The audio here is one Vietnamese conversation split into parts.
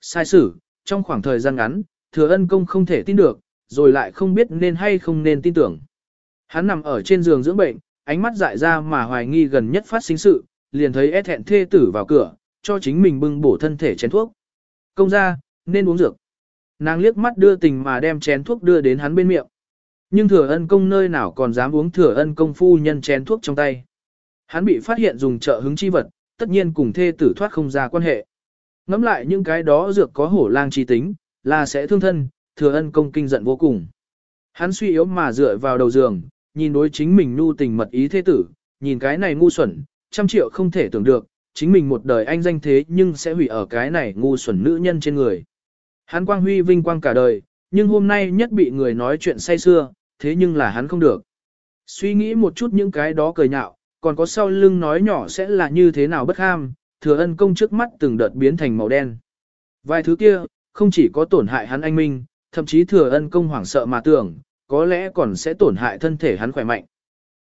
Sai sử, trong khoảng thời gian ngắn, thừa ân công không thể tin được, rồi lại không biết nên hay không nên tin tưởng. Hắn nằm ở trên giường dưỡng bệnh, ánh mắt dại ra mà hoài nghi gần nhất phát sinh sự, liền thấy e thẹn thê tử vào cửa, cho chính mình bưng bổ thân thể chén thuốc. Công ra, nên uống dược. Nàng liếc mắt đưa tình mà đem chén thuốc đưa đến hắn bên miệng. Nhưng thừa ân công nơi nào còn dám uống thừa ân công phu nhân chén thuốc trong tay. Hắn bị phát hiện dùng trợ hứng chi vật, tất nhiên cùng thê tử thoát không ra quan hệ. Ngắm lại những cái đó dược có hổ lang chi tính, là sẽ thương thân, thừa ân công kinh giận vô cùng. Hắn suy yếu mà dựa vào đầu giường, nhìn đối chính mình nu tình mật ý thế tử, nhìn cái này ngu xuẩn, trăm triệu không thể tưởng được, chính mình một đời anh danh thế nhưng sẽ hủy ở cái này ngu xuẩn nữ nhân trên người. Hắn quang huy vinh quang cả đời, nhưng hôm nay nhất bị người nói chuyện say xưa, thế nhưng là hắn không được. Suy nghĩ một chút những cái đó cười nhạo, còn có sau lưng nói nhỏ sẽ là như thế nào bất ham, thừa ân công trước mắt từng đợt biến thành màu đen. Vài thứ kia, không chỉ có tổn hại hắn anh minh, thậm chí thừa ân công hoảng sợ mà tưởng, có lẽ còn sẽ tổn hại thân thể hắn khỏe mạnh.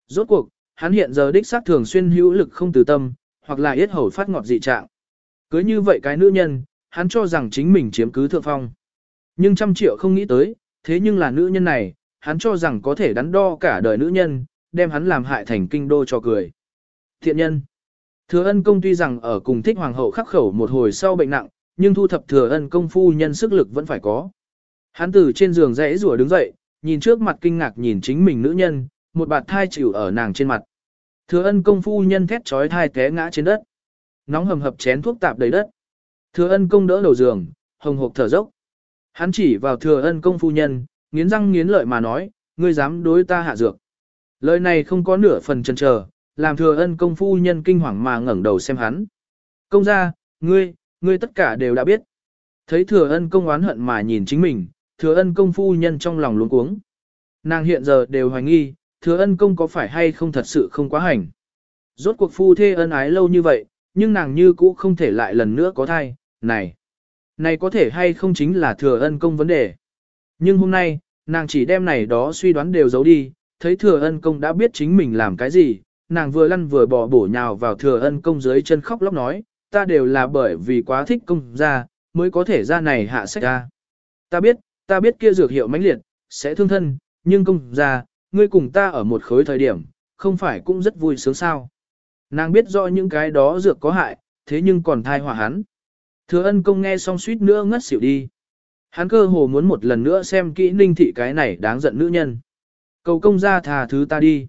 Rốt cuộc, hắn hiện giờ đích xác thường xuyên hữu lực không từ tâm, hoặc là yết hầu phát ngọt dị trạng. Cứ như vậy cái nữ nhân, hắn cho rằng chính mình chiếm cứ thượng phong. Nhưng trăm triệu không nghĩ tới, thế nhưng là nữ nhân này, hắn cho rằng có thể đắn đo cả đời nữ nhân, đem hắn làm hại thành kinh đô cho cười. Thiện nhân Thừa ân công tuy rằng ở cùng thích hoàng hậu khắc khẩu một hồi sau bệnh nặng, nhưng thu thập thừa ân công phu nhân sức lực vẫn phải có. Hắn từ trên giường rẽ rủa đứng dậy, nhìn trước mặt kinh ngạc nhìn chính mình nữ nhân, một bạt thai chịu ở nàng trên mặt. Thừa ân công phu nhân thét trói thai té ngã trên đất. Nóng hầm hập chén thuốc tạp đầy đất. Thừa ân công đỡ đầu giường, hồng hộc thở dốc. Hắn chỉ vào thừa ân công phu nhân, nghiến răng nghiến lợi mà nói, ngươi dám đối ta hạ dược. Lời này không có nửa phần chần chờ, làm thừa ân công phu nhân kinh hoàng mà ngẩng đầu xem hắn. Công gia, ngươi, ngươi tất cả đều đã biết. Thấy thừa ân công oán hận mà nhìn chính mình, thừa ân công phu nhân trong lòng luống cuống. Nàng hiện giờ đều hoài nghi, thừa ân công có phải hay không thật sự không quá hành. Rốt cuộc phu thê ân ái lâu như vậy, nhưng nàng như cũ không thể lại lần nữa có thai, này. Này có thể hay không chính là thừa ân công vấn đề. Nhưng hôm nay, nàng chỉ đem này đó suy đoán đều giấu đi, thấy thừa ân công đã biết chính mình làm cái gì, nàng vừa lăn vừa bỏ bổ nhào vào thừa ân công dưới chân khóc lóc nói, ta đều là bởi vì quá thích công gia mới có thể ra này hạ sách ra. Ta biết, ta biết kia dược hiệu mãnh liệt, sẽ thương thân, nhưng công gia ngươi cùng ta ở một khối thời điểm, không phải cũng rất vui sướng sao. Nàng biết rõ những cái đó dược có hại, thế nhưng còn thai hỏa hắn. Thừa ân công nghe xong suýt nữa ngất xỉu đi. Hắn cơ hồ muốn một lần nữa xem kỹ ninh thị cái này đáng giận nữ nhân. Cầu công gia thà thứ ta đi.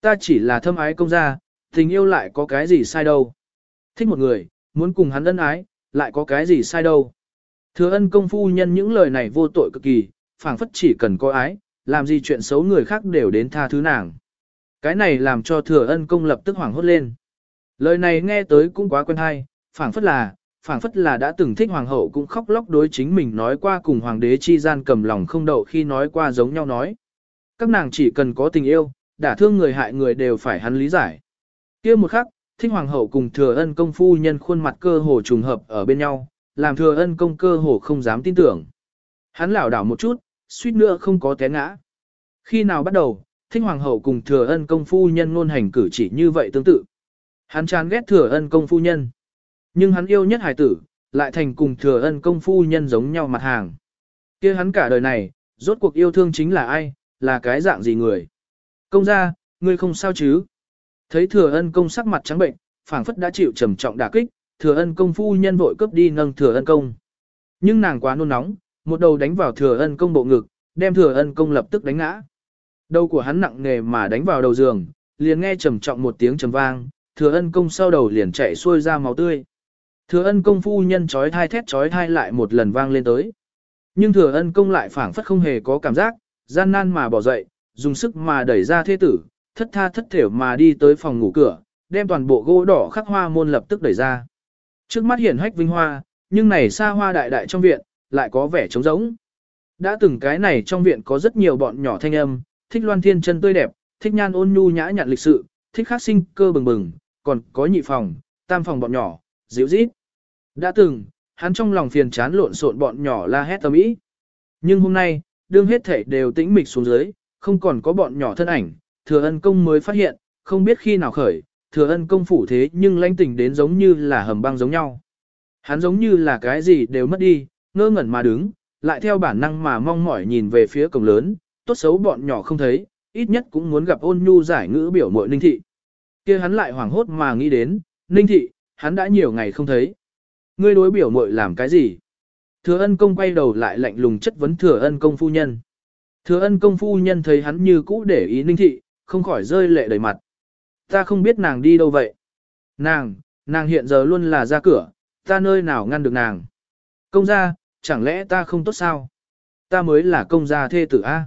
Ta chỉ là thâm ái công gia, tình yêu lại có cái gì sai đâu. Thích một người, muốn cùng hắn ân ái, lại có cái gì sai đâu. Thừa ân công phu nhân những lời này vô tội cực kỳ, phảng phất chỉ cần có ái, làm gì chuyện xấu người khác đều đến tha thứ nàng. Cái này làm cho thừa ân công lập tức hoảng hốt lên. Lời này nghe tới cũng quá quen hay, phảng phất là, phảng phất là đã từng thích hoàng hậu cũng khóc lóc đối chính mình nói qua cùng hoàng đế chi gian cầm lòng không đậu khi nói qua giống nhau nói. Các nàng chỉ cần có tình yêu, đả thương người hại người đều phải hắn lý giải. kia một khắc, thích hoàng hậu cùng thừa ân công phu nhân khuôn mặt cơ hồ trùng hợp ở bên nhau, làm thừa ân công cơ hồ không dám tin tưởng. Hắn lảo đảo một chút, suýt nữa không có té ngã. Khi nào bắt đầu, thích hoàng hậu cùng thừa ân công phu nhân ngôn hành cử chỉ như vậy tương tự. Hắn chán ghét thừa ân công phu nhân. Nhưng hắn yêu nhất hải tử, lại thành cùng thừa ân công phu nhân giống nhau mặt hàng. kia hắn cả đời này, rốt cuộc yêu thương chính là ai, là cái dạng gì người. Công gia, ngươi không sao chứ. Thấy thừa ân công sắc mặt trắng bệnh, phảng phất đã chịu trầm trọng đả kích, thừa ân công phu nhân vội cướp đi nâng thừa ân công. Nhưng nàng quá nôn nóng, một đầu đánh vào thừa ân công bộ ngực, đem thừa ân công lập tức đánh ngã. Đầu của hắn nặng nề mà đánh vào đầu giường, liền nghe trầm trọng một tiếng trầm vang, thừa ân công sau đầu liền chạy xuôi ra máu tươi. Thừa ân công phu nhân chói thai thét chói thai lại một lần vang lên tới. Nhưng thừa ân công lại phảng phất không hề có cảm giác, gian nan mà bỏ dậy, dùng sức mà đẩy ra thế tử, thất tha thất thểu mà đi tới phòng ngủ cửa, đem toàn bộ gỗ đỏ khắc hoa môn lập tức đẩy ra. Trước mắt hiển hách vinh hoa, nhưng này xa hoa đại đại trong viện, lại có vẻ trống rỗng. Đã từng cái này trong viện có rất nhiều bọn nhỏ thanh âm, thích loan thiên chân tươi đẹp, thích nhan ôn nhu nhã nhặn lịch sự, thích khắc sinh cơ bừng bừng, còn có nhị phòng, tam phòng bọn nhỏ, dịu rít. Đã từng, hắn trong lòng phiền chán lộn xộn bọn nhỏ la hét tầm ý. Nhưng hôm nay, đương hết thể đều tĩnh mịch xuống dưới, không còn có bọn nhỏ thân ảnh, thừa ân công mới phát hiện, không biết khi nào khởi, thừa ân công phủ thế nhưng lãnh tỉnh đến giống như là hầm băng giống nhau. Hắn giống như là cái gì đều mất đi, ngơ ngẩn mà đứng, lại theo bản năng mà mong mỏi nhìn về phía cổng lớn, tốt xấu bọn nhỏ không thấy, ít nhất cũng muốn gặp ôn nhu giải ngữ biểu mội ninh thị. kia hắn lại hoảng hốt mà nghĩ đến, ninh thị, hắn đã nhiều ngày không thấy. Ngươi đối biểu mội làm cái gì? Thừa ân công quay đầu lại lạnh lùng chất vấn thừa ân công phu nhân. Thừa ân công phu nhân thấy hắn như cũ để ý ninh thị, không khỏi rơi lệ đầy mặt. Ta không biết nàng đi đâu vậy. Nàng, nàng hiện giờ luôn là ra cửa, ta nơi nào ngăn được nàng. Công gia, chẳng lẽ ta không tốt sao? Ta mới là công gia thê tử A.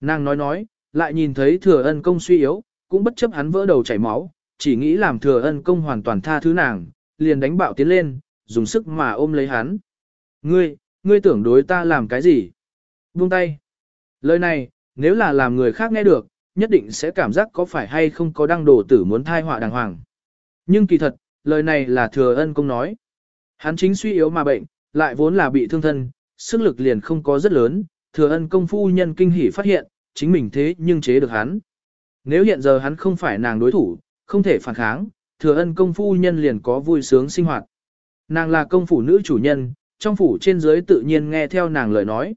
Nàng nói nói, lại nhìn thấy thừa ân công suy yếu, cũng bất chấp hắn vỡ đầu chảy máu, chỉ nghĩ làm thừa ân công hoàn toàn tha thứ nàng, liền đánh bạo tiến lên, dùng sức mà ôm lấy hắn. Ngươi, ngươi tưởng đối ta làm cái gì? Buông tay. Lời này, nếu là làm người khác nghe được, nhất định sẽ cảm giác có phải hay không có đăng đồ tử muốn thai họa đàng hoàng. Nhưng kỳ thật, lời này là thừa ân công nói. Hắn chính suy yếu mà bệnh, lại vốn là bị thương thân, sức lực liền không có rất lớn, thừa ân công phu nhân kinh hỉ phát hiện, chính mình thế nhưng chế được hắn. Nếu hiện giờ hắn không phải nàng đối thủ, không thể phản kháng, thừa ân công phu nhân liền có vui sướng sinh hoạt. Nàng là công phủ nữ chủ nhân, trong phủ trên dưới tự nhiên nghe theo nàng lời nói.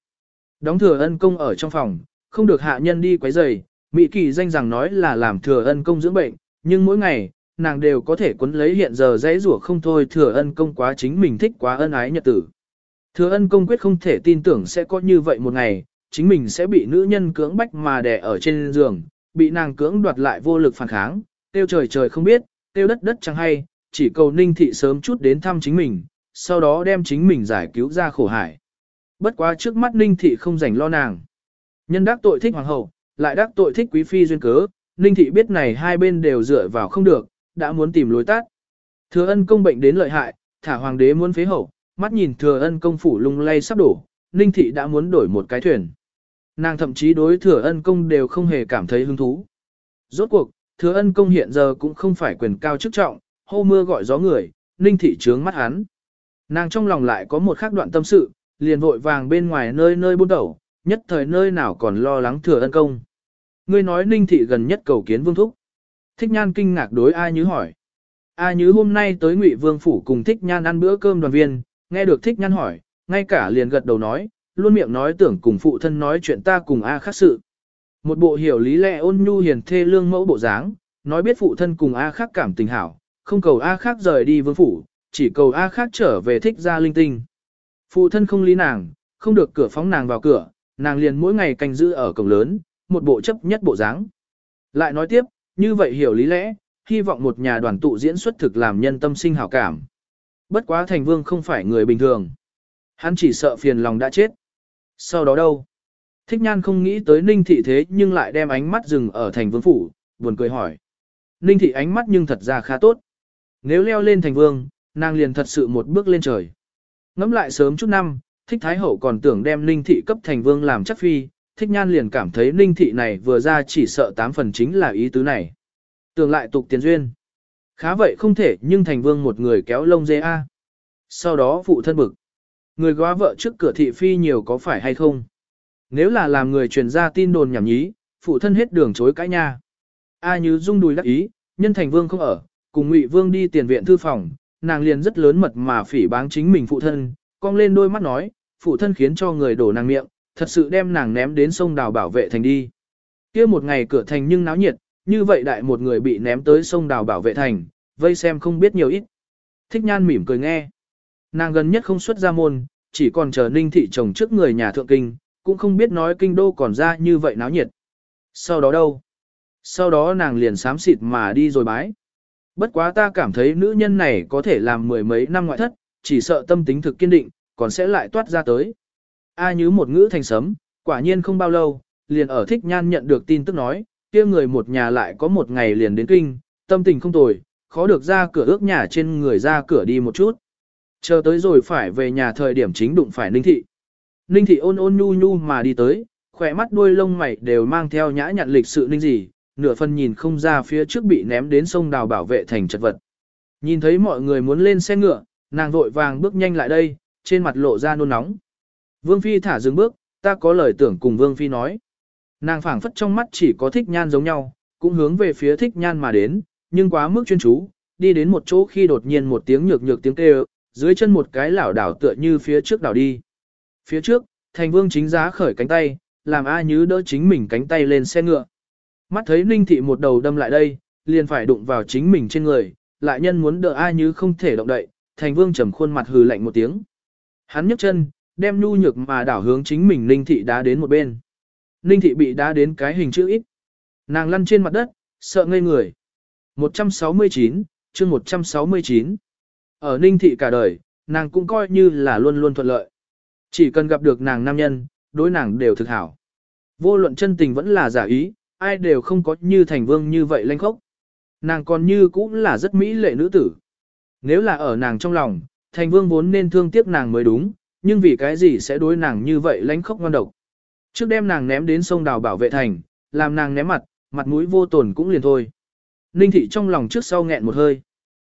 Đóng thừa ân công ở trong phòng, không được hạ nhân đi quấy rầy, Mỹ kỳ danh rằng nói là làm thừa ân công dưỡng bệnh, nhưng mỗi ngày, nàng đều có thể quấn lấy hiện giờ dãy rủa không thôi thừa ân công quá chính mình thích quá ân ái nhật tử. Thừa ân công quyết không thể tin tưởng sẽ có như vậy một ngày, chính mình sẽ bị nữ nhân cưỡng bách mà đè ở trên giường, bị nàng cưỡng đoạt lại vô lực phản kháng, tiêu trời trời không biết, tiêu đất đất chẳng hay, chỉ cầu ninh thị sớm chút đến thăm chính mình, sau đó đem chính mình giải cứu ra khổ hải. Bất quá trước mắt ninh thị không rảnh lo nàng. Nhân đắc tội thích hoàng hậu, lại đắc tội thích quý phi duyên cớ, ninh thị biết này hai bên đều dựa vào không được, đã muốn tìm lối tắt. Thừa ân công bệnh đến lợi hại, thả hoàng đế muốn phế hậu, mắt nhìn thừa ân công phủ lung lay sắp đổ, ninh thị đã muốn đổi một cái thuyền. Nàng thậm chí đối thừa ân công đều không hề cảm thấy hứng thú. Rốt cuộc, thừa ân công hiện giờ cũng không phải quyền cao chức trọng, hô mưa gọi gió người, ninh thị trướng mắt hắn. Nàng trong lòng lại có một khác đoạn tâm sự, liền vội vàng bên ngoài nơi nơi buôn đầu, nhất thời nơi nào còn lo lắng thừa ân công. Ngươi nói ninh thị gần nhất cầu kiến vương thúc. Thích nhan kinh ngạc đối A Nhứ hỏi. A Nhứ hôm nay tới Ngụy Vương Phủ cùng Thích nhan ăn bữa cơm đoàn viên, nghe được Thích nhan hỏi, ngay cả liền gật đầu nói, luôn miệng nói tưởng cùng phụ thân nói chuyện ta cùng A khác sự. Một bộ hiểu lý lẽ ôn nhu hiền thê lương mẫu bộ dáng, nói biết phụ thân cùng A khác cảm tình hảo, không cầu A khác rời đi vương phủ, chỉ cầu A khác trở về thích ra linh tinh. Phụ thân không lý nàng, không được cửa phóng nàng vào cửa, nàng liền mỗi ngày canh giữ ở cổng lớn, một bộ chấp nhất bộ dáng. Lại nói tiếp, như vậy hiểu lý lẽ, hy vọng một nhà đoàn tụ diễn xuất thực làm nhân tâm sinh hảo cảm. Bất quá thành vương không phải người bình thường. Hắn chỉ sợ phiền lòng đã chết. Sau đó đâu? Thích nhan không nghĩ tới ninh thị thế nhưng lại đem ánh mắt dừng ở thành vương phủ, buồn cười hỏi. Ninh thị ánh mắt nhưng thật ra khá tốt. Nếu leo lên thành vương, nàng liền thật sự một bước lên trời. Ngẫm lại sớm chút năm, thích thái hậu còn tưởng đem ninh thị cấp thành vương làm chắc phi, thích nhan liền cảm thấy ninh thị này vừa ra chỉ sợ tám phần chính là ý tứ này. Tưởng lại tục tiền duyên. Khá vậy không thể nhưng thành vương một người kéo lông dê a. Sau đó phụ thân bực. Người góa vợ trước cửa thị phi nhiều có phải hay không? Nếu là làm người truyền ra tin đồn nhảm nhí, phụ thân hết đường chối cãi nha. A như rung đùi đắc ý, nhân thành vương không ở, cùng ngụy vương đi tiền viện thư phòng, nàng liền rất lớn mật mà phỉ báng chính mình phụ thân, cong lên đôi mắt nói, phụ thân khiến cho người đổ nàng miệng, thật sự đem nàng ném đến sông đào bảo vệ thành đi. kia một ngày cửa thành nhưng náo nhiệt, như vậy đại một người bị ném tới sông đào bảo vệ thành, vây xem không biết nhiều ít. Thích nhan mỉm cười nghe. Nàng gần nhất không xuất ra môn, chỉ còn chờ ninh thị chồng trước người nhà thượng kinh, cũng không biết nói kinh đô còn ra như vậy náo nhiệt. Sau đó đâu? Sau đó nàng liền sám xịt mà đi rồi bái. Bất quá ta cảm thấy nữ nhân này có thể làm mười mấy năm ngoại thất, chỉ sợ tâm tính thực kiên định, còn sẽ lại toát ra tới. A nhứ một ngữ thành sấm, quả nhiên không bao lâu, liền ở thích nhan nhận được tin tức nói, kia người một nhà lại có một ngày liền đến kinh, tâm tình không tồi, khó được ra cửa ước nhà trên người ra cửa đi một chút. Chờ tới rồi phải về nhà thời điểm chính đụng phải Ninh Thị. Ninh Thị ôn ôn nhu nhu mà đi tới, khỏe mắt đuôi lông mày đều mang theo nhã nhặn lịch sự ninh gì, nửa phần nhìn không ra phía trước bị ném đến sông đào bảo vệ thành chật vật. Nhìn thấy mọi người muốn lên xe ngựa, nàng vội vàng bước nhanh lại đây, trên mặt lộ ra nôn nóng. Vương Phi thả dừng bước, ta có lời tưởng cùng Vương Phi nói. Nàng phảng phất trong mắt chỉ có thích nhan giống nhau, cũng hướng về phía thích nhan mà đến, nhưng quá mức chuyên chú, đi đến một chỗ khi đột nhiên một tiếng nhược nhược tiếng kêu, dưới chân một cái lảo đảo tựa như phía trước đảo đi. Phía trước, thành vương chính giá khởi cánh tay, làm A Nhứ đỡ chính mình cánh tay lên xe ngựa. Mắt thấy Ninh Thị một đầu đâm lại đây, liền phải đụng vào chính mình trên người, lại nhân muốn đỡ ai như không thể động đậy, thành vương trầm khuôn mặt hừ lạnh một tiếng. Hắn nhấc chân, đem nhu nhược mà đảo hướng chính mình Ninh Thị đá đến một bên. Ninh Thị bị đá đến cái hình chữ ít. Nàng lăn trên mặt đất, sợ ngây người. 169, chương 169. Ở Ninh Thị cả đời, nàng cũng coi như là luôn luôn thuận lợi. Chỉ cần gặp được nàng nam nhân, đối nàng đều thực hảo. Vô luận chân tình vẫn là giả ý, ai đều không có như thành vương như vậy lanh khốc. Nàng còn như cũng là rất mỹ lệ nữ tử. Nếu là ở nàng trong lòng, thành vương vốn nên thương tiếc nàng mới đúng, nhưng vì cái gì sẽ đối nàng như vậy lánh khốc ngon độc. Trước đem nàng ném đến sông đào bảo vệ thành, làm nàng ném mặt, mặt mũi vô tổn cũng liền thôi. Ninh thị trong lòng trước sau nghẹn một hơi.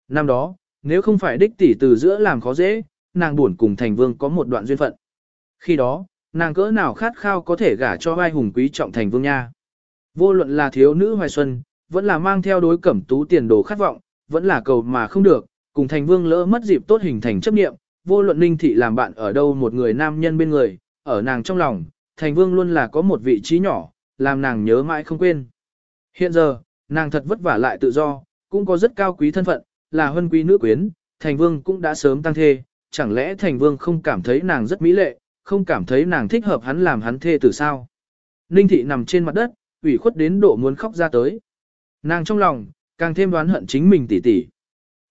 Năm đó, nếu không phải đích tỷ từ giữa làm khó dễ, nàng buồn cùng thành vương có một đoạn duyên phận. Khi đó, nàng cỡ nào khát khao có thể gả cho vai hùng quý trọng thành vương nha. Vô luận là thiếu nữ hoài xuân, vẫn là mang theo đối cẩm tú tiền đồ khát vọng, vẫn là cầu mà không được, cùng thành vương lỡ mất dịp tốt hình thành chấp niệm, vô luận ninh thị làm bạn ở đâu một người nam nhân bên người, ở nàng trong lòng, thành vương luôn là có một vị trí nhỏ, làm nàng nhớ mãi không quên. Hiện giờ, nàng thật vất vả lại tự do, cũng có rất cao quý thân phận, là huân quý nữ quyến, thành vương cũng đã sớm tăng thê, chẳng lẽ thành vương không cảm thấy nàng rất mỹ lệ, không cảm thấy nàng thích hợp hắn làm hắn thê từ sao. Ninh thị nằm trên mặt đất, ủy khuất đến độ muốn khóc ra tới. Nàng trong lòng, càng thêm đoán hận chính mình tỷ tỷ.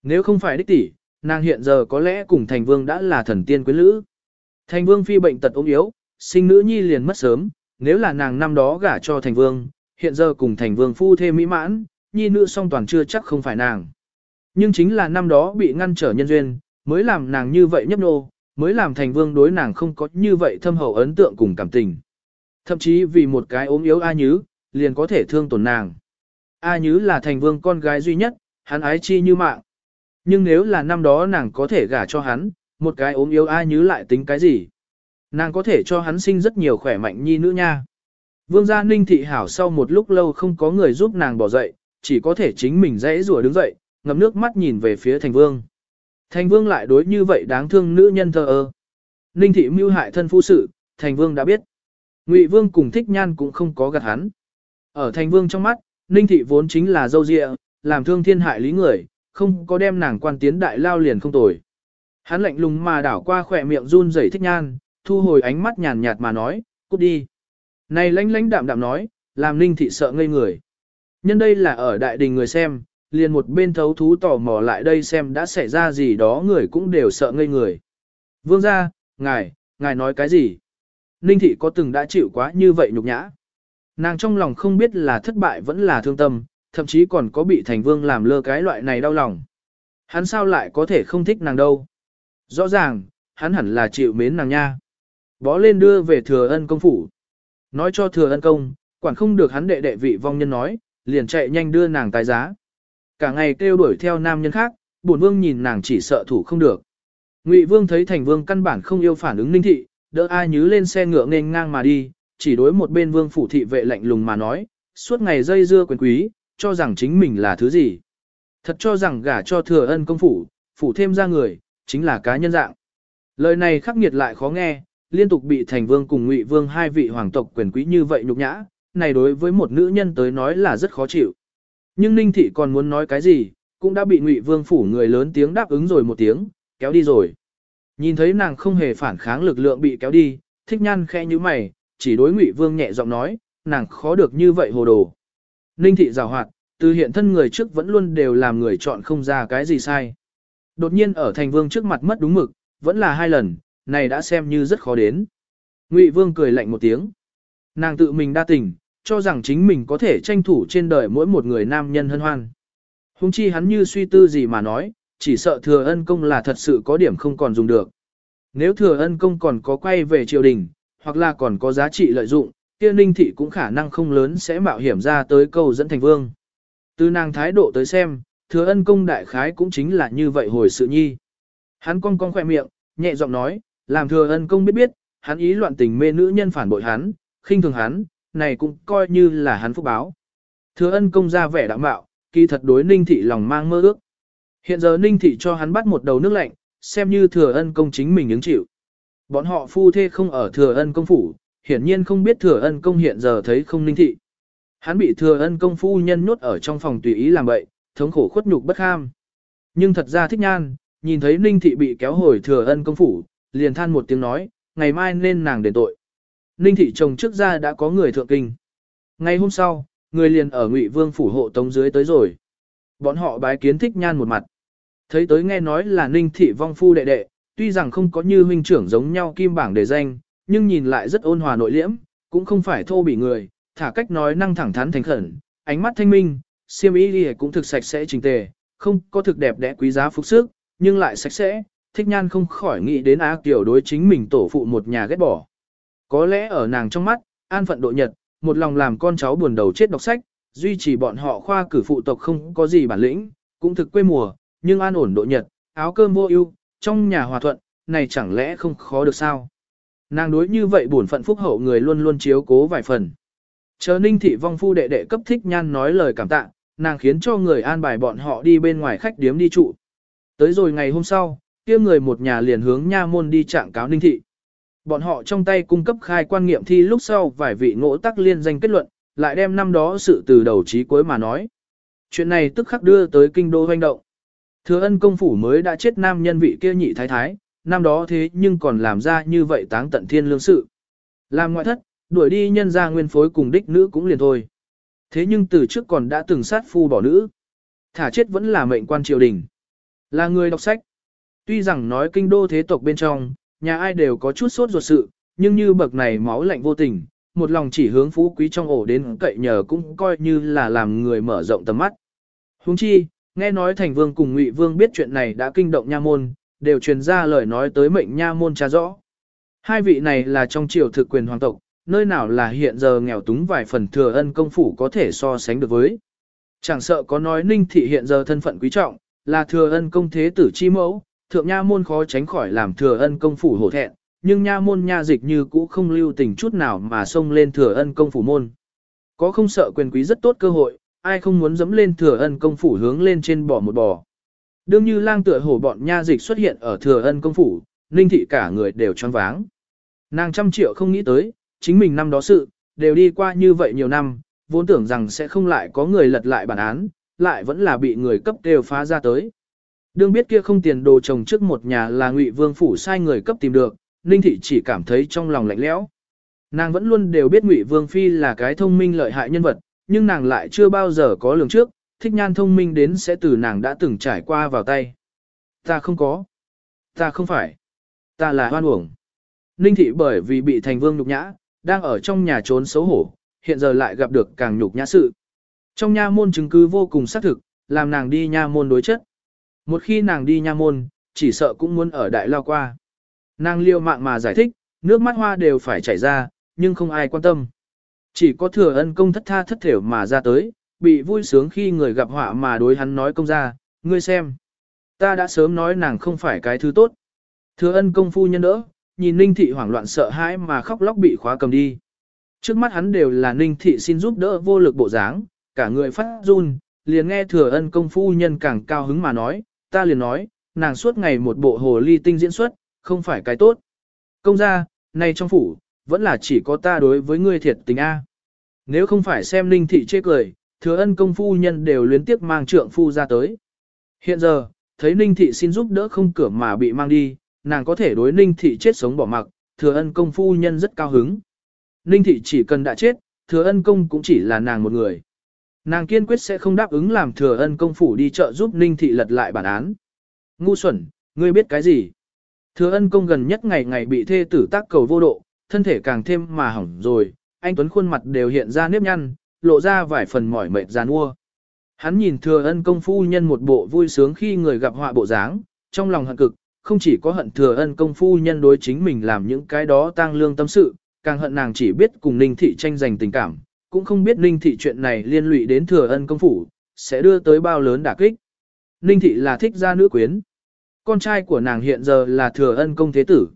Nếu không phải đích tỷ, nàng hiện giờ có lẽ cùng thành vương đã là thần tiên quyến lữ. Thành vương phi bệnh tật ốm yếu, sinh nữ nhi liền mất sớm, nếu là nàng năm đó gả cho thành vương, hiện giờ cùng thành vương phu thêm mỹ mãn, nhi nữ song toàn chưa chắc không phải nàng. Nhưng chính là năm đó bị ngăn trở nhân duyên, mới làm nàng như vậy nhấp nô, mới làm thành vương đối nàng không có như vậy thâm hậu ấn tượng cùng cảm tình. Thậm chí vì một cái ốm yếu A Nhứ, liền có thể thương tổn nàng. A Nhứ là thành vương con gái duy nhất, hắn ái chi như mạng. Nhưng nếu là năm đó nàng có thể gả cho hắn, một cái ốm yếu A Nhứ lại tính cái gì? Nàng có thể cho hắn sinh rất nhiều khỏe mạnh nhi nữ nha. Vương gia ninh thị hảo sau một lúc lâu không có người giúp nàng bỏ dậy, chỉ có thể chính mình dãy rùa đứng dậy, ngầm nước mắt nhìn về phía thành vương. Thành vương lại đối như vậy đáng thương nữ nhân thơ ơ. Ninh thị mưu hại thân phu sự, thành vương đã biết. Ngụy vương cùng thích nhan cũng không có gạt hắn. Ở thành vương trong mắt, ninh thị vốn chính là dâu dịa, làm thương thiên hại lý người, không có đem nàng quan tiến đại lao liền không tồi. Hắn lạnh lùng mà đảo qua khỏe miệng run rẩy thích nhan, thu hồi ánh mắt nhàn nhạt mà nói, cút đi. Này lánh lánh đạm đạm nói, làm ninh thị sợ ngây người. Nhân đây là ở đại đình người xem, liền một bên thấu thú tò mò lại đây xem đã xảy ra gì đó người cũng đều sợ ngây người. Vương ra, ngài, ngài nói cái gì? Ninh thị có từng đã chịu quá như vậy nhục nhã. Nàng trong lòng không biết là thất bại vẫn là thương tâm, thậm chí còn có bị thành vương làm lơ cái loại này đau lòng. Hắn sao lại có thể không thích nàng đâu? Rõ ràng, hắn hẳn là chịu mến nàng nha. Bó lên đưa về thừa ân công phủ. Nói cho thừa ân công, quản không được hắn đệ đệ vị vong nhân nói, liền chạy nhanh đưa nàng tài giá. Cả ngày kêu đuổi theo nam nhân khác, bổn vương nhìn nàng chỉ sợ thủ không được. Ngụy vương thấy thành vương căn bản không yêu phản ứng ninh thị, đỡ ai nhứ lên xe ngựa nên ngang mà đi, chỉ đối một bên vương phủ thị vệ lạnh lùng mà nói, suốt ngày dây dưa quyền quý, cho rằng chính mình là thứ gì. Thật cho rằng gả cho thừa ân công phủ, phủ thêm ra người, chính là cá nhân dạng. Lời này khắc nghiệt lại khó nghe, liên tục bị thành vương cùng ngụy vương hai vị hoàng tộc quyền quý như vậy nhục nhã, này đối với một nữ nhân tới nói là rất khó chịu. Nhưng Ninh Thị còn muốn nói cái gì, cũng đã bị Ngụy Vương phủ người lớn tiếng đáp ứng rồi một tiếng, kéo đi rồi. Nhìn thấy nàng không hề phản kháng lực lượng bị kéo đi, thích nhan khẽ như mày, chỉ đối Ngụy Vương nhẹ giọng nói, nàng khó được như vậy hồ đồ. Ninh Thị rào hoạt, từ hiện thân người trước vẫn luôn đều làm người chọn không ra cái gì sai. Đột nhiên ở thành vương trước mặt mất đúng mực, vẫn là hai lần, này đã xem như rất khó đến. Ngụy Vương cười lạnh một tiếng. Nàng tự mình đa tình, cho rằng chính mình có thể tranh thủ trên đời mỗi một người nam nhân hân hoan. Hùng chi hắn như suy tư gì mà nói, chỉ sợ thừa ân công là thật sự có điểm không còn dùng được. Nếu thừa ân công còn có quay về triều đình, hoặc là còn có giá trị lợi dụng, kia ninh thị cũng khả năng không lớn sẽ mạo hiểm ra tới câu dẫn thành vương. Từ nàng thái độ tới xem, thừa ân công đại khái cũng chính là như vậy hồi sự nhi. Hắn cong cong khỏe miệng, nhẹ giọng nói, làm thừa ân công biết biết, hắn ý loạn tình mê nữ nhân phản bội hắn, khinh thường hắn, này cũng coi như là hắn phúc báo. Thừa ân công ra vẻ đạm bạo, kỳ thật đối ninh thị lòng mang mơ ước. Hiện giờ ninh thị cho hắn bắt một đầu nước lạnh, xem như thừa ân công chính mình ứng chịu. Bọn họ phu thê không ở thừa ân công phủ, hiển nhiên không biết thừa ân công hiện giờ thấy không ninh thị. Hắn bị thừa ân công phu nhân nhốt ở trong phòng tùy ý làm bậy, thống khổ khuất nhục bất ham. Nhưng thật ra thích nhan, nhìn thấy ninh thị bị kéo hồi thừa ân công phủ, liền than một tiếng nói, ngày mai nên nàng đền tội. Ninh thị chồng trước ra đã có người thượng kinh. Ngày hôm sau, người liền ở Ngụy Vương phủ hộ tống dưới tới rồi. Bọn họ bái kiến thích nhan một mặt. Thấy tới nghe nói là Ninh thị vong phu đệ đệ, tuy rằng không có như huynh trưởng giống nhau kim bảng đề danh, nhưng nhìn lại rất ôn hòa nội liễm, cũng không phải thô bị người, thả cách nói năng thẳng thắn thành khẩn, ánh mắt thanh minh, xiêm y đi cũng thực sạch sẽ trình tề, không có thực đẹp đẽ quý giá phục sức, nhưng lại sạch sẽ, thích nhan không khỏi nghĩ đến á tiểu đối chính mình tổ phụ một nhà ghét bỏ. Có lẽ ở nàng trong mắt, an phận độ nhật, một lòng làm con cháu buồn đầu chết đọc sách, duy trì bọn họ khoa cử phụ tộc không có gì bản lĩnh, cũng thực quê mùa, nhưng an ổn độ nhật, áo cơm vô ưu, trong nhà hòa thuận, này chẳng lẽ không khó được sao? Nàng đối như vậy bổn phận phúc hậu người luôn luôn chiếu cố vài phần. Chờ ninh thị vong phu đệ đệ cấp thích nhan nói lời cảm tạ, nàng khiến cho người an bài bọn họ đi bên ngoài khách điếm đi trụ. Tới rồi ngày hôm sau, kia người một nhà liền hướng nha môn đi trạng cáo ninh thị. Bọn họ trong tay cung cấp khai quan nghiệm thi lúc sau vài vị ngỗ tắc liên danh kết luận, lại đem năm đó sự từ đầu chí cuối mà nói. Chuyện này tức khắc đưa tới kinh đô hoành động. Thừa ân công phủ mới đã chết nam nhân vị kia nhị thái thái, năm đó thế nhưng còn làm ra như vậy táng tận thiên lương sự. Làm ngoại thất, đuổi đi nhân ra nguyên phối cùng đích nữ cũng liền thôi. Thế nhưng từ trước còn đã từng sát phu bỏ nữ. Thả chết vẫn là mệnh quan triều đình. Là người đọc sách. Tuy rằng nói kinh đô thế tộc bên trong, nhà ai đều có chút sốt ruột sự, nhưng như bậc này máu lạnh vô tình, một lòng chỉ hướng phú quý trong ổ đến cậy nhờ cũng coi như là làm người mở rộng tầm mắt. Huống chi, nghe nói thành vương cùng ngụy vương biết chuyện này đã kinh động nha môn, đều truyền ra lời nói tới mệnh nha môn tra rõ. Hai vị này là trong triều thực quyền hoàng tộc, nơi nào là hiện giờ nghèo túng vài phần thừa ân công phủ có thể so sánh được với. Chẳng sợ có nói ninh thị hiện giờ thân phận quý trọng, là thừa ân công thế tử chi mẫu, thượng nha môn khó tránh khỏi làm thừa ân công phủ hổ thẹn, nhưng nha môn nha dịch như cũ không lưu tình chút nào mà xông lên thừa ân công phủ môn. Có không sợ quyền quý rất tốt cơ hội, ai không muốn dẫm lên thừa ân công phủ hướng lên trên bỏ một bò. Đương như lang tựa hổ bọn nha dịch xuất hiện ở thừa ân công phủ, ninh thị cả người đều choáng váng. Nàng trăm triệu không nghĩ tới, chính mình năm đó sự, đều đi qua như vậy nhiều năm, vốn tưởng rằng sẽ không lại có người lật lại bản án, lại vẫn là bị người cấp đều phá ra tới. Đương biết kia không tiền đồ chồng trước một nhà là ngụy vương phủ sai người cấp tìm được, Ninh Thị chỉ cảm thấy trong lòng lạnh lẽo. Nàng vẫn luôn đều biết ngụy vương phi là cái thông minh lợi hại nhân vật, nhưng nàng lại chưa bao giờ có lường trước, thích nhan thông minh đến sẽ từ nàng đã từng trải qua vào tay. Ta không có. Ta không phải. Ta là hoan uổng. Ninh Thị bởi vì bị thành vương nhục nhã, đang ở trong nhà trốn xấu hổ, hiện giờ lại gặp được càng nhục nhã sự. Trong nha môn chứng cứ vô cùng xác thực, làm nàng đi nha môn đối chất. Một khi nàng đi nha môn, chỉ sợ cũng muốn ở đại lao qua. Nàng liêu mạng mà giải thích, nước mắt hoa đều phải chảy ra, nhưng không ai quan tâm. Chỉ có thừa ân công thất tha thất thểu mà ra tới, bị vui sướng khi người gặp họa mà đối hắn nói công ra, ngươi xem. Ta đã sớm nói nàng không phải cái thứ tốt. Thừa ân công phu nhân đỡ, nhìn ninh thị hoảng loạn sợ hãi mà khóc lóc bị khóa cầm đi. Trước mắt hắn đều là ninh thị xin giúp đỡ vô lực bộ dáng, cả người phát run, liền nghe thừa ân công phu nhân càng cao hứng mà nói, ta liền nói, nàng suốt ngày một bộ hồ ly tinh diễn xuất, không phải cái tốt. Công gia, nay trong phủ, vẫn là chỉ có ta đối với ngươi thiệt tình A. Nếu không phải xem ninh thị chê cười, thừa ân công phu nhân đều luyến tiếc mang trượng phu ra tới. Hiện giờ, thấy ninh thị xin giúp đỡ không cửa mà bị mang đi, nàng có thể đối ninh thị chết sống bỏ mặc, thừa ân công phu nhân rất cao hứng. Ninh thị chỉ cần đã chết, thừa ân công cũng chỉ là nàng một người. Nàng kiên quyết sẽ không đáp ứng làm thừa ân công phủ đi chợ giúp Ninh Thị lật lại bản án. Ngu xuẩn, ngươi biết cái gì? Thừa ân công gần nhất ngày ngày bị thê tử tác cầu vô độ, thân thể càng thêm mà hỏng rồi, anh Tuấn khuôn mặt đều hiện ra nếp nhăn, lộ ra vài phần mỏi mệt giàn ua. Hắn nhìn thừa ân công phu nhân một bộ vui sướng khi người gặp họa bộ dáng, trong lòng hận cực, không chỉ có hận thừa ân công phu nhân đối chính mình làm những cái đó tang lương tâm sự, càng hận nàng chỉ biết cùng ninh thị tranh giành tình cảm, cũng không biết Ninh Thị chuyện này liên lụy đến thừa ân công phủ, sẽ đưa tới bao lớn đả kích. Ninh Thị là thích gia nữ quyến. Con trai của nàng hiện giờ là thừa ân công thế tử.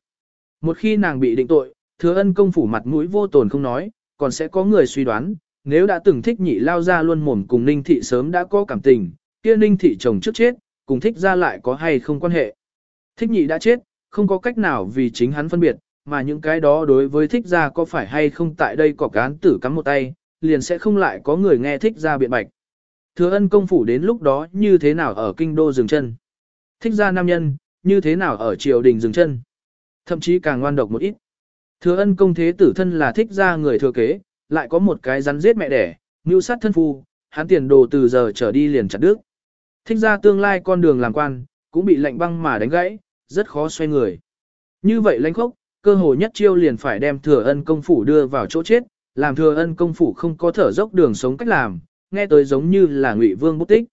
Một khi nàng bị định tội, thừa ân công phủ mặt mũi vô tồn không nói, còn sẽ có người suy đoán, nếu đã từng thích nhị lao ra luôn mồm cùng Ninh Thị sớm đã có cảm tình, kia Ninh Thị chồng trước chết, cùng thích ra lại có hay không quan hệ. Thích nhị đã chết, không có cách nào vì chính hắn phân biệt, mà những cái đó đối với thích gia có phải hay không tại đây có cán tử cắm một tay, liền sẽ không lại có người nghe thích gia biện bạch. Thừa ân công phủ đến lúc đó như thế nào ở kinh đô dừng chân. Thích gia nam nhân, như thế nào ở triều đình dừng chân. Thậm chí càng ngoan độc một ít. Thừa ân công thế tử thân là thích gia người thừa kế, lại có một cái rắn giết mẹ đẻ, mưu sát thân phu, hắn tiền đồ từ giờ trở đi liền chặt đứt. Thích gia tương lai con đường làm quan, cũng bị lạnh băng mà đánh gãy, rất khó xoay người. Như vậy lãnh khốc, cơ hội nhất chiêu liền phải đem thừa ân công phủ đưa vào chỗ chết, làm thừa ân công phủ không có thở dốc đường sống cách làm, nghe tới giống như là ngụy vương bút tích.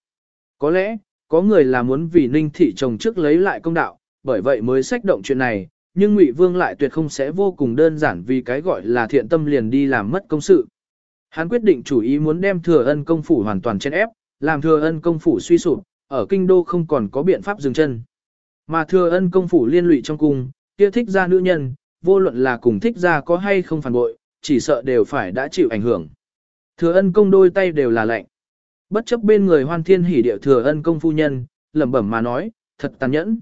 Có lẽ, có người là muốn vì ninh thị chồng trước lấy lại công đạo, bởi vậy mới sách động chuyện này, nhưng ngụy vương lại tuyệt không sẽ vô cùng đơn giản vì cái gọi là thiện tâm liền đi làm mất công sự. Hắn quyết định chủ ý muốn đem thừa ân công phủ hoàn toàn chen ép, làm thừa ân công phủ suy sụp, ở kinh đô không còn có biện pháp dừng chân. Mà thừa ân công phủ liên lụy trong cung, kia thích ra nữ nhân, vô luận là cùng thích ra có hay không phản bội, chỉ sợ đều phải đã chịu ảnh hưởng. Thừa ân công đôi tay đều là lạnh. Bất chấp bên người hoan thiên hỉ địa thừa ân công phu nhân, lẩm bẩm mà nói, thật tàn nhẫn.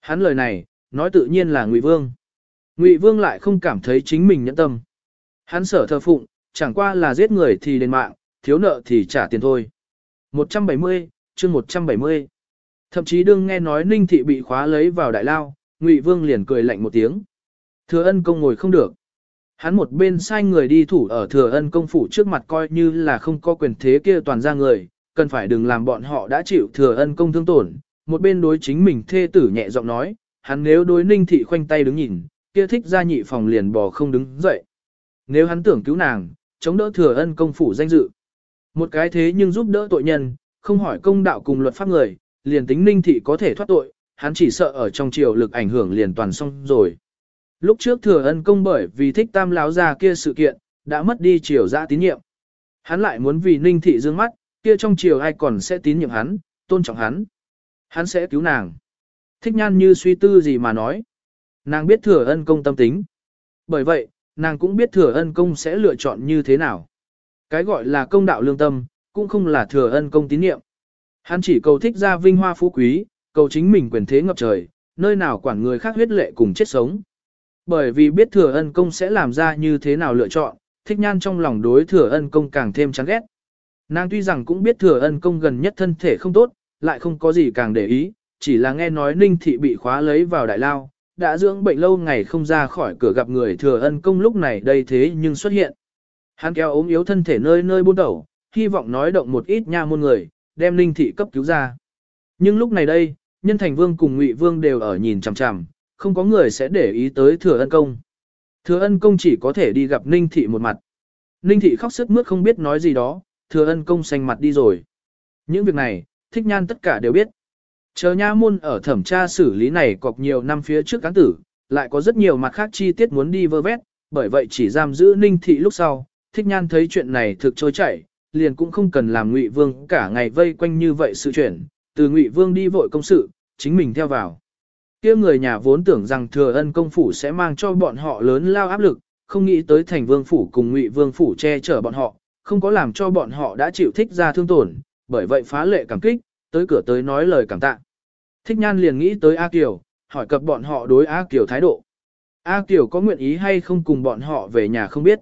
Hắn lời này, nói tự nhiên là Ngụy Vương. Ngụy Vương lại không cảm thấy chính mình nhẫn tâm. Hắn sở thờ phụng, chẳng qua là giết người thì đền mạng, thiếu nợ thì trả tiền thôi. 170, chương 170. Thậm chí đương nghe nói Ninh Thị bị khóa lấy vào đại lao, Ngụy Vương liền cười lạnh một tiếng. Thừa ân công ngồi không được. Hắn một bên sai người đi thủ ở thừa ân công phủ trước mặt coi như là không có quyền thế kia toàn ra người, cần phải đừng làm bọn họ đã chịu thừa ân công thương tổn. Một bên đối chính mình thê tử nhẹ giọng nói, hắn nếu đối ninh thị khoanh tay đứng nhìn, kia thích ra nhị phòng liền bò không đứng dậy. Nếu hắn tưởng cứu nàng, chống đỡ thừa ân công phủ danh dự. Một cái thế nhưng giúp đỡ tội nhân, không hỏi công đạo cùng luật pháp người, liền tính ninh thị có thể thoát tội, hắn chỉ sợ ở trong triều lực ảnh hưởng liền toàn xong rồi. Lúc trước thừa ân công bởi vì thích tam láo ra kia sự kiện, đã mất đi triều ra tín nhiệm. Hắn lại muốn vì ninh thị dương mắt, kia trong triều ai còn sẽ tín nhiệm hắn, tôn trọng hắn. Hắn sẽ cứu nàng. Thích nhan như suy tư gì mà nói. Nàng biết thừa ân công tâm tính. Bởi vậy, nàng cũng biết thừa ân công sẽ lựa chọn như thế nào. Cái gọi là công đạo lương tâm, cũng không là thừa ân công tín nhiệm. Hắn chỉ cầu thích ra vinh hoa phú quý, cầu chính mình quyền thế ngập trời, nơi nào quản người khác huyết lệ cùng chết sống. Bởi vì biết thừa ân công sẽ làm ra như thế nào lựa chọn, thích nhan trong lòng đối thừa ân công càng thêm chán ghét. Nàng tuy rằng cũng biết thừa ân công gần nhất thân thể không tốt, lại không có gì càng để ý, chỉ là nghe nói ninh thị bị khóa lấy vào đại lao, đã dưỡng bệnh lâu ngày không ra khỏi cửa gặp người thừa ân công lúc này đây thế nhưng xuất hiện. Hắn kéo ốm yếu thân thể nơi nơi buôn đầu, hy vọng nói động một ít nha môn người, đem ninh thị cấp cứu ra. Nhưng lúc này đây, nhân thành vương cùng ngụy vương đều ở nhìn chằm chằm, không có người sẽ để ý tới thừa ân công. Thừa ân công chỉ có thể đi gặp ninh thị một mặt. Ninh thị khóc sức mướt không biết nói gì đó, thừa ân công xanh mặt đi rồi. Những việc này, thích nhan tất cả đều biết. Chờ nha môn ở thẩm tra xử lý này cọc nhiều năm phía trước cán tử, lại có rất nhiều mặt khác chi tiết muốn đi vơ vét, bởi vậy chỉ giam giữ ninh thị lúc sau, thích nhan thấy chuyện này thực trôi chảy, liền cũng không cần làm ngụy vương cả ngày vây quanh như vậy sự chuyển, từ ngụy vương đi vội công sự, chính mình theo vào. kia người nhà vốn tưởng rằng thừa ân công phủ sẽ mang cho bọn họ lớn lao áp lực, không nghĩ tới thành vương phủ cùng ngụy vương phủ che chở bọn họ, không có làm cho bọn họ đã chịu thích ra thương tổn, bởi vậy phá lệ cảm kích, tới cửa tới nói lời cảm tạ. Thích nhan liền nghĩ tới A Kiều, hỏi cập bọn họ đối A Kiều thái độ. A Kiều có nguyện ý hay không cùng bọn họ về nhà không biết.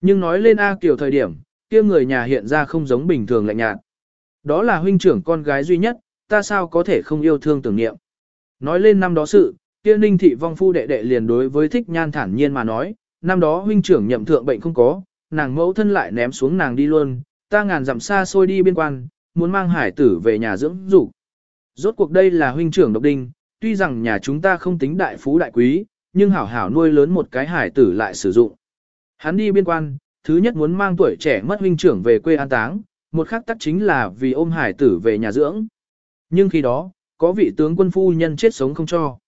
Nhưng nói lên A Kiều thời điểm, kia người nhà hiện ra không giống bình thường lạnh nhạt. Đó là huynh trưởng con gái duy nhất, ta sao có thể không yêu thương tưởng niệm. Nói lên năm đó sự, kia ninh thị vong phu đệ đệ liền đối với thích nhan thản nhiên mà nói, năm đó huynh trưởng nhậm thượng bệnh không có, nàng mẫu thân lại ném xuống nàng đi luôn, ta ngàn dặm xa xôi đi biên quan, muốn mang hải tử về nhà dưỡng dục. Rốt cuộc đây là huynh trưởng độc đinh, tuy rằng nhà chúng ta không tính đại phú đại quý, nhưng hảo hảo nuôi lớn một cái hải tử lại sử dụng. Hắn đi biên quan, thứ nhất muốn mang tuổi trẻ mất huynh trưởng về quê an táng, một khác tắc chính là vì ôm hải tử về nhà dưỡng. Nhưng khi đó, có vị tướng quân phu nhân chết sống không cho.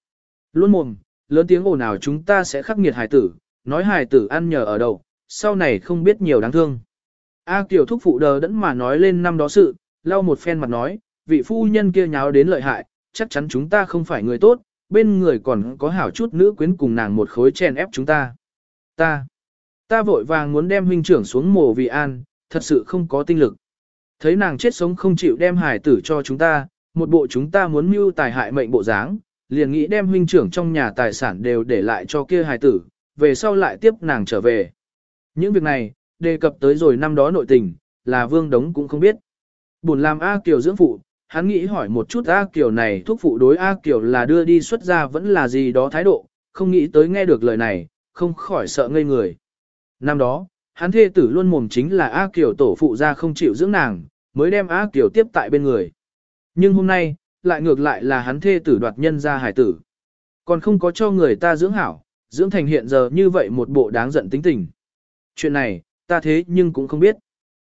Luôn mồm, lớn tiếng ồn nào chúng ta sẽ khắc nghiệt hải tử, nói hải tử ăn nhờ ở đâu, sau này không biết nhiều đáng thương. A Kiều thúc phụ đờ đẫn mà nói lên năm đó sự, lau một phen mặt nói, vị phu nhân kia nháo đến lợi hại, chắc chắn chúng ta không phải người tốt, bên người còn có hảo chút nữ quyến cùng nàng một khối chèn ép chúng ta. Ta, ta vội vàng muốn đem huynh trưởng xuống mồ vì an, thật sự không có tinh lực. Thấy nàng chết sống không chịu đem hải tử cho chúng ta, một bộ chúng ta muốn mưu tài hại mệnh bộ dáng, liền nghĩ đem huynh trưởng trong nhà tài sản đều để lại cho kia hải tử, về sau lại tiếp nàng trở về. Những việc này, đề cập tới rồi năm đó nội tình, là Vương Đống cũng không biết. Buồn làm A Kiều dưỡng phụ, hắn nghĩ hỏi một chút A Kiều này thuốc phụ đối A Kiều là đưa đi xuất ra vẫn là gì đó thái độ, không nghĩ tới nghe được lời này, không khỏi sợ ngây người. Năm đó, hắn thê tử luôn mồm chính là A Kiều tổ phụ ra không chịu dưỡng nàng, mới đem A Kiều tiếp tại bên người. Nhưng hôm nay, lại ngược lại là hắn thê tử đoạt nhân ra hải tử. Còn không có cho người ta dưỡng hảo, dưỡng thành hiện giờ như vậy một bộ đáng giận tính tình. Chuyện này, ta thế nhưng cũng không biết.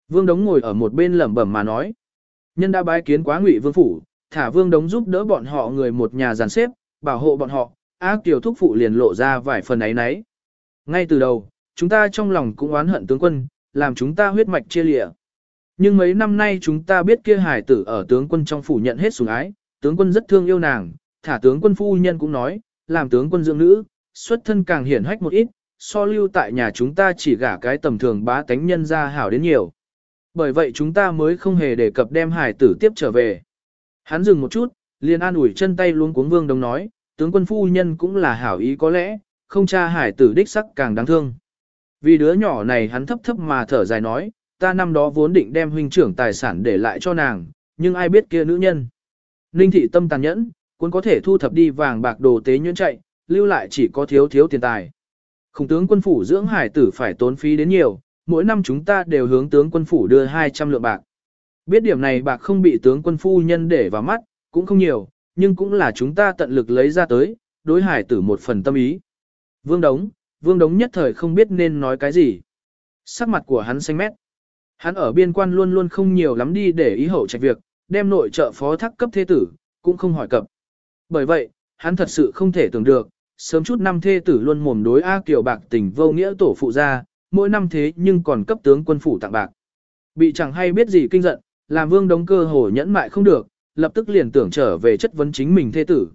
Vương Đống ngồi ở một bên lẩm bẩm mà nói. Nhân đã bái kiến quá ngụy vương phủ, thả Vương Đống giúp đỡ bọn họ người một nhà giàn xếp, bảo hộ bọn họ, ác tiểu thúc phụ liền lộ ra vài phần ấy nấy. Ngay từ đầu, chúng ta trong lòng cũng oán hận tướng quân, làm chúng ta huyết mạch chia lịa. Nhưng mấy năm nay chúng ta biết kia hải tử ở tướng quân trong phủ nhận hết sủng ái, tướng quân rất thương yêu nàng, thả tướng quân phu nhân cũng nói, làm tướng quân dưỡng nữ, xuất thân càng hiển hách một ít, so lưu tại nhà chúng ta chỉ gả cái tầm thường bá tánh nhân ra hảo đến nhiều. Bởi vậy chúng ta mới không hề đề cập đem hải tử tiếp trở về. Hắn dừng một chút, liền an ủi chân tay luôn cuống vương đồng nói, tướng quân phu nhân cũng là hảo ý có lẽ, không cha hải tử đích sắc càng đáng thương. Vì đứa nhỏ này hắn thấp thấp mà thở dài nói, ta năm đó vốn định đem huynh trưởng tài sản để lại cho nàng, nhưng ai biết kia nữ nhân. Ninh thị tâm tàn nhẫn, cũng có thể thu thập đi vàng bạc đồ tế nhuyễn chạy, lưu lại chỉ có thiếu thiếu tiền tài. Khủng tướng quân phủ dưỡng hải tử phải tốn phí đến nhiều, mỗi năm chúng ta đều hướng tướng quân phủ đưa 200 lượng bạc. Biết điểm này bạc không bị tướng quân phu nhân để vào mắt, cũng không nhiều, nhưng cũng là chúng ta tận lực lấy ra tới, đối hải tử một phần tâm ý. Vương Đống, Vương Đống nhất thời không biết nên nói cái gì. Sắc mặt của hắn xanh mét. Hắn ở biên quan luôn luôn không nhiều lắm đi để ý hậu trạch việc, đem nội trợ phó thác cấp thế tử, cũng không hỏi cập. Bởi vậy, hắn thật sự không thể tưởng được, sớm chút năm thê tử luôn mồm đối A Kiều bạc tình vô nghĩa tổ phụ ra, mỗi năm thế nhưng còn cấp tướng quân phủ tặng bạc. Bị chẳng hay biết gì kinh giận, làm vương đống cơ hồ nhẫn mại không được, lập tức liền tưởng trở về chất vấn chính mình thê tử.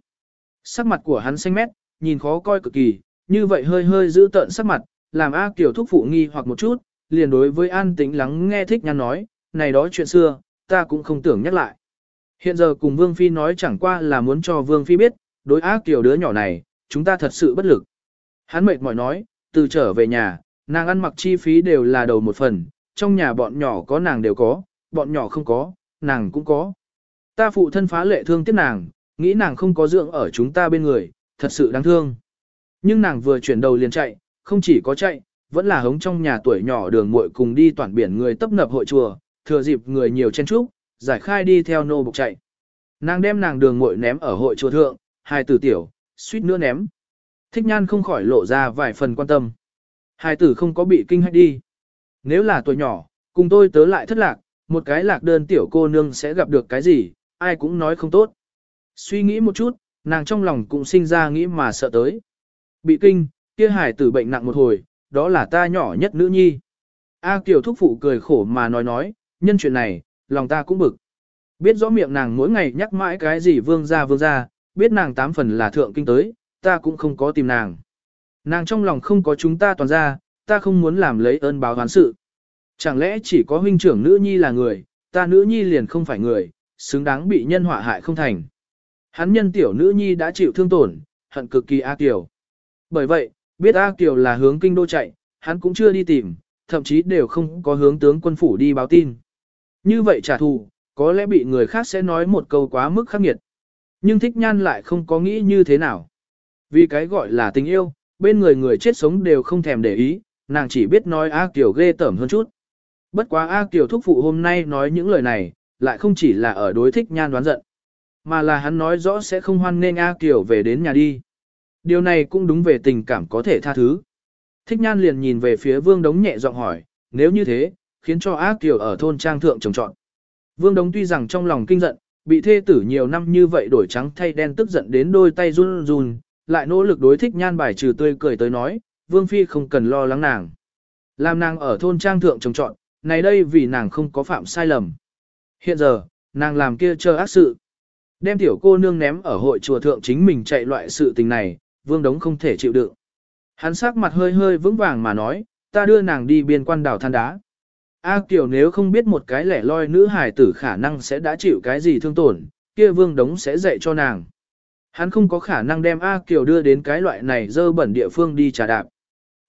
Sắc mặt của hắn xanh mét, nhìn khó coi cực kỳ, như vậy hơi hơi giữ tợn sắc mặt, làm A Kiều thúc phụ nghi hoặc một chút, liền đối với an tĩnh lắng nghe thích nhắn nói, này đó chuyện xưa, ta cũng không tưởng nhắc lại. Hiện giờ cùng Vương Phi nói chẳng qua là muốn cho Vương Phi biết, đối ác kiểu đứa nhỏ này, chúng ta thật sự bất lực. Hắn mệt mỏi nói, từ trở về nhà, nàng ăn mặc chi phí đều là đầu một phần, trong nhà bọn nhỏ có nàng đều có, bọn nhỏ không có, nàng cũng có. Ta phụ thân phá lệ thương tiếc nàng, nghĩ nàng không có dưỡng ở chúng ta bên người, thật sự đáng thương. Nhưng nàng vừa chuyển đầu liền chạy, không chỉ có chạy, vẫn là hống trong nhà tuổi nhỏ đường muội cùng đi toàn biển người tấp nập hội chùa, thừa dịp người nhiều chen trúc, giải khai đi theo nô bộc chạy. Nàng đem nàng đường muội ném ở hội chùa thượng, hai tử tiểu, suýt nữa ném. Thích nhan không khỏi lộ ra vài phần quan tâm. Hai tử không có bị kinh hách đi. Nếu là tuổi nhỏ, cùng tôi tớ lại thất lạc, một cái lạc đơn tiểu cô nương sẽ gặp được cái gì, ai cũng nói không tốt. Suy nghĩ một chút, nàng trong lòng cũng sinh ra nghĩ mà sợ tới. Bị kinh, kia hải tử bệnh nặng một hồi, đó là ta nhỏ nhất nữ nhi. A Kiều thúc phụ cười khổ mà nói nói, nhân chuyện này, lòng ta cũng bực. Biết rõ miệng nàng mỗi ngày nhắc mãi cái gì vương ra vương ra, biết nàng tám phần là thượng kinh tới, ta cũng không có tìm nàng. Nàng trong lòng không có chúng ta toàn ra, ta không muốn làm lấy ơn báo hoán sự. Chẳng lẽ chỉ có huynh trưởng nữ nhi là người, ta nữ nhi liền không phải người, xứng đáng bị nhân họa hại không thành. Hắn nhân tiểu nữ nhi đã chịu thương tổn, hận cực kỳ A Kiều. Bởi vậy, biết A Kiều là hướng kinh đô chạy, hắn cũng chưa đi tìm, thậm chí đều không có hướng tướng quân phủ đi báo tin. Như vậy trả thù, có lẽ bị người khác sẽ nói một câu quá mức khắc nghiệt. Nhưng thích nhan lại không có nghĩ như thế nào. Vì cái gọi là tình yêu, bên người người chết sống đều không thèm để ý, nàng chỉ biết nói A Kiều ghê tởm hơn chút. Bất quá A Kiều thúc phụ hôm nay nói những lời này, lại không chỉ là ở đối thích nhan đoán giận, mà là hắn nói rõ sẽ không hoan nên A Kiều về đến nhà đi. Điều này cũng đúng về tình cảm có thể tha thứ. Thích nhan liền nhìn về phía vương đống nhẹ giọng hỏi, nếu như thế, khiến cho A Kiều ở thôn trang thượng trồng trọn. Vương đống tuy rằng trong lòng kinh giận, bị thê tử nhiều năm như vậy đổi trắng thay đen tức giận đến đôi tay run run, lại nỗ lực đối thích nhan bài trừ tươi cười tới nói, Vương Phi không cần lo lắng nàng. Làm nàng ở thôn trang thượng trồng trọn, này đây vì nàng không có phạm sai lầm. Hiện giờ, nàng làm kia chờ ác sự. Đem tiểu cô nương ném ở hội chùa thượng chính mình chạy loại sự tình này, vương đống không thể chịu đựng. Hắn sắc mặt hơi hơi vững vàng mà nói, ta đưa nàng đi biên quan đảo than đá. A Kiều nếu không biết một cái lẻ loi nữ hài tử khả năng sẽ đã chịu cái gì thương tổn, kia vương đống sẽ dạy cho nàng. Hắn không có khả năng đem A Kiều đưa đến cái loại này dơ bẩn địa phương đi trà đạp.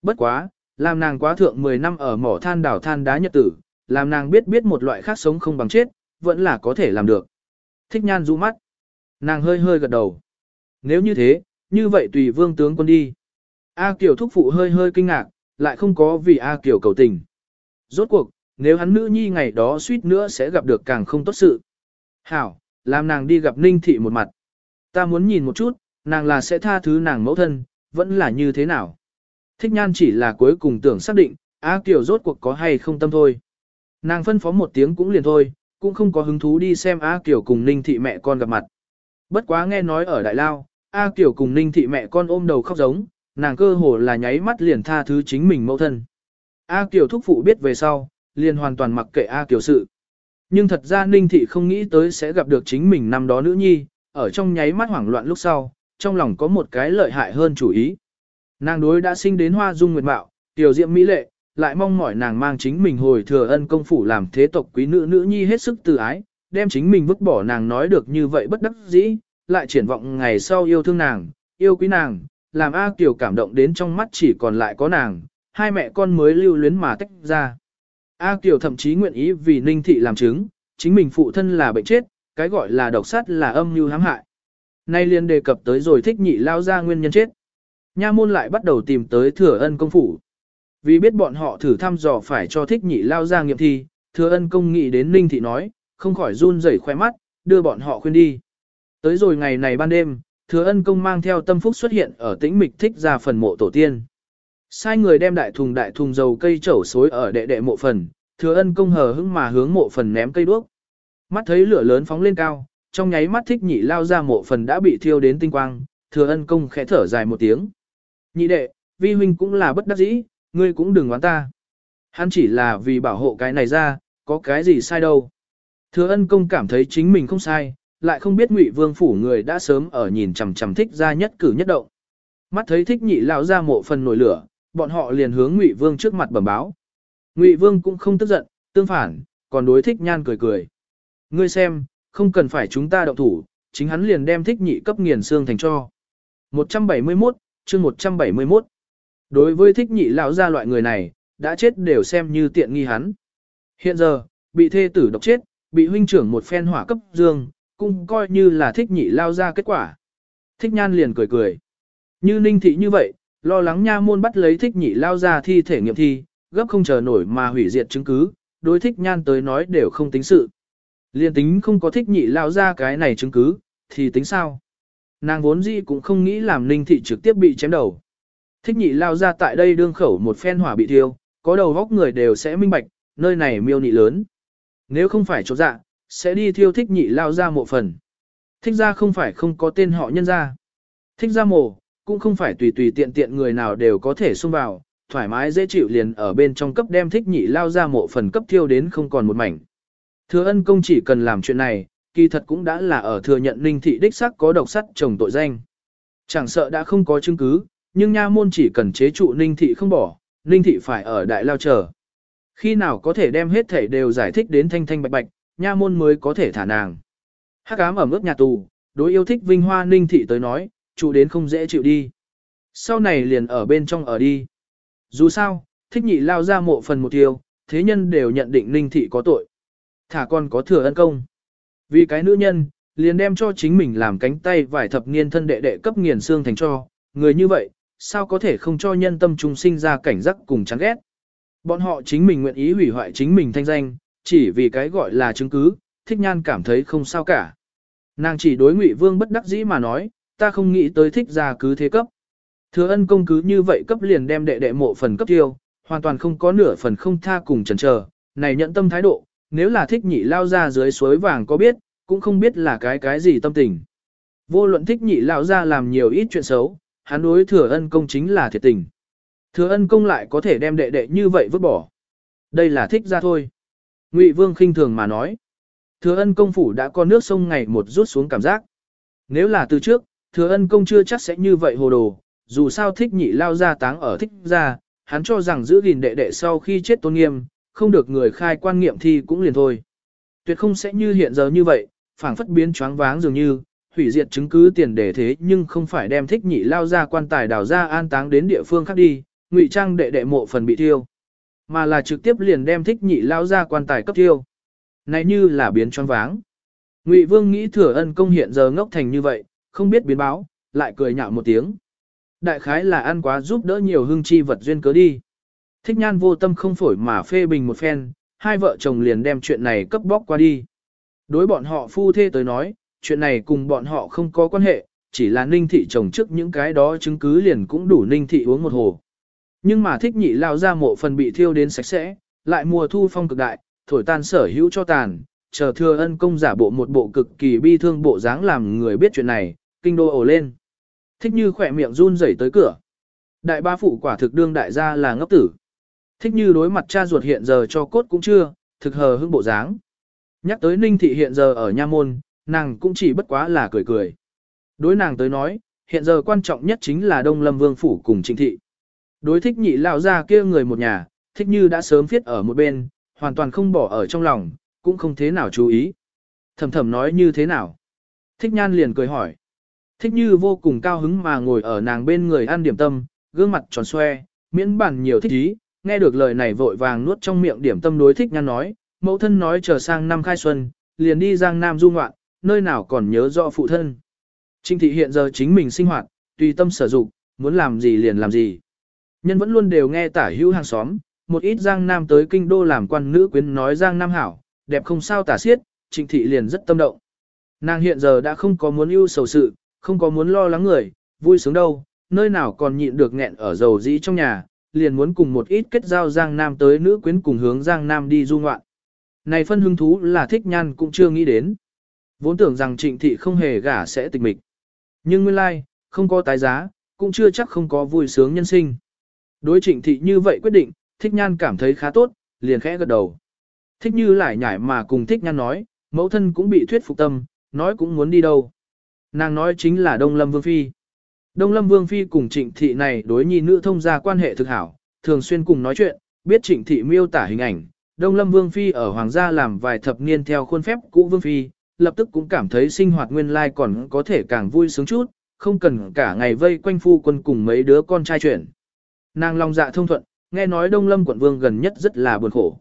Bất quá, làm nàng quá thượng 10 năm ở mỏ than đảo than đá nhật tử, làm nàng biết biết một loại khác sống không bằng chết, vẫn là có thể làm được. Thích nhan rũ mắt. Nàng hơi hơi gật đầu. Nếu như thế, như vậy tùy vương tướng quân đi. A Kiều thúc phụ hơi hơi kinh ngạc, lại không có vì A Kiều cầu tình. Rốt cuộc, nếu hắn nữ nhi ngày đó suýt nữa sẽ gặp được càng không tốt sự. Hảo, làm nàng đi gặp Ninh Thị một mặt. Ta muốn nhìn một chút, nàng là sẽ tha thứ nàng mẫu thân, vẫn là như thế nào. Thích nhan chỉ là cuối cùng tưởng xác định, A Kiều rốt cuộc có hay không tâm thôi. Nàng phân phó một tiếng cũng liền thôi, cũng không có hứng thú đi xem A Kiều cùng Ninh Thị mẹ con gặp mặt. Bất quá nghe nói ở Đại Lao, A Kiều cùng Ninh Thị mẹ con ôm đầu khóc giống, nàng cơ hồ là nháy mắt liền tha thứ chính mình mẫu thân. A Kiều thúc phụ biết về sau, liền hoàn toàn mặc kệ A Kiều sự. Nhưng thật ra Ninh Thị không nghĩ tới sẽ gặp được chính mình năm đó nữ nhi, ở trong nháy mắt hoảng loạn lúc sau, trong lòng có một cái lợi hại hơn chủ ý. Nàng đối đã sinh đến hoa dung nguyệt mạo, tiểu diệm mỹ lệ, lại mong mỏi nàng mang chính mình hồi thừa ân công phủ làm thế tộc quý nữ nữ nhi hết sức từ ái, đem chính mình vứt bỏ nàng nói được như vậy bất đắc dĩ, lại triển vọng ngày sau yêu thương nàng, yêu quý nàng, làm A Kiều cảm động đến trong mắt chỉ còn lại có nàng, hai mẹ con mới lưu luyến mà tách ra. A Kiều thậm chí nguyện ý vì Ninh Thị làm chứng, chính mình phụ thân là bệnh chết, cái gọi là độc sát là âm mưu hãm hại. Nay liền đề cập tới rồi thích nhị lao ra nguyên nhân chết. Nha môn lại bắt đầu tìm tới thừa ân công phủ. Vì biết bọn họ thử thăm dò phải cho thích nhị lao ra nghiệm thi, thừa ân công nghị đến Ninh Thị nói, không khỏi run rẩy khoe mắt, đưa bọn họ khuyên đi. Tới rồi ngày này ban đêm, thừa ân công mang theo tâm phúc xuất hiện ở tĩnh mịch thích ra phần mộ tổ tiên. Sai người đem đại thùng đại thùng dầu cây trổ xối ở đệ đệ mộ phần, thừa ân công hờ hững mà hướng mộ phần ném cây đuốc. Mắt thấy lửa lớn phóng lên cao, trong nháy mắt thích nhị lao ra mộ phần đã bị thiêu đến tinh quang, thừa ân công khẽ thở dài một tiếng. Nhị đệ, vi huynh cũng là bất đắc dĩ, ngươi cũng đừng oán ta. Hắn chỉ là vì bảo hộ cái này ra, có cái gì sai đâu. Thừa ân công cảm thấy chính mình không sai, lại không biết ngụy vương phủ người đã sớm ở nhìn chằm chằm thích ra nhất cử nhất động. Mắt thấy thích nhị lao ra mộ phần nổi lửa, bọn họ liền hướng ngụy vương trước mặt bẩm báo. Ngụy vương cũng không tức giận, tương phản, còn đối thích nhan cười cười. Ngươi xem, không cần phải chúng ta động thủ, chính hắn liền đem thích nhị cấp nghiền xương thành cho. 171, chương 171. Đối với thích nhị lão gia loại người này, đã chết đều xem như tiện nghi hắn. Hiện giờ, bị thê tử độc chết, bị huynh trưởng một phen hỏa cấp dương, cũng coi như là thích nhị lao ra kết quả. Thích nhan liền cười cười. Như ninh thị như vậy, lo lắng nha môn bắt lấy thích nhị lao ra thi thể nghiệm thi, gấp không chờ nổi mà hủy diệt chứng cứ, đối thích nhan tới nói đều không tính sự. Liên tính không có thích nhị lao ra cái này chứng cứ, thì tính sao? Nàng vốn dĩ cũng không nghĩ làm ninh thị trực tiếp bị chém đầu. Thích nhị lao ra tại đây đương khẩu một phen hỏa bị thiêu, có đầu vóc người đều sẽ minh bạch, nơi này miêu nị lớn. Nếu không phải chỗ dạ, sẽ đi thiêu thích nhị lao ra mộ phần. Thích ra không phải không có tên họ nhân ra. Thích ra mộ, cũng không phải tùy tùy tiện tiện người nào đều có thể xông vào, thoải mái dễ chịu liền ở bên trong cấp đem thích nhị lao ra mộ phần cấp thiêu đến không còn một mảnh. Thừa ân công chỉ cần làm chuyện này, kỳ thật cũng đã là ở thừa nhận ninh thị đích sắc có độc sắt chồng tội danh. Chẳng sợ đã không có chứng cứ, nhưng nha môn chỉ cần chế trụ ninh thị không bỏ, ninh thị phải ở đại lao chờ. Khi nào có thể đem hết thể đều giải thích đến thanh thanh bạch bạch, nha môn mới có thể thả nàng. Hắc ám ở mức nhà tù, đối yêu thích vinh hoa ninh thị tới nói, trụ đến không dễ chịu đi. Sau này liền ở bên trong ở đi. Dù sao, thích nhị lao ra mộ phần một tiêu, thế nhân đều nhận định ninh thị có tội. Thả con có thừa ân công. Vì cái nữ nhân, liền đem cho chính mình làm cánh tay vài thập niên thân đệ đệ cấp nghiền xương thành cho, người như vậy, sao có thể không cho nhân tâm trung sinh ra cảnh giác cùng chán ghét. Bọn họ chính mình nguyện ý hủy hoại chính mình thanh danh, chỉ vì cái gọi là chứng cứ, thích nhan cảm thấy không sao cả. Nàng chỉ đối ngụy vương bất đắc dĩ mà nói, ta không nghĩ tới thích ra cứ thế cấp. Thừa ân công cứ như vậy cấp liền đem đệ đệ mộ phần cấp tiêu, hoàn toàn không có nửa phần không tha cùng chần chờ, này nhận tâm thái độ, nếu là thích nhị lao ra dưới suối vàng có biết, cũng không biết là cái cái gì tâm tình. Vô luận thích nhị lao ra làm nhiều ít chuyện xấu, hắn đối thừa ân công chính là thiệt tình. Thừa ân công lại có thể đem đệ đệ như vậy vứt bỏ. Đây là thích ra thôi. Ngụy Vương khinh thường mà nói. Thừa ân công phủ đã có nước sông ngày một rút xuống cảm giác. Nếu là từ trước, thừa ân công chưa chắc sẽ như vậy hồ đồ, dù sao thích nhị lao ra táng ở thích ra, hắn cho rằng giữ gìn đệ đệ sau khi chết tôn nghiêm, không được người khai quan nghiệm thi cũng liền thôi. Tuyệt không sẽ như hiện giờ như vậy, phảng phất biến choáng váng dường như, hủy diệt chứng cứ tiền đề thế nhưng không phải đem thích nhị lao ra quan tài đào ra an táng đến địa phương khác đi, ngụy trang đệ đệ mộ phần bị thiêu, mà là trực tiếp liền đem thích nhị lao ra quan tài cấp thiêu. Này như là biến choáng váng. Ngụy Vương nghĩ thừa ân công hiện giờ ngốc thành như vậy, không biết biến báo, lại cười nhạo một tiếng. Đại khái là ăn quá giúp đỡ nhiều hương chi vật duyên cớ đi. Thích nhan vô tâm không phổi mà phê bình một phen, hai vợ chồng liền đem chuyện này cấp bóc qua đi. Đối bọn họ phu thê tới nói, chuyện này cùng bọn họ không có quan hệ, chỉ là ninh thị chồng trước những cái đó chứng cứ liền cũng đủ ninh thị uống một hồ. Nhưng mà thích nhị lao ra mộ phần bị thiêu đến sạch sẽ, lại mùa thu phong cực đại, thổi tan sở hữu cho tàn, chờ thừa ân công giả bộ một bộ cực kỳ bi thương bộ dáng làm người biết chuyện này, kinh đô ổ lên. Thích như khỏe miệng run rẩy tới cửa. Đại ba phụ quả thực đương đại gia là ngốc tử. Thích như đối mặt cha ruột hiện giờ cho cốt cũng chưa, thực hờ hững bộ dáng. Nhắc tới ninh thị hiện giờ ở nha môn, nàng cũng chỉ bất quá là cười cười. Đối nàng tới nói, hiện giờ quan trọng nhất chính là Đông Lâm Vương Phủ cùng Trịnh Thị. Đối thích nhị lão ra kia người một nhà, thích như đã sớm viết ở một bên, hoàn toàn không bỏ ở trong lòng, cũng không thế nào chú ý. Thầm thầm nói như thế nào? Thích nhan liền cười hỏi. Thích như vô cùng cao hứng mà ngồi ở nàng bên người ăn điểm tâm, gương mặt tròn xoe, miễn bản nhiều thích ý, nghe được lời này vội vàng nuốt trong miệng điểm tâm đối thích nhăn nói, mẫu thân nói chờ sang năm khai xuân, liền đi giang nam du ngoạn, nơi nào còn nhớ rõ phụ thân. Trinh thị hiện giờ chính mình sinh hoạt, tùy tâm sở dụng, muốn làm gì liền làm gì. Nhân vẫn luôn đều nghe tả hữu hàng xóm, một ít giang nam tới kinh đô làm quan nữ quyến nói giang nam hảo, đẹp không sao tả xiết, trịnh thị liền rất tâm động. Nàng hiện giờ đã không có muốn ưu sầu sự, không có muốn lo lắng người, vui sướng đâu, nơi nào còn nhịn được nghẹn ở dầu dĩ trong nhà, liền muốn cùng một ít kết giao giang nam tới nữ quyến cùng hướng giang nam đi du ngoạn. Này phân hứng thú là thích nhan cũng chưa nghĩ đến. Vốn tưởng rằng trịnh thị không hề gả sẽ tịch mịch. Nhưng nguyên lai, like, không có tái giá, cũng chưa chắc không có vui sướng nhân sinh. Đối trịnh thị như vậy quyết định, thích nhan cảm thấy khá tốt, liền khẽ gật đầu. Thích như lại nhảy mà cùng thích nhan nói, mẫu thân cũng bị thuyết phục tâm, nói cũng muốn đi đâu. Nàng nói chính là Đông Lâm Vương Phi. Đông Lâm Vương Phi cùng trịnh thị này đối nhi nữ thông gia quan hệ thực hảo, thường xuyên cùng nói chuyện, biết trịnh thị miêu tả hình ảnh. Đông Lâm Vương Phi ở Hoàng gia làm vài thập niên theo khuôn phép cũ Vương Phi, lập tức cũng cảm thấy sinh hoạt nguyên lai còn có thể càng vui sướng chút, không cần cả ngày vây quanh phu quân cùng mấy đứa con trai chuyện. Nàng lòng dạ thông thuận, nghe nói Đông Lâm quận vương gần nhất rất là buồn khổ.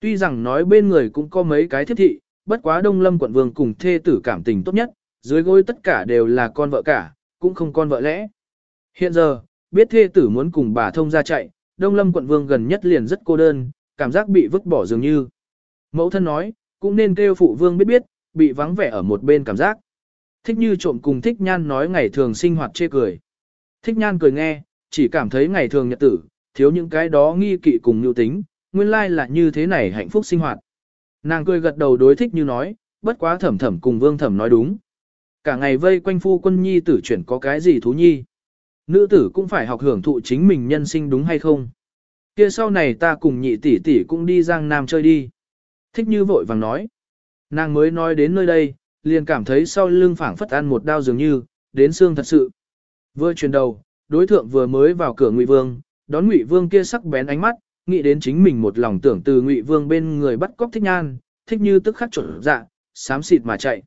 Tuy rằng nói bên người cũng có mấy cái thiết thị, bất quá Đông Lâm quận vương cùng thê tử cảm tình tốt nhất, dưới gối tất cả đều là con vợ cả, cũng không con vợ lẽ. Hiện giờ, biết thê tử muốn cùng bà thông ra chạy, Đông Lâm quận vương gần nhất liền rất cô đơn, cảm giác bị vứt bỏ dường như. Mẫu thân nói, cũng nên kêu phụ vương biết biết, bị vắng vẻ ở một bên cảm giác. Thích như trộm cùng thích nhan nói ngày thường sinh hoạt chê cười. Thích nhan cười nghe, chỉ cảm thấy ngày thường nhật tử, thiếu những cái đó nghi kỵ cùng nhu tính, nguyên lai là như thế này hạnh phúc sinh hoạt. Nàng cười gật đầu đối thích như nói, bất quá thẩm thẩm cùng vương thẩm nói đúng. Cả ngày vây quanh phu quân nhi tử chuyển có cái gì thú nhi. Nữ tử cũng phải học hưởng thụ chính mình nhân sinh đúng hay không. Kia sau này ta cùng nhị tỷ tỷ cũng đi giang nam chơi đi. Thích như vội vàng nói. Nàng mới nói đến nơi đây, liền cảm thấy sau lưng phảng phất ăn một đao dường như, đến xương thật sự. Vừa chuyển đầu, đối thượng vừa mới vào cửa Ngụy Vương, đón Ngụy Vương kia sắc bén ánh mắt, nghĩ đến chính mình một lòng tưởng từ Ngụy Vương bên người bắt cóc Thích Nhan, thích như tức khắc chuẩn dạ, xám xịt mà chạy.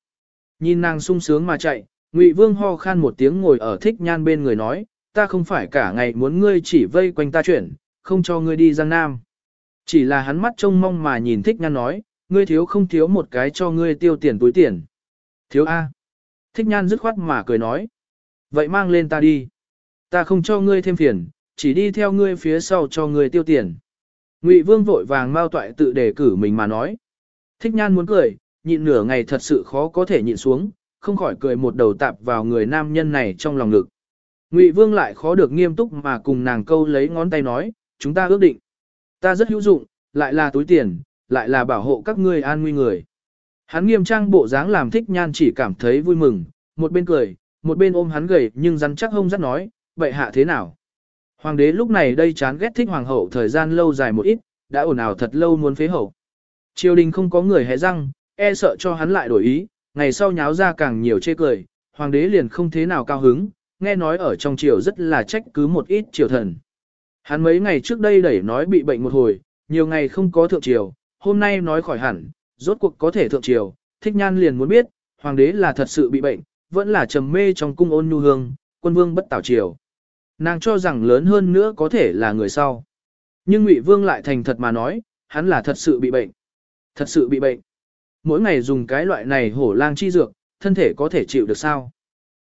Nhìn nàng sung sướng mà chạy, Ngụy Vương ho khan một tiếng ngồi ở Thích Nhan bên người nói, ta không phải cả ngày muốn ngươi chỉ vây quanh ta chuyển, không cho ngươi đi Giang Nam. Chỉ là hắn mắt trông mong mà nhìn Thích Nhan nói, ngươi thiếu không thiếu một cái cho ngươi tiêu tiền túi tiền. Thiếu A. Thích Nhan dứt khoát mà cười nói. Vậy mang lên ta đi. Ta không cho ngươi thêm phiền, chỉ đi theo ngươi phía sau cho ngươi tiêu tiền. Ngụy Vương vội vàng mau toại tự đề cử mình mà nói. Thích Nhan muốn cười, nhịn nửa ngày thật sự khó có thể nhịn xuống, không khỏi cười một đầu tạp vào người nam nhân này trong lòng ngực. Ngụy Vương lại khó được nghiêm túc mà cùng nàng câu lấy ngón tay nói, chúng ta ước định. Ta rất hữu dụng, lại là túi tiền, lại là bảo hộ các ngươi an nguy người. Hắn nghiêm trang bộ dáng làm thích nhan chỉ cảm thấy vui mừng, một bên cười, một bên ôm hắn gầy nhưng rắn chắc hông rắn nói, vậy hạ thế nào? Hoàng đế lúc này đây chán ghét thích hoàng hậu thời gian lâu dài một ít, đã ồn ào thật lâu muốn phế hậu. Triều đình không có người hé răng, e sợ cho hắn lại đổi ý, ngày sau nháo ra càng nhiều chê cười, hoàng đế liền không thế nào cao hứng, nghe nói ở trong triều rất là trách cứ một ít triều thần. Hắn mấy ngày trước đây đẩy nói bị bệnh một hồi, nhiều ngày không có thượng triều, hôm nay nói khỏi hẳn, rốt cuộc có thể thượng triều, thích nhan liền muốn biết, hoàng đế là thật sự bị bệnh, vẫn là trầm mê trong cung ôn nhu hương, quân vương bất tảo triều. Nàng cho rằng lớn hơn nữa có thể là người sau. Nhưng Ngụy Vương lại thành thật mà nói, hắn là thật sự bị bệnh. Thật sự bị bệnh. Mỗi ngày dùng cái loại này hổ lang chi dược, thân thể có thể chịu được sao?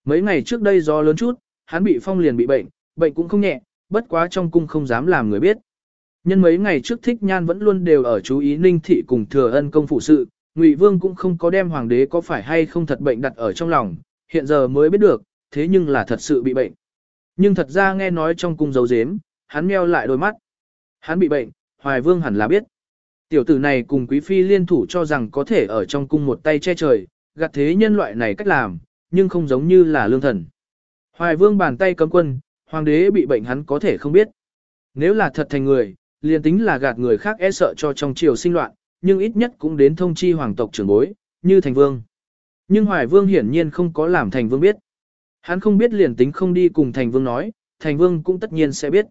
Mấy ngày trước đây do lớn chút, hắn bị phong liền bị bệnh, bệnh cũng không nhẹ, bất quá trong cung không dám làm người biết. Nhân mấy ngày trước thích nhan vẫn luôn đều ở chú ý ninh thị cùng thừa ân công phụ sự, Ngụy Vương cũng không có đem hoàng đế có phải hay không thật bệnh đặt ở trong lòng, hiện giờ mới biết được, thế nhưng là thật sự bị bệnh. Nhưng thật ra nghe nói trong cung dấu dếm, hắn meo lại đôi mắt. Hắn bị bệnh, Hoài Vương hẳn là biết. Tiểu tử này cùng Quý Phi liên thủ cho rằng có thể ở trong cung một tay che trời, gặt thế nhân loại này cách làm, nhưng không giống như là lương thần. Hoài Vương bàn tay cấm quân, hoàng đế bị bệnh hắn có thể không biết. Nếu là thật thành người, liền tính là gạt người khác e sợ cho trong triều sinh loạn, nhưng ít nhất cũng đến thông chi hoàng tộc trưởng bối, như thành vương. Nhưng Hoài Vương hiển nhiên không có làm thành vương biết. Hắn không biết liền tính không đi cùng thành vương nói, thành vương cũng tất nhiên sẽ biết.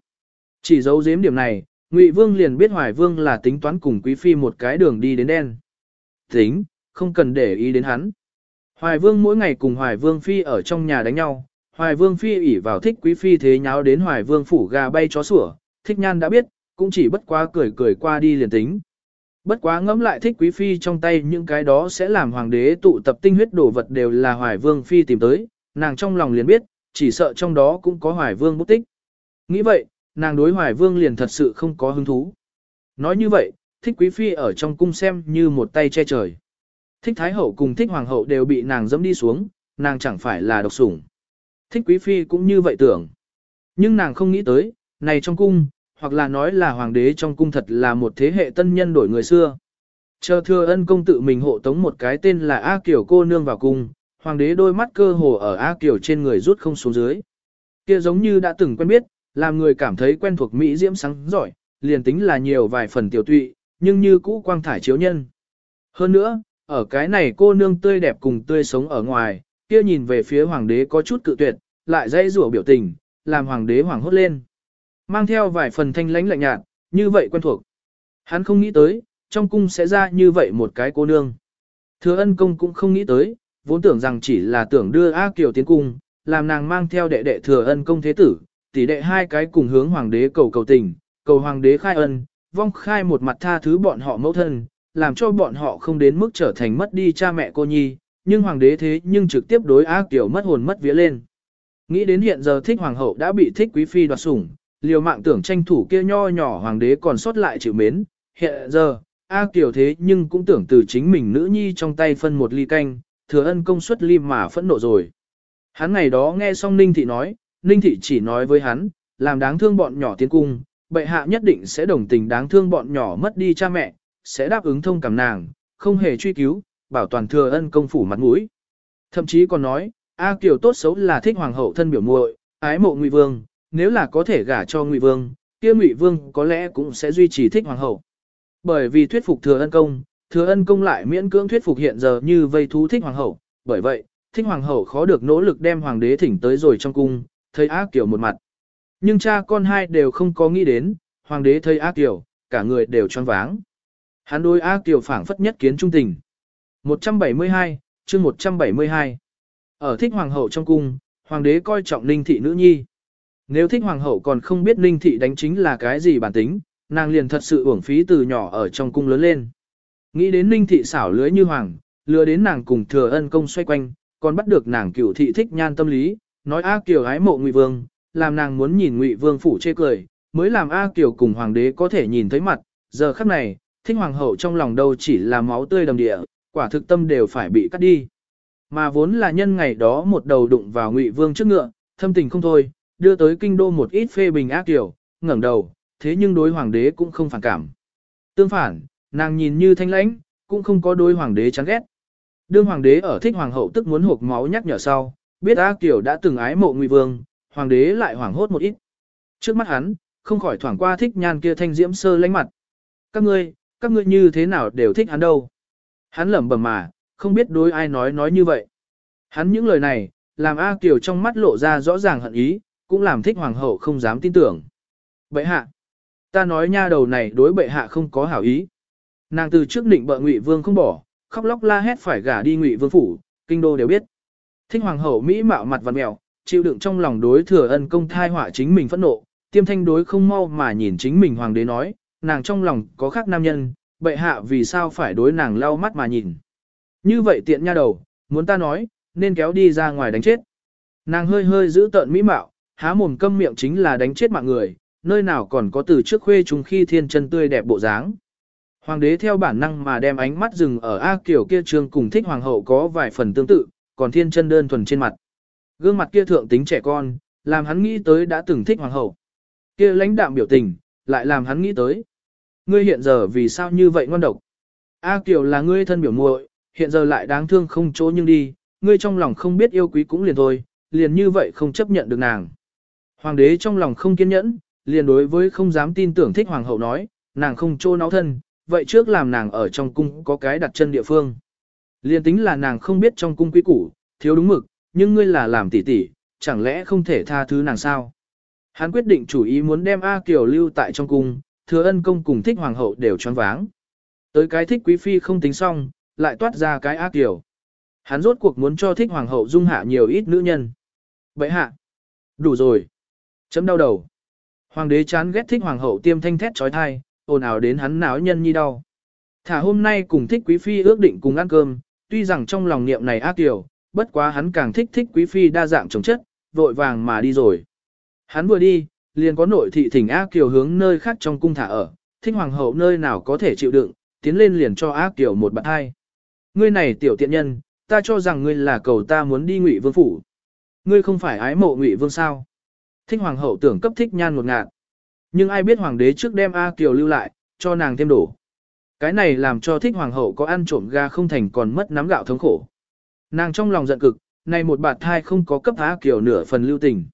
Chỉ giấu giếm điểm này, Ngụy Vương liền biết Hoài Vương là tính toán cùng Quý Phi một cái đường đi đến đen. Tính, không cần để ý đến hắn. Hoài Vương mỗi ngày cùng Hoài Vương Phi ở trong nhà đánh nhau, Hoài Vương Phi ỉ vào thích Quý Phi thế nháo đến Hoài Vương phủ gà bay chó sủa, thích nhan đã biết, cũng chỉ bất quá cười cười qua đi liền tính. Bất quá ngẫm lại thích Quý Phi trong tay những cái đó sẽ làm Hoàng đế tụ tập tinh huyết đổ vật đều là Hoài Vương Phi tìm tới, nàng trong lòng liền biết, chỉ sợ trong đó cũng có Hoài Vương bút tích. Nghĩ vậy, nàng đối Hoài Vương liền thật sự không có hứng thú. Nói như vậy, thích quý phi ở trong cung xem như một tay che trời. Thích thái hậu cùng thích hoàng hậu đều bị nàng dẫm đi xuống, nàng chẳng phải là độc sủng. Thích quý phi cũng như vậy tưởng. Nhưng nàng không nghĩ tới, này trong cung, hoặc là nói là hoàng đế trong cung thật là một thế hệ tân nhân đổi người xưa. Chờ thừa ân công tự mình hộ tống một cái tên là A Kiều cô nương vào cung, hoàng đế đôi mắt cơ hồ ở A Kiều trên người rút không xuống dưới. Kia giống như đã từng quen biết, làm người cảm thấy quen thuộc Mỹ diễm sáng giỏi, liền tính là nhiều vài phần tiểu tụy, nhưng như cũ quang thải chiếu nhân. Hơn nữa, ở cái này cô nương tươi đẹp cùng tươi sống ở ngoài, kia nhìn về phía hoàng đế có chút cự tuyệt, lại dây rủa biểu tình, làm hoàng đế hoàng hốt lên. Mang theo vài phần thanh lãnh lạnh nhạt, như vậy quen thuộc. Hắn không nghĩ tới, trong cung sẽ ra như vậy một cái cô nương. Thừa ân công cũng không nghĩ tới, vốn tưởng rằng chỉ là tưởng đưa A Kiều tiến cung, làm nàng mang theo đệ đệ thừa ân công thế tử, tỷ đệ hai cái cùng hướng hoàng đế cầu cầu tình, cầu hoàng đế khai ân, vong khai một mặt tha thứ bọn họ mẫu thân, làm cho bọn họ không đến mức trở thành mất đi cha mẹ cô nhi, nhưng hoàng đế thế nhưng trực tiếp đối ác tiểu mất hồn mất vía lên. Nghĩ đến hiện giờ thích hoàng hậu đã bị thích quý phi đoạt sủng, liều mạng tưởng tranh thủ kia nho nhỏ hoàng đế còn sót lại chịu mến, hiện giờ, ác tiểu thế nhưng cũng tưởng từ chính mình nữ nhi trong tay phân một ly canh, thừa ân công suất ly mà phẫn nộ rồi. Hắn ngày đó nghe xong Ninh Thị nói, Ninh Thị chỉ nói với hắn, làm đáng thương bọn nhỏ tiến cung, bệ hạ nhất định sẽ đồng tình đáng thương bọn nhỏ mất đi cha mẹ, sẽ đáp ứng thông cảm nàng, không hề truy cứu, bảo toàn thừa ân công phủ mặt mũi. Thậm chí còn nói, A Kiều tốt xấu là thích hoàng hậu thân biểu muội, ái mộ Ngụy Vương, nếu là có thể gả cho Ngụy Vương, kia Ngụy Vương có lẽ cũng sẽ duy trì thích hoàng hậu. Bởi vì thuyết phục thừa ân công, thừa ân công lại miễn cưỡng thuyết phục hiện giờ như vây thú thích hoàng hậu, bởi vậy, thích hoàng hậu khó được nỗ lực đem hoàng đế thỉnh tới rồi trong cung, thấy ác Kiều một mặt. Nhưng cha con hai đều không có nghĩ đến, hoàng đế thấy ác Kiều, cả người đều choáng váng. Hắn đối ác Kiều phảng phất nhất kiến trung tình. 172, chương 172. Ở thích hoàng hậu trong cung, hoàng đế coi trọng ninh thị nữ nhi. Nếu thích hoàng hậu còn không biết ninh thị đánh chính là cái gì bản tính, nàng liền thật sự uổng phí từ nhỏ ở trong cung lớn lên. Nghĩ đến ninh thị xảo lưới như hoàng, lừa đến nàng cùng thừa ân công xoay quanh, còn bắt được nàng cựu thị thích nhan tâm lý, nói A Kiều ái mộ Ngụy Vương, làm nàng muốn nhìn Ngụy Vương phủ chê cười, mới làm A Kiều cùng hoàng đế có thể nhìn thấy mặt, giờ khắc này, thích hoàng hậu trong lòng đâu chỉ là máu tươi đầm địa, quả thực tâm đều phải bị cắt đi. Mà vốn là nhân ngày đó một đầu đụng vào Ngụy Vương trước ngựa, thâm tình không thôi, đưa tới kinh đô một ít phê bình A Kiều, ngẩng đầu, thế nhưng đối hoàng đế cũng không phản cảm. Tương phản, nàng nhìn như thanh lãnh, cũng không có đối hoàng đế chán ghét. Đương hoàng đế ở thích hoàng hậu tức muốn hộp máu nhắc nhở sau, biết A Kiều đã từng ái mộ Ngụy Vương, hoàng đế lại hoảng hốt một ít. Trước mắt hắn, không khỏi thoảng qua thích nhan kia thanh diễm sơ lánh mặt. Các ngươi, các ngươi như thế nào đều thích hắn đâu. Hắn lẩm bẩm mà, không biết đối ai nói nói như vậy. Hắn những lời này, làm A Kiều trong mắt lộ ra rõ ràng hận ý, cũng làm thích hoàng hậu không dám tin tưởng. Bệ hạ, ta nói nha đầu này đối bệ hạ không có hảo ý. Nàng từ trước định bợ Ngụy Vương không bỏ, khóc lóc la hét phải gả đi Ngụy Vương phủ, kinh đô đều biết. Thích hoàng hậu Mỹ mạo mặt vằn mèo, chịu đựng trong lòng đối thừa ân công thai họa chính mình phẫn nộ, tiêm thanh đối không mau mà nhìn chính mình hoàng đế nói, nàng trong lòng có khác nam nhân, bệ hạ vì sao phải đối nàng lau mắt mà nhìn. Như vậy tiện nha đầu, muốn ta nói, nên kéo đi ra ngoài đánh chết. Nàng hơi hơi giữ tợn mỹ mạo, há mồm câm miệng chính là đánh chết mạng người, nơi nào còn có từ trước khuê chúng khi thiên chân tươi đẹp bộ dáng. Hoàng đế theo bản năng mà đem ánh mắt dừng ở A Kiều kia trương cùng thích hoàng hậu có vài phần tương tự, còn thiên chân đơn thuần trên mặt. Gương mặt kia thượng tính trẻ con, làm hắn nghĩ tới đã từng thích hoàng hậu. Kia lãnh đạm biểu tình, lại làm hắn nghĩ tới. Ngươi hiện giờ vì sao như vậy ngon độc? A Kiều là ngươi thân biểu muội, hiện giờ lại đáng thương không chỗ nhưng đi, ngươi trong lòng không biết yêu quý cũng liền thôi, liền như vậy không chấp nhận được nàng. Hoàng đế trong lòng không kiên nhẫn, liền đối với không dám tin tưởng thích hoàng hậu nói, nàng không chỗ náo thân, vậy trước làm nàng ở trong cung có cái đặt chân địa phương liên tính là nàng không biết trong cung quý củ, thiếu đúng mực, nhưng ngươi là làm tỷ tỷ, chẳng lẽ không thể tha thứ nàng sao? Hắn quyết định chủ ý muốn đem A Kiều lưu tại trong cung, thừa ân công cùng thích hoàng hậu đều choáng váng. Tới cái thích quý phi không tính xong, lại toát ra cái A Kiều. Hắn rốt cuộc muốn cho thích hoàng hậu dung hạ nhiều ít nữ nhân. Vậy hạ, đủ rồi. Chấm đau đầu. Hoàng đế chán ghét thích hoàng hậu tiêm thanh thét trói thai, ồn ào đến hắn náo nhân nhi đau. Thả hôm nay cùng thích quý phi ước định cùng ăn cơm, tuy rằng trong lòng niệm này ác tiểu, bất quá hắn càng thích thích quý phi đa dạng chống chất, vội vàng mà đi rồi. Hắn vừa đi, liền có nội thị thỉnh ác tiểu hướng nơi khác trong cung thả ở, thích hoàng hậu nơi nào có thể chịu đựng, tiến lên liền cho ác tiểu một bạn hai. Ngươi này tiểu tiện nhân, ta cho rằng ngươi là cầu ta muốn đi ngụy vương phủ. Ngươi không phải ái mộ ngụy vương sao. Thích hoàng hậu tưởng cấp thích nhan một ngạt. Nhưng ai biết hoàng đế trước đem A Kiều lưu lại, cho nàng thêm đổ. Cái này làm cho thích hoàng hậu có ăn trộm ga không thành còn mất nắm gạo thống khổ. Nàng trong lòng giận cực, này một bạt thai không có cấp á Kiều nửa phần lưu tình.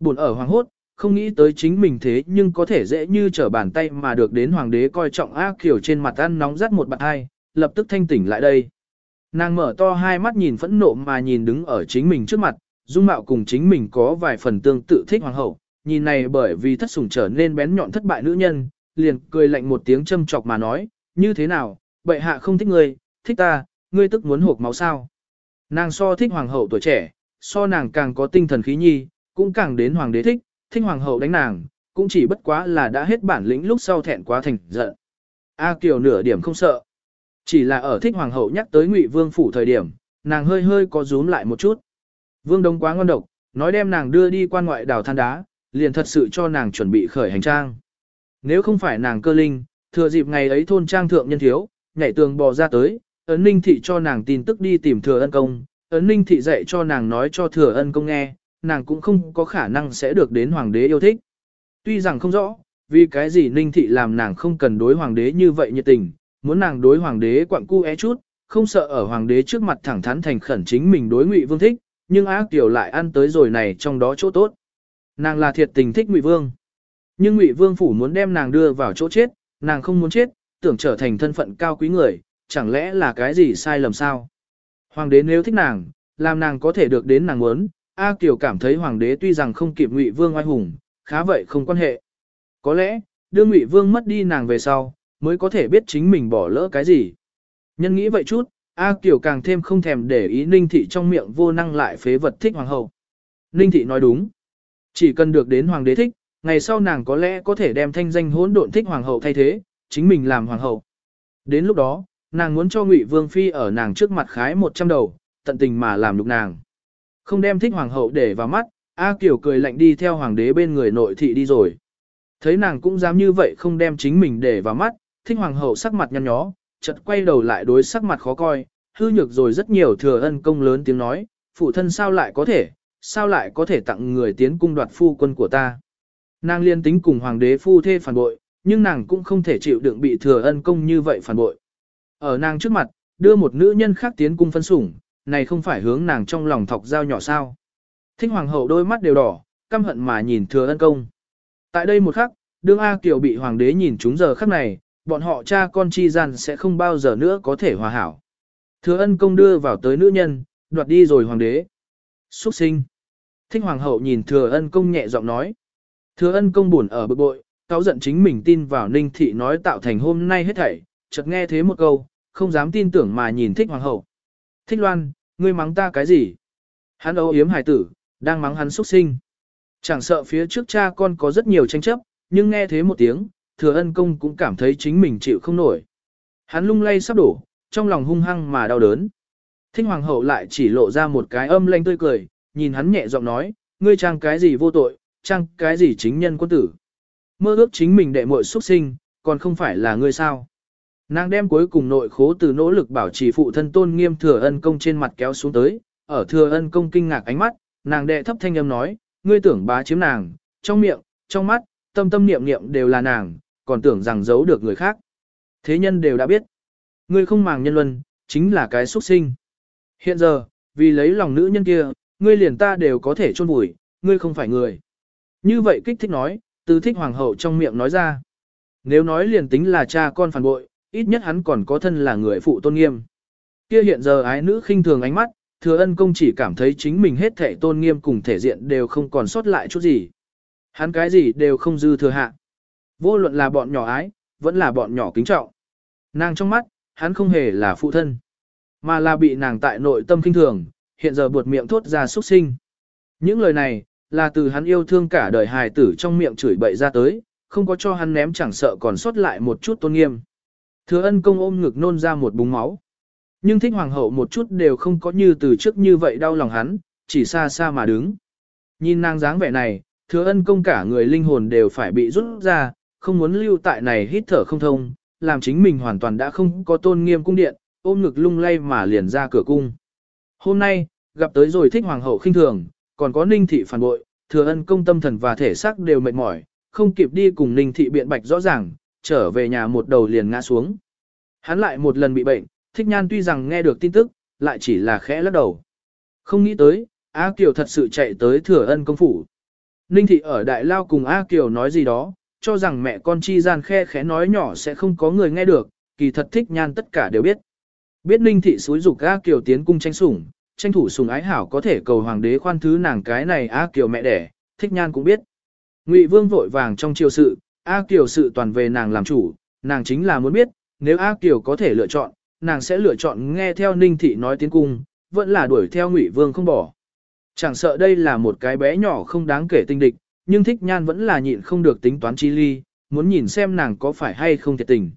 Buồn ở hoàng hốt, không nghĩ tới chính mình thế nhưng có thể dễ như trở bàn tay mà được đến hoàng đế coi trọng á Kiều trên mặt ăn nóng rắt một bạt thai, lập tức thanh tỉnh lại đây. Nàng mở to hai mắt nhìn phẫn nộ mà nhìn đứng ở chính mình trước mặt, dung mạo cùng chính mình có vài phần tương tự thích hoàng hậu, nhìn này bởi vì thất sủng trở nên bén nhọn thất bại nữ nhân, liền cười lạnh một tiếng châm chọc mà nói, như thế nào, bệ hạ không thích ngươi, thích ta, ngươi tức muốn hộp máu sao. Nàng so thích hoàng hậu tuổi trẻ, so nàng càng có tinh thần khí nhi, cũng càng đến hoàng đế thích, thích hoàng hậu đánh nàng, cũng chỉ bất quá là đã hết bản lĩnh lúc sau thẹn quá thành giận. A Kiều nửa điểm không sợ. Chỉ là ở thích hoàng hậu nhắc tới Ngụy Vương phủ thời điểm, nàng hơi hơi có rúm lại một chút. Vương Đông quá ngon độc, nói đem nàng đưa đi quan ngoại đảo than đá, liền thật sự cho nàng chuẩn bị khởi hành trang. Nếu không phải nàng cơ linh, thừa dịp ngày ấy thôn trang thượng nhân thiếu, nhảy tường bò ra tới, ấn ninh thị cho nàng tin tức đi tìm thừa ân công, ấn ninh thị dạy cho nàng nói cho thừa ân công nghe, nàng cũng không có khả năng sẽ được đến hoàng đế yêu thích. Tuy rằng không rõ, vì cái gì ninh thị làm nàng không cần đối hoàng đế như vậy nhiệt tình, muốn nàng đối hoàng đế quặng cu é chút, không sợ ở hoàng đế trước mặt thẳng thắn thành khẩn chính mình đối ngụy vương thích, nhưng ác tiểu lại ăn tới rồi này trong đó chỗ tốt. Nàng là thiệt tình thích Ngụy Vương. Nhưng Ngụy Vương phủ muốn đem nàng đưa vào chỗ chết, nàng không muốn chết, tưởng trở thành thân phận cao quý người, chẳng lẽ là cái gì sai lầm sao? Hoàng đế nếu thích nàng, làm nàng có thể được đến nàng muốn, A Kiều cảm thấy hoàng đế tuy rằng không kịp Ngụy Vương oai hùng, khá vậy không quan hệ. Có lẽ, đưa Ngụy Vương mất đi nàng về sau, mới có thể biết chính mình bỏ lỡ cái gì. Nhân nghĩ vậy chút, A Kiều càng thêm không thèm để ý Ninh Thị trong miệng vô năng lại phế vật thích hoàng hậu. Ninh Thị nói đúng. Chỉ cần được đến hoàng đế thích, ngày sau nàng có lẽ có thể đem thanh danh hỗn độn thích hoàng hậu thay thế, chính mình làm hoàng hậu. Đến lúc đó, nàng muốn cho Ngụy Vương phi ở nàng trước mặt khái 100 đầu, tận tình mà làm nhục nàng. Không đem thích hoàng hậu để vào mắt, A Kiều cười lạnh đi theo hoàng đế bên người nội thị đi rồi. Thấy nàng cũng dám như vậy không đem chính mình để vào mắt, thích hoàng hậu sắc mặt nhăn nhó, chợt quay đầu lại đối sắc mặt khó coi, hư nhược rồi rất nhiều thừa ân công lớn tiếng nói, phụ thân sao lại có thể, sao lại có thể tặng người tiến cung đoạt phu quân của ta. Nàng liên tính cùng hoàng đế phu thê phản bội, nhưng nàng cũng không thể chịu đựng bị thừa ân công như vậy phản bội. Ở nàng trước mặt, đưa một nữ nhân khác tiến cung phân sủng, này không phải hướng nàng trong lòng thọc dao nhỏ sao. Thích hoàng hậu đôi mắt đều đỏ, căm hận mà nhìn thừa ân công. Tại đây một khắc, đương A Kiều bị hoàng đế nhìn trúng giờ khắc này, bọn họ cha con chi gian sẽ không bao giờ nữa có thể hòa hảo. Thừa ân công đưa vào tới nữ nhân, đoạt đi rồi hoàng đế. Xuất sinh. Thích hoàng hậu nhìn thừa ân công nhẹ giọng nói. Thừa ân công buồn ở bực bội, cáo giận chính mình tin vào ninh thị nói tạo thành hôm nay hết thảy, chợt nghe thế một câu, không dám tin tưởng mà nhìn thích hoàng hậu. Thích loan, ngươi mắng ta cái gì? Hắn ấu yếm hài tử, đang mắng hắn xuất sinh. Chẳng sợ phía trước cha con có rất nhiều tranh chấp, nhưng nghe thế một tiếng, thừa ân công cũng cảm thấy chính mình chịu không nổi. Hắn lung lay sắp đổ, trong lòng hung hăng mà đau đớn. Thích hoàng hậu lại chỉ lộ ra một cái âm lanh tươi cười, nhìn hắn nhẹ giọng nói, ngươi trang cái gì vô tội, trang cái gì chính nhân quân tử. Mơ ước chính mình đệ muội xuất sinh, còn không phải là ngươi sao. Nàng đem cuối cùng nội khố từ nỗ lực bảo trì phụ thân tôn nghiêm thừa ân công trên mặt kéo xuống tới, ở thừa ân công kinh ngạc ánh mắt, nàng đệ thấp thanh âm nói, ngươi tưởng bá chiếm nàng, trong miệng, trong mắt, tâm tâm niệm niệm đều là nàng, còn tưởng rằng giấu được người khác. Thế nhân đều đã biết, ngươi không màng nhân luân, chính là cái xuất sinh. Hiện giờ, vì lấy lòng nữ nhân kia, ngươi liền ta đều có thể chôn vùi, ngươi không phải người. Như vậy kích thích nói, từ thích hoàng hậu trong miệng nói ra. Nếu nói liền tính là cha con phản bội, ít nhất hắn còn có thân là người phụ tôn nghiêm. Kia hiện giờ ái nữ khinh thường ánh mắt, thừa ân công chỉ cảm thấy chính mình hết thể tôn nghiêm cùng thể diện đều không còn sót lại chút gì. Hắn cái gì đều không dư thừa hạ. Vô luận là bọn nhỏ ái, vẫn là bọn nhỏ kính trọng. Nàng trong mắt, hắn không hề là phụ thân, mà là bị nàng tại nội tâm kinh thường, hiện giờ buột miệng thốt ra xuất sinh. Những lời này, là từ hắn yêu thương cả đời hài tử trong miệng chửi bậy ra tới, không có cho hắn ném chẳng sợ còn sót lại một chút tôn nghiêm. Thừa ân công ôm ngực nôn ra một búng máu. Nhưng thích hoàng hậu một chút đều không có như từ trước như vậy đau lòng hắn, chỉ xa xa mà đứng. Nhìn nàng dáng vẻ này, thừa ân công cả người linh hồn đều phải bị rút ra, không muốn lưu tại này hít thở không thông, làm chính mình hoàn toàn đã không có tôn nghiêm cung điện, ôm ngực lung lay mà liền ra cửa cung. Hôm nay, gặp tới rồi thích hoàng hậu khinh thường, còn có ninh thị phản bội, thừa ân công tâm thần và thể xác đều mệt mỏi, không kịp đi cùng ninh thị biện bạch rõ ràng, trở về nhà một đầu liền ngã xuống. Hắn lại một lần bị bệnh, thích nhan tuy rằng nghe được tin tức, lại chỉ là khẽ lắc đầu. Không nghĩ tới, A Kiều thật sự chạy tới thừa ân công phủ. Ninh thị ở đại lao cùng A Kiều nói gì đó, cho rằng mẹ con chi gian khe khẽ nói nhỏ sẽ không có người nghe được, kỳ thật thích nhan tất cả đều biết. Biết Ninh thị xúi dục A Kiều tiến cung tranh sủng, tranh thủ Sùng ái hảo có thể cầu hoàng đế khoan thứ nàng cái này A Kiều mẹ đẻ, thích nhan cũng biết. Ngụy Vương vội vàng trong triều sự, A Kiều sự toàn về nàng làm chủ, nàng chính là muốn biết, nếu A Kiều có thể lựa chọn, nàng sẽ lựa chọn nghe theo Ninh Thị nói tiến cung, vẫn là đuổi theo Ngụy Vương không bỏ. Chẳng sợ đây là một cái bé nhỏ không đáng kể tinh địch, nhưng thích nhan vẫn là nhịn không được tính toán chi ly, muốn nhìn xem nàng có phải hay không thiệt tình.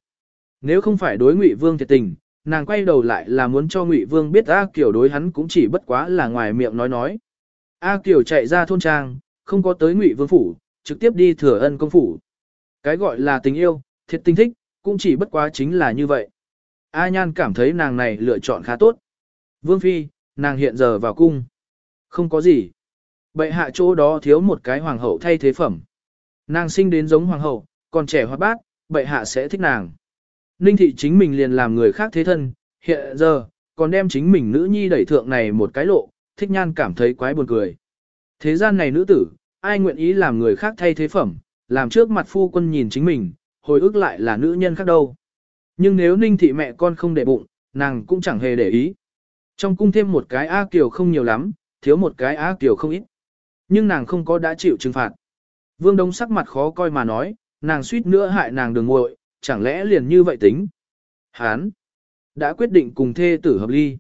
Nếu không phải đối Ngụy Vương thiệt tình, nàng quay đầu lại là muốn cho Ngụy Vương biết A Kiều đối hắn cũng chỉ bất quá là ngoài miệng nói nói. A Kiều chạy ra thôn trang, không có tới Ngụy Vương phủ, trực tiếp đi thừa ân công phủ. Cái gọi là tình yêu, thiệt tình thích, cũng chỉ bất quá chính là như vậy. A Nhan cảm thấy nàng này lựa chọn khá tốt. Vương Phi, nàng hiện giờ vào cung. Không có gì. Bệ hạ chỗ đó thiếu một cái hoàng hậu thay thế phẩm. Nàng sinh đến giống hoàng hậu, còn trẻ hoa bát, bệ hạ sẽ thích nàng. Ninh thị chính mình liền làm người khác thế thân, hiện giờ, còn đem chính mình nữ nhi đẩy thượng này một cái lộ, thích nhan cảm thấy quái buồn cười. Thế gian này nữ tử, ai nguyện ý làm người khác thay thế phẩm, làm trước mặt phu quân nhìn chính mình, hồi ức lại là nữ nhân khác đâu. Nhưng nếu ninh thị mẹ con không để bụng, nàng cũng chẳng hề để ý. Trong cung thêm một cái A Kiều không nhiều lắm, thiếu một cái A Kiều không ít. Nhưng nàng không có đã chịu trừng phạt. Vương Đông sắc mặt khó coi mà nói, nàng suýt nữa hại nàng đường ngội, chẳng lẽ liền như vậy tính. Hán đã quyết định cùng thê tử hợp ly.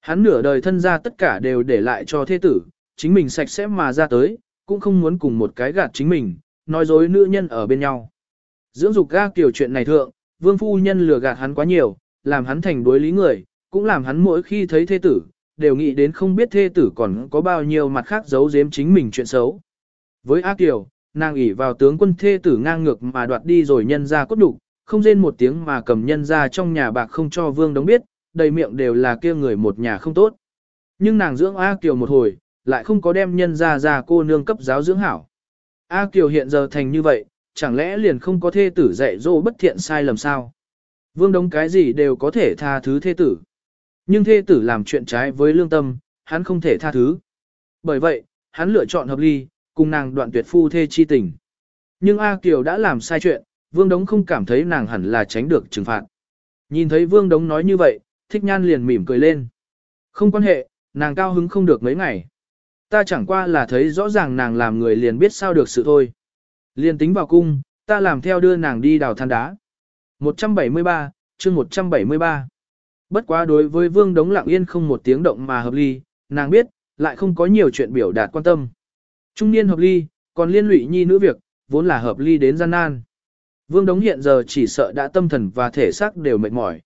Hắn nửa đời thân ra tất cả đều để lại cho thê tử, chính mình sạch sẽ mà ra tới, cũng không muốn cùng một cái gạt chính mình, nói dối nữ nhân ở bên nhau. Dưỡng dục ga kiểu chuyện này thượng, vương phu nhân lừa gạt hắn quá nhiều, làm hắn thành đối lý người, cũng làm hắn mỗi khi thấy thê tử, đều nghĩ đến không biết thê tử còn có bao nhiêu mặt khác giấu giếm chính mình chuyện xấu. Với A Kiều, nàng ỷ vào tướng quân thê tử ngang ngược mà đoạt đi rồi nhân ra cốt đục, không rên một tiếng mà cầm nhân ra trong nhà bạc không cho vương đống biết, đầy miệng đều là kia người một nhà không tốt. Nhưng nàng dưỡng A Kiều một hồi, lại không có đem nhân ra ra cô nương cấp giáo dưỡng hảo. A Kiều hiện giờ thành như vậy, chẳng lẽ liền không có thê tử dạy dỗ bất thiện sai lầm sao? Vương Đông cái gì đều có thể tha thứ thê tử. Nhưng thê tử làm chuyện trái với lương tâm, hắn không thể tha thứ. Bởi vậy, hắn lựa chọn hợp ly, cùng nàng đoạn tuyệt phu thê chi tình. Nhưng A Kiều đã làm sai chuyện, Vương Đống không cảm thấy nàng hẳn là tránh được trừng phạt. Nhìn thấy Vương Đống nói như vậy, thích nhan liền mỉm cười lên. Không quan hệ, nàng cao hứng không được mấy ngày. Ta chẳng qua là thấy rõ ràng nàng làm người liền biết sao được sự thôi. Liền tính vào cung, ta làm theo đưa nàng đi đào than đá. 173, chương 173. Bất quá đối với vương đống lặng yên không một tiếng động mà hợp ly, nàng biết, lại không có nhiều chuyện biểu đạt quan tâm. Trung niên hợp ly, còn liên lụy nhi nữ việc, vốn là hợp ly đến gian nan. Vương Đống hiện giờ chỉ sợ đã tâm thần và thể xác đều mệt mỏi.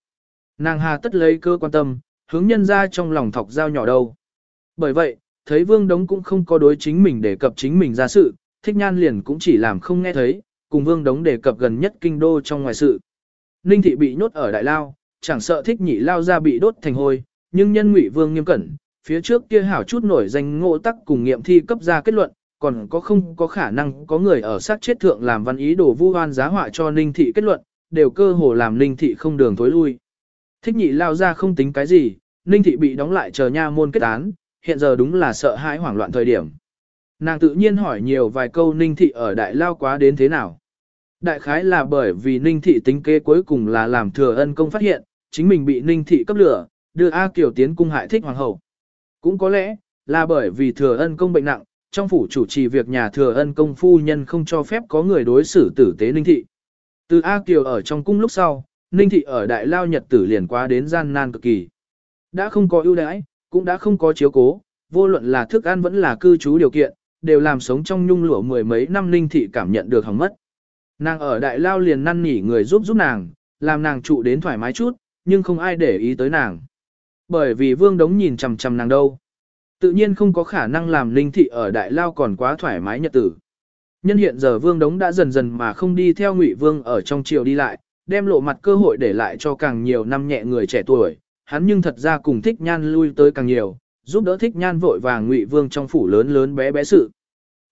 Nàng hà tất lấy cơ quan tâm, hướng nhân ra trong lòng thọc dao nhỏ đâu. Bởi vậy, thấy Vương Đống cũng không có đối chính mình đề cập chính mình ra sự, thích nhan liền cũng chỉ làm không nghe thấy, cùng Vương Đống đề cập gần nhất kinh đô trong ngoài sự. Ninh thị bị nhốt ở Đại Lao, chẳng sợ thích nhị Lao ra bị đốt thành hôi, nhưng nhân ngụy Vương nghiêm cẩn, phía trước kia hảo chút nổi danh ngộ tắc cùng nghiệm thi cấp ra kết luận, còn có không có khả năng có người ở sát chết thượng làm văn ý đồ vu hoan giá họa cho Ninh thị kết luận, đều cơ hồ làm Ninh thị không đường tối lui. Thích nhị lao ra không tính cái gì, Ninh thị bị đóng lại chờ nha môn kết án, hiện giờ đúng là sợ hãi hoảng loạn thời điểm. Nàng tự nhiên hỏi nhiều vài câu Ninh thị ở đại lao quá đến thế nào. Đại khái là bởi vì Ninh thị tính kế cuối cùng là làm thừa ân công phát hiện, chính mình bị Ninh thị cấp lửa, đưa A Kiều tiến cung hại thích hoàng hậu. Cũng có lẽ, là bởi vì thừa ân công bệnh nặng, trong phủ chủ trì việc nhà thừa ân công phu nhân không cho phép có người đối xử tử tế Ninh thị. Từ A Kiều ở trong cung lúc sau, Ninh thị ở đại lao nhật tử liền quá đến gian nan cực kỳ. Đã không có ưu đãi, cũng đã không có chiếu cố, vô luận là thức ăn vẫn là cư trú điều kiện, đều làm sống trong nhung lụa mười mấy năm Ninh thị cảm nhận được hỏng mất. Nàng ở đại lao liền năn nỉ người giúp giúp nàng, làm nàng trụ đến thoải mái chút, nhưng không ai để ý tới nàng. Bởi vì vương đống nhìn chằm chằm nàng đâu. Tự nhiên không có khả năng làm linh thị ở đại lao còn quá thoải mái nhật tử. Nhân hiện giờ vương đống đã dần dần mà không đi theo ngụy vương ở trong triều đi lại, đem lộ mặt cơ hội để lại cho càng nhiều năm nhẹ người trẻ tuổi, hắn nhưng thật ra cùng thích nhan lui tới càng nhiều, giúp đỡ thích nhan vội vàng ngụy vương trong phủ lớn lớn bé bé sự.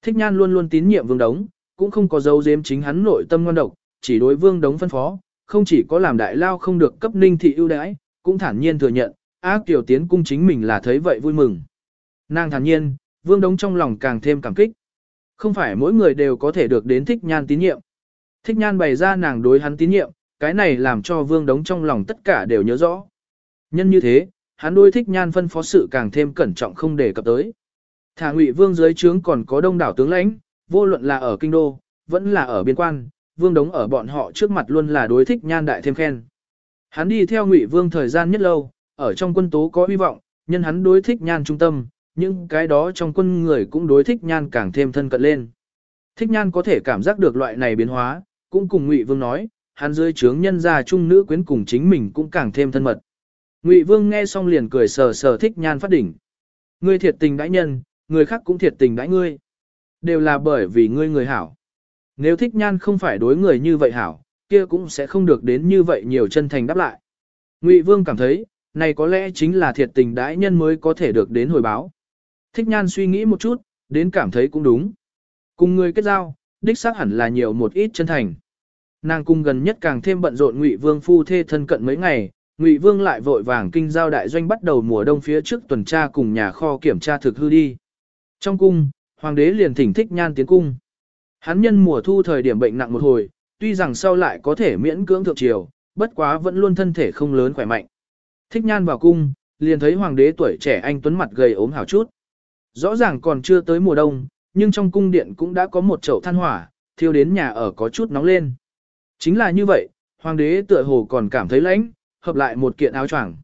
Thích nhan luôn luôn tín nhiệm vương đống, cũng không có dấu giếm chính hắn nội tâm ngon độc, chỉ đối vương đống phân phó, không chỉ có làm đại lao không được cấp ninh thị ưu đãi, cũng thản nhiên thừa nhận, ác tiểu tiến cung chính mình là thấy vậy vui mừng. Nàng thản nhiên, vương đống trong lòng càng thêm cảm kích. Không phải mỗi người đều có thể được đến thích nhan tín nhiệm. Thích nhan bày ra nàng đối hắn tín nhiệm, cái này làm cho vương đống trong lòng tất cả đều nhớ rõ. Nhân như thế, hắn đối thích nhan phân phó sự càng thêm cẩn trọng không để cập tới. Thả ngụy vương dưới trướng còn có đông đảo tướng lãnh, vô luận là ở kinh đô, vẫn là ở biên quan, vương đống ở bọn họ trước mặt luôn là đối thích nhan đại thêm khen. Hắn đi theo ngụy vương thời gian nhất lâu, ở trong quân tố có hy vọng, nhân hắn đối thích nhan trung tâm, nhưng cái đó trong quân người cũng đối thích nhan càng thêm thân cận lên. Thích nhan có thể cảm giác được loại này biến hóa, cũng cùng ngụy vương nói, hắn dưới trướng nhân gia trung nữ quyến cùng chính mình cũng càng thêm thân mật. Ngụy vương nghe xong liền cười sờ sờ thích nhan phát đỉnh. Ngươi thiệt tình đãi nhân, người khác cũng thiệt tình đãi ngươi. Đều là bởi vì ngươi người hảo. Nếu thích nhan không phải đối người như vậy hảo, kia cũng sẽ không được đến như vậy nhiều chân thành đáp lại. Ngụy Vương cảm thấy, này có lẽ chính là thiệt tình đãi nhân mới có thể được đến hồi báo. Thích nhan suy nghĩ một chút, đến cảm thấy cũng đúng. Cùng người kết giao, đích xác hẳn là nhiều một ít chân thành. Nàng cung gần nhất càng thêm bận rộn Ngụy Vương phu thê thân cận mấy ngày, Ngụy Vương lại vội vàng kinh giao đại doanh bắt đầu mùa đông phía trước tuần tra cùng nhà kho kiểm tra thực hư đi. Trong cung, hoàng đế liền thỉnh thích nhan tiến cung. Hắn nhân mùa thu thời điểm bệnh nặng một hồi, tuy rằng sau lại có thể miễn cưỡng thượng triều, bất quá vẫn luôn thân thể không lớn khỏe mạnh. Thích nhan vào cung, liền thấy hoàng đế tuổi trẻ anh tuấn mặt gầy ốm hào chút. Rõ ràng còn chưa tới mùa đông, nhưng trong cung điện cũng đã có một chậu than hỏa, thiêu đến nhà ở có chút nóng lên. Chính là như vậy, hoàng đế tựa hồ còn cảm thấy lạnh, hợp lại một kiện áo choàng.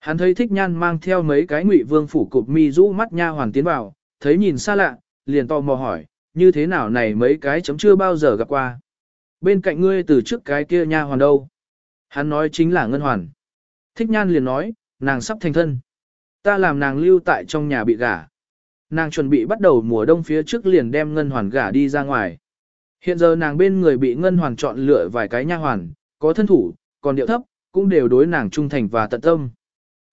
Hắn thấy thích nhan mang theo mấy cái ngụy vương phủ cụp mi rũ mắt nha hoàn tiến vào, thấy nhìn xa lạ, liền tò mò hỏi, như thế nào này mấy cái chấm chưa bao giờ gặp qua. Bên cạnh ngươi từ trước cái kia nha hoàn đâu? Hắn nói chính là ngân hoàn. Thích nhan liền nói, nàng sắp thành thân. Ta làm nàng lưu tại trong nhà bị gả. Nàng chuẩn bị bắt đầu mùa đông phía trước liền đem ngân hoàn gả đi ra ngoài. Hiện giờ nàng bên người bị ngân hoàn chọn lựa vài cái nha hoàn, có thân thủ, còn điệu thấp, cũng đều đối nàng trung thành và tận tâm.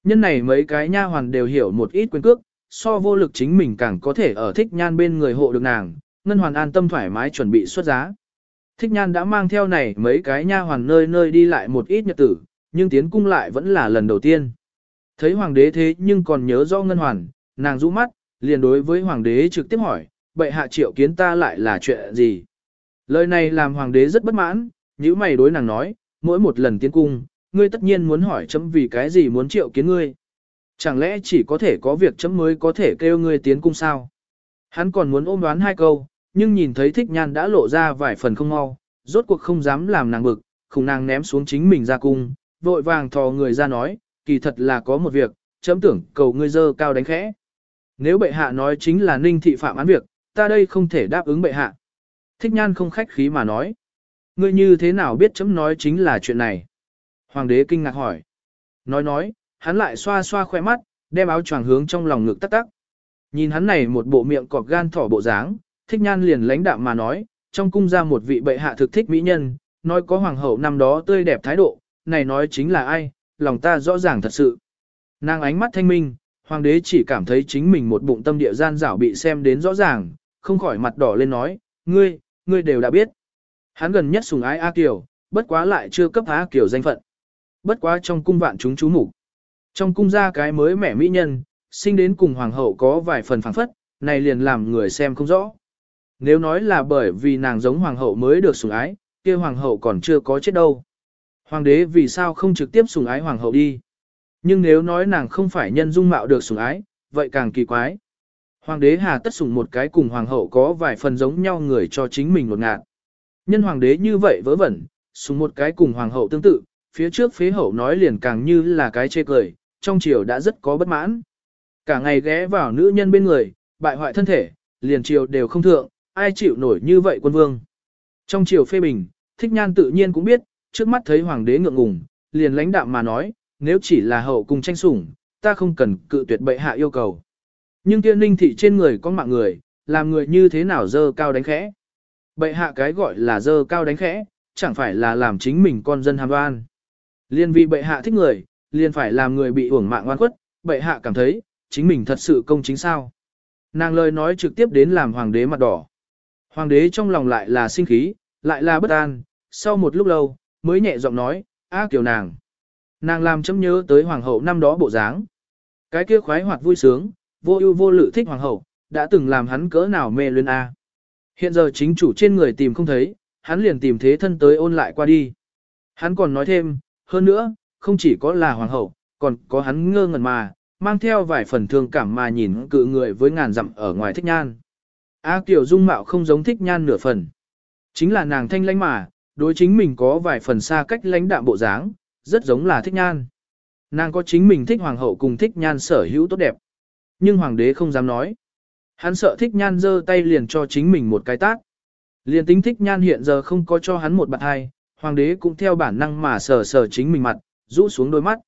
Nhân này mấy cái nha hoàn đều hiểu một ít quyền cước, so vô lực chính mình càng có thể ở thích nhan bên người hộ được nàng, ngân hoàn an tâm thoải mái chuẩn bị xuất giá. Thích nhan đã mang theo này mấy cái nha hoàn nơi nơi đi lại một ít nhật tử, nhưng tiến cung lại vẫn là lần đầu tiên. Thấy hoàng đế thế nhưng còn nhớ do ngân hoàn, nàng rũ mắt, liền đối với hoàng đế trực tiếp hỏi, bệ hạ triệu kiến ta lại là chuyện gì? Lời này làm hoàng đế rất bất mãn, như mày đối nàng nói, mỗi một lần tiến cung, ngươi tất nhiên muốn hỏi chấm vì cái gì muốn triệu kiến ngươi. Chẳng lẽ chỉ có thể có việc chấm mới có thể kêu ngươi tiến cung sao? Hắn còn muốn ôm đoán hai câu, nhưng nhìn thấy thích nhan đã lộ ra vài phần không mau, rốt cuộc không dám làm nàng bực, khủng nàng ném xuống chính mình ra cung, vội vàng thò người ra nói, kỳ thật là có một việc, chấm tưởng cầu ngươi dơ cao đánh khẽ. Nếu bệ hạ nói chính là ninh thị phạm án việc, ta đây không thể đáp ứng bệ hạ. Thích nhan không khách khí mà nói. Ngươi như thế nào biết chấm nói chính là chuyện này? Hoàng đế kinh ngạc hỏi. Nói nói, hắn lại xoa xoa khoe mắt, đem áo choàng hướng trong lòng ngực tắc tắc. Nhìn hắn này một bộ miệng cọp gan thỏ bộ dáng, thích nhan liền lãnh đạm mà nói, trong cung ra một vị bệ hạ thực thích mỹ nhân, nói có hoàng hậu năm đó tươi đẹp thái độ, này nói chính là ai, lòng ta rõ ràng thật sự. Nàng ánh mắt thanh minh, hoàng đế chỉ cảm thấy chính mình một bụng tâm địa gian rảo bị xem đến rõ ràng, không khỏi mặt đỏ lên nói, ngươi, ngươi đều đã biết. Hắn gần nhất sùng ái A Kiều, bất quá lại chưa cấp A Kiều danh phận. Bất quá trong cung vạn chúng chú mục Trong cung ra cái mới mẻ mỹ nhân, sinh đến cùng hoàng hậu có vài phần phản phất, này liền làm người xem không rõ. Nếu nói là bởi vì nàng giống hoàng hậu mới được sủng ái, kia hoàng hậu còn chưa có chết đâu. Hoàng đế vì sao không trực tiếp sủng ái hoàng hậu đi? Nhưng nếu nói nàng không phải nhân dung mạo được sủng ái, vậy càng kỳ quái. Hoàng đế hà tất sủng một cái cùng hoàng hậu có vài phần giống nhau người cho chính mình một ngạt. Nhân hoàng đế như vậy vớ vẩn, sủng một cái cùng hoàng hậu tương tự, phía trước phế hậu nói liền càng như là cái chê cười, trong triều đã rất có bất mãn. Cả ngày ghé vào nữ nhân bên người, bại hoại thân thể, liền triều đều không thượng, ai chịu nổi như vậy quân vương. Trong triều phê bình, thích nhan tự nhiên cũng biết, trước mắt thấy hoàng đế ngượng ngùng, liền lãnh đạm mà nói, nếu chỉ là hậu cùng tranh sủng, ta không cần cự tuyệt bệ hạ yêu cầu. Nhưng kia ninh thị trên người có mạng người, làm người như thế nào dơ cao đánh khẽ. Bệ hạ cái gọi là dơ cao đánh khẽ, chẳng phải là làm chính mình con dân hàm đoan. Liên vì bệ hạ thích người, liền phải làm người bị uổng mạng oan khuất, bệ hạ cảm thấy, chính mình thật sự công chính sao. Nàng lời nói trực tiếp đến làm hoàng đế mặt đỏ. Hoàng đế trong lòng lại là sinh khí, lại là bất an, sau một lúc lâu, mới nhẹ giọng nói, ác kiều nàng. Nàng làm chấm nhớ tới hoàng hậu năm đó bộ dáng. Cái kia khoái hoạt vui sướng, vô ưu vô lự thích hoàng hậu, đã từng làm hắn cỡ nào mê luyến a. Hiện giờ chính chủ trên người tìm không thấy, hắn liền tìm thế thân tới ôn lại qua đi. Hắn còn nói thêm, hơn nữa, không chỉ có là hoàng hậu, còn có hắn ngơ ngẩn mà, mang theo vài phần thương cảm mà nhìn cự người với ngàn dặm ở ngoài thích nhan. A Kiều dung mạo không giống thích nhan nửa phần. Chính là nàng thanh lãnh mà, đối chính mình có vài phần xa cách lãnh đạm bộ dáng, rất giống là thích nhan. Nàng có chính mình thích hoàng hậu cùng thích nhan sở hữu tốt đẹp. Nhưng hoàng đế không dám nói. Hắn sợ thích nhan giơ tay liền cho chính mình một cái tác. Liền tính thích nhan hiện giờ không có cho hắn một bạn hai, hoàng đế cũng theo bản năng mà sờ sờ chính mình mặt, rũ xuống đôi mắt.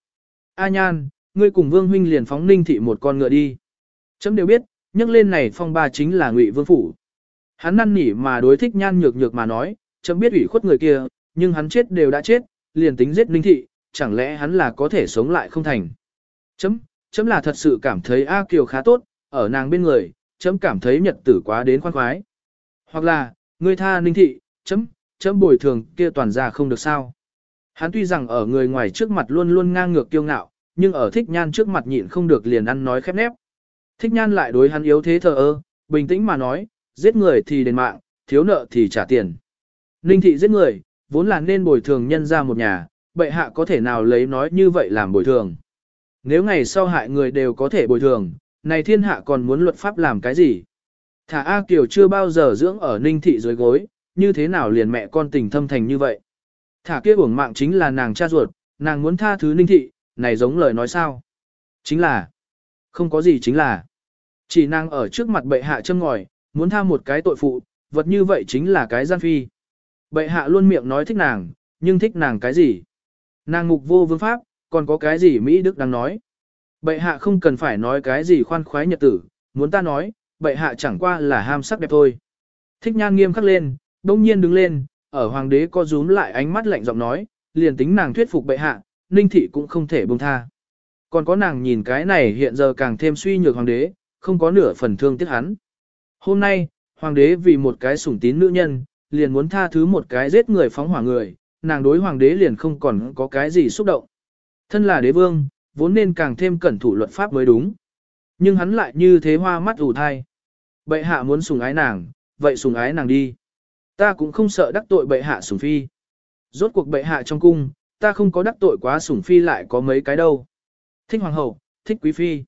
A nhan, ngươi cùng vương huynh liền phóng ninh thị một con ngựa đi. Chấm đều biết, nhắc lên này phong ba chính là ngụy vương phủ. Hắn năn nỉ mà đối thích nhan nhược nhược mà nói, chấm biết ủy khuất người kia, nhưng hắn chết đều đã chết, liền tính giết ninh thị, chẳng lẽ hắn là có thể sống lại không thành. Chấm, chấm là thật sự cảm thấy A Kiều khá tốt, ở nàng bên người, chấm cảm thấy nhật tử quá đến khoan khoái. Hoặc là, ngươi tha ninh thị, chấm, chấm bồi thường kia toàn ra không được sao. Hắn tuy rằng ở người ngoài trước mặt luôn luôn ngang ngược kiêu ngạo, nhưng ở thích nhan trước mặt nhịn không được liền ăn nói khép nép. Thích nhan lại đối hắn yếu thế thờ ơ, bình tĩnh mà nói, giết người thì đền mạng, thiếu nợ thì trả tiền. Ninh thị giết người, vốn là nên bồi thường nhân ra một nhà, bệ hạ có thể nào lấy nói như vậy làm bồi thường. Nếu ngày sau hại người đều có thể bồi thường, này thiên hạ còn muốn luật pháp làm cái gì? Thả A Kiều chưa bao giờ dưỡng ở ninh thị dưới gối, như thế nào liền mẹ con tình thâm thành như vậy? Thả kia uổng mạng chính là nàng cha ruột, nàng muốn tha thứ ninh thị, này giống lời nói sao? Chính là, không có gì chính là, chỉ nàng ở trước mặt bệ hạ châm ngòi, muốn tha một cái tội phụ, vật như vậy chính là cái gian phi. Bệ hạ luôn miệng nói thích nàng, nhưng thích nàng cái gì? Nàng mục vô vương pháp, còn có cái gì Mỹ Đức đang nói? Bệ hạ không cần phải nói cái gì khoan khoái nhật tử, muốn ta nói, bệ hạ chẳng qua là ham sắc đẹp thôi. Thích nhan nghiêm khắc lên, đông nhiên đứng lên, ở hoàng đế co rúm lại ánh mắt lạnh giọng nói, liền tính nàng thuyết phục bệ hạ, ninh thị cũng không thể buông tha. Còn có nàng nhìn cái này hiện giờ càng thêm suy nhược hoàng đế, không có nửa phần thương tiếc hắn. Hôm nay, hoàng đế vì một cái sủng tín nữ nhân, liền muốn tha thứ một cái giết người phóng hỏa người, nàng đối hoàng đế liền không còn có cái gì xúc động. Thân là đế vương, vốn nên càng thêm cẩn thủ luật pháp mới đúng. Nhưng hắn lại như thế hoa mắt ủ thai. Bệ hạ muốn sủng ái nàng, vậy sủng ái nàng đi. Ta cũng không sợ đắc tội bệ hạ sủng phi. Rốt cuộc bệ hạ trong cung, ta không có đắc tội quá sủng phi lại có mấy cái đâu. Thích hoàng hậu, thích quý phi.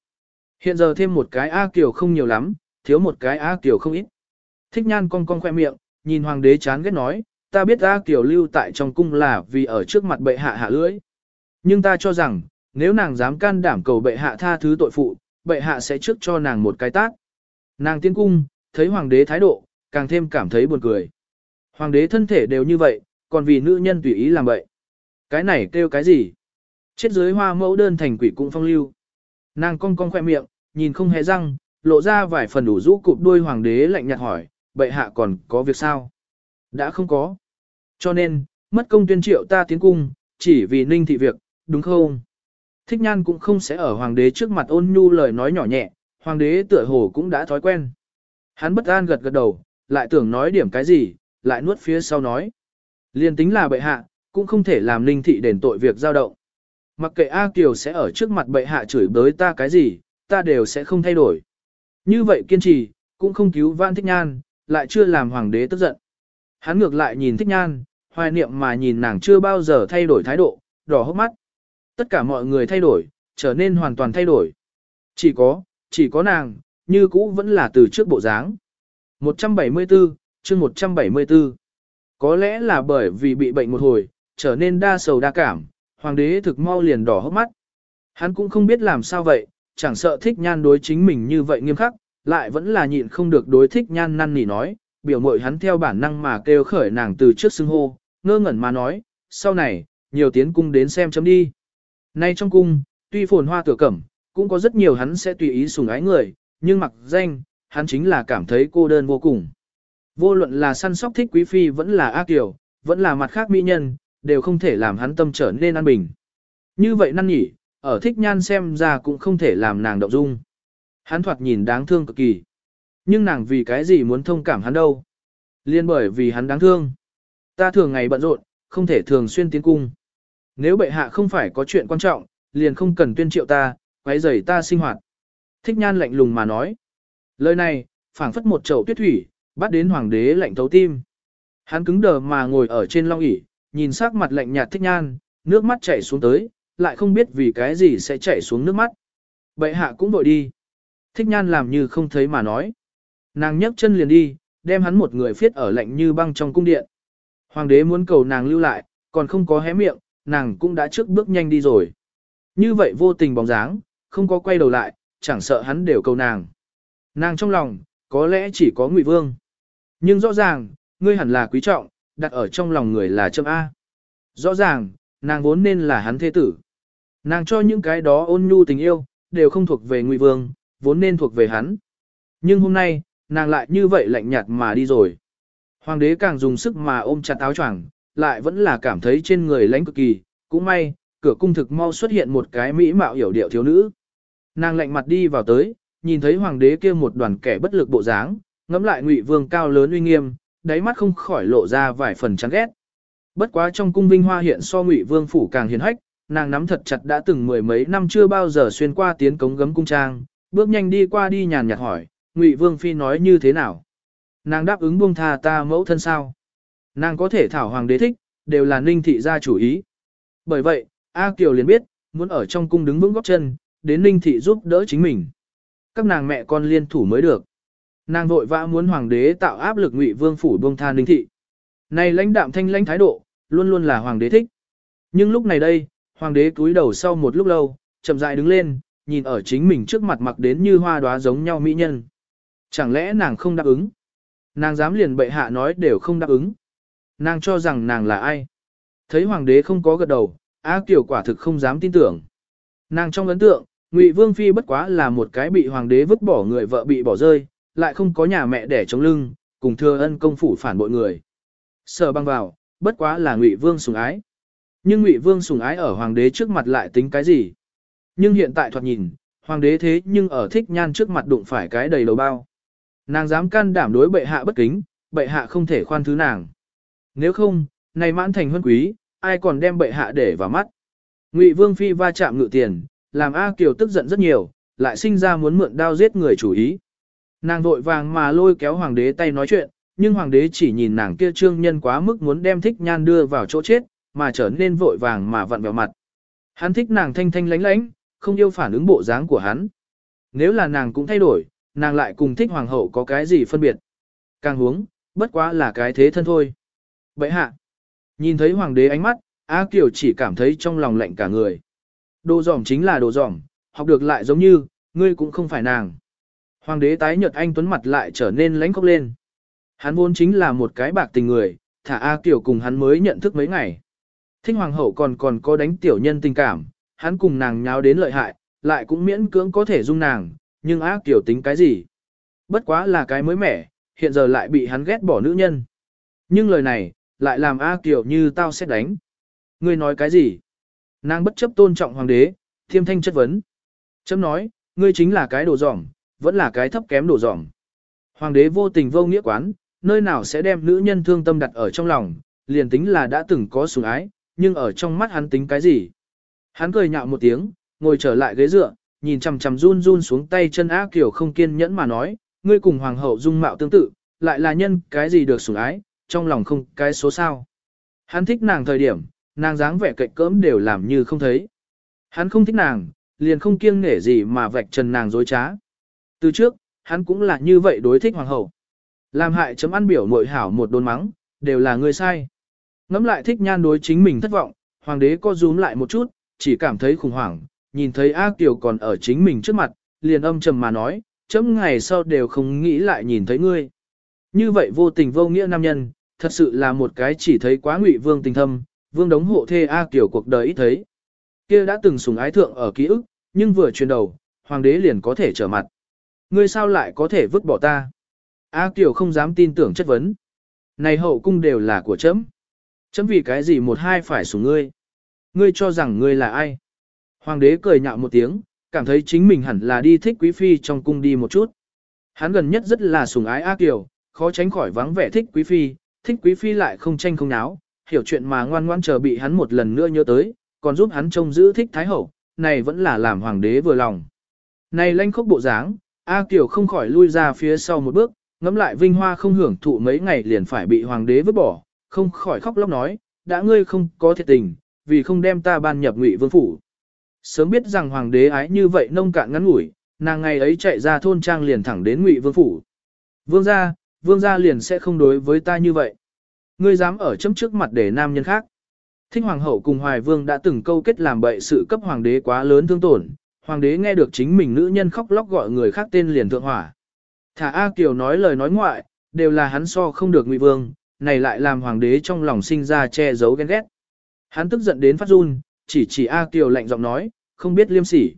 Hiện giờ thêm một cái A Kiều không nhiều lắm, thiếu một cái A Kiều không ít. Thích nhan cong cong khoe miệng, nhìn hoàng đế chán ghét nói, ta biết A Kiều lưu tại trong cung là vì ở trước mặt bệ hạ hạ lưỡi. Nhưng ta cho rằng, nếu nàng dám can đảm cầu bệ hạ tha thứ tội phụ, bệ hạ sẽ trước cho nàng một cái tác. Nàng tiến cung, thấy hoàng đế thái độ, càng thêm cảm thấy buồn cười. Hoàng đế thân thể đều như vậy, còn vì nữ nhân tùy ý làm vậy. Cái này kêu cái gì? Chết dưới hoa mẫu đơn thành quỷ cũng phong lưu. Nàng cong cong khoe miệng, nhìn không hề răng, lộ ra vài phần đủ rũ cụp đuôi hoàng đế lạnh nhạt hỏi, bệ hạ còn có việc sao? Đã không có. Cho nên, mất công tuyên triệu ta tiến cung, chỉ vì ninh thị việc, đúng không? Thích nhan cũng không sẽ ở hoàng đế trước mặt ôn nhu lời nói nhỏ nhẹ, hoàng đế tựa hồ cũng đã thói quen. Hắn bất an gật gật đầu, lại tưởng nói điểm cái gì, lại nuốt phía sau nói. Liên tính là bệ hạ, cũng không thể làm ninh thị đền tội việc giao động. Mặc kệ A Kiều sẽ ở trước mặt bệ hạ chửi bới ta cái gì, ta đều sẽ không thay đổi. Như vậy kiên trì, cũng không cứu vãn thích nhan, lại chưa làm hoàng đế tức giận. Hắn ngược lại nhìn thích nhan, hoài niệm mà nhìn nàng chưa bao giờ thay đổi thái độ, đỏ hốc mắt. Tất cả mọi người thay đổi, trở nên hoàn toàn thay đổi. Chỉ có, chỉ có nàng, như cũ vẫn là từ trước bộ dáng. 174, chương 174. Có lẽ là bởi vì bị bệnh một hồi, trở nên đa sầu đa cảm, hoàng đế thực mau liền đỏ hốc mắt. Hắn cũng không biết làm sao vậy, chẳng sợ thích nhan đối chính mình như vậy nghiêm khắc, lại vẫn là nhịn không được đối thích nhan năn nỉ nói, biểu mội hắn theo bản năng mà kêu khởi nàng từ trước xưng hô, ngơ ngẩn mà nói, sau này, nhiều tiến cung đến xem chấm đi. Nay trong cung, tuy phồn hoa tựa cẩm, cũng có rất nhiều hắn sẽ tùy ý sùng ái người, nhưng mặc danh, hắn chính là cảm thấy cô đơn vô cùng. Vô luận là săn sóc thích quý phi vẫn là ác kiểu, vẫn là mặt khác mỹ nhân, đều không thể làm hắn tâm trở nên an bình. Như vậy năn nhỉ, ở thích nhan xem ra cũng không thể làm nàng động dung. Hắn thoạt nhìn đáng thương cực kỳ. Nhưng nàng vì cái gì muốn thông cảm hắn đâu? Liên bởi vì hắn đáng thương. Ta thường ngày bận rộn, không thể thường xuyên tiến cung. Nếu bệ hạ không phải có chuyện quan trọng, liền không cần tuyên triệu ta, quấy rầy ta sinh hoạt. Thích nhan lạnh lùng mà nói. Lời này, phảng phất một chậu tuyết thủy, bắt đến hoàng đế lạnh thấu tim. Hắn cứng đờ mà ngồi ở trên long ỷ, nhìn sắc mặt lạnh nhạt thích nhan, nước mắt chảy xuống tới, lại không biết vì cái gì sẽ chảy xuống nước mắt. Bệ hạ cũng vội đi. Thích nhan làm như không thấy mà nói. Nàng nhấc chân liền đi, đem hắn một người phiết ở lạnh như băng trong cung điện. Hoàng đế muốn cầu nàng lưu lại, còn không có hé miệng, nàng cũng đã trước bước nhanh đi rồi. Như vậy vô tình bóng dáng, không có quay đầu lại, chẳng sợ hắn đều cầu nàng. Nàng trong lòng, có lẽ chỉ có Ngụy Vương. Nhưng rõ ràng, ngươi hẳn là quý trọng, đặt ở trong lòng người là châm A. Rõ ràng, nàng vốn nên là hắn thế tử. Nàng cho những cái đó ôn nhu tình yêu, đều không thuộc về Ngụy Vương, vốn nên thuộc về hắn. Nhưng hôm nay, nàng lại như vậy lạnh nhạt mà đi rồi. Hoàng đế càng dùng sức mà ôm chặt áo choàng, lại vẫn là cảm thấy trên người lãnh cực kỳ, cũng may, cửa cung thực mau xuất hiện một cái mỹ mạo hiểu điệu thiếu nữ. Nàng lạnh mặt đi vào tới, nhìn thấy hoàng đế kia một đoàn kẻ bất lực bộ dáng, ngẫm lại ngụy vương cao lớn uy nghiêm, đáy mắt không khỏi lộ ra vài phần chán ghét. Bất quá trong cung vinh hoa hiện so ngụy vương phủ càng hiền hách, nàng nắm thật chặt đã từng mười mấy năm chưa bao giờ xuyên qua tiến cống gấm cung trang, bước nhanh đi qua đi nhàn nhạt hỏi, ngụy vương phi nói như thế nào? Nàng đáp ứng buông tha ta mẫu thân sao? Nàng có thể thảo hoàng đế thích, đều là ninh thị gia chủ ý. Bởi vậy, A Kiều liền biết, muốn ở trong cung đứng vững góc chân, đến ninh thị giúp đỡ chính mình. Các nàng mẹ con liên thủ mới được. Nàng vội vã muốn hoàng đế tạo áp lực ngụy vương phủ buông tha ninh thị. Này lãnh đạm thanh lãnh thái độ, luôn luôn là hoàng đế thích. Nhưng lúc này đây, hoàng đế cúi đầu sau một lúc lâu, chậm rãi đứng lên, nhìn ở chính mình trước mặt mặc đến như hoa đóa giống nhau mỹ nhân. Chẳng lẽ nàng không đáp ứng? Nàng dám liền bệ hạ nói đều không đáp ứng. Nàng cho rằng nàng là ai? Thấy hoàng đế không có gật đầu, A Kiều quả thực không dám tin tưởng. Nàng trong ấn tượng, Ngụy Vương Phi bất quá là một cái bị hoàng đế vứt bỏ người vợ bị bỏ rơi, lại không có nhà mẹ để chống lưng, cùng thừa ân công phủ phản bội người. Sở băng vào, bất quá là Ngụy Vương sủng ái. Nhưng Ngụy Vương sủng ái ở hoàng đế trước mặt lại tính cái gì? Nhưng hiện tại thoạt nhìn, hoàng đế thế nhưng ở thích nhan trước mặt đụng phải cái đầy đầu bao. Nàng dám can đảm đối bệ hạ bất kính, bệ hạ không thể khoan thứ nàng. Nếu không, này mãn thành huân quý, ai còn đem bệ hạ để vào mắt. Ngụy Vương Phi va chạm ngự tiền, làm A Kiều tức giận rất nhiều, lại sinh ra muốn mượn đao giết người chủ ý. Nàng vội vàng mà lôi kéo hoàng đế tay nói chuyện, nhưng hoàng đế chỉ nhìn nàng kia trương nhân quá mức muốn đem thích nhan đưa vào chỗ chết, mà trở nên vội vàng mà vặn vẹo mặt. Hắn thích nàng thanh thanh lánh lánh, không yêu phản ứng bộ dáng của hắn. Nếu là nàng cũng thay đổi, nàng lại cùng thích hoàng hậu có cái gì phân biệt. Càng huống, bất quá là cái thế thân thôi. Vậy hạ, nhìn thấy hoàng đế ánh mắt, A Kiều chỉ cảm thấy trong lòng lạnh cả người. Đồ giỏng chính là đồ giỏng, học được lại giống như, ngươi cũng không phải nàng. Hoàng đế tái nhợt anh tuấn mặt lại trở nên lánh khóc lên. Hắn vốn chính là một cái bạc tình người, thả A Kiều cùng hắn mới nhận thức mấy ngày. Thích hoàng hậu còn còn có đánh tiểu nhân tình cảm, hắn cùng nàng nháo đến lợi hại, lại cũng miễn cưỡng có thể dung nàng, nhưng A Kiều tính cái gì? Bất quá là cái mới mẻ, hiện giờ lại bị hắn ghét bỏ nữ nhân. Nhưng lời này, lại làm A Kiều như tao sẽ đánh. Ngươi nói cái gì? Nàng bất chấp tôn trọng hoàng đế, thiêm thanh chất vấn. Chấm nói, ngươi chính là cái đồ dỏng, vẫn là cái thấp kém đồ dỏng. Hoàng đế vô tình vô nghĩa quán, nơi nào sẽ đem nữ nhân thương tâm đặt ở trong lòng, liền tính là đã từng có sủng ái, nhưng ở trong mắt hắn tính cái gì? Hắn cười nhạo một tiếng, ngồi trở lại ghế dựa, nhìn chằm chằm run run xuống tay chân ác kiểu không kiên nhẫn mà nói, ngươi cùng hoàng hậu dung mạo tương tự, lại là nhân cái gì được sủng ái, trong lòng không cái số sao. Hắn thích nàng thời điểm, nàng dáng vẻ cạnh cỡm đều làm như không thấy. Hắn không thích nàng, liền không kiêng nể gì mà vạch trần nàng dối trá. Từ trước, hắn cũng là như vậy đối thích hoàng hậu. Làm hại chấm ăn biểu nội hảo một đồn mắng, đều là người sai. Ngắm lại thích nhan đối chính mình thất vọng, hoàng đế co rúm lại một chút, chỉ cảm thấy khủng hoảng, nhìn thấy A Kiều còn ở chính mình trước mặt, liền âm trầm mà nói, chấm ngày sau đều không nghĩ lại nhìn thấy ngươi. Như vậy vô tình vô nghĩa nam nhân, thật sự là một cái chỉ thấy quá ngụy vương tình thâm, vương đống hộ thê A Kiều cuộc đời ít thấy. kia đã từng sùng ái thượng ở ký ức, nhưng vừa chuyển đầu, hoàng đế liền có thể trở mặt. Ngươi sao lại có thể vứt bỏ ta? A Kiều không dám tin tưởng chất vấn. Này hậu cung đều là của chấm. Chấm vì cái gì một hai phải sủng ngươi? Ngươi cho rằng ngươi là ai? Hoàng đế cười nhạo một tiếng, cảm thấy chính mình hẳn là đi thích quý phi trong cung đi một chút. Hắn gần nhất rất là sủng ái A Kiều, khó tránh khỏi vắng vẻ thích quý phi, thích quý phi lại không tranh không náo, hiểu chuyện mà ngoan ngoan chờ bị hắn một lần nữa nhớ tới, còn giúp hắn trông giữ thích thái hậu, này vẫn là làm hoàng đế vừa lòng. Này lanh khốc bộ dáng, A Kiều không khỏi lui ra phía sau một bước, ngắm lại vinh hoa không hưởng thụ mấy ngày liền phải bị hoàng đế vứt bỏ, không khỏi khóc lóc nói, đã ngươi không có thiệt tình, vì không đem ta ban nhập ngụy vương phủ. Sớm biết rằng hoàng đế ái như vậy nông cạn ngắn ngủi, nàng ngày ấy chạy ra thôn trang liền thẳng đến ngụy vương phủ. Vương gia, vương gia liền sẽ không đối với ta như vậy. Ngươi dám ở chấm trước mặt để nam nhân khác. Thích hoàng hậu cùng hoài vương đã từng câu kết làm bậy sự cấp hoàng đế quá lớn thương tổn. Hoàng đế nghe được chính mình nữ nhân khóc lóc gọi người khác tên liền thượng hỏa. Thả A Kiều nói lời nói ngoại, đều là hắn so không được ngụy vương, này lại làm hoàng đế trong lòng sinh ra che giấu ghen ghét. Hắn tức giận đến phát run, chỉ chỉ A Kiều lạnh giọng nói, không biết liêm sỉ.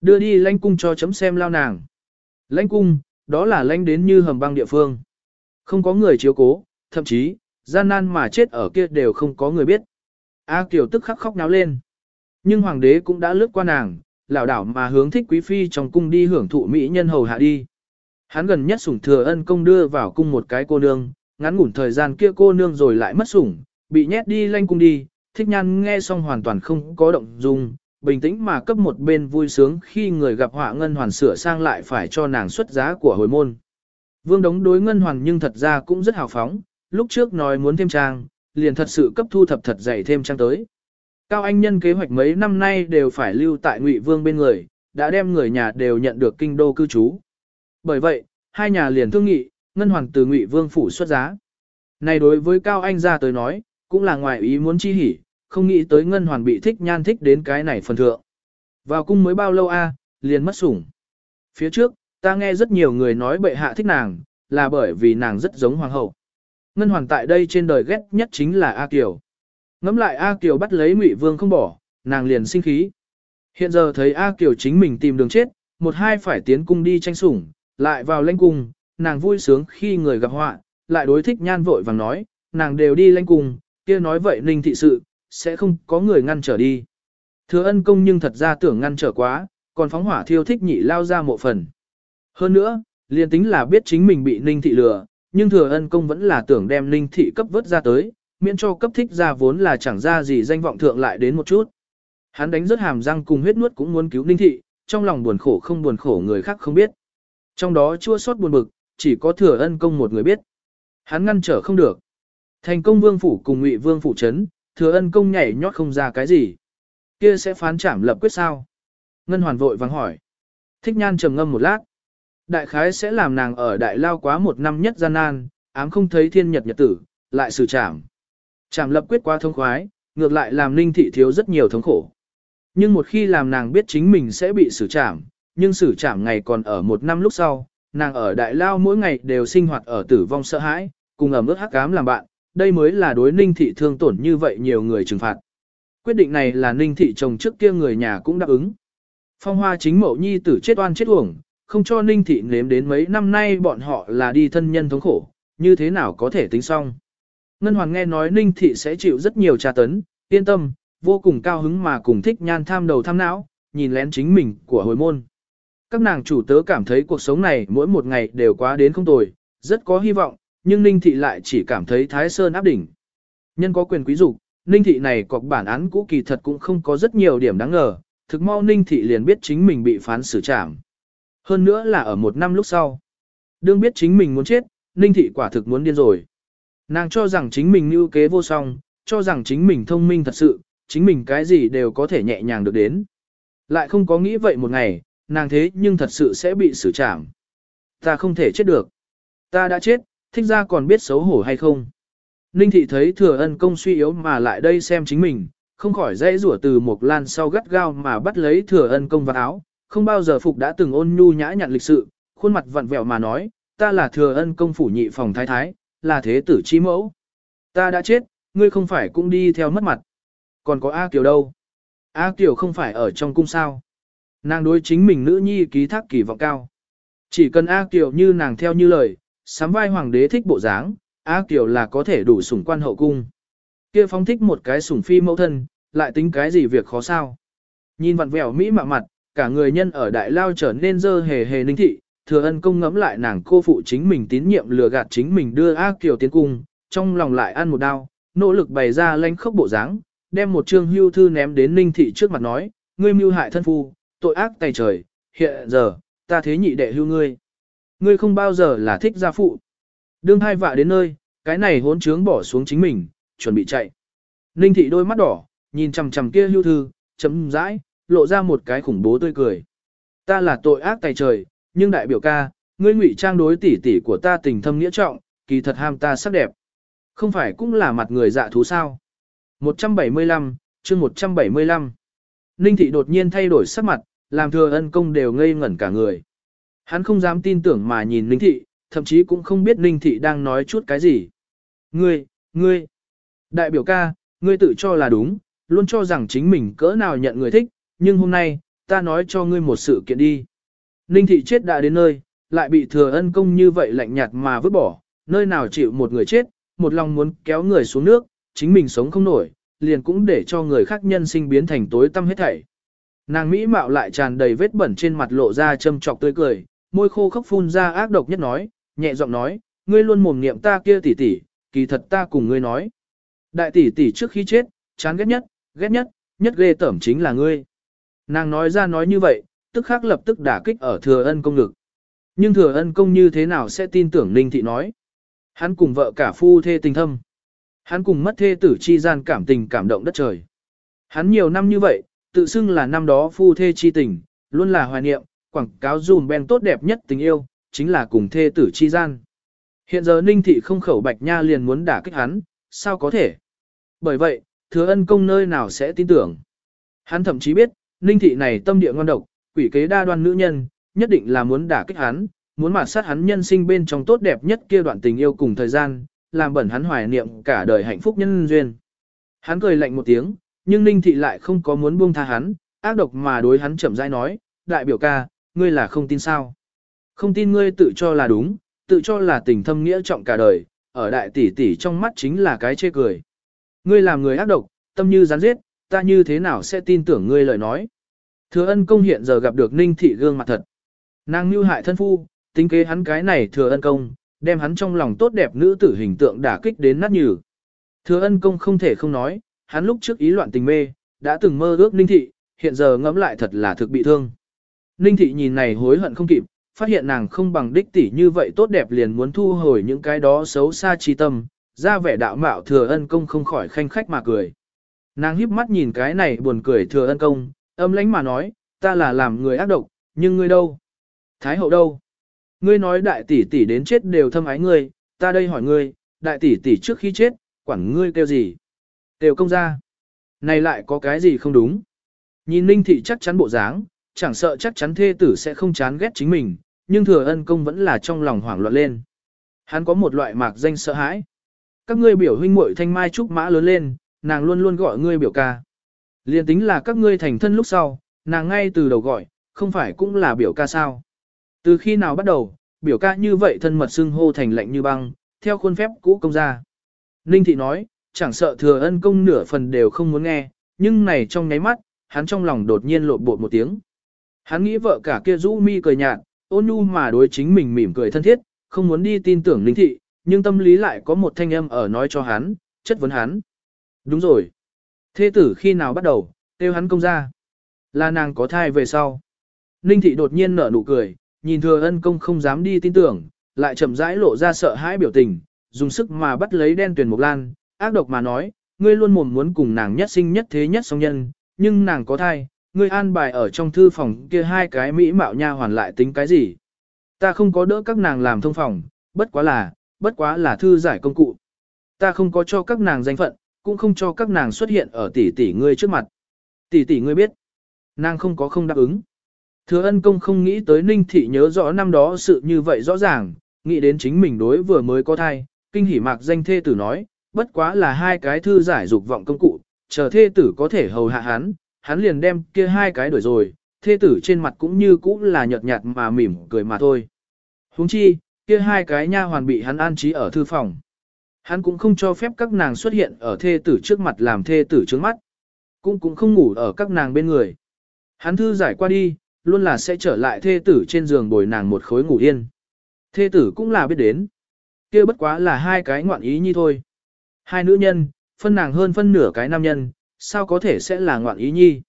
Đưa đi lãnh cung cho chấm xem lao nàng. Lãnh cung, đó là lãnh đến như hầm băng địa phương. Không có người chiếu cố, thậm chí, gian nan mà chết ở kia đều không có người biết. A Kiều tức khắc khóc náo lên. Nhưng hoàng đế cũng đã lướt qua nàng, lảo đảo mà hướng thích quý phi trong cung đi hưởng thụ mỹ nhân hầu hạ đi. Hắn gần nhất sủng thừa ân công đưa vào cung một cái cô nương, ngắn ngủn thời gian kia cô nương rồi lại mất sủng, bị nhét đi lanh cung đi, thích nhan nghe xong hoàn toàn không có động dung, bình tĩnh mà cấp một bên vui sướng khi người gặp họa ngân hoàn sửa sang lại phải cho nàng xuất giá của hồi môn. Vương đống đối ngân hoàn nhưng thật ra cũng rất hào phóng, lúc trước nói muốn thêm trang, liền thật sự cấp thu thập thật dày thêm trang tới. Cao Anh Nhân kế hoạch mấy năm nay đều phải lưu tại Ngụy Vương bên người, đã đem người nhà đều nhận được kinh đô cư trú. Bởi vậy, hai nhà liền thương nghị, ngân hoàn từ Ngụy Vương phủ xuất giá. Này đối với Cao Anh ra tới nói, cũng là ngoài ý muốn chi hỉ, không nghĩ tới ngân hoàn bị thích nhan thích đến cái này phần thượng. Vào cung mới bao lâu a, liền mất sủng. Phía trước, ta nghe rất nhiều người nói bệ hạ thích nàng, là bởi vì nàng rất giống hoàng hậu. Ngân hoàn tại đây trên đời ghét nhất chính là A Kiều. Ngắm lại A Kiều bắt lấy Ngụy Vương không bỏ, nàng liền sinh khí. Hiện giờ thấy A Kiều chính mình tìm đường chết, một hai phải tiến cung đi tranh sủng, lại vào lãnh cung, nàng vui sướng khi người gặp họa, lại đối thích nhan vội vàng nói, nàng đều đi lãnh cung, kia nói vậy ninh thị sự, sẽ không có người ngăn trở đi. Thừa ân công nhưng thật ra tưởng ngăn trở quá, còn phóng hỏa thiêu thích nhị lao ra một phần. Hơn nữa, liền tính là biết chính mình bị ninh thị lừa, nhưng thừa ân công vẫn là tưởng đem ninh thị cấp vớt ra tới, miễn cho cấp thích ra vốn là chẳng ra gì danh vọng thượng lại đến một chút. Hắn đánh rất hàm răng cùng huyết nuốt cũng muốn cứu ninh thị, trong lòng buồn khổ không buồn khổ người khác không biết. Trong đó chua sót buồn bực, chỉ có thừa ân công một người biết. Hắn ngăn trở không được. Thành công vương phủ cùng ngụy vương phủ chấn, thừa ân công nhảy nhót không ra cái gì. Kia sẽ phán trảm lập quyết sao? Ngân hoàn vội vắng hỏi. Thích nhan trầm ngâm một lát. Đại khái sẽ làm nàng ở đại lao quá một năm nhất gian nan, ám không thấy thiên nhật nhật tử, lại xử trảm. Trảm lập quyết quá thông khoái, ngược lại làm ninh thị thiếu rất nhiều thống khổ. Nhưng một khi làm nàng biết chính mình sẽ bị xử trảm, nhưng xử trảm ngày còn ở một năm lúc sau, nàng ở đại lao mỗi ngày đều sinh hoạt ở tử vong sợ hãi, cùng ở mức hắc cám làm bạn, đây mới là đối ninh thị thương tổn như vậy nhiều người trừng phạt. Quyết định này là ninh thị chồng trước kia người nhà cũng đáp ứng. Phong hoa chính mẫu nhi tử chết oan chết uổng, không cho ninh thị nếm đến mấy năm nay bọn họ là đi thân nhân thống khổ, như thế nào có thể tính xong. Ngân Hoàng nghe nói ninh thị sẽ chịu rất nhiều tra tấn, yên tâm, vô cùng cao hứng mà cùng thích nhan tham đầu tham não, nhìn lén chính mình của hồi môn. Các nàng chủ tớ cảm thấy cuộc sống này mỗi một ngày đều quá đến không tồi, rất có hy vọng, nhưng Ninh Thị lại chỉ cảm thấy Thái Sơn áp đỉnh. Nhân có quyền quý dục, Ninh Thị này cọc bản án cũ kỳ thật cũng không có rất nhiều điểm đáng ngờ, thực mau Ninh Thị liền biết chính mình bị phán xử trảm. Hơn nữa là ở một năm lúc sau. Đương biết chính mình muốn chết, Ninh Thị quả thực muốn điên rồi. Nàng cho rằng chính mình lưu kế vô song, cho rằng chính mình thông minh thật sự, chính mình cái gì đều có thể nhẹ nhàng được đến. Lại không có nghĩ vậy một ngày, nàng thế nhưng thật sự sẽ bị xử trảm. Ta không thể chết được. Ta đã chết, thích ra còn biết xấu hổ hay không. Ninh thị thấy thừa ân công suy yếu mà lại đây xem chính mình, không khỏi dãy rủa từ một lan sau gắt gao mà bắt lấy thừa ân công vào áo, không bao giờ phục đã từng ôn nhu nhã nhặn lịch sự, khuôn mặt vặn vẹo mà nói, ta là thừa ân công phủ nhị phòng thái thái, là thế tử chi mẫu. Ta đã chết, ngươi không phải cũng đi theo mất mặt. Còn có A Kiều đâu? A Kiều không phải ở trong cung sao? Nàng đối chính mình nữ nhi ký thác kỳ vọng cao. Chỉ cần A Kiều như nàng theo như lời, sắm vai hoàng đế thích bộ dáng, A Kiều là có thể đủ sủng quan hậu cung. Kia phóng thích một cái sủng phi mẫu thân, lại tính cái gì việc khó sao. Nhìn vặn vẹo mỹ mạ mặt, cả người nhân ở đại lao trở nên dơ hề hề ninh thị, thừa ân công ngẫm lại nàng cô phụ chính mình tín nhiệm lừa gạt chính mình đưa A Kiều tiến cung, trong lòng lại ăn một đau, nỗ lực bày ra lanh khốc bộ dáng, đem một trương hưu thư ném đến ninh thị trước mặt nói, ngươi mưu hại thân phu, tội ác tày trời, hiện giờ, ta thế nhị đệ hưu ngươi. Ngươi không bao giờ là thích gia phụ. Đương hai vạ đến nơi, cái này hốn trướng bỏ xuống chính mình, chuẩn bị chạy. Ninh thị đôi mắt đỏ, nhìn chằm chằm kia hưu thư, chấm rãi, lộ ra một cái khủng bố tươi cười. Ta là tội ác tay trời, nhưng đại biểu ca, ngươi ngụy trang đối tỷ tỷ của ta tình thâm nghĩa trọng, kỳ thật ham ta sắc đẹp. Không phải cũng là mặt người dạ thú sao. 175, chương 175. Ninh thị đột nhiên thay đổi sắc mặt, làm thừa ân công đều ngây ngẩn cả người. Hắn không dám tin tưởng mà nhìn Ninh thị, thậm chí cũng không biết Ninh thị đang nói chút cái gì. Ngươi, ngươi, đại biểu ca, ngươi tự cho là đúng, luôn cho rằng chính mình cỡ nào nhận người thích, nhưng hôm nay, ta nói cho ngươi một sự kiện đi. Ninh thị chết đã đến nơi, lại bị thừa ân công như vậy lạnh nhạt mà vứt bỏ, nơi nào chịu một người chết, một lòng muốn kéo người xuống nước, chính mình sống không nổi, liền cũng để cho người khác nhân sinh biến thành tối tăm hết thảy. Nàng mỹ mạo lại tràn đầy vết bẩn trên mặt lộ ra châm trọc tươi cười, môi khô khốc phun ra ác độc nhất nói, nhẹ giọng nói, ngươi luôn mồm niệm ta kia tỷ tỷ, kỳ thật ta cùng ngươi nói. Đại tỷ tỷ trước khi chết, chán ghét nhất, ghét nhất, nhất ghê tởm chính là ngươi. Nàng nói ra nói như vậy, tức khắc lập tức đả kích ở thừa ân công ngực. Nhưng thừa ân công như thế nào sẽ tin tưởng Ninh Thị nói. Hắn cùng vợ cả phu thê tình thâm. Hắn cùng mất thê tử chi gian cảm tình cảm động đất trời. Hắn nhiều năm như vậy, tự xưng là năm đó phu thê chi tình, luôn là hoài niệm, quảng cáo dùm ben tốt đẹp nhất tình yêu, chính là cùng thê tử chi gian. Hiện giờ Ninh Thị không khẩu bạch nha liền muốn đả kích hắn, sao có thể? Bởi vậy, thừa ân công nơi nào sẽ tin tưởng? Hắn thậm chí biết, Ninh Thị này tâm địa ngon độc, quỷ kế đa đoan nữ nhân, nhất định là muốn đả kích hắn, muốn mà sát hắn nhân sinh bên trong tốt đẹp nhất kia đoạn tình yêu cùng thời gian, làm bẩn hắn hoài niệm cả đời hạnh phúc nhân duyên. Hắn cười lạnh một tiếng, nhưng Ninh Thị lại không có muốn buông tha hắn, ác độc mà đối hắn chậm rãi nói, đại biểu ca, ngươi là không tin sao. Không tin ngươi tự cho là đúng, tự cho là tình thâm nghĩa trọng cả đời, ở đại tỷ tỷ trong mắt chính là cái chê cười. Ngươi làm người ác độc, tâm như rắn giết, ta như thế nào sẽ tin tưởng ngươi lời nói. Thừa ân công hiện giờ gặp được Ninh Thị gương mặt thật. Nàng như hại thân phu, tính kế hắn cái này thừa ân công, đem hắn trong lòng tốt đẹp nữ tử hình tượng đả kích đến nát nhừ. Thừa ân công không thể không nói, hắn lúc trước ý loạn tình mê, đã từng mơ ước Ninh Thị, hiện giờ ngẫm lại thật là thực bị thương. Ninh Thị nhìn này hối hận không kịp, phát hiện nàng không bằng đích tỷ như vậy tốt đẹp liền muốn thu hồi những cái đó xấu xa chi tâm, ra vẻ đạo mạo thừa ân công không khỏi khanh khách mà cười. Nàng híp mắt nhìn cái này buồn cười thừa ân công, âm lãnh mà nói, ta là làm người ác độc, nhưng ngươi đâu? Thái hậu đâu? Ngươi nói đại tỷ tỷ đến chết đều thâm ái ngươi, ta đây hỏi ngươi, đại tỷ tỷ trước khi chết, quản ngươi kêu gì? Kêu công gia, Này lại có cái gì không đúng? Nhìn Ninh thị chắc chắn bộ dáng, chẳng sợ chắc chắn thê tử sẽ không chán ghét chính mình, nhưng thừa ân công vẫn là trong lòng hoảng loạn lên. Hắn có một loại mạc danh sợ hãi. Các ngươi biểu huynh muội thanh mai trúc mã lớn lên, nàng luôn luôn gọi ngươi biểu ca. Liên tính là các ngươi thành thân lúc sau, nàng ngay từ đầu gọi, không phải cũng là biểu ca sao. Từ khi nào bắt đầu, biểu ca như vậy thân mật xưng hô thành lạnh như băng, theo khuôn phép cũ công gia. Ninh thị nói, chẳng sợ thừa ân công nửa phần đều không muốn nghe, nhưng này trong nháy mắt, hắn trong lòng đột nhiên lộn bột một tiếng. Hắn nghĩ vợ cả kia rũ mi cười nhạt, ôn nhu mà đối chính mình mỉm cười thân thiết, không muốn đi tin tưởng Ninh thị, nhưng tâm lý lại có một thanh âm ở nói cho hắn, chất vấn hắn. Đúng rồi. Thế tử khi nào bắt đầu, kêu hắn công ra. Là nàng có thai về sau. Ninh thị đột nhiên nở nụ cười, nhìn thừa ân công không dám đi tin tưởng, lại chậm rãi lộ ra sợ hãi biểu tình, dùng sức mà bắt lấy đen tuyển mục lan, ác độc mà nói, ngươi luôn mồm muốn cùng nàng nhất sinh nhất thế nhất song nhân, nhưng nàng có thai, ngươi an bài ở trong thư phòng kia hai cái mỹ mạo nha hoàn lại tính cái gì. Ta không có đỡ các nàng làm thông phòng, bất quá là, bất quá là thư giải công cụ. Ta không có cho các nàng danh phận, cũng không cho các nàng xuất hiện ở tỷ tỷ ngươi trước mặt. Tỷ tỷ ngươi biết, nàng không có không đáp ứng. Thừa ân công không nghĩ tới ninh thị nhớ rõ năm đó sự như vậy rõ ràng, nghĩ đến chính mình đối vừa mới có thai, kinh hỉ mạc danh thê tử nói, bất quá là hai cái thư giải dục vọng công cụ, chờ thê tử có thể hầu hạ hắn, hắn liền đem kia hai cái đuổi rồi, thê tử trên mặt cũng như cũ là nhợt nhạt mà mỉm cười mà thôi. Huống chi, kia hai cái nha hoàn bị hắn an trí ở thư phòng. Hắn cũng không cho phép các nàng xuất hiện ở thê tử trước mặt làm thê tử trước mắt. Cũng cũng không ngủ ở các nàng bên người. Hắn thư giải qua đi, luôn là sẽ trở lại thê tử trên giường bồi nàng một khối ngủ yên. Thê tử cũng là biết đến. kia bất quá là hai cái ngoạn ý nhi thôi. Hai nữ nhân, phân nàng hơn phân nửa cái nam nhân, sao có thể sẽ là ngoạn ý nhi.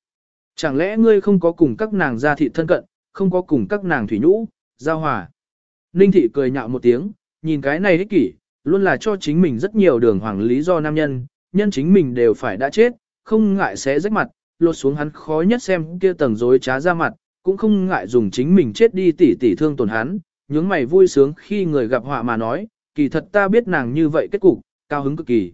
Chẳng lẽ ngươi không có cùng các nàng gia thị thân cận, không có cùng các nàng thủy nhũ, giao hòa. Ninh thị cười nhạo một tiếng, nhìn cái này ích kỷ, luôn là cho chính mình rất nhiều đường hoàng lý do nam nhân, nhân chính mình đều phải đã chết, không ngại sẽ rách mặt, lột xuống hắn khó nhất xem kia tầng rối trá ra mặt, cũng không ngại dùng chính mình chết đi tỉ tỉ thương tổn hắn, nhướng mày vui sướng khi người gặp họa mà nói, kỳ thật ta biết nàng như vậy kết cục, cao hứng cực kỳ.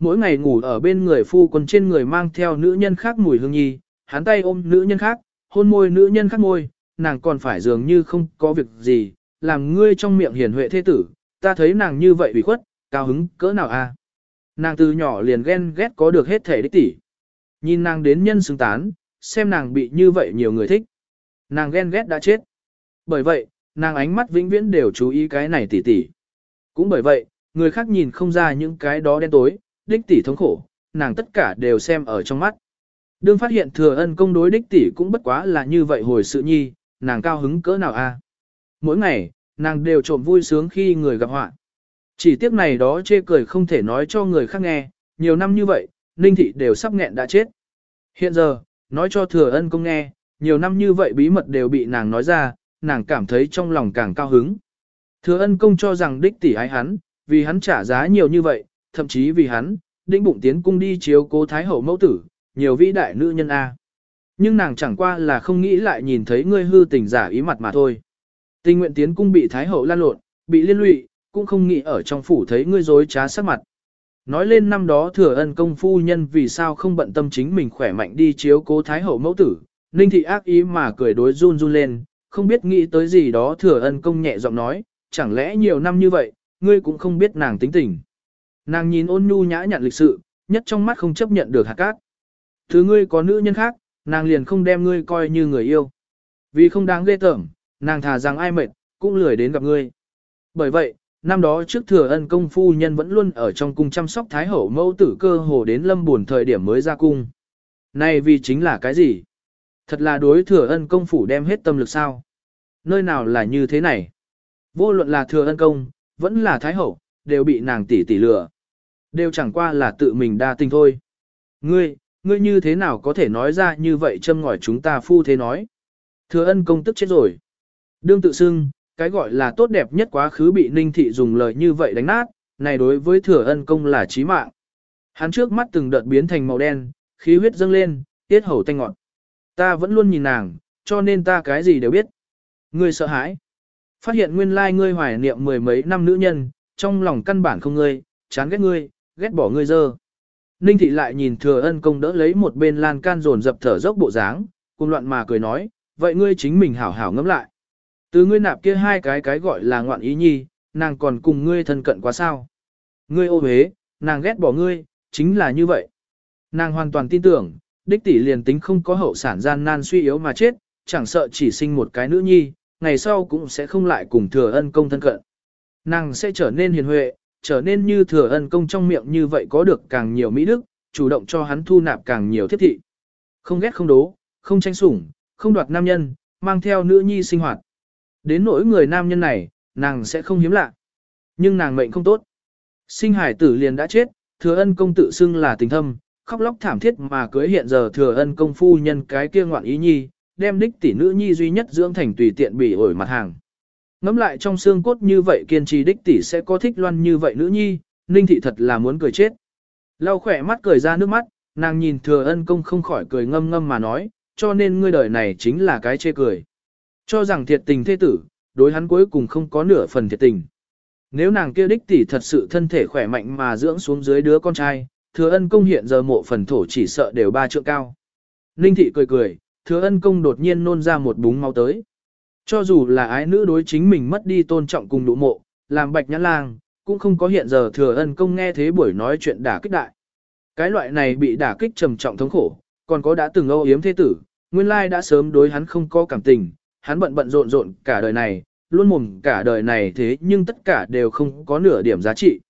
Mỗi ngày ngủ ở bên người phu quân trên người mang theo nữ nhân khác mùi hương nhi, hắn tay ôm nữ nhân khác, hôn môi nữ nhân khác môi, nàng còn phải dường như không có việc gì, làm ngươi trong miệng hiền huệ thế tử, ta thấy nàng như vậy ủy khuất, cao hứng cỡ nào a? À? Nàng từ nhỏ liền ghen ghét có được hết thể đích tỷ. Nhìn nàng đến nhân xứng tán, xem nàng bị như vậy nhiều người thích. Nàng ghen ghét đã chết. Bởi vậy, nàng ánh mắt vĩnh viễn đều chú ý cái này tỷ tỷ. Cũng bởi vậy, người khác nhìn không ra những cái đó đen tối, đích tỷ thống khổ, nàng tất cả đều xem ở trong mắt. Đương phát hiện thừa ân công đối đích tỷ cũng bất quá là như vậy hồi sự nhi, nàng cao hứng cỡ nào a? Mỗi ngày, nàng đều trộm vui sướng khi người gặp họa. Chỉ tiếc này đó chê cười không thể nói cho người khác nghe, nhiều năm như vậy, Ninh Thị đều sắp nghẹn đã chết. Hiện giờ, nói cho thừa ân công nghe, nhiều năm như vậy bí mật đều bị nàng nói ra, nàng cảm thấy trong lòng càng cao hứng. Thừa ân công cho rằng đích tỷ ái hắn, vì hắn trả giá nhiều như vậy, thậm chí vì hắn, đĩnh bụng tiến cung đi chiếu cố thái hậu mẫu tử, nhiều vĩ đại nữ nhân A. Nhưng nàng chẳng qua là không nghĩ lại nhìn thấy ngươi hư tình giả ý mặt mà thôi. Tình nguyện tiến cung bị thái hậu lan lộn, bị liên lụy, cũng không nghĩ ở trong phủ thấy ngươi dối trá sắc mặt. Nói lên năm đó thừa ân công phu nhân vì sao không bận tâm chính mình khỏe mạnh đi chiếu cố thái hậu mẫu tử, ninh thị ác ý mà cười đối run run lên, không biết nghĩ tới gì đó thừa ân công nhẹ giọng nói, chẳng lẽ nhiều năm như vậy, ngươi cũng không biết nàng tính tình. Nàng nhìn ôn nhu nhã nhặn lịch sự, nhất trong mắt không chấp nhận được hạt cát. Thứ ngươi có nữ nhân khác, nàng liền không đem ngươi coi như người yêu. Vì không đáng ghê tởm, nàng thà rằng ai mệt, cũng lười đến gặp ngươi. Bởi vậy, năm đó trước thừa ân công phu nhân vẫn luôn ở trong cung chăm sóc thái hậu mẫu tử cơ hồ đến lâm buồn thời điểm mới ra cung. Này vì chính là cái gì? Thật là đối thừa ân công phủ đem hết tâm lực sao? Nơi nào là như thế này? Vô luận là thừa ân công, vẫn là thái hậu, đều bị nàng tỷ tỷ lừa. Đều chẳng qua là tự mình đa tình thôi. Ngươi, ngươi như thế nào có thể nói ra như vậy châm ngòi chúng ta phu thế nói. Thừa ân công tức chết rồi. Đương tự xưng, cái gọi là tốt đẹp nhất quá khứ bị ninh thị dùng lời như vậy đánh nát, này đối với thừa ân công là chí mạng. Hắn trước mắt từng đợt biến thành màu đen, khí huyết dâng lên, tiết hầu tanh ngọt. Ta vẫn luôn nhìn nàng, cho nên ta cái gì đều biết. Ngươi sợ hãi. Phát hiện nguyên lai ngươi hoài niệm mười mấy năm nữ nhân, trong lòng căn bản không ngươi, chán ghét ngươi, ghét bỏ ngươi dơ. Ninh thị lại nhìn thừa ân công đỡ lấy một bên lan can dồn dập thở dốc bộ dáng, cùng loạn mà cười nói, vậy ngươi chính mình hảo hảo ngẫm lại. Từ ngươi nạp kia hai cái cái gọi là ngoạn ý nhi, nàng còn cùng ngươi thân cận quá sao. Ngươi ô hế, nàng ghét bỏ ngươi, chính là như vậy. Nàng hoàn toàn tin tưởng, đích tỷ liền tính không có hậu sản gian nan suy yếu mà chết, chẳng sợ chỉ sinh một cái nữ nhi, ngày sau cũng sẽ không lại cùng thừa ân công thân cận. Nàng sẽ trở nên hiền huệ, trở nên như thừa ân công trong miệng như vậy có được càng nhiều mỹ đức, chủ động cho hắn thu nạp càng nhiều thiết thị. Không ghét không đố, không tranh sủng, không đoạt nam nhân, mang theo nữ nhi sinh hoạt. Đến nỗi người nam nhân này, nàng sẽ không hiếm lạ. Nhưng nàng mệnh không tốt. Sinh hải tử liền đã chết, thừa ân công tự xưng là tình thâm, khóc lóc thảm thiết mà cưới hiện giờ thừa ân công phu nhân cái kia ngoạn ý nhi, đem đích tỷ nữ nhi duy nhất dưỡng thành tùy tiện bị ổi mặt hàng. Ngắm lại trong xương cốt như vậy kiên trì đích tỷ sẽ có thích loan như vậy nữ nhi, ninh thị thật là muốn cười chết. Lau khỏe mắt cười ra nước mắt, nàng nhìn thừa ân công không khỏi cười ngâm ngâm mà nói, cho nên ngươi đời này chính là cái chê cười. Cho rằng thiệt tình thế tử, đối hắn cuối cùng không có nửa phần thiệt tình. Nếu nàng kia đích tỷ thật sự thân thể khỏe mạnh mà dưỡng xuống dưới đứa con trai, thừa ân công hiện giờ mộ phần thổ chỉ sợ đều ba trượng cao. Ninh thị cười cười, thừa ân công đột nhiên nôn ra một búng máu tới. Cho dù là ái nữ đối chính mình mất đi tôn trọng cùng đủ mộ, làm bạch nhãn lang, cũng không có hiện giờ thừa ân công nghe thế buổi nói chuyện đả kích đại. Cái loại này bị đả kích trầm trọng thống khổ, còn có đã từng âu yếm thế tử, nguyên lai đã sớm đối hắn không có cảm tình, hắn bận bận rộn rộn cả đời này, luôn mồm cả đời này thế nhưng tất cả đều không có nửa điểm giá trị.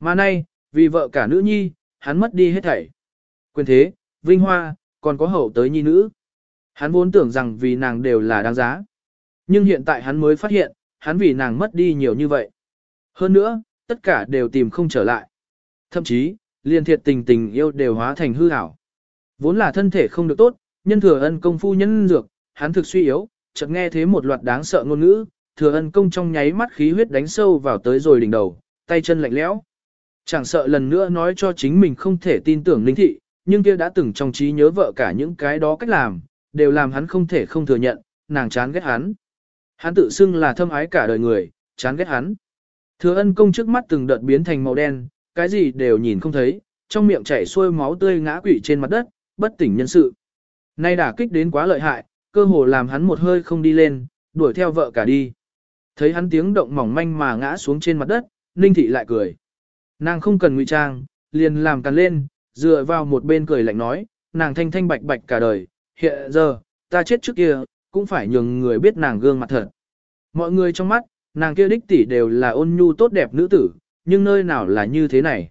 Mà nay, vì vợ cả nữ nhi, hắn mất đi hết thảy. Quyền thế, vinh hoa, còn có hậu tới nhi nữ. Hắn vốn tưởng rằng vì nàng đều là đáng giá. Nhưng hiện tại hắn mới phát hiện, hắn vì nàng mất đi nhiều như vậy. Hơn nữa, tất cả đều tìm không trở lại. Thậm chí, liên thiệt tình tình yêu đều hóa thành hư ảo. Vốn là thân thể không được tốt, nhân thừa ân công phu nhân dược, hắn thực suy yếu, chợt nghe thế một loạt đáng sợ ngôn ngữ, thừa ân công trong nháy mắt khí huyết đánh sâu vào tới rồi đỉnh đầu, tay chân lạnh lẽo. Chẳng sợ lần nữa nói cho chính mình không thể tin tưởng linh thị, nhưng kia đã từng trong trí nhớ vợ cả những cái đó cách làm, đều làm hắn không thể không thừa nhận, nàng chán ghét hắn. Hắn tự xưng là thâm ái cả đời người, chán ghét hắn. Thừa ân công trước mắt từng đợt biến thành màu đen, cái gì đều nhìn không thấy, trong miệng chảy xuôi máu tươi ngã quỵ trên mặt đất, bất tỉnh nhân sự. Nay đả kích đến quá lợi hại, cơ hồ làm hắn một hơi không đi lên, đuổi theo vợ cả đi. Thấy hắn tiếng động mỏng manh mà ngã xuống trên mặt đất, Ninh Thị lại cười. Nàng không cần ngụy trang, liền làm cắn lên, dựa vào một bên cười lạnh nói, nàng thanh thanh bạch bạch cả đời, hiện giờ, ta chết trước kia, cũng phải nhường người biết nàng gương mặt thật. Mọi người trong mắt, nàng kia đích tỷ đều là ôn nhu tốt đẹp nữ tử, nhưng nơi nào là như thế này.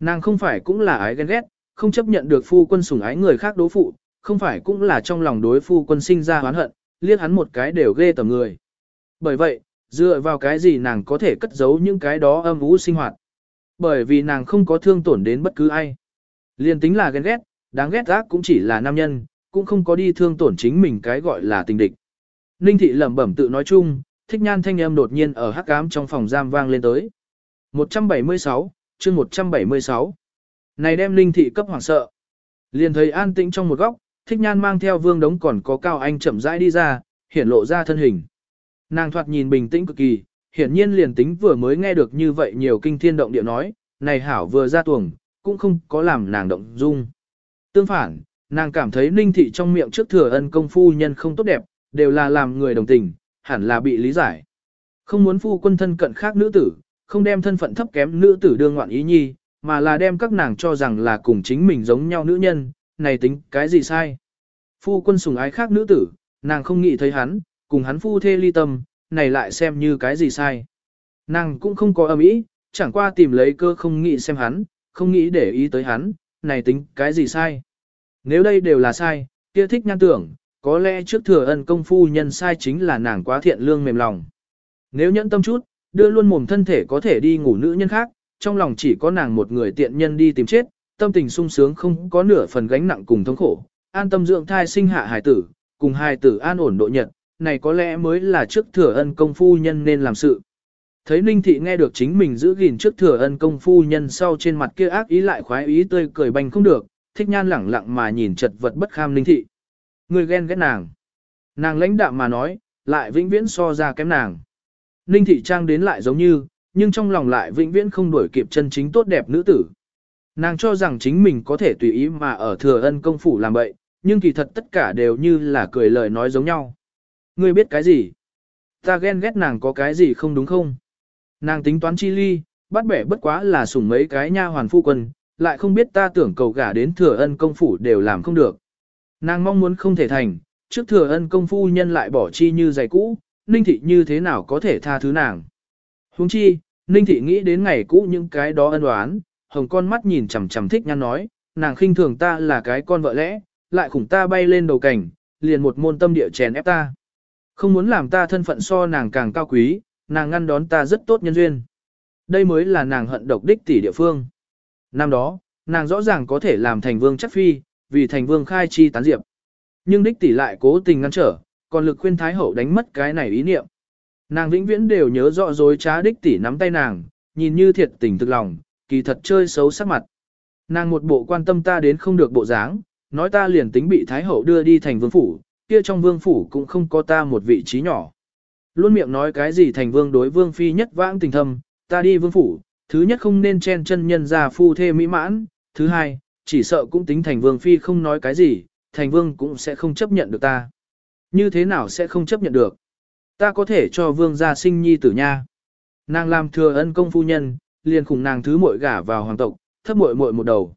Nàng không phải cũng là ái ghen ghét, không chấp nhận được phu quân sủng ái người khác đối phụ, không phải cũng là trong lòng đối phu quân sinh ra oán hận, liếc hắn một cái đều ghê tầm người. Bởi vậy, dựa vào cái gì nàng có thể cất giấu những cái đó âm vũ sinh hoạt. Bởi vì nàng không có thương tổn đến bất cứ ai. Liên tính là ghen ghét, đáng ghét ác cũng chỉ là nam nhân, cũng không có đi thương tổn chính mình cái gọi là tình địch. Ninh thị lẩm bẩm tự nói chung, thích nhan thanh âm đột nhiên ở hắc ám trong phòng giam vang lên tới. 176, chương 176. Này đem Ninh thị cấp hoảng sợ. Liền thấy an tĩnh trong một góc, thích nhan mang theo vương đống còn có cao anh chậm rãi đi ra, hiển lộ ra thân hình. Nàng thoạt nhìn bình tĩnh cực kỳ, hiển nhiên liền tính vừa mới nghe được như vậy nhiều kinh thiên động địa nói, này hảo vừa ra tuồng, cũng không có làm nàng động dung. Tương phản, nàng cảm thấy ninh thị trong miệng trước thừa ân công phu nhân không tốt đẹp, đều là làm người đồng tình, hẳn là bị lý giải. Không muốn phu quân thân cận khác nữ tử, không đem thân phận thấp kém nữ tử đương ngoạn ý nhi, mà là đem các nàng cho rằng là cùng chính mình giống nhau nữ nhân, này tính cái gì sai. Phu quân sùng ái khác nữ tử, nàng không nghĩ thấy hắn, cùng hắn phu thê ly tâm, này lại xem như cái gì sai. Nàng cũng không có âm ý, chẳng qua tìm lấy cơ không nghĩ xem hắn, không nghĩ để ý tới hắn, này tính cái gì sai. Nếu đây đều là sai, kia thích nhan tưởng, có lẽ trước thừa ân công phu nhân sai chính là nàng quá thiện lương mềm lòng. Nếu nhẫn tâm chút, đưa luôn mồm thân thể có thể đi ngủ nữ nhân khác, trong lòng chỉ có nàng một người tiện nhân đi tìm chết, tâm tình sung sướng không có nửa phần gánh nặng cùng thống khổ, an tâm dưỡng thai sinh hạ hài tử, cùng hài tử an ổn độ nhật, này có lẽ mới là trước thừa ân công phu nhân nên làm sự. Thấy Ninh Thị nghe được chính mình giữ gìn trước thừa ân công phu nhân sau trên mặt kia ác ý lại khoái ý tươi cười bành không được, thích nhan lẳng lặng mà nhìn chật vật bất kham Linh Thị. Người ghen ghét nàng. Nàng lãnh đạm mà nói, lại vĩnh viễn so ra kém nàng. Ninh Thị trang đến lại giống như, nhưng trong lòng lại vĩnh viễn không đuổi kịp chân chính tốt đẹp nữ tử. Nàng cho rằng chính mình có thể tùy ý mà ở thừa ân công phủ làm bậy, nhưng kỳ thật tất cả đều như là cười lời nói giống nhau. Ngươi biết cái gì? Ta ghen ghét nàng có cái gì không đúng không? Nàng tính toán chi ly, bắt bẻ bất quá là sủng mấy cái nha hoàn phu quân, lại không biết ta tưởng cầu gả đến thừa ân công phủ đều làm không được. Nàng mong muốn không thể thành, trước thừa ân công phu nhân lại bỏ chi như giày cũ, ninh thị như thế nào có thể tha thứ nàng. Huống chi, ninh thị nghĩ đến ngày cũ những cái đó ân oán, hồng con mắt nhìn chằm chằm thích nhăn nói, nàng khinh thường ta là cái con vợ lẽ, lại khủng ta bay lên đầu cảnh, liền một môn tâm địa chèn ép ta. Không muốn làm ta thân phận so nàng càng cao quý, nàng ngăn đón ta rất tốt nhân duyên. Đây mới là nàng hận độc đích tỷ địa phương. Năm đó, nàng rõ ràng có thể làm thành vương chắc phi, vì thành vương khai chi tán diệp. Nhưng đích tỷ lại cố tình ngăn trở, còn lực khuyên thái hậu đánh mất cái này ý niệm. Nàng vĩnh viễn đều nhớ rõ dối trá đích tỷ nắm tay nàng, nhìn như thiệt tình thực lòng, kỳ thật chơi xấu sắc mặt. Nàng một bộ quan tâm ta đến không được bộ dáng, nói ta liền tính bị thái hậu đưa đi thành vương phủ, kia trong vương phủ cũng không có ta một vị trí nhỏ. Luôn miệng nói cái gì thành vương đối vương phi nhất vãng tình thâm, ta đi vương phủ, thứ nhất không nên chen chân nhân ra phu thê mỹ mãn, thứ hai, chỉ sợ cũng tính thành vương phi không nói cái gì, thành vương cũng sẽ không chấp nhận được ta. Như thế nào sẽ không chấp nhận được? Ta có thể cho vương gia sinh nhi tử nha. Nàng làm thừa ân công phu nhân, liền khủng nàng thứ muội gả vào hoàng tộc, thấp muội muội một đầu.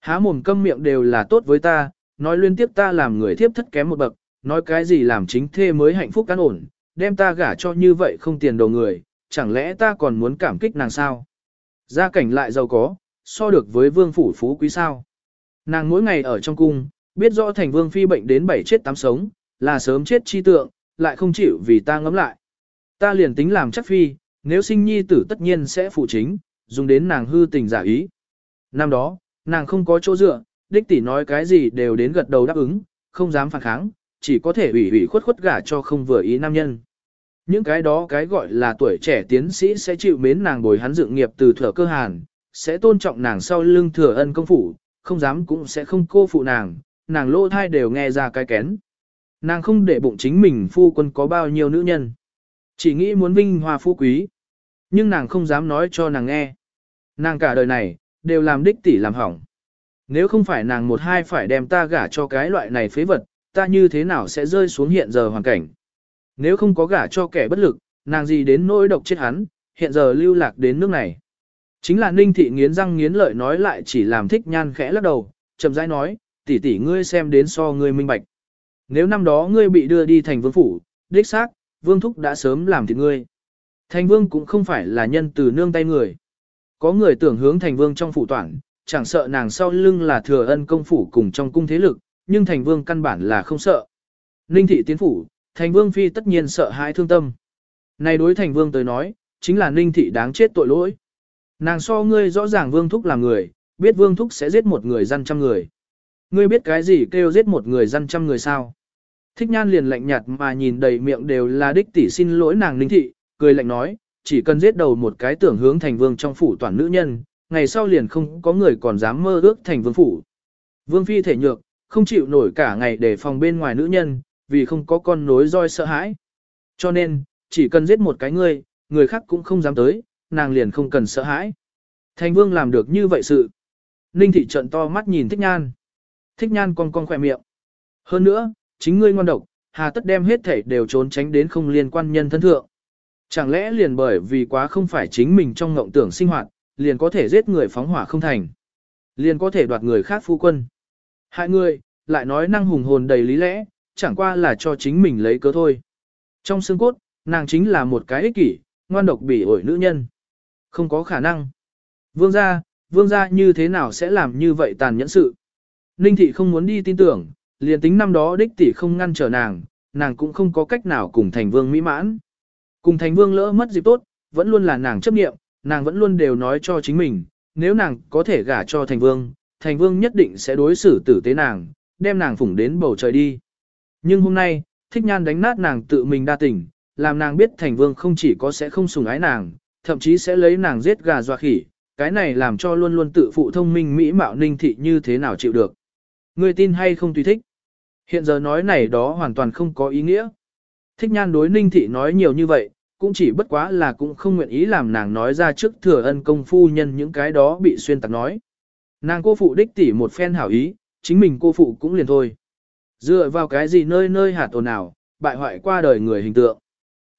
Há mồm câm miệng đều là tốt với ta, nói liên tiếp ta làm người thiếp thất kém một bậc, nói cái gì làm chính thê mới hạnh phúc cán ổn, đem ta gả cho như vậy không tiền đồ người, chẳng lẽ ta còn muốn cảm kích nàng sao? Gia cảnh lại giàu có, so được với vương phủ phú quý sao? Nàng mỗi ngày ở trong cung, biết rõ thành vương phi bệnh đến bảy chết tám sống, là sớm chết chi tượng, lại không chịu vì ta ngấm lại. Ta liền tính làm chắc phi, nếu sinh nhi tử tất nhiên sẽ phụ chính, dùng đến nàng hư tình giả ý. Năm đó, nàng không có chỗ dựa, đích tỷ nói cái gì đều đến gật đầu đáp ứng, không dám phản kháng, chỉ có thể ủy ủy khuất khuất gả cho không vừa ý nam nhân. Những cái đó cái gọi là tuổi trẻ tiến sĩ sẽ chịu mến nàng bồi hắn dựng nghiệp từ thừa cơ hàn, sẽ tôn trọng nàng sau lưng thừa ân công phủ, không dám cũng sẽ không cô phụ nàng, nàng lô thai đều nghe ra cái kén. Nàng không để bụng chính mình phu quân có bao nhiêu nữ nhân. Chỉ nghĩ muốn vinh hoa phú quý. Nhưng nàng không dám nói cho nàng nghe. Nàng cả đời này, đều làm đích tỷ làm hỏng. Nếu không phải nàng một hai phải đem ta gả cho cái loại này phế vật, ta như thế nào sẽ rơi xuống hiện giờ hoàn cảnh. Nếu không có gả cho kẻ bất lực, nàng gì đến nỗi độc chết hắn, hiện giờ lưu lạc đến nước này. Chính là ninh thị nghiến răng nghiến lợi nói lại chỉ làm thích nhan khẽ lắc đầu, chậm rãi nói, tỷ tỷ ngươi xem đến so ngươi minh bạch. Nếu năm đó ngươi bị đưa đi thành vương phủ, đích xác, vương thúc đã sớm làm thịt ngươi. Thành vương cũng không phải là nhân từ nương tay người. Có người tưởng hướng thành vương trong phủ toản, chẳng sợ nàng sau lưng là thừa ân công phủ cùng trong cung thế lực, nhưng thành vương căn bản là không sợ. Ninh thị tiến phủ, thành vương phi tất nhiên sợ hãi thương tâm. Này đối thành vương tới nói, chính là ninh thị đáng chết tội lỗi. Nàng so ngươi rõ ràng vương thúc là người, biết vương thúc sẽ giết một người dân trăm người. Ngươi biết cái gì kêu giết một người dân trăm người sao? Thích nhan liền lạnh nhạt mà nhìn đầy miệng đều là đích tỷ xin lỗi nàng ninh thị, cười lạnh nói, chỉ cần giết đầu một cái tưởng hướng thành vương trong phủ toàn nữ nhân, ngày sau liền không có người còn dám mơ ước thành vương phủ. Vương phi thể nhược, không chịu nổi cả ngày để phòng bên ngoài nữ nhân, vì không có con nối roi sợ hãi. Cho nên, chỉ cần giết một cái ngươi, người khác cũng không dám tới, nàng liền không cần sợ hãi. Thành vương làm được như vậy sự. Ninh thị trận to mắt nhìn thích nhan. Thích nhan con con khỏe miệng. Hơn nữa, chính ngươi ngoan độc, hà tất đem hết thể đều trốn tránh đến không liên quan nhân thân thượng. Chẳng lẽ liền bởi vì quá không phải chính mình trong ngộng tưởng sinh hoạt, liền có thể giết người phóng hỏa không thành. Liền có thể đoạt người khác phu quân. Hại người, lại nói năng hùng hồn đầy lý lẽ, chẳng qua là cho chính mình lấy cớ thôi. Trong xương cốt, nàng chính là một cái ích kỷ, ngoan độc bỉ ổi nữ nhân. Không có khả năng. Vương gia, vương gia như thế nào sẽ làm như vậy tàn nhẫn sự. Ninh thị không muốn đi tin tưởng, liền tính năm đó đích tỷ không ngăn trở nàng, nàng cũng không có cách nào cùng thành vương mỹ mãn. Cùng thành vương lỡ mất dịp tốt, vẫn luôn là nàng chấp nghiệm, nàng vẫn luôn đều nói cho chính mình, nếu nàng có thể gả cho thành vương, thành vương nhất định sẽ đối xử tử tế nàng, đem nàng phủng đến bầu trời đi. Nhưng hôm nay, thích nhan đánh nát nàng tự mình đa tình, làm nàng biết thành vương không chỉ có sẽ không sủng ái nàng, thậm chí sẽ lấy nàng giết gà doa khỉ, cái này làm cho luôn luôn tự phụ thông minh mỹ mạo ninh thị như thế nào chịu được. Người tin hay không tùy thích. Hiện giờ nói này đó hoàn toàn không có ý nghĩa. Thích nhan đối ninh thị nói nhiều như vậy, cũng chỉ bất quá là cũng không nguyện ý làm nàng nói ra trước thừa ân công phu nhân những cái đó bị xuyên tạc nói. Nàng cô phụ đích tỷ một phen hảo ý, chính mình cô phụ cũng liền thôi. Dựa vào cái gì nơi nơi hạt ồn ào, bại hoại qua đời người hình tượng.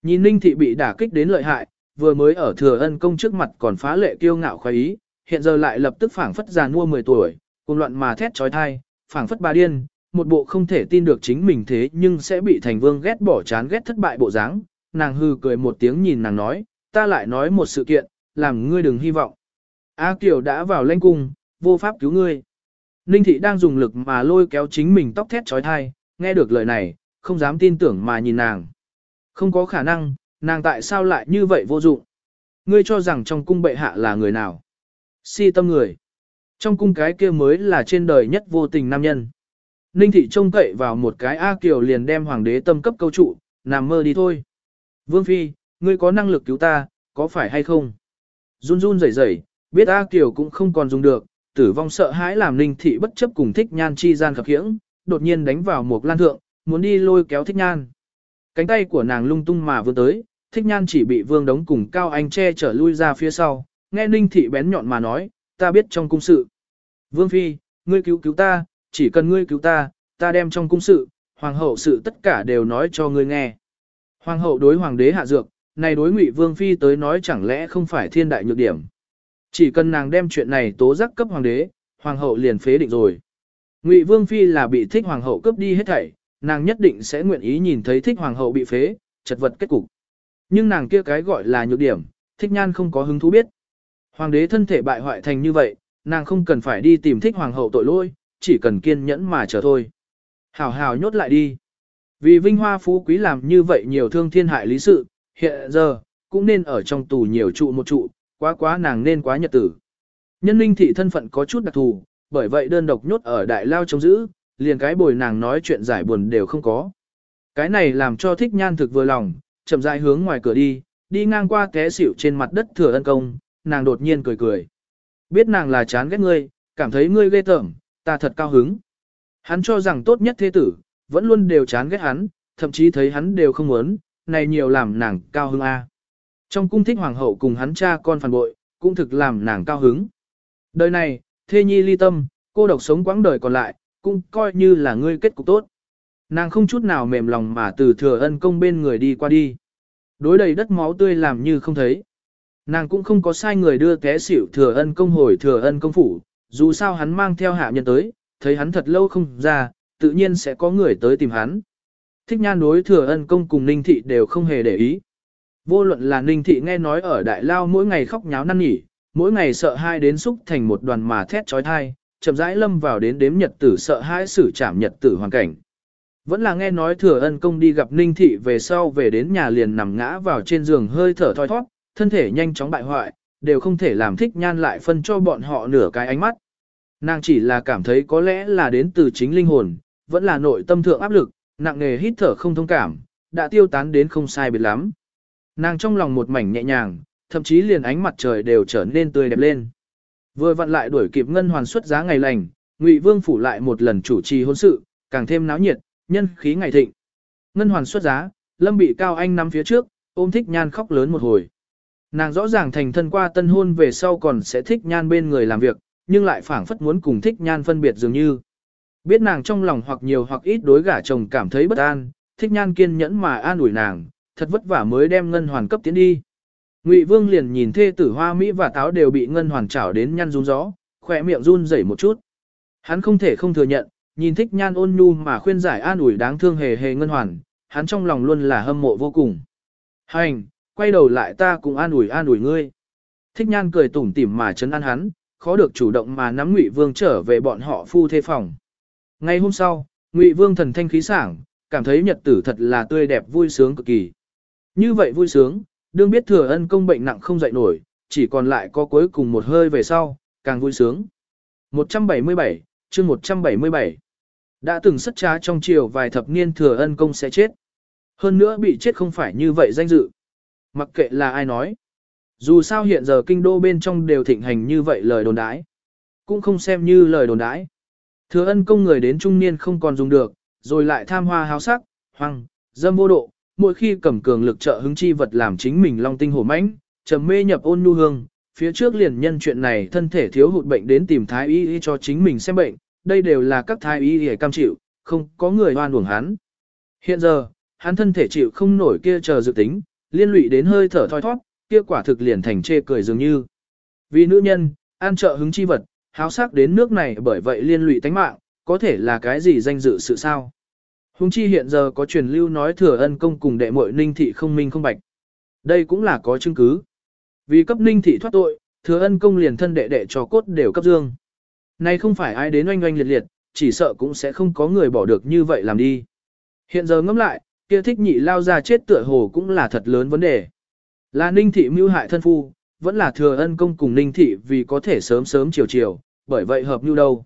Nhìn Ninh Thị bị đả kích đến lợi hại, vừa mới ở thừa ân công trước mặt còn phá lệ kiêu ngạo khoái ý, hiện giờ lại lập tức phảng phất già mua 10 tuổi, cùng loạn mà thét trói thai, phảng phất ba điên, một bộ không thể tin được chính mình thế nhưng sẽ bị thành vương ghét bỏ chán ghét thất bại bộ dáng. Nàng hư cười một tiếng nhìn nàng nói, ta lại nói một sự kiện, làm ngươi đừng hy vọng. A Kiều đã vào lãnh cung, vô pháp cứu ngươi. Ninh thị đang dùng lực mà lôi kéo chính mình tóc thét trói thai, nghe được lời này, không dám tin tưởng mà nhìn nàng. Không có khả năng, nàng tại sao lại như vậy vô dụng? Ngươi cho rằng trong cung bệ hạ là người nào? Si tâm người. Trong cung cái kia mới là trên đời nhất vô tình nam nhân. Ninh thị trông cậy vào một cái A Kiều liền đem hoàng đế tâm cấp câu trụ, nằm mơ đi thôi. Vương Phi, ngươi có năng lực cứu ta, có phải hay không? Run run rẩy rẩy, biết A Kiều cũng không còn dùng được, tử vong sợ hãi làm Ninh thị bất chấp cùng thích nhan chi gian khập khiễng, đột nhiên đánh vào một lan thượng, muốn đi lôi kéo thích nhan. Cánh tay của nàng lung tung mà vừa tới, thích nhan chỉ bị vương đống cùng cao anh che trở lui ra phía sau, nghe Ninh thị bén nhọn mà nói, ta biết trong cung sự. Vương Phi, ngươi cứu cứu ta, chỉ cần ngươi cứu ta, ta đem trong cung sự, hoàng hậu sự tất cả đều nói cho ngươi nghe. Hoàng hậu đối hoàng đế hạ dược, này đối ngụy vương phi tới nói chẳng lẽ không phải thiên đại nhược điểm. Chỉ cần nàng đem chuyện này tố giác cấp hoàng đế, hoàng hậu liền phế định rồi. Ngụy vương phi là bị thích hoàng hậu cướp đi hết thảy, nàng nhất định sẽ nguyện ý nhìn thấy thích hoàng hậu bị phế, chật vật kết cục. Nhưng nàng kia cái gọi là nhược điểm, thích nhan không có hứng thú biết. Hoàng đế thân thể bại hoại thành như vậy, nàng không cần phải đi tìm thích hoàng hậu tội lỗi, chỉ cần kiên nhẫn mà chờ thôi. Hảo hảo nhốt lại đi. Vì vinh hoa phú quý làm như vậy nhiều thương thiên hại lý sự, hiện giờ, cũng nên ở trong tù nhiều trụ một trụ, quá quá nàng nên quá nhật tử. Nhân linh thị thân phận có chút đặc thù, bởi vậy đơn độc nhốt ở đại lao chống giữ, liền cái bồi nàng nói chuyện giải buồn đều không có. Cái này làm cho thích nhan thực vừa lòng, chậm rãi hướng ngoài cửa đi, đi ngang qua té xỉu trên mặt đất thừa ân công, nàng đột nhiên cười cười. Biết nàng là chán ghét ngươi, cảm thấy ngươi ghê tởm, ta thật cao hứng. Hắn cho rằng tốt nhất thế tử, vẫn luôn đều chán ghét hắn, thậm chí thấy hắn đều không muốn, này nhiều làm nàng cao hứng a. Trong cung thích hoàng hậu cùng hắn cha con phản bội, cũng thực làm nàng cao hứng. Đời này, thê nhi ly tâm, cô độc sống quãng đời còn lại, cũng coi như là ngươi kết cục tốt. Nàng không chút nào mềm lòng mà từ thừa ân công bên người đi qua đi. Đối đầy đất máu tươi làm như không thấy. Nàng cũng không có sai người đưa té xỉu thừa ân công hồi thừa ân công phủ, dù sao hắn mang theo hạ nhân tới, thấy hắn thật lâu không ra, tự nhiên sẽ có người tới tìm hắn. Thích nhan đối thừa ân công cùng ninh thị đều không hề để ý. Vô luận là ninh thị nghe nói ở đại lao mỗi ngày khóc nháo năn nỉ, mỗi ngày sợ hai đến xúc thành một đoàn mà thét trói thai, chậm rãi lâm vào đến đếm nhật tử sợ hãi xử trảm nhật tử hoàn cảnh. Vẫn là nghe nói thừa ân công đi gặp ninh thị về sau về đến nhà liền nằm ngã vào trên giường hơi thở thoi thoát, thân thể nhanh chóng bại hoại, đều không thể làm thích nhan lại phân cho bọn họ nửa cái ánh mắt. Nàng chỉ là cảm thấy có lẽ là đến từ chính linh hồn, vẫn là nội tâm thượng áp lực, nặng nề hít thở không thông cảm, đã tiêu tán đến không sai biệt lắm. Nàng trong lòng một mảnh nhẹ nhàng, thậm chí liền ánh mặt trời đều trở nên tươi đẹp lên. Vừa vặn lại đuổi kịp ngân hoàn xuất giá ngày lành, Ngụy Vương phủ lại một lần chủ trì hôn sự, càng thêm náo nhiệt, nhân khí ngày thịnh. Ngân hoàn xuất giá, Lâm bị Cao Anh nắm phía trước, ôm thích nhan khóc lớn một hồi. Nàng rõ ràng thành thân qua tân hôn về sau còn sẽ thích nhan bên người làm việc, nhưng lại phảng phất muốn cùng thích nhan phân biệt dường như. Biết nàng trong lòng hoặc nhiều hoặc ít đối gả chồng cảm thấy bất an, thích nhan kiên nhẫn mà an ủi nàng, thật vất vả mới đem ngân hoàn cấp tiến đi. Ngụy Vương liền nhìn thê tử hoa Mỹ và táo đều bị ngân hoàn chảo đến nhăn run gió, khỏe miệng run rẩy một chút. Hắn không thể không thừa nhận, nhìn thích nhan ôn nhu mà khuyên giải an ủi đáng thương hề hề ngân hoàn, hắn trong lòng luôn là hâm mộ vô cùng. Hành, quay đầu lại ta cùng an ủi an ủi ngươi. Thích nhan cười tủm tỉm mà chấn an hắn, khó được chủ động mà nắm Ngụy Vương trở về bọn họ phu thê phòng. Ngày hôm sau, Ngụy Vương thần thanh khí sảng, cảm thấy nhật tử thật là tươi đẹp vui sướng cực kỳ. Như vậy vui sướng, đương biết thừa ân công bệnh nặng không dậy nổi, chỉ còn lại có cuối cùng một hơi về sau, càng vui sướng. 177, chương 177 Đã từng sất trá trong chiều vài thập niên thừa ân công sẽ chết. Hơn nữa bị chết không phải như vậy danh dự. Mặc kệ là ai nói. Dù sao hiện giờ kinh đô bên trong đều thịnh hành như vậy lời đồn đãi. Cũng không xem như lời đồn đãi. Thừa ân công người đến trung niên không còn dùng được, rồi lại tham hoa háo sắc, hoang, dâm vô độ, mỗi khi cầm cường lực trợ hứng chi vật làm chính mình long tinh hổ mãnh, trầm mê nhập ôn nhu hương, phía trước liền nhân chuyện này thân thể thiếu hụt bệnh đến tìm thái y cho chính mình xem bệnh, đây đều là các thái y để cam chịu, không có người hoan uổng hắn. Hiện giờ, hắn thân thể chịu không nổi kia chờ dự tính, liên lụy đến hơi thở thoi thoát, kia quả thực liền thành chê cười dường như. Vì nữ nhân, an trợ hứng chi vật, háo sắc đến nước này bởi vậy liên lụy tánh mạng, có thể là cái gì danh dự sự sao. Hùng chi hiện giờ có truyền lưu nói thừa ân công cùng đệ muội ninh thị không minh không bạch. Đây cũng là có chứng cứ. Vì cấp ninh thị thoát tội, thừa ân công liền thân đệ đệ cho cốt đều cấp dương. Này không phải ai đến oanh oanh liệt liệt, chỉ sợ cũng sẽ không có người bỏ được như vậy làm đi. Hiện giờ ngẫm lại, kia thích nhị lao ra chết tựa hồ cũng là thật lớn vấn đề. Là ninh thị mưu hại thân phu, vẫn là thừa ân công cùng ninh thị vì có thể sớm sớm chiều chiều, bởi vậy hợp như đâu.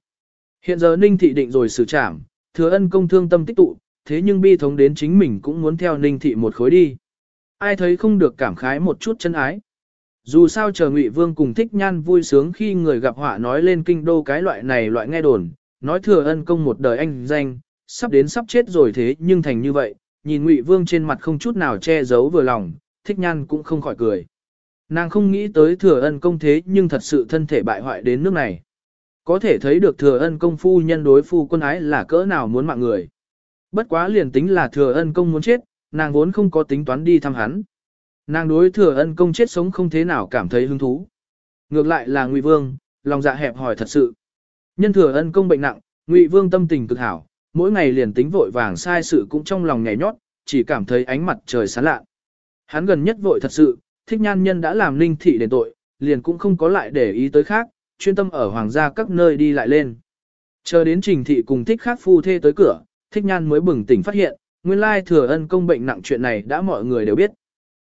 Hiện giờ ninh thị định rồi xử trảm, thừa ân công thương tâm tích tụ, thế nhưng bi thống đến chính mình cũng muốn theo ninh thị một khối đi. Ai thấy không được cảm khái một chút chân ái. Dù sao chờ Ngụy Vương cùng thích nhan vui sướng khi người gặp họa nói lên kinh đô cái loại này loại nghe đồn, nói thừa ân công một đời anh danh, sắp đến sắp chết rồi thế nhưng thành như vậy, nhìn Ngụy Vương trên mặt không chút nào che giấu vừa lòng, thích nhan cũng không khỏi cười. Nàng không nghĩ tới thừa ân công thế nhưng thật sự thân thể bại hoại đến nước này. Có thể thấy được thừa ân công phu nhân đối phu quân ái là cỡ nào muốn mạng người. Bất quá liền tính là thừa ân công muốn chết, nàng vốn không có tính toán đi thăm hắn. Nàng đối thừa ân công chết sống không thế nào cảm thấy hứng thú. Ngược lại là Ngụy Vương, lòng dạ hẹp hỏi thật sự. Nhân thừa ân công bệnh nặng, Ngụy Vương tâm tình cực hảo, mỗi ngày liền tính vội vàng sai sự cũng trong lòng nhảy nhót, chỉ cảm thấy ánh mặt trời sáng lạ. Hắn gần nhất vội thật sự, thích nhan nhân đã làm linh thị đền tội, liền cũng không có lại để ý tới khác, chuyên tâm ở hoàng gia các nơi đi lại lên. Chờ đến trình thị cùng thích khác phu thê tới cửa, thích nhan mới bừng tỉnh phát hiện, nguyên lai thừa ân công bệnh nặng chuyện này đã mọi người đều biết.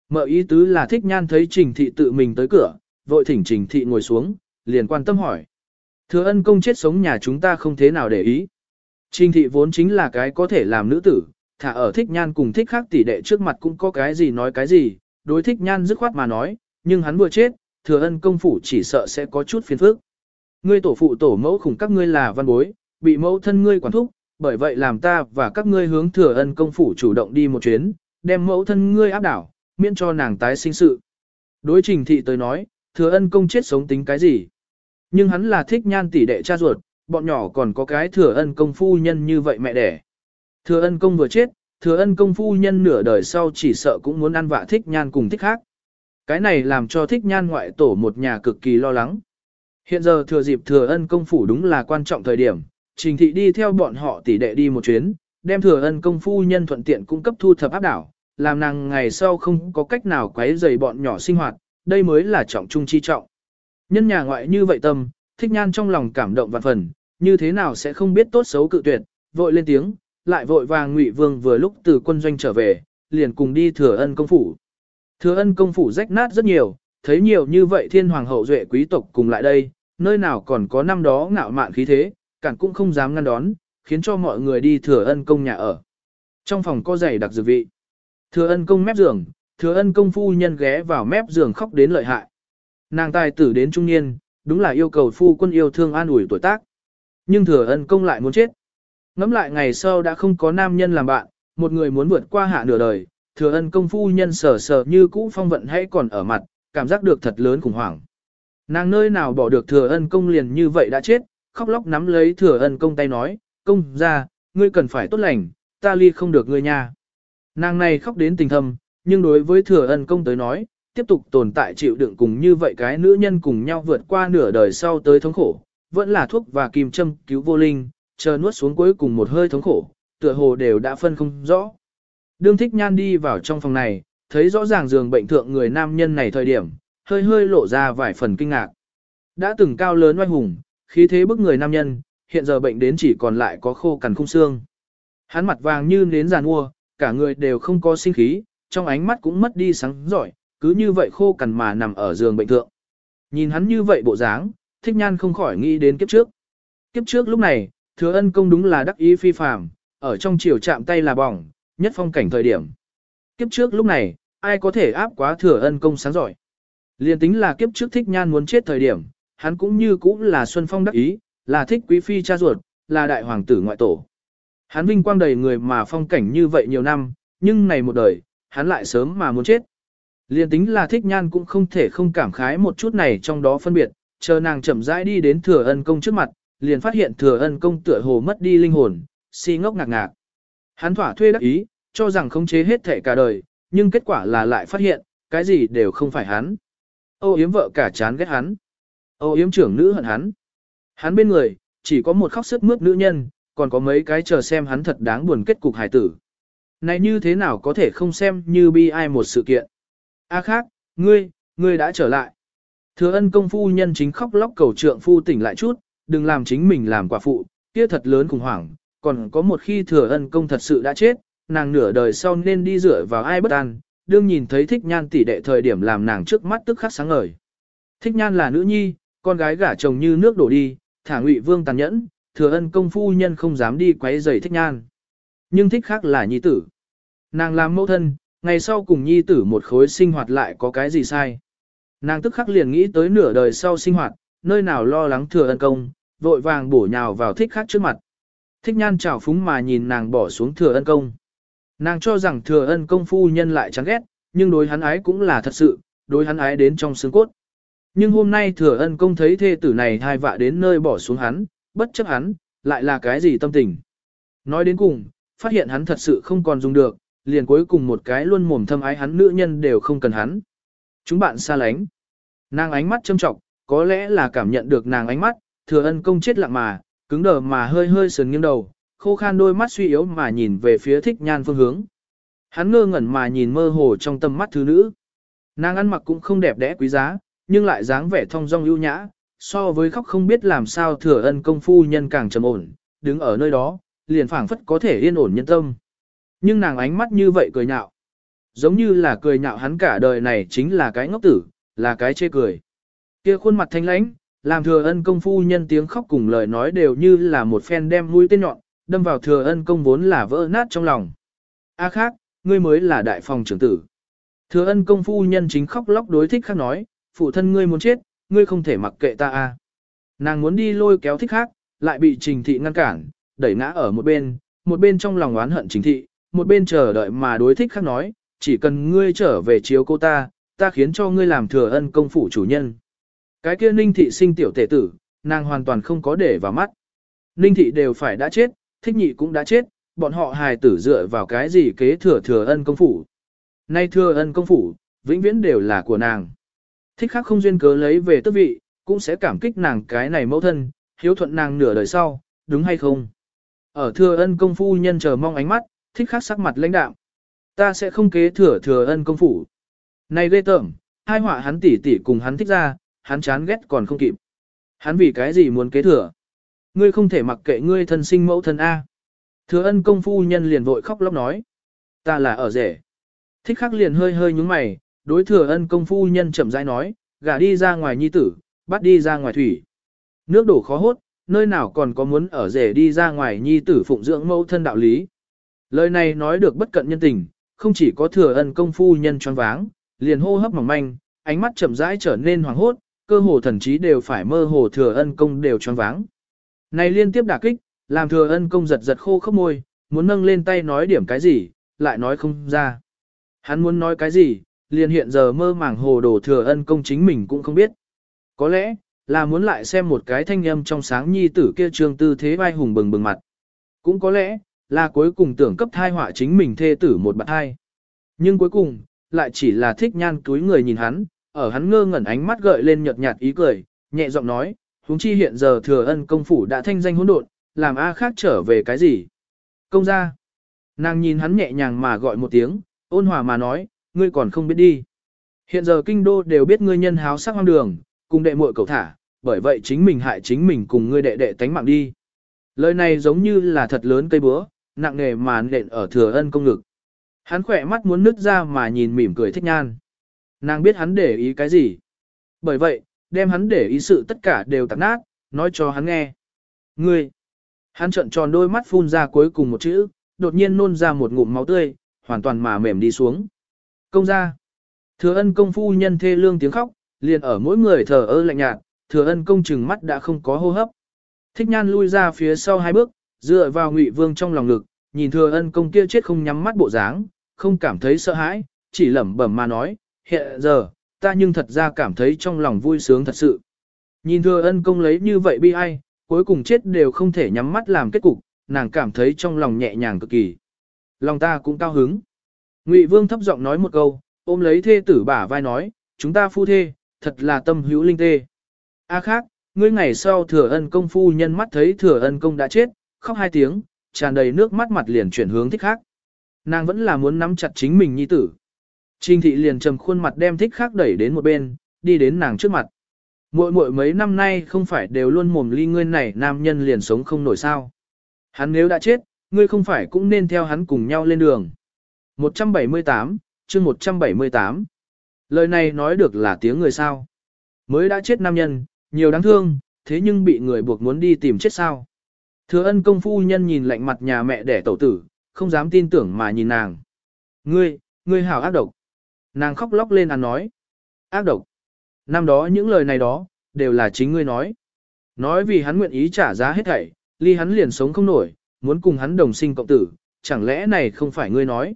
Mợ ý tứ là thích nhan thấy trình thị tự mình tới cửa, vội thỉnh trình thị ngồi xuống, liền quan tâm hỏi. Thừa ân công chết sống nhà chúng ta không thế nào để ý. Trình thị vốn chính là cái có thể làm nữ tử, thả ở thích nhan cùng thích khác tỷ đệ trước mặt cũng có cái gì nói cái gì, đối thích nhan dứt khoát mà nói, nhưng hắn vừa chết, thừa ân công phủ chỉ sợ sẽ có chút phiền phức. Ngươi tổ phụ tổ mẫu khủng các ngươi là văn bối, bị mẫu thân ngươi quản thúc, bởi vậy làm ta và các ngươi hướng thừa ân công phủ chủ động đi một chuyến, đem mẫu thân ngươi áp đảo, miễn cho nàng tái sinh sự. Đối trình thị tới nói, thừa ân công chết sống tính cái gì? Nhưng hắn là thích nhan tỷ đệ cha ruột, bọn nhỏ còn có cái thừa ân công phu nhân như vậy mẹ đẻ. Thừa ân công vừa chết, thừa ân công phu nhân nửa đời sau chỉ sợ cũng muốn ăn vạ thích nhan cùng thích khác. Cái này làm cho thích nhan ngoại tổ một nhà cực kỳ lo lắng. Hiện giờ thừa dịp thừa ân công phủ đúng là quan trọng thời điểm, trình thị đi theo bọn họ tỷ đệ đi một chuyến, đem thừa ân công phu nhân thuận tiện cung cấp thu thập áp đảo, làm nàng ngày sau không có cách nào quấy rầy bọn nhỏ sinh hoạt, đây mới là trọng trung chi trọng. Nhân nhà ngoại như vậy tâm, thích nhan trong lòng cảm động vạn phần, như thế nào sẽ không biết tốt xấu cự tuyệt, vội lên tiếng, lại vội vàng ngụy vương vừa lúc từ quân doanh trở về, liền cùng đi thừa ân công phủ. Thừa ân công phủ rách nát rất nhiều, thấy nhiều như vậy thiên hoàng hậu duệ quý tộc cùng lại đây, nơi nào còn có năm đó ngạo mạn khí thế, cản cũng không dám ngăn đón, khiến cho mọi người đi thừa ân công nhà ở. Trong phòng có giày đặc dược vị. Thừa ân công mép giường, thừa ân công phu nhân ghé vào mép giường khóc đến lợi hại. Nàng tài tử đến trung niên, đúng là yêu cầu phu quân yêu thương an ủi tuổi tác. Nhưng thừa ân công lại muốn chết. Ngắm lại ngày sau đã không có nam nhân làm bạn, một người muốn vượt qua hạ nửa đời, thừa ân công phu nhân sở sở như cũ phong vận hãy còn ở mặt, cảm giác được thật lớn khủng hoảng. Nàng nơi nào bỏ được thừa ân công liền như vậy đã chết, khóc lóc nắm lấy thừa ân công tay nói, công ra, ngươi cần phải tốt lành, ta ly không được ngươi nha. Nàng này khóc đến tình thâm, nhưng đối với thừa ân công tới nói, tiếp tục tồn tại chịu đựng cùng như vậy cái nữ nhân cùng nhau vượt qua nửa đời sau tới thống khổ, vẫn là thuốc và kim châm cứu vô linh, chờ nuốt xuống cuối cùng một hơi thống khổ, tựa hồ đều đã phân không rõ. Đương thích nhan đi vào trong phòng này, thấy rõ ràng giường bệnh thượng người nam nhân này thời điểm, hơi hơi lộ ra vài phần kinh ngạc. Đã từng cao lớn oai hùng, khí thế bức người nam nhân, hiện giờ bệnh đến chỉ còn lại có khô cằn khung xương. Hắn mặt vàng như nến giàn mua, cả người đều không có sinh khí, trong ánh mắt cũng mất đi sáng giỏi, cứ như vậy khô cằn mà nằm ở giường bệnh thượng. Nhìn hắn như vậy bộ dáng, thích nhan không khỏi nghĩ đến kiếp trước. Kiếp trước lúc này, thừa ân công đúng là đắc ý phi phàm, ở trong chiều chạm tay là bỏng, nhất phong cảnh thời điểm. Kiếp trước lúc này, ai có thể áp quá thừa ân công sáng giỏi. Liên tính là kiếp trước thích nhan muốn chết thời điểm, hắn cũng như cũng là Xuân Phong đắc ý, là thích quý phi cha ruột, là đại hoàng tử ngoại tổ. Hắn vinh quang đầy người mà phong cảnh như vậy nhiều năm, nhưng này một đời, hắn lại sớm mà muốn chết. Liên tính là thích nhan cũng không thể không cảm khái một chút này trong đó phân biệt, chờ nàng chậm rãi đi đến thừa ân công trước mặt, liền phát hiện thừa ân công tựa hồ mất đi linh hồn, si ngốc ngạc ngạc. Hắn thỏa thuê đắc ý, cho rằng khống chế hết thể cả đời, nhưng kết quả là lại phát hiện, cái gì đều không phải hắn. Âu yếm vợ cả chán ghét hắn. Âu yếm trưởng nữ hận hắn. Hắn bên người, chỉ có một khóc sức mướt nữ nhân, còn có mấy cái chờ xem hắn thật đáng buồn kết cục hải tử. Này như thế nào có thể không xem như bi ai một sự kiện. A khác, ngươi, ngươi đã trở lại. Thừa ân công phu nhân chính khóc lóc cầu trượng phu tỉnh lại chút, đừng làm chính mình làm quả phụ, kia thật lớn khủng hoảng, còn có một khi thừa ân công thật sự đã chết, nàng nửa đời sau nên đi rửa vào ai bất an, đương nhìn thấy thích nhan tỷ đệ thời điểm làm nàng trước mắt tức khắc sáng ngời. Thích nhan là nữ nhi, con gái gả chồng như nước đổ đi, thả ngụy vương tàn nhẫn, thừa ân công phu nhân không dám đi quấy rầy thích nhan. Nhưng thích khác là nhi tử. Nàng làm mẫu thân, ngày sau cùng nhi tử một khối sinh hoạt lại có cái gì sai. Nàng tức khắc liền nghĩ tới nửa đời sau sinh hoạt, nơi nào lo lắng thừa ân công, vội vàng bổ nhào vào thích khác trước mặt. Thích nhan trào phúng mà nhìn nàng bỏ xuống thừa ân công. Nàng cho rằng thừa ân công phu nhân lại chán ghét, nhưng đối hắn ái cũng là thật sự, đối hắn ái đến trong xương cốt. Nhưng hôm nay thừa ân công thấy thê tử này hai vạ đến nơi bỏ xuống hắn, bất chấp hắn, lại là cái gì tâm tình. Nói đến cùng, phát hiện hắn thật sự không còn dùng được, liền cuối cùng một cái luôn mồm thâm ái hắn nữ nhân đều không cần hắn. Chúng bạn xa lánh. Nàng ánh mắt châm trọng, có lẽ là cảm nhận được nàng ánh mắt, thừa ân công chết lặng mà, cứng đờ mà hơi hơi sườn nghiêng đầu, khô khan đôi mắt suy yếu mà nhìn về phía thích nhan phương hướng. Hắn ngơ ngẩn mà nhìn mơ hồ trong tâm mắt thứ nữ. Nàng ăn mặc cũng không đẹp đẽ quý giá, nhưng lại dáng vẻ thong dong ưu nhã, so với khóc không biết làm sao thừa ân công phu nhân càng trầm ổn, đứng ở nơi đó, liền phảng phất có thể yên ổn nhân tâm. Nhưng nàng ánh mắt như vậy cười nhạo. Giống như là cười nhạo hắn cả đời này chính là cái ngốc tử, là cái chê cười. Kia khuôn mặt thanh lãnh, làm thừa ân công phu nhân tiếng khóc cùng lời nói đều như là một phen đem mũi tên nhọn, đâm vào thừa ân công vốn là vỡ nát trong lòng. A khác, ngươi mới là đại phòng trưởng tử. Thừa ân công phu nhân chính khóc lóc đối thích khác nói, phụ thân ngươi muốn chết, ngươi không thể mặc kệ ta a. Nàng muốn đi lôi kéo thích khác, lại bị trình thị ngăn cản, đẩy ngã ở một bên, một bên trong lòng oán hận trình thị, một bên chờ đợi mà đối thích khác nói, chỉ cần ngươi trở về chiếu cô ta, ta khiến cho ngươi làm thừa ân công phủ chủ nhân. Cái kia ninh thị sinh tiểu tể tử, nàng hoàn toàn không có để vào mắt. Ninh thị đều phải đã chết, thích nhị cũng đã chết, bọn họ hài tử dựa vào cái gì kế thừa thừa ân công phủ. Nay thừa ân công phủ, vĩnh viễn đều là của nàng. Thích khác không duyên cớ lấy về tước vị, cũng sẽ cảm kích nàng cái này mẫu thân, hiếu thuận nàng nửa đời sau, đúng hay không? Ở thừa ân công phu nhân chờ mong ánh mắt, thích khác sắc mặt lãnh đạo. Ta sẽ không kế thừa thừa ân công phủ. Này ghê tởm, hai họa hắn tỷ tỷ cùng hắn thích ra, hắn chán ghét còn không kịp. Hắn vì cái gì muốn kế thừa? Ngươi không thể mặc kệ ngươi thân sinh mẫu thân A. Thừa ân công phu nhân liền vội khóc lóc nói. Ta là ở rể. Thích khắc liền hơi hơi nhúng mày, đối thừa ân công phu nhân chậm rãi nói, gả đi ra ngoài nhi tử, bắt đi ra ngoài thủy. Nước đổ khó hốt, nơi nào còn có muốn ở rể đi ra ngoài nhi tử phụng dưỡng mẫu thân đạo lý. Lời này nói được bất cận nhân tình, không chỉ có thừa ân công phu nhân choáng váng, liền hô hấp mỏng manh, ánh mắt chậm rãi trở nên hoàng hốt, cơ hồ thần trí đều phải mơ hồ thừa ân công đều choáng váng. Này liên tiếp đả kích, làm thừa ân công giật giật khô khốc môi, muốn nâng lên tay nói điểm cái gì, lại nói không ra. Hắn muốn nói cái gì, liền hiện giờ mơ màng hồ đồ thừa ân công chính mình cũng không biết. Có lẽ, là muốn lại xem một cái thanh âm trong sáng nhi tử kia trương tư thế vai hùng bừng bừng mặt. Cũng có lẽ, là cuối cùng tưởng cấp thai họa chính mình thê tử một bạn thai. Nhưng cuối cùng, lại chỉ là thích nhan túi người nhìn hắn, ở hắn ngơ ngẩn ánh mắt gợi lên nhợt nhạt ý cười, nhẹ giọng nói, huống chi hiện giờ thừa ân công phủ đã thanh danh hỗn độn, làm A khác trở về cái gì? Công gia Nàng nhìn hắn nhẹ nhàng mà gọi một tiếng, ôn hòa mà nói, ngươi còn không biết đi. Hiện giờ kinh đô đều biết ngươi nhân háo sắc hoang đường, cùng đệ muội cầu thả, bởi vậy chính mình hại chính mình cùng ngươi đệ đệ tánh mạng đi. Lời này giống như là thật lớn cây búa, nặng nề mà nện ở thừa ân công ngực. Hắn khỏe mắt muốn nứt ra mà nhìn mỉm cười thích nhan. Nàng biết hắn để ý cái gì. Bởi vậy, đem hắn để ý sự tất cả đều tạc nát, nói cho hắn nghe. Ngươi! Hắn trợn tròn đôi mắt phun ra cuối cùng một chữ, đột nhiên nôn ra một ngụm máu tươi, hoàn toàn mà mềm đi xuống. Công ra! Thừa ân công phu nhân thê lương tiếng khóc, liền ở mỗi người thở ơ lạnh nhạt, thừa ân công chừng mắt đã không có hô hấp. Thích nhan lui ra phía sau hai bước, dựa vào ngụy vương trong lòng ngực, nhìn thừa ân công kia chết không nhắm mắt bộ dáng, không cảm thấy sợ hãi, chỉ lẩm bẩm mà nói, hiện giờ, ta nhưng thật ra cảm thấy trong lòng vui sướng thật sự. Nhìn thừa ân công lấy như vậy bi ai, cuối cùng chết đều không thể nhắm mắt làm kết cục, nàng cảm thấy trong lòng nhẹ nhàng cực kỳ. Lòng ta cũng cao hứng. Ngụy Vương thấp giọng nói một câu, ôm lấy thê tử bả vai nói, chúng ta phu thê, thật là tâm hữu linh tê. A khác, ngươi ngày sau thừa ân công phu nhân mắt thấy thừa ân công đã chết, khóc hai tiếng, tràn đầy nước mắt mặt liền chuyển hướng thích khác. Nàng vẫn là muốn nắm chặt chính mình nhi tử. Trình thị liền trầm khuôn mặt đem thích khác đẩy đến một bên, đi đến nàng trước mặt. Muội muội mấy năm nay không phải đều luôn mồm ly ngươi này nam nhân liền sống không nổi sao. Hắn nếu đã chết, ngươi không phải cũng nên theo hắn cùng nhau lên đường. 178, chương 178. Lời này nói được là tiếng người sao. Mới đã chết nam nhân, nhiều đáng thương, thế nhưng bị người buộc muốn đi tìm chết sao. Thừa ân công phu nhân nhìn lạnh mặt nhà mẹ đẻ tẩu tử, không dám tin tưởng mà nhìn nàng. Ngươi, ngươi hảo ác độc. Nàng khóc lóc lên ăn nói. Ác độc. Năm đó những lời này đó, đều là chính ngươi nói. Nói vì hắn nguyện ý trả giá hết thảy, ly hắn liền sống không nổi, muốn cùng hắn đồng sinh cộng tử, chẳng lẽ này không phải ngươi nói.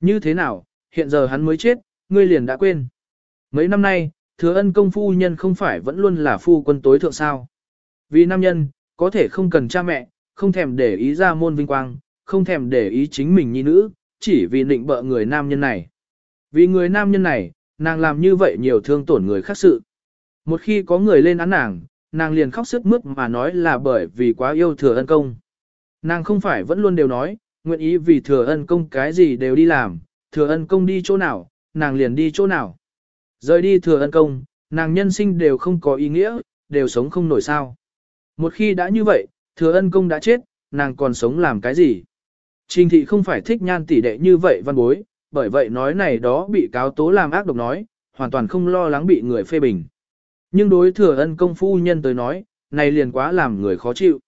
Như thế nào, hiện giờ hắn mới chết, ngươi liền đã quên. Mấy năm nay, thừa ân công phu nhân không phải vẫn luôn là phu quân tối thượng sao. Vì nam nhân, có thể không cần cha mẹ, không thèm để ý ra môn vinh quang, không thèm để ý chính mình nhi nữ, chỉ vì định bợ người nam nhân này. Vì người nam nhân này, nàng làm như vậy nhiều thương tổn người khác sự. Một khi có người lên án nàng, nàng liền khóc sức mướt mà nói là bởi vì quá yêu thừa ân công. Nàng không phải vẫn luôn đều nói, nguyện ý vì thừa ân công cái gì đều đi làm, thừa ân công đi chỗ nào, nàng liền đi chỗ nào. Rời đi thừa ân công, nàng nhân sinh đều không có ý nghĩa, đều sống không nổi sao. Một khi đã như vậy, thừa ân công đã chết, nàng còn sống làm cái gì? Trình thị không phải thích nhan tỷ đệ như vậy văn bối, bởi vậy nói này đó bị cáo tố làm ác độc nói, hoàn toàn không lo lắng bị người phê bình. Nhưng đối thừa ân công phu nhân tới nói, này liền quá làm người khó chịu.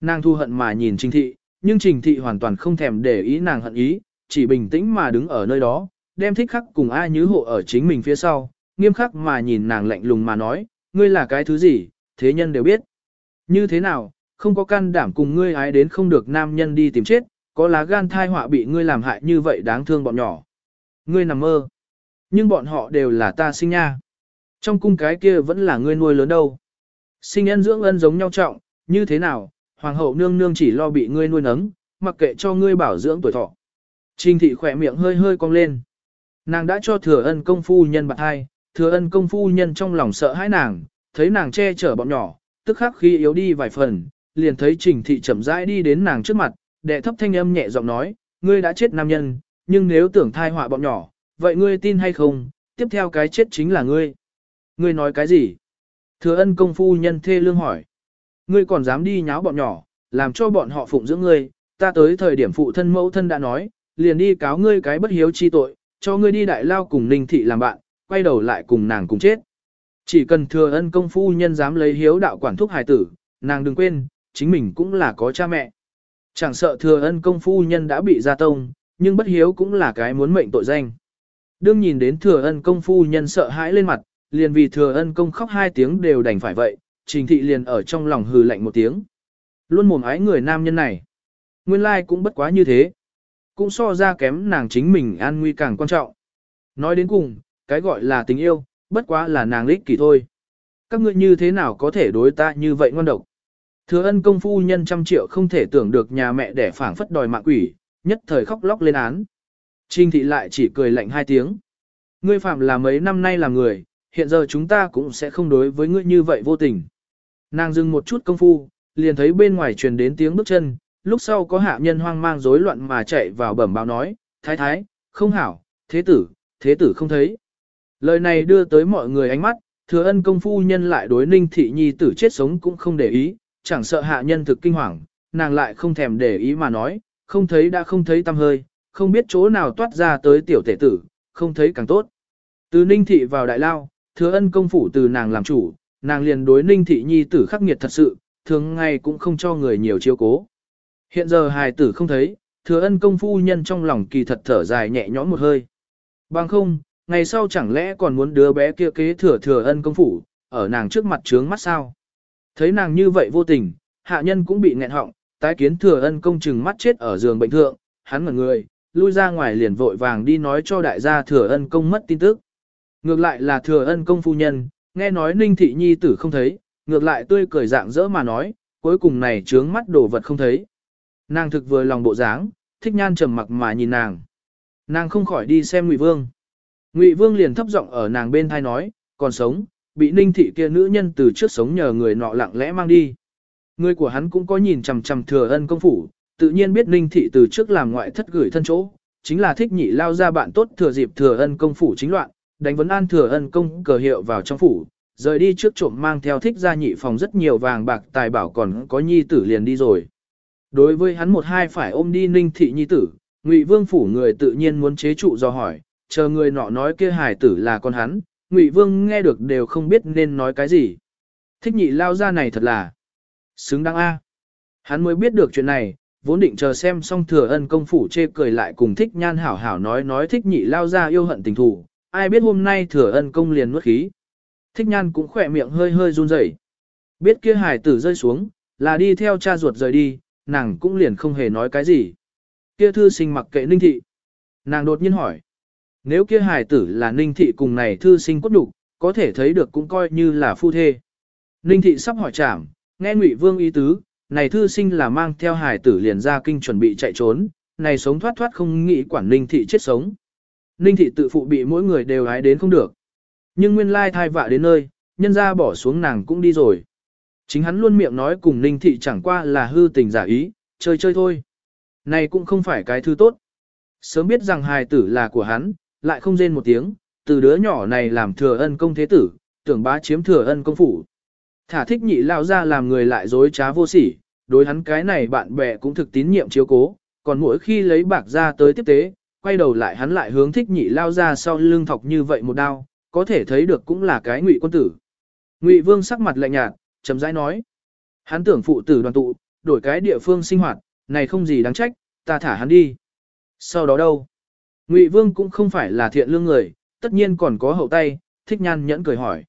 Nàng thu hận mà nhìn trình thị, nhưng trình thị hoàn toàn không thèm để ý nàng hận ý, chỉ bình tĩnh mà đứng ở nơi đó, đem thích khắc cùng ai nhứ hộ ở chính mình phía sau, nghiêm khắc mà nhìn nàng lạnh lùng mà nói, ngươi là cái thứ gì, thế nhân đều biết. Như thế nào, không có can đảm cùng ngươi ái đến không được nam nhân đi tìm chết, có lá gan thai họa bị ngươi làm hại như vậy đáng thương bọn nhỏ. Ngươi nằm mơ. Nhưng bọn họ đều là ta sinh nha. Trong cung cái kia vẫn là ngươi nuôi lớn đâu. Sinh ân dưỡng ân giống nhau trọng, như thế nào, hoàng hậu nương nương chỉ lo bị ngươi nuôi nấng, mặc kệ cho ngươi bảo dưỡng tuổi thọ. Trình thị khỏe miệng hơi hơi cong lên. Nàng đã cho thừa ân công phu nhân bạn hai, thừa ân công phu nhân trong lòng sợ hãi nàng, thấy nàng che chở bọn nhỏ, tức khắc khi yếu đi vài phần, liền thấy trình thị chậm rãi đi đến nàng trước mặt, đệ thấp thanh âm nhẹ giọng nói, ngươi đã chết nam nhân, nhưng nếu tưởng thai họa bọn nhỏ, vậy ngươi tin hay không, tiếp theo cái chết chính là ngươi. Ngươi nói cái gì? Thừa ân công phu nhân thê lương hỏi. Ngươi còn dám đi nháo bọn nhỏ, làm cho bọn họ phụng dưỡng ngươi, ta tới thời điểm phụ thân mẫu thân đã nói, liền đi cáo ngươi cái bất hiếu chi tội, cho ngươi đi đại lao cùng ninh thị làm bạn, quay đầu lại cùng nàng cùng chết. Chỉ cần thừa ân công phu nhân dám lấy hiếu đạo quản thúc hài tử, nàng đừng quên, chính mình cũng là có cha mẹ. Chẳng sợ thừa ân công phu nhân đã bị gia tông, nhưng bất hiếu cũng là cái muốn mệnh tội danh. Đương nhìn đến thừa ân công phu nhân sợ hãi lên mặt, liền vì thừa ân công khóc hai tiếng đều đành phải vậy, trình thị liền ở trong lòng hừ lạnh một tiếng. Luôn mồm ái người nam nhân này. Nguyên lai like cũng bất quá như thế. Cũng so ra kém nàng chính mình an nguy càng quan trọng. Nói đến cùng, cái gọi là tình yêu, bất quá là nàng lích kỷ thôi. Các ngươi như thế nào có thể đối ta như vậy ngon độc? Thừa ân công phu nhân trăm triệu không thể tưởng được nhà mẹ đẻ phảng phất đòi mạng quỷ, nhất thời khóc lóc lên án. Trinh thị lại chỉ cười lạnh hai tiếng. Ngươi phạm là mấy năm nay là người, hiện giờ chúng ta cũng sẽ không đối với ngươi như vậy vô tình. Nàng dừng một chút công phu, liền thấy bên ngoài truyền đến tiếng bước chân, lúc sau có hạ nhân hoang mang rối loạn mà chạy vào bẩm báo nói, thái thái, không hảo, thế tử, thế tử không thấy. Lời này đưa tới mọi người ánh mắt, thừa ân công phu nhân lại đối ninh thị nhi tử chết sống cũng không để ý, chẳng sợ hạ nhân thực kinh hoàng, nàng lại không thèm để ý mà nói, không thấy đã không thấy tâm hơi, không biết chỗ nào toát ra tới tiểu tể tử, không thấy càng tốt. Từ ninh thị vào đại lao, thừa ân công phủ từ nàng làm chủ, nàng liền đối ninh thị nhi tử khắc nghiệt thật sự, thường ngày cũng không cho người nhiều chiếu cố. Hiện giờ hài tử không thấy, thừa ân công phu nhân trong lòng kỳ thật thở dài nhẹ nhõm một hơi. Bằng không, ngày sau chẳng lẽ còn muốn đứa bé kia kế thừa thừa ân công phủ, ở nàng trước mặt trướng mắt sao? Thấy nàng như vậy vô tình, hạ nhân cũng bị nghẹn họng, tái kiến thừa ân công chừng mắt chết ở giường bệnh thượng, hắn ngẩn người, lui ra ngoài liền vội vàng đi nói cho đại gia thừa ân công mất tin tức. Ngược lại là thừa ân công phu nhân, nghe nói ninh thị nhi tử không thấy, ngược lại tươi cười dạng dỡ mà nói, cuối cùng này trướng mắt đổ vật không thấy. Nàng thực vừa lòng bộ dáng, thích nhan trầm mặc mà nhìn nàng. Nàng không khỏi đi xem Ngụy Vương. Ngụy Vương liền thấp giọng ở nàng bên thai nói, còn sống, bị ninh thị kia nữ nhân từ trước sống nhờ người nọ lặng lẽ mang đi. Người của hắn cũng có nhìn chằm chằm thừa ân công phủ, tự nhiên biết ninh thị từ trước làm ngoại thất gửi thân chỗ, chính là thích nhị lao ra bạn tốt thừa dịp thừa ân công phủ chính loạn, đánh vấn an thừa ân công cờ hiệu vào trong phủ, rời đi trước trộm mang theo thích gia nhị phòng rất nhiều vàng bạc tài bảo còn có nhi tử liền đi rồi. Đối với hắn một hai phải ôm đi ninh thị nhi tử, ngụy vương phủ người tự nhiên muốn chế trụ do hỏi, chờ người nọ nói kia hài tử là con hắn, ngụy vương nghe được đều không biết nên nói cái gì. Thích nhị lao ra này thật là xứng đáng a. Hắn mới biết được chuyện này, vốn định chờ xem xong thừa ân công phủ chê cười lại cùng thích nhan hảo hảo nói nói thích nhị lao ra yêu hận tình thù, ai biết hôm nay thừa ân công liền nuốt khí. Thích nhan cũng khỏe miệng hơi hơi run rẩy. Biết kia Hải tử rơi xuống, là đi theo cha ruột rời đi, nàng cũng liền không hề nói cái gì. Kia thư sinh mặc kệ ninh thị. Nàng đột nhiên hỏi. Nếu kia hài tử là ninh thị cùng này thư sinh cốt đục, có thể thấy được cũng coi như là phu thê. Ninh thị sắp hỏi trảm, nghe ngụy vương ý tứ, này thư sinh là mang theo hài tử liền ra kinh chuẩn bị chạy trốn, này sống thoát thoát không nghĩ quản ninh thị chết sống. Ninh thị tự phụ bị mỗi người đều hái đến không được. Nhưng nguyên lai thai vạ đến nơi, nhân ra bỏ xuống nàng cũng đi rồi. Chính hắn luôn miệng nói cùng ninh thị chẳng qua là hư tình giả ý, chơi chơi thôi. Này cũng không phải cái thứ tốt. Sớm biết rằng hài tử là của hắn, lại không rên một tiếng, từ đứa nhỏ này làm thừa ân công thế tử, tưởng bá chiếm thừa ân công phủ. Thả thích nhị lao ra làm người lại dối trá vô sỉ, đối hắn cái này bạn bè cũng thực tín nhiệm chiếu cố, còn mỗi khi lấy bạc ra tới tiếp tế, quay đầu lại hắn lại hướng thích nhị lao ra sau lưng thọc như vậy một đao, có thể thấy được cũng là cái ngụy quân tử. Ngụy vương sắc mặt lạnh nhạt, chấm rãi nói. Hắn tưởng phụ tử đoàn tụ, đổi cái địa phương sinh hoạt, này không gì đáng trách, ta thả hắn đi. Sau đó đâu? Ngụy vương cũng không phải là thiện lương người, tất nhiên còn có hậu tay, thích nhan nhẫn cười hỏi.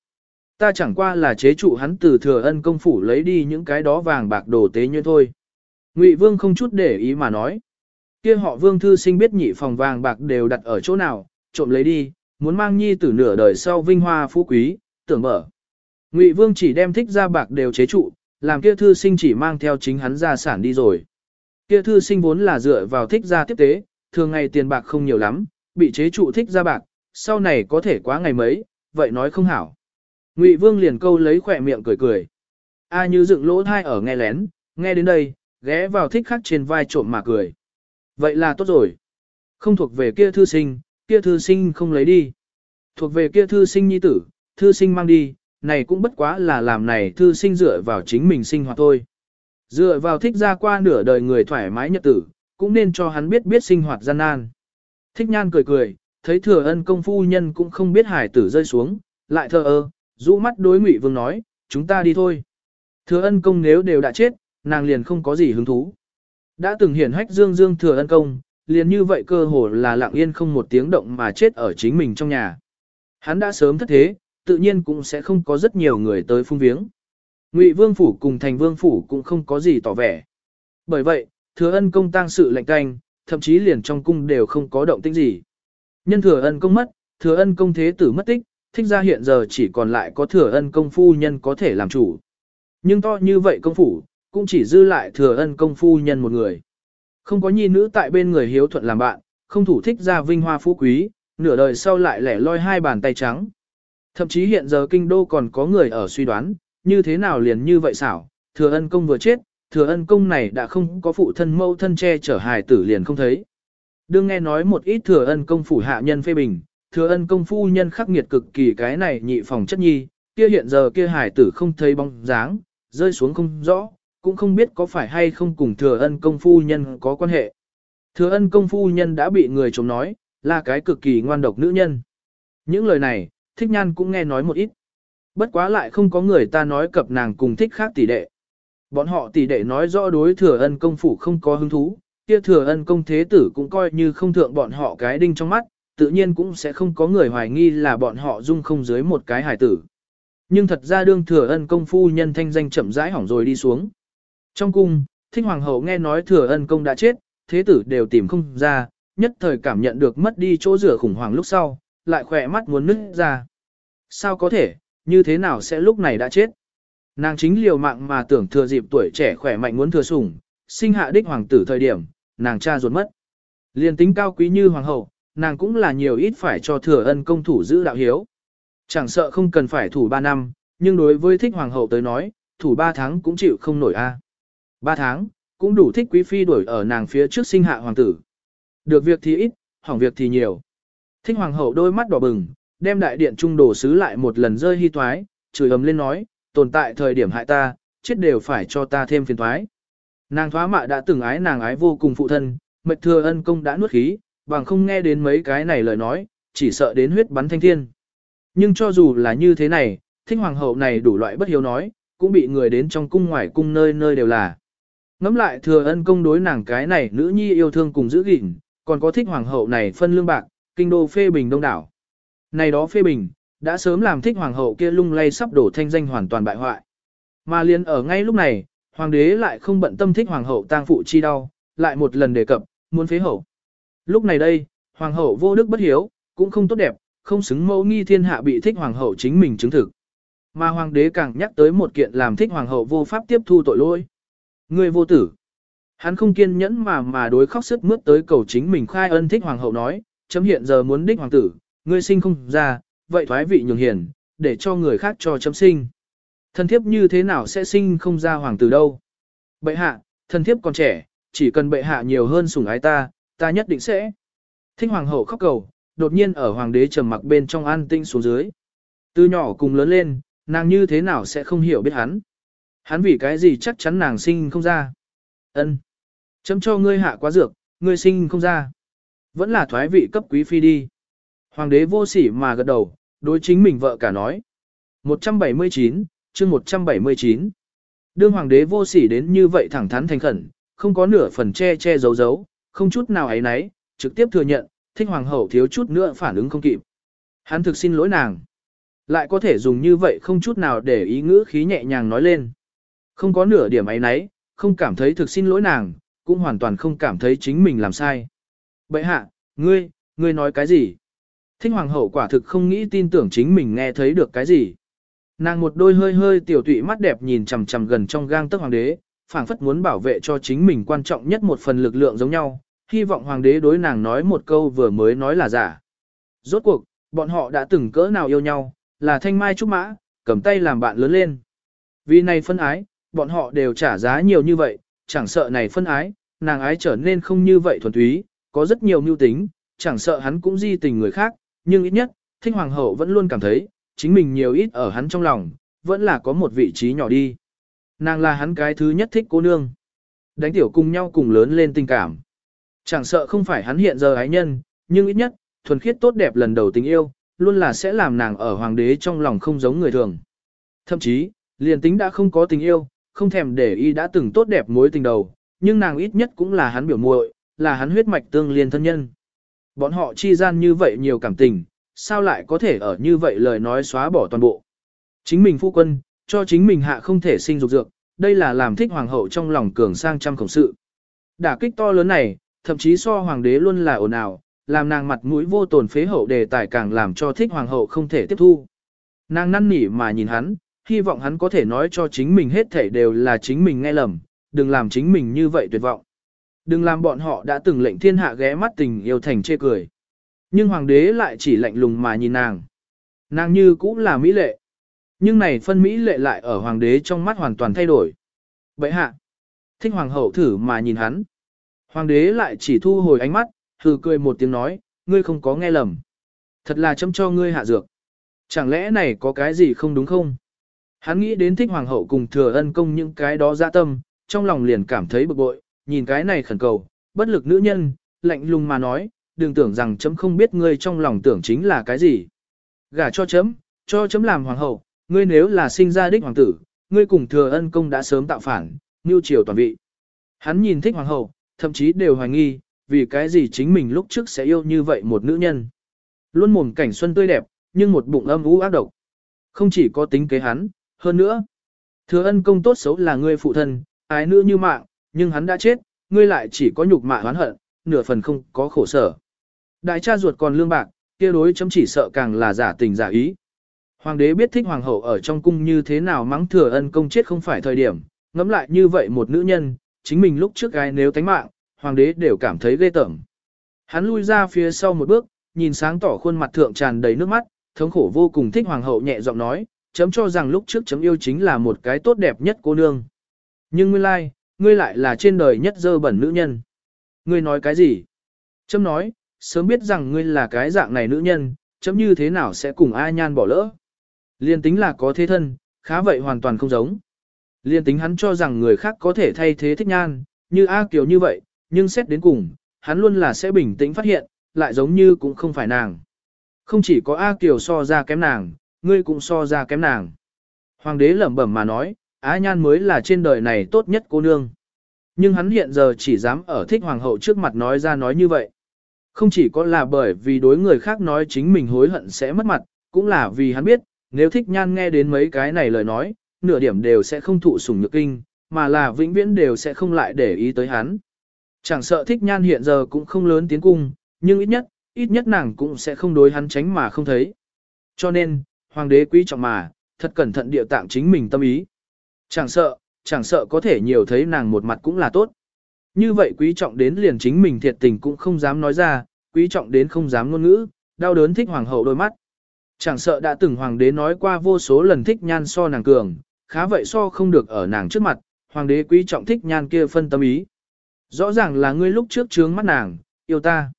Ta chẳng qua là chế trụ hắn từ thừa ân công phủ lấy đi những cái đó vàng bạc đồ tế như thôi. Ngụy Vương không chút để ý mà nói. kia họ Vương thư sinh biết nhị phòng vàng bạc đều đặt ở chỗ nào, trộm lấy đi, muốn mang nhi tử nửa đời sau vinh hoa phú quý, tưởng mở. Ngụy Vương chỉ đem thích ra bạc đều chế trụ, làm kia thư sinh chỉ mang theo chính hắn gia sản đi rồi. Kia thư sinh vốn là dựa vào thích gia tiếp tế, thường ngày tiền bạc không nhiều lắm, bị chế trụ thích ra bạc, sau này có thể quá ngày mấy, vậy nói không hảo. Ngụy Vương liền câu lấy khỏe miệng cười cười. A như dựng lỗ thai ở nghe lén, nghe đến đây, ghé vào thích khắc trên vai trộm mà cười. Vậy là tốt rồi. Không thuộc về kia thư sinh, kia thư sinh không lấy đi. Thuộc về kia thư sinh nhi tử, thư sinh mang đi, này cũng bất quá là làm này thư sinh dựa vào chính mình sinh hoạt thôi. Dựa vào thích ra qua nửa đời người thoải mái nhật tử, cũng nên cho hắn biết biết sinh hoạt gian nan. Thích nhan cười cười, thấy thừa ân công phu nhân cũng không biết hải tử rơi xuống, lại thờ ơ, rũ mắt đối Ngụy Vương nói, chúng ta đi thôi. Thừa ân công nếu đều đã chết, nàng liền không có gì hứng thú. Đã từng hiển hách dương dương thừa ân công, liền như vậy cơ hồ là lặng yên không một tiếng động mà chết ở chính mình trong nhà. Hắn đã sớm thất thế, tự nhiên cũng sẽ không có rất nhiều người tới phung viếng. Ngụy Vương phủ cùng Thành Vương phủ cũng không có gì tỏ vẻ. Bởi vậy, Thừa Ân công tang sự lạnh canh, thậm chí liền trong cung đều không có động tĩnh gì. Nhân Thừa Ân công mất, Thừa Ân công thế tử mất tích, thích ra hiện giờ chỉ còn lại có thừa ân công phu nhân có thể làm chủ. Nhưng to như vậy công phủ, cũng chỉ dư lại thừa ân công phu nhân một người. Không có nhi nữ tại bên người hiếu thuận làm bạn, không thủ thích ra vinh hoa phú quý, nửa đời sau lại lẻ loi hai bàn tay trắng. Thậm chí hiện giờ kinh đô còn có người ở suy đoán, như thế nào liền như vậy xảo, thừa ân công vừa chết, thừa ân công này đã không có phụ thân mâu thân che chở hài tử liền không thấy. Đương nghe nói một ít thừa ân công phủ hạ nhân phê bình, thừa ân công phu nhân khắc nghiệt cực kỳ cái này nhị phòng chất nhi, kia hiện giờ kia hải tử không thấy bóng dáng, rơi xuống không rõ, cũng không biết có phải hay không cùng thừa ân công phu nhân có quan hệ. Thừa ân công phu nhân đã bị người chống nói, là cái cực kỳ ngoan độc nữ nhân. Những lời này, thích nhan cũng nghe nói một ít. Bất quá lại không có người ta nói cập nàng cùng thích khác tỷ đệ. Bọn họ tỷ đệ nói rõ đối thừa ân công phủ không có hứng thú, kia thừa ân công thế tử cũng coi như không thượng bọn họ cái đinh trong mắt, tự nhiên cũng sẽ không có người hoài nghi là bọn họ dung không dưới một cái hài tử. Nhưng thật ra đương thừa ân công phu nhân thanh danh chậm rãi hỏng rồi đi xuống. Trong cung, thích hoàng hậu nghe nói thừa ân công đã chết, thế tử đều tìm không ra, nhất thời cảm nhận được mất đi chỗ rửa khủng hoảng lúc sau, lại khỏe mắt muốn nứt ra. Sao có thể, như thế nào sẽ lúc này đã chết? Nàng chính liều mạng mà tưởng thừa dịp tuổi trẻ khỏe mạnh muốn thừa sủng, sinh hạ đích hoàng tử thời điểm, nàng cha ruột mất. Liên tính cao quý như hoàng hậu, nàng cũng là nhiều ít phải cho thừa ân công thủ giữ đạo hiếu. Chẳng sợ không cần phải thủ 3 năm, nhưng đối với thích hoàng hậu tới nói, thủ 3 tháng cũng chịu không nổi a. À. 3 tháng, cũng đủ thích quý phi đuổi ở nàng phía trước sinh hạ hoàng tử. Được việc thì ít, hỏng việc thì nhiều. Thích hoàng hậu đôi mắt đỏ bừng, đem đại điện trung đồ sứ lại một lần rơi hy thoái, chửi ầm lên nói, tồn tại thời điểm hại ta, chết đều phải cho ta thêm phiền thoái. Nàng thoá mạ đã từng ái nàng ái vô cùng phụ thân, mệt thừa ân công đã nuốt khí, bằng không nghe đến mấy cái này lời nói, chỉ sợ đến huyết bắn thanh thiên. Nhưng cho dù là như thế này, thích hoàng hậu này đủ loại bất hiếu nói, cũng bị người đến trong cung ngoài cung nơi nơi đều là. Ngắm lại thừa ân công đối nàng cái này nữ nhi yêu thương cùng giữ gìn, còn có thích hoàng hậu này phân lương bạc, kinh đô phê bình đông đảo. Này đó phê bình, đã sớm làm thích hoàng hậu kia lung lay sắp đổ thanh danh hoàn toàn bại hoại. Mà liền ở ngay lúc này, hoàng đế lại không bận tâm thích hoàng hậu tang phụ chi đau, lại một lần đề cập, muốn phế hậu. Lúc này đây, hoàng hậu vô đức bất hiếu, cũng không tốt đẹp, không xứng mẫu nghi thiên hạ bị thích hoàng hậu chính mình chứng thực. Mà hoàng đế càng nhắc tới một kiện làm thích hoàng hậu vô pháp tiếp thu tội lỗi. Người vô tử. Hắn không kiên nhẫn mà mà đối khóc sức mướt tới cầu chính mình khai ân thích hoàng hậu nói, chấm hiện giờ muốn đích hoàng tử, ngươi sinh không ra, vậy thoái vị nhường hiền, để cho người khác cho chấm sinh. Thần thiếp như thế nào sẽ sinh không ra hoàng tử đâu? Bệ hạ, thần thiếp còn trẻ, chỉ cần bệ hạ nhiều hơn sủng ái ta, ta nhất định sẽ. Thinh hoàng hậu khóc cầu, đột nhiên ở hoàng đế trầm mặc bên trong an tinh xuống dưới. Từ nhỏ cùng lớn lên, nàng như thế nào sẽ không hiểu biết hắn. Hắn vì cái gì chắc chắn nàng sinh không ra. ân Chấm cho ngươi hạ quá dược, ngươi sinh không ra. Vẫn là thoái vị cấp quý phi đi. Hoàng đế vô sỉ mà gật đầu, đối chính mình vợ cả nói. 179, chương 179. Đương hoàng đế vô sỉ đến như vậy thẳng thắn thành khẩn, không có nửa phần che che giấu giấu, không chút nào ấy nấy, trực tiếp thừa nhận, thích hoàng hậu thiếu chút nữa phản ứng không kịp. Hắn thực xin lỗi nàng. Lại có thể dùng như vậy không chút nào để ý ngữ khí nhẹ nhàng nói lên. Không có nửa điểm ấy nấy, không cảm thấy thực xin lỗi nàng, cũng hoàn toàn không cảm thấy chính mình làm sai. Bậy hạ, ngươi, ngươi nói cái gì? Thích hoàng hậu quả thực không nghĩ tin tưởng chính mình nghe thấy được cái gì. Nàng một đôi hơi hơi tiểu tụy mắt đẹp nhìn chằm chằm gần trong gang tấc hoàng đế, phảng phất muốn bảo vệ cho chính mình quan trọng nhất một phần lực lượng giống nhau, hy vọng hoàng đế đối nàng nói một câu vừa mới nói là giả. Rốt cuộc, bọn họ đã từng cỡ nào yêu nhau, là thanh mai trúc mã, cầm tay làm bạn lớn lên. Vì này phân ái, bọn họ đều trả giá nhiều như vậy, chẳng sợ này phân ái, nàng ái trở nên không như vậy thuần túy, có rất nhiều mưu tính, chẳng sợ hắn cũng di tình người khác, nhưng ít nhất, thích hoàng hậu vẫn luôn cảm thấy, chính mình nhiều ít ở hắn trong lòng, vẫn là có một vị trí nhỏ đi. Nàng là hắn cái thứ nhất thích cô nương. Đánh tiểu cùng nhau cùng lớn lên tình cảm. Chẳng sợ không phải hắn hiện giờ ái nhân, nhưng ít nhất, thuần khiết tốt đẹp lần đầu tình yêu, luôn là sẽ làm nàng ở hoàng đế trong lòng không giống người thường. Thậm chí, liền tính đã không có tình yêu, không thèm để ý đã từng tốt đẹp mối tình đầu, nhưng nàng ít nhất cũng là hắn biểu muội, là hắn huyết mạch tương liên thân nhân. Bọn họ chi gian như vậy nhiều cảm tình, sao lại có thể ở như vậy lời nói xóa bỏ toàn bộ. Chính mình phu quân, cho chính mình hạ không thể sinh dục dược, đây là làm thích hoàng hậu trong lòng cường sang trăm khổng sự. Đả kích to lớn này, thậm chí so hoàng đế luôn là ồn ào, làm nàng mặt mũi vô tồn phế hậu đề tài càng làm cho thích hoàng hậu không thể tiếp thu. Nàng năn nỉ mà nhìn hắn, hy vọng hắn có thể nói cho chính mình hết thể đều là chính mình nghe lầm, đừng làm chính mình như vậy tuyệt vọng. Đừng làm bọn họ đã từng lệnh thiên hạ ghé mắt tình yêu thành chê cười. Nhưng hoàng đế lại chỉ lạnh lùng mà nhìn nàng. Nàng như cũng là mỹ lệ. Nhưng này phân mỹ lệ lại ở hoàng đế trong mắt hoàn toàn thay đổi. Vậy hạ, thích hoàng hậu thử mà nhìn hắn. Hoàng đế lại chỉ thu hồi ánh mắt, hừ cười một tiếng nói, ngươi không có nghe lầm. Thật là châm cho ngươi hạ dược. Chẳng lẽ này có cái gì không đúng không? Hắn nghĩ đến thích hoàng hậu cùng thừa ân công những cái đó dạ tâm, trong lòng liền cảm thấy bực bội, nhìn cái này khẩn cầu, bất lực nữ nhân, lạnh lùng mà nói, đừng tưởng rằng chấm không biết ngươi trong lòng tưởng chính là cái gì. Gả cho chấm, cho chấm làm hoàng hậu, ngươi nếu là sinh ra đích hoàng tử, ngươi cùng thừa ân công đã sớm tạo phản, nưu triều toàn vị. Hắn nhìn thích hoàng hậu, thậm chí đều hoài nghi, vì cái gì chính mình lúc trước sẽ yêu như vậy một nữ nhân. Luôn mồm cảnh xuân tươi đẹp, nhưng một bụng âm u ác độc. Không chỉ có tính kế hắn, hơn nữa. Thừa ân công tốt xấu là ngươi phụ thân, ái nữ như mạng, nhưng hắn đã chết, ngươi lại chỉ có nhục mạ oán hận, nửa phần không có khổ sở. Đại cha ruột còn lương bạc, kia đối chấm chỉ sợ càng là giả tình giả ý. Hoàng đế biết thích hoàng hậu ở trong cung như thế nào mắng thừa ân công chết không phải thời điểm, ngẫm lại như vậy một nữ nhân, chính mình lúc trước gái nếu tánh mạng, hoàng đế đều cảm thấy ghê tởm. Hắn lui ra phía sau một bước, nhìn sáng tỏ khuôn mặt thượng tràn đầy nước mắt, thống khổ vô cùng thích hoàng hậu nhẹ giọng nói, chấm cho rằng lúc trước chấm yêu chính là một cái tốt đẹp nhất cô nương. Nhưng nguyên lai, ngươi lại là trên đời nhất dơ bẩn nữ nhân. Ngươi nói cái gì? Chấm nói, sớm biết rằng ngươi là cái dạng này nữ nhân, chấm như thế nào sẽ cùng A Nhan bỏ lỡ. Liên tính là có thế thân, khá vậy hoàn toàn không giống. Liên tính hắn cho rằng người khác có thể thay thế thích nhan, như A Kiều như vậy, nhưng xét đến cùng, hắn luôn là sẽ bình tĩnh phát hiện, lại giống như cũng không phải nàng. Không chỉ có A Kiều so ra kém nàng, ngươi cũng so ra kém nàng. Hoàng đế lẩm bẩm mà nói, Á Nhan mới là trên đời này tốt nhất cô nương. Nhưng hắn hiện giờ chỉ dám ở thích hoàng hậu trước mặt nói ra nói như vậy. Không chỉ có là bởi vì đối người khác nói chính mình hối hận sẽ mất mặt, cũng là vì hắn biết, nếu thích nhan nghe đến mấy cái này lời nói, nửa điểm đều sẽ không thụ sủng nhược kinh, mà là vĩnh viễn đều sẽ không lại để ý tới hắn. Chẳng sợ thích nhan hiện giờ cũng không lớn tiến cung, nhưng ít nhất, ít nhất nàng cũng sẽ không đối hắn tránh mà không thấy. Cho nên, hoàng đế quý trọng mà, thật cẩn thận địa tạng chính mình tâm ý. Chẳng sợ, chẳng sợ có thể nhiều thấy nàng một mặt cũng là tốt. Như vậy quý trọng đến liền chính mình thiệt tình cũng không dám nói ra, quý trọng đến không dám ngôn ngữ, đau đớn thích hoàng hậu đôi mắt. Chẳng sợ đã từng hoàng đế nói qua vô số lần thích nhan so nàng cường, khá vậy so không được ở nàng trước mặt, hoàng đế quý trọng thích nhan kia phân tâm ý. Rõ ràng là ngươi lúc trước trướng mắt nàng, yêu ta.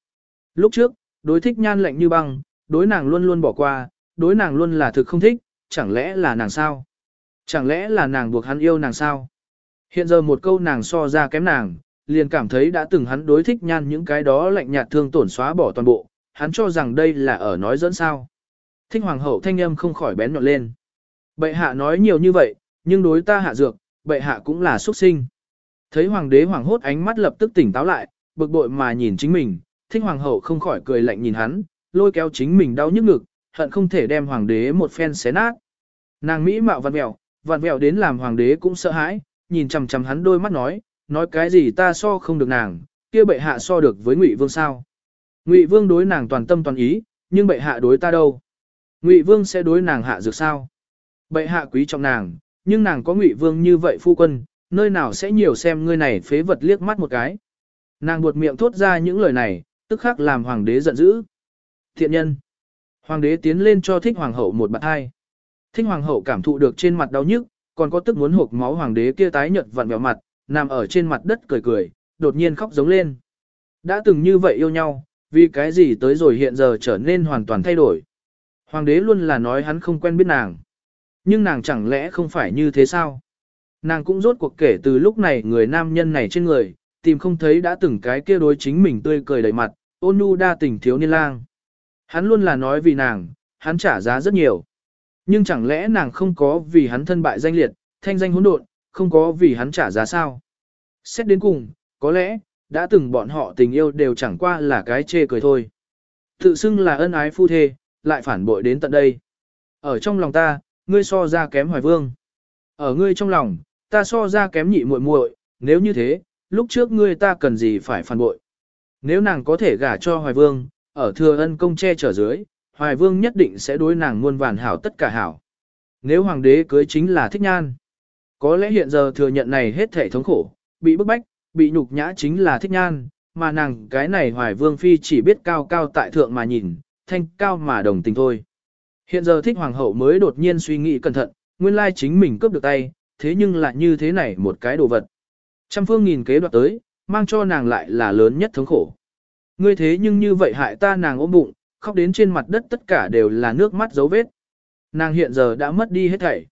Lúc trước, đối thích nhan lạnh như băng, đối nàng luôn luôn bỏ qua, đối nàng luôn là thực không thích, chẳng lẽ là nàng sao? Chẳng lẽ là nàng buộc hắn yêu nàng sao? Hiện giờ một câu nàng so ra kém nàng, liền cảm thấy đã từng hắn đối thích nhan những cái đó lạnh nhạt thương tổn xóa bỏ toàn bộ, hắn cho rằng đây là ở nói dẫn sao. Thích hoàng hậu thanh âm không khỏi bén nhọn lên. Bệ hạ nói nhiều như vậy, nhưng đối ta hạ dược, bệ hạ cũng là xuất sinh. Thấy hoàng đế hoàng hốt ánh mắt lập tức tỉnh táo lại, bực bội mà nhìn chính mình, thích hoàng hậu không khỏi cười lạnh nhìn hắn, lôi kéo chính mình đau nhức ngực, hận không thể đem hoàng đế một phen xé nát. Nàng mỹ mạo văn mèo, vặn Vẹo đến làm hoàng đế cũng sợ hãi, nhìn chằm chằm hắn đôi mắt nói, nói cái gì ta so không được nàng, kia bệ hạ so được với ngụy vương sao. Ngụy vương đối nàng toàn tâm toàn ý, nhưng bệ hạ đối ta đâu. Ngụy Vương sẽ đối nàng hạ dược sao? Bệ hạ quý trọng nàng, nhưng nàng có Ngụy Vương như vậy phu quân, nơi nào sẽ nhiều xem ngươi này phế vật liếc mắt một cái. Nàng buột miệng thốt ra những lời này, tức khắc làm hoàng đế giận dữ. Thiện nhân. Hoàng đế tiến lên cho thích hoàng hậu một bạt hai. Thinh hoàng hậu cảm thụ được trên mặt đau nhức, còn có tức muốn hộp máu hoàng đế kia tái nhợt vặn vẹo mặt, nằm ở trên mặt đất cười cười, đột nhiên khóc giống lên. Đã từng như vậy yêu nhau, vì cái gì tới rồi hiện giờ trở nên hoàn toàn thay đổi. Hoàng đế luôn là nói hắn không quen biết nàng. Nhưng nàng chẳng lẽ không phải như thế sao? Nàng cũng rốt cuộc kể từ lúc này người nam nhân này trên người, tìm không thấy đã từng cái kia đối chính mình tươi cười đầy mặt, ôn nhu đa tình thiếu niên lang. Hắn luôn là nói vì nàng, hắn trả giá rất nhiều. Nhưng chẳng lẽ nàng không có vì hắn thân bại danh liệt, thanh danh hỗn độn, không có vì hắn trả giá sao? Xét đến cùng, có lẽ, đã từng bọn họ tình yêu đều chẳng qua là cái chê cười thôi. Tự xưng là ân ái phu thê, lại phản bội đến tận đây. Ở trong lòng ta, ngươi so ra kém hoài vương. Ở ngươi trong lòng, ta so ra kém nhị muội muội, nếu như thế, lúc trước ngươi ta cần gì phải phản bội. Nếu nàng có thể gả cho hoài vương, ở thừa ân công che chở dưới, hoài vương nhất định sẽ đối nàng muôn vàn hảo tất cả hảo. Nếu hoàng đế cưới chính là thích nhan, có lẽ hiện giờ thừa nhận này hết thể thống khổ, bị bức bách, bị nhục nhã chính là thích nhan, mà nàng cái này hoài vương phi chỉ biết cao cao tại thượng mà nhìn, thanh cao mà đồng tình thôi. Hiện giờ thích hoàng hậu mới đột nhiên suy nghĩ cẩn thận, nguyên lai chính mình cướp được tay, thế nhưng lại như thế này một cái đồ vật. Trăm phương nghìn kế đoạt tới, mang cho nàng lại là lớn nhất thống khổ. Ngươi thế nhưng như vậy hại ta nàng ôm bụng, khóc đến trên mặt đất tất cả đều là nước mắt dấu vết. Nàng hiện giờ đã mất đi hết thảy.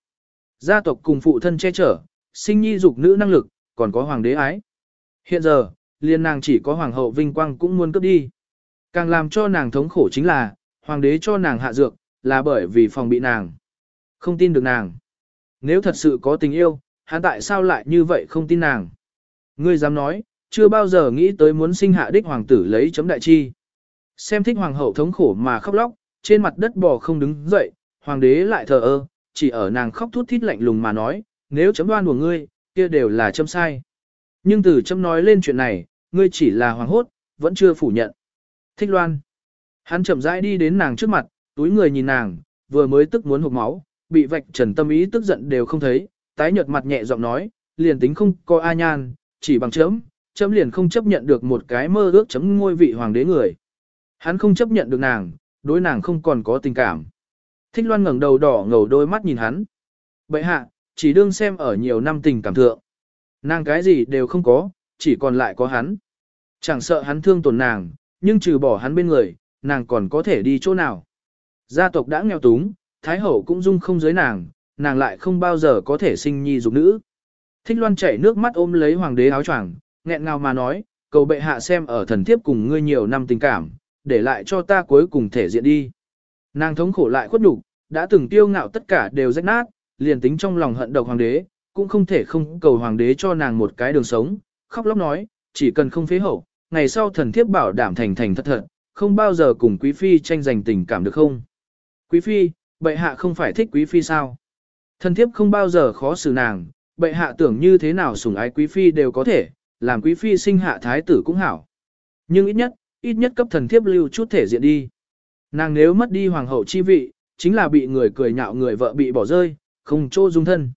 Gia tộc cùng phụ thân che chở, sinh nhi dục nữ năng lực, còn có hoàng đế ái. Hiện giờ, liền nàng chỉ có hoàng hậu vinh quang cũng muốn cướp đi. Càng làm cho nàng thống khổ chính là, hoàng đế cho nàng hạ dược, là bởi vì phòng bị nàng. Không tin được nàng. Nếu thật sự có tình yêu, hắn tại sao lại như vậy không tin nàng? Ngươi dám nói, chưa bao giờ nghĩ tới muốn sinh hạ đích hoàng tử lấy chấm đại chi. Xem thích hoàng hậu thống khổ mà khóc lóc, trên mặt đất bò không đứng dậy, hoàng đế lại thờ ơ, chỉ ở nàng khóc thút thít lạnh lùng mà nói, nếu chấm đoan của ngươi, kia đều là chấm sai. Nhưng từ chấm nói lên chuyện này, ngươi chỉ là hoàng hốt, vẫn chưa phủ nhận. Thích loan. Hắn chậm rãi đi đến nàng trước mặt, túi người nhìn nàng, vừa mới tức muốn hụt máu, bị vạch trần tâm ý tức giận đều không thấy, tái nhợt mặt nhẹ giọng nói, liền tính không có A Nhan, chỉ bằng chấm, chấm liền không chấp nhận được một cái mơ ước chấm ngôi vị hoàng đế người. Hắn không chấp nhận được nàng, đối nàng không còn có tình cảm. Thích loan ngẩng đầu đỏ ngầu đôi mắt nhìn hắn. Bậy hạ, chỉ đương xem ở nhiều năm tình cảm thượng. Nàng cái gì đều không có, chỉ còn lại có hắn. Chẳng sợ hắn thương tổn nàng, nhưng trừ bỏ hắn bên người, nàng còn có thể đi chỗ nào. Gia tộc đã nghèo túng, Thái Hậu cũng dung không giới nàng, nàng lại không bao giờ có thể sinh nhi dục nữ. Thích loan chảy nước mắt ôm lấy hoàng đế áo choàng, nghẹn ngào mà nói, cầu bệ hạ xem ở thần thiếp cùng ngươi nhiều năm tình cảm, để lại cho ta cuối cùng thể diện đi. Nàng thống khổ lại khuất nhục, đã từng tiêu ngạo tất cả đều rách nát, liền tính trong lòng hận độc hoàng đế, cũng không thể không cầu hoàng đế cho nàng một cái đường sống, khóc lóc nói, chỉ cần không phế hậu, ngày sau thần thiếp bảo đảm thành thành thật thật, không bao giờ cùng quý phi tranh giành tình cảm được không? Quý phi, bệ hạ không phải thích quý phi sao? Thần thiếp không bao giờ khó xử nàng, bệ hạ tưởng như thế nào sủng ái quý phi đều có thể, làm quý phi sinh hạ thái tử cũng hảo. Nhưng ít nhất, ít nhất cấp thần thiếp lưu chút thể diện đi. Nàng nếu mất đi hoàng hậu chi vị, chính là bị người cười nhạo người vợ bị bỏ rơi, không chỗ dung thân.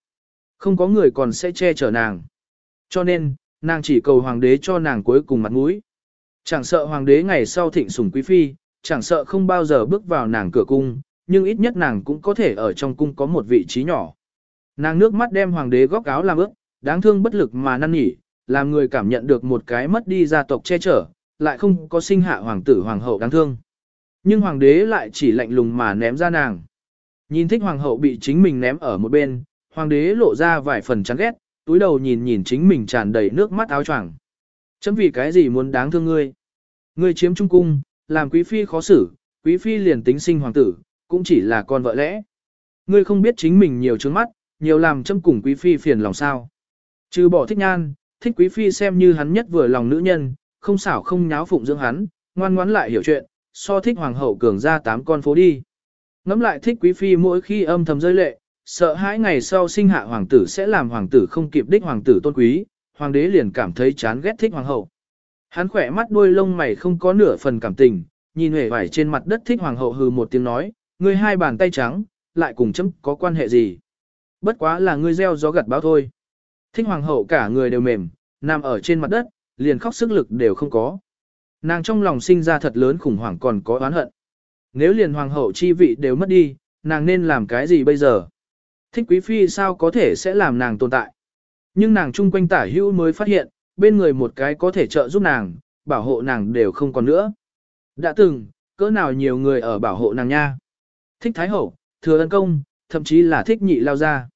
Không có người còn sẽ che chở nàng. Cho nên, nàng chỉ cầu hoàng đế cho nàng cuối cùng mặt mũi. Chẳng sợ hoàng đế ngày sau thịnh sủng quý phi, chẳng sợ không bao giờ bước vào nàng cửa cung, nhưng ít nhất nàng cũng có thể ở trong cung có một vị trí nhỏ. Nàng nước mắt đem hoàng đế góc áo làm ướt, đáng thương bất lực mà năn nỉ, làm người cảm nhận được một cái mất đi gia tộc che chở, lại không có sinh hạ hoàng tử hoàng hậu đáng thương. Nhưng hoàng đế lại chỉ lạnh lùng mà ném ra nàng. Nhìn thích hoàng hậu bị chính mình ném ở một bên, hoàng đế lộ ra vài phần chán ghét, túi đầu nhìn nhìn chính mình tràn đầy nước mắt áo choàng. Chấm vì cái gì muốn đáng thương ngươi? Ngươi chiếm trung cung, làm quý phi khó xử, quý phi liền tính sinh hoàng tử, cũng chỉ là con vợ lẽ. Ngươi không biết chính mình nhiều trướng mắt, nhiều làm châm cùng quý phi phiền lòng sao. Trừ bỏ thích nhan, thích quý phi xem như hắn nhất vừa lòng nữ nhân, không xảo không nháo phụng dưỡng hắn, ngoan ngoãn lại hiểu chuyện, so thích hoàng hậu cường ra tám con phố đi. Ngắm lại thích quý phi mỗi khi âm thầm rơi lệ, sợ hãi ngày sau sinh hạ hoàng tử sẽ làm hoàng tử không kịp đích hoàng tử tôn quý, hoàng đế liền cảm thấy chán ghét thích hoàng hậu. Hắn khỏe mắt đuôi lông mày không có nửa phần cảm tình, nhìn hề vải trên mặt đất thích hoàng hậu hừ một tiếng nói, ngươi hai bàn tay trắng, lại cùng chấm có quan hệ gì. Bất quá là ngươi gieo gió gặt báo thôi. Thích hoàng hậu cả người đều mềm, nằm ở trên mặt đất, liền khóc sức lực đều không có. Nàng trong lòng sinh ra thật lớn khủng hoảng còn có oán hận. Nếu liền hoàng hậu chi vị đều mất đi, nàng nên làm cái gì bây giờ? Thích quý phi sao có thể sẽ làm nàng tồn tại? Nhưng nàng chung quanh tả hữu mới phát hiện, bên người một cái có thể trợ giúp nàng, bảo hộ nàng đều không còn nữa. Đã từng, cỡ nào nhiều người ở bảo hộ nàng nha. Thích thái hậu, thừa ân công, thậm chí là thích nhị lao ra.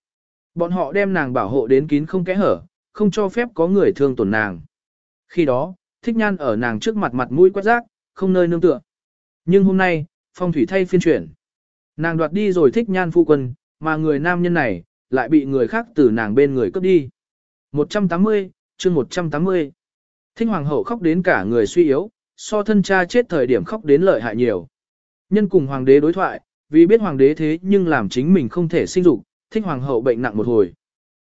Bọn họ đem nàng bảo hộ đến kín không kẽ hở, không cho phép có người thương tổn nàng. Khi đó, thích nhan ở nàng trước mặt mặt mũi quét rác, không nơi nương tựa. Nhưng hôm nay, phong thủy thay phiên chuyển. Nàng đoạt đi rồi thích nhan phu quân, mà người nam nhân này, lại bị người khác từ nàng bên người cướp đi. 180, chương 180. Thích hoàng hậu khóc đến cả người suy yếu, so thân cha chết thời điểm khóc đến lợi hại nhiều. Nhân cùng hoàng đế đối thoại, vì biết hoàng đế thế nhưng làm chính mình không thể sinh dục, thích hoàng hậu bệnh nặng một hồi.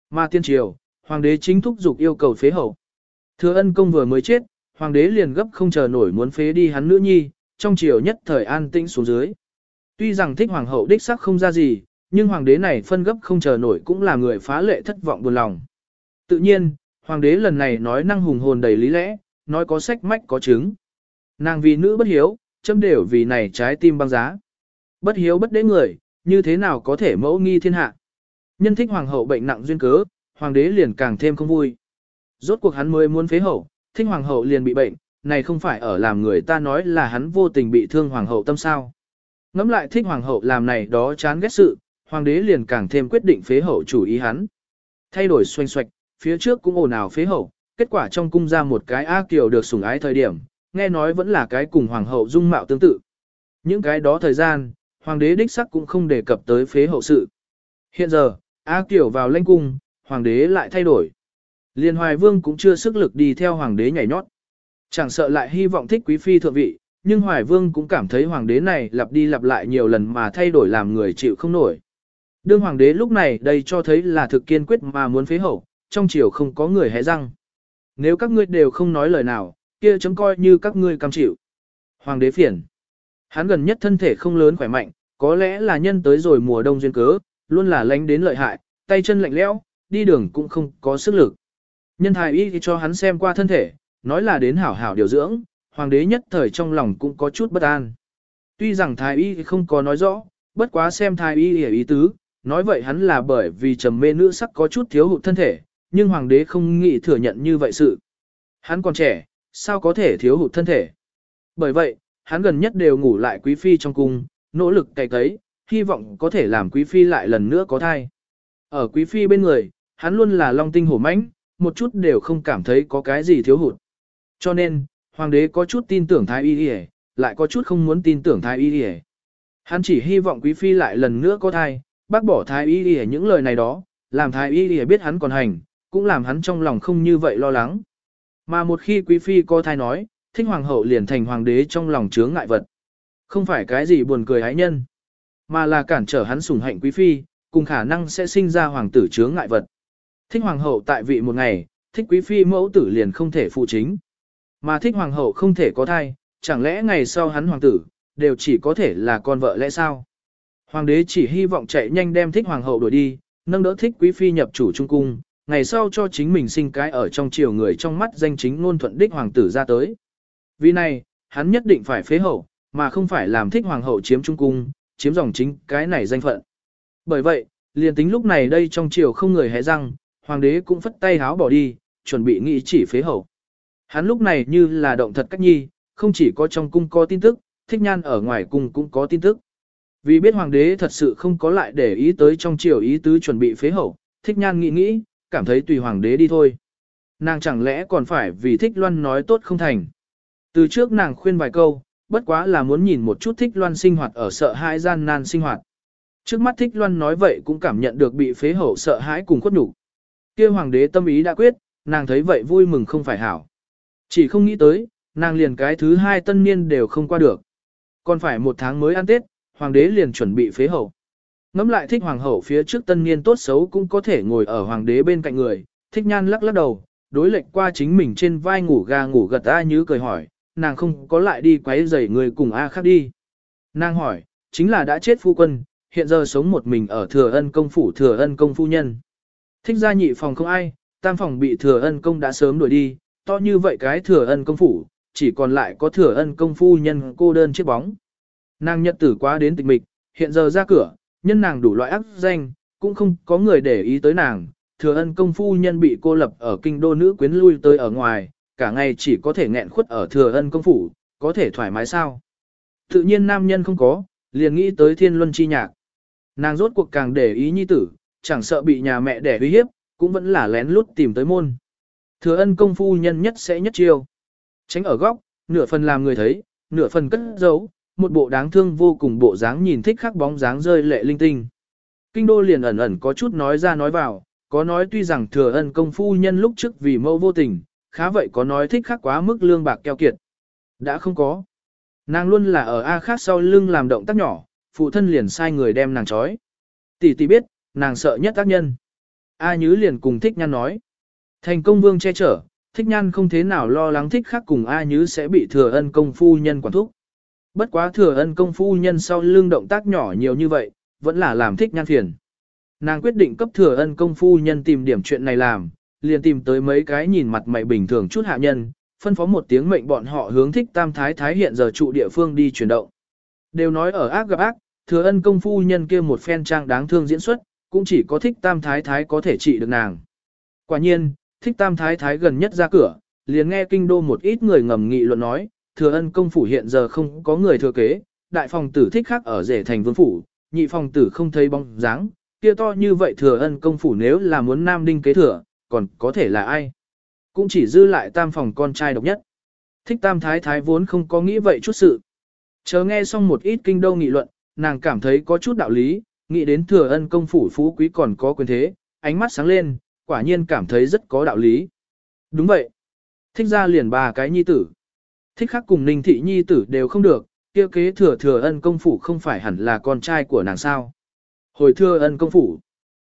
Mà tiên triều, hoàng đế chính thúc dục yêu cầu phế hậu. Thừa ân công vừa mới chết, hoàng đế liền gấp không chờ nổi muốn phế đi hắn nữ nhi, trong chiều nhất thời an tĩnh xuống dưới. Tuy rằng thích hoàng hậu đích sắc không ra gì, nhưng hoàng đế này phân gấp không chờ nổi cũng là người phá lệ thất vọng buồn lòng. Tự nhiên, hoàng đế lần này nói năng hùng hồn đầy lý lẽ, nói có sách mách có chứng. Nàng vì nữ bất hiếu, châm đều vì này trái tim băng giá. Bất hiếu bất đế người, như thế nào có thể mẫu nghi thiên hạ. Nhân thích hoàng hậu bệnh nặng duyên cớ, hoàng đế liền càng thêm không vui. Rốt cuộc hắn mới muốn phế hậu, thích hoàng hậu liền bị bệnh, này không phải ở làm người ta nói là hắn vô tình bị thương hoàng hậu tâm sao. Ngắm lại thích hoàng hậu làm này đó chán ghét sự, hoàng đế liền càng thêm quyết định phế hậu chủ ý hắn. Thay đổi xoanh xoạch, phía trước cũng ồn ào phế hậu, kết quả trong cung ra một cái A Kiều được sủng ái thời điểm, nghe nói vẫn là cái cùng hoàng hậu dung mạo tương tự. Những cái đó thời gian, hoàng đế đích sắc cũng không đề cập tới phế hậu sự. Hiện giờ, A Kiều vào lãnh cung, hoàng đế lại thay đổi. Liên Hoài Vương cũng chưa sức lực đi theo hoàng đế nhảy nhót. Chẳng sợ lại hy vọng thích quý phi thượng vị, nhưng Hoài Vương cũng cảm thấy hoàng đế này lặp đi lặp lại nhiều lần mà thay đổi làm người chịu không nổi. Đương hoàng đế lúc này đây cho thấy là thực kiên quyết mà muốn phế hậu, trong triều không có người hé răng. Nếu các ngươi đều không nói lời nào, kia chấm coi như các ngươi cam chịu. Hoàng đế phiền. Hắn gần nhất thân thể không lớn khỏe mạnh, có lẽ là nhân tới rồi mùa đông duyên cớ, luôn là lánh đến lợi hại, tay chân lạnh lẽo, đi đường cũng không có sức lực. Nhân thái y cho hắn xem qua thân thể, nói là đến hảo hảo điều dưỡng, hoàng đế nhất thời trong lòng cũng có chút bất an. Tuy rằng thái y không có nói rõ, bất quá xem thái y ý, ý tứ, nói vậy hắn là bởi vì trầm mê nữ sắc có chút thiếu hụt thân thể, nhưng hoàng đế không nghĩ thừa nhận như vậy sự. Hắn còn trẻ, sao có thể thiếu hụt thân thể? Bởi vậy, hắn gần nhất đều ngủ lại quý phi trong cung, nỗ lực cày cấy, hy vọng có thể làm quý phi lại lần nữa có thai. Ở quý phi bên người, hắn luôn là long tinh hổ mãnh, một chút đều không cảm thấy có cái gì thiếu hụt. Cho nên, hoàng đế có chút tin tưởng thái y y, lại có chút không muốn tin tưởng thái y y. Hắn chỉ hy vọng quý phi lại lần nữa có thai, bác bỏ thái y y những lời này đó, làm thái y y biết hắn còn hành, cũng làm hắn trong lòng không như vậy lo lắng. Mà một khi quý phi có thai nói, thích hoàng hậu liền thành hoàng đế trong lòng chướng ngại vật. Không phải cái gì buồn cười hái nhân, mà là cản trở hắn sủng hạnh quý phi, cùng khả năng sẽ sinh ra hoàng tử chướng ngại vật. Thích hoàng hậu tại vị một ngày, thích quý phi mẫu tử liền không thể phụ chính. Mà thích hoàng hậu không thể có thai, chẳng lẽ ngày sau hắn hoàng tử, đều chỉ có thể là con vợ lẽ sao? Hoàng đế chỉ hy vọng chạy nhanh đem thích hoàng hậu đuổi đi, nâng đỡ thích quý phi nhập chủ trung cung, ngày sau cho chính mình sinh cái ở trong triều người trong mắt danh chính ngôn thuận đích hoàng tử ra tới. Vì này, hắn nhất định phải phế hậu, mà không phải làm thích hoàng hậu chiếm trung cung, chiếm dòng chính cái này danh phận. Bởi vậy, liền tính lúc này đây trong triều không người hé răng, hoàng đế cũng phất tay háo bỏ đi, chuẩn bị nghị chỉ phế hậu. Hắn lúc này như là động thật cách nhi, không chỉ có trong cung có tin tức, thích nhan ở ngoài cung cũng có tin tức. Vì biết hoàng đế thật sự không có lại để ý tới trong triều ý tứ chuẩn bị phế hậu, thích nhan nghĩ nghĩ, cảm thấy tùy hoàng đế đi thôi. Nàng chẳng lẽ còn phải vì thích loan nói tốt không thành. Từ trước nàng khuyên vài câu, bất quá là muốn nhìn một chút thích loan sinh hoạt ở sợ hãi gian nan sinh hoạt. Trước mắt thích loan nói vậy cũng cảm nhận được bị phế hậu sợ hãi cùng khuất nhục kia hoàng đế tâm ý đã quyết, nàng thấy vậy vui mừng không phải hảo. Chỉ không nghĩ tới, nàng liền cái thứ hai tân niên đều không qua được. Còn phải một tháng mới ăn Tết, hoàng đế liền chuẩn bị phế hậu. Ngắm lại thích hoàng hậu phía trước tân niên tốt xấu cũng có thể ngồi ở hoàng đế bên cạnh người, thích nhan lắc lắc đầu, đối lệch qua chính mình trên vai ngủ gà ngủ gật ai như cười hỏi, nàng không có lại đi quấy rầy người cùng A khác đi. Nàng hỏi, chính là đã chết phu quân, hiện giờ sống một mình ở thừa ân công phủ thừa ân công phu nhân. Thích gia nhị phòng không ai, tam phòng bị thừa ân công đã sớm đuổi đi, to như vậy cái thừa ân công phủ, chỉ còn lại có thừa ân công phu nhân cô đơn chiếc bóng. Nàng nhật tử quá đến tịch mịch, hiện giờ ra cửa, nhân nàng đủ loại ác danh, cũng không có người để ý tới nàng. Thừa ân công phu nhân bị cô lập ở kinh đô nữ quyến lui tới ở ngoài, cả ngày chỉ có thể nghẹn khuất ở thừa ân công phủ, có thể thoải mái sao. Tự nhiên nam nhân không có, liền nghĩ tới thiên luân chi nhạc. Nàng rốt cuộc càng để ý nhi tử, chẳng sợ bị nhà mẹ đẻ uy hiếp, cũng vẫn là lén lút tìm tới môn. Thừa ân công phu nhân nhất sẽ nhất chiêu. Tránh ở góc, nửa phần làm người thấy, nửa phần cất giấu, một bộ đáng thương vô cùng bộ dáng nhìn thích khắc bóng dáng rơi lệ linh tinh. Kinh đô liền ẩn ẩn có chút nói ra nói vào, có nói tuy rằng thừa ân công phu nhân lúc trước vì mâu vô tình, khá vậy có nói thích khắc quá mức lương bạc keo kiệt. Đã không có. Nàng luôn là ở A khác sau lưng làm động tác nhỏ, phụ thân liền sai người đem nàng trói. Tỷ tỷ biết, nàng sợ nhất tác nhân. A Nhứ liền cùng thích nhan nói. Thành công vương che chở, thích nhan không thế nào lo lắng thích khác cùng A Nhứ sẽ bị thừa ân công phu nhân quản thúc. Bất quá thừa ân công phu nhân sau lưng động tác nhỏ nhiều như vậy, vẫn là làm thích nhan phiền. Nàng quyết định cấp thừa ân công phu nhân tìm điểm chuyện này làm, liền tìm tới mấy cái nhìn mặt mày bình thường chút hạ nhân, phân phó một tiếng mệnh bọn họ hướng thích tam thái thái hiện giờ trụ địa phương đi chuyển động. Đều nói ở ác gặp ác, thừa ân công phu nhân kia một phen trang đáng thương diễn xuất, cũng chỉ có thích tam thái thái có thể trị được nàng. Quả nhiên, thích tam thái thái gần nhất ra cửa, liền nghe kinh đô một ít người ngầm nghị luận nói, thừa ân công phủ hiện giờ không có người thừa kế, đại phòng tử thích khác ở rể thành vương phủ, nhị phòng tử không thấy bóng dáng, kia to như vậy thừa ân công phủ nếu là muốn nam đinh kế thừa, còn có thể là ai? Cũng chỉ dư lại tam phòng con trai độc nhất. Thích tam thái thái vốn không có nghĩ vậy chút sự. Chờ nghe xong một ít kinh đô nghị luận, nàng cảm thấy có chút đạo lý, nghĩ đến thừa ân công phủ phú quý còn có quyền thế, ánh mắt sáng lên, quả nhiên cảm thấy rất có đạo lý. Đúng vậy. Thích ra liền ba cái nhi tử. Thích khác cùng ninh thị nhi tử đều không được, kia kế thừa thừa ân công phủ không phải hẳn là con trai của nàng sao. Hồi thừa ân công phủ.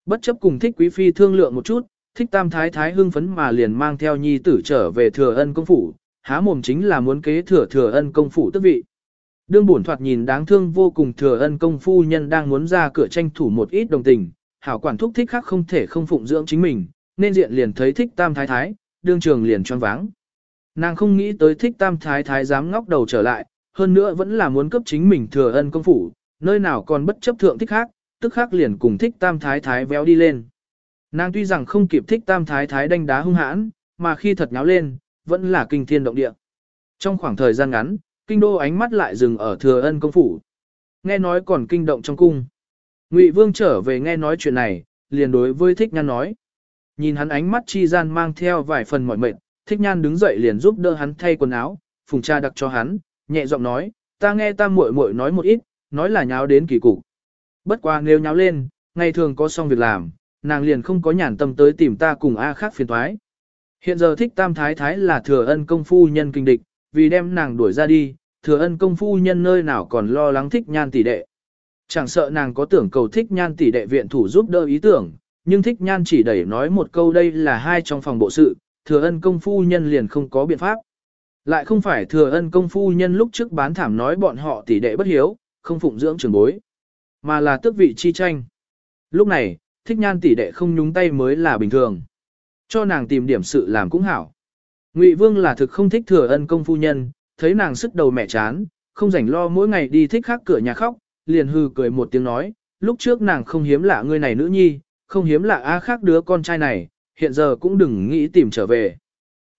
Bất chấp cùng thích quý phi thương lượng một chút, thích tam thái thái hưng phấn mà liền mang theo nhi tử trở về thừa ân công phủ, há mồm chính là muốn kế thừa thừa ân công phủ tức vị. Đương bổn thoạt nhìn đáng thương vô cùng thừa ân công phu nhân đang muốn ra cửa tranh thủ một ít đồng tình, hảo quản thúc thích khác không thể không phụng dưỡng chính mình, nên diện liền thấy thích tam thái thái, đương trường liền choáng váng. Nàng không nghĩ tới thích tam thái thái dám ngóc đầu trở lại, hơn nữa vẫn là muốn cấp chính mình thừa ân công phủ, nơi nào còn bất chấp thượng thích khác, tức khác liền cùng thích tam thái thái véo đi lên. Nàng tuy rằng không kịp thích tam thái thái đánh đá hung hãn, mà khi thật nháo lên, vẫn là kinh thiên động địa. Trong khoảng thời gian ngắn, kinh đô ánh mắt lại dừng ở thừa ân công phủ. Nghe nói còn kinh động trong cung. Ngụy Vương trở về nghe nói chuyện này, liền đối với Thích Nhan nói. Nhìn hắn ánh mắt chi gian mang theo vài phần mỏi mệt, Thích Nhan đứng dậy liền giúp đỡ hắn thay quần áo, phùng cha đặc cho hắn, nhẹ giọng nói, ta nghe ta muội muội nói một ít, nói là nháo đến kỳ cục. Bất quá nếu nháo lên, ngày thường có xong việc làm, nàng liền không có nhàn tâm tới tìm ta cùng A khác phiền thoái. Hiện giờ thích tam thái thái là thừa ân công phu nhân kinh địch, vì đem nàng đuổi ra đi, thừa ân công phu nhân nơi nào còn lo lắng thích nhan tỷ đệ. Chẳng sợ nàng có tưởng cầu thích nhan tỷ đệ viện thủ giúp đỡ ý tưởng, nhưng thích nhan chỉ đẩy nói một câu đây là hai trong phòng bộ sự, thừa ân công phu nhân liền không có biện pháp. Lại không phải thừa ân công phu nhân lúc trước bán thảm nói bọn họ tỷ đệ bất hiếu, không phụng dưỡng trường bối, mà là tước vị chi tranh. Lúc này, thích nhan tỷ đệ không nhúng tay mới là bình thường. Cho nàng tìm điểm sự làm cũng hảo. Ngụy Vương là thực không thích thừa ân công phu nhân, thấy nàng sức đầu mẹ chán, không rảnh lo mỗi ngày đi thích khác cửa nhà khóc, liền hừ cười một tiếng nói, lúc trước nàng không hiếm lạ ngươi này nữ nhi, không hiếm lạ a khác đứa con trai này, hiện giờ cũng đừng nghĩ tìm trở về.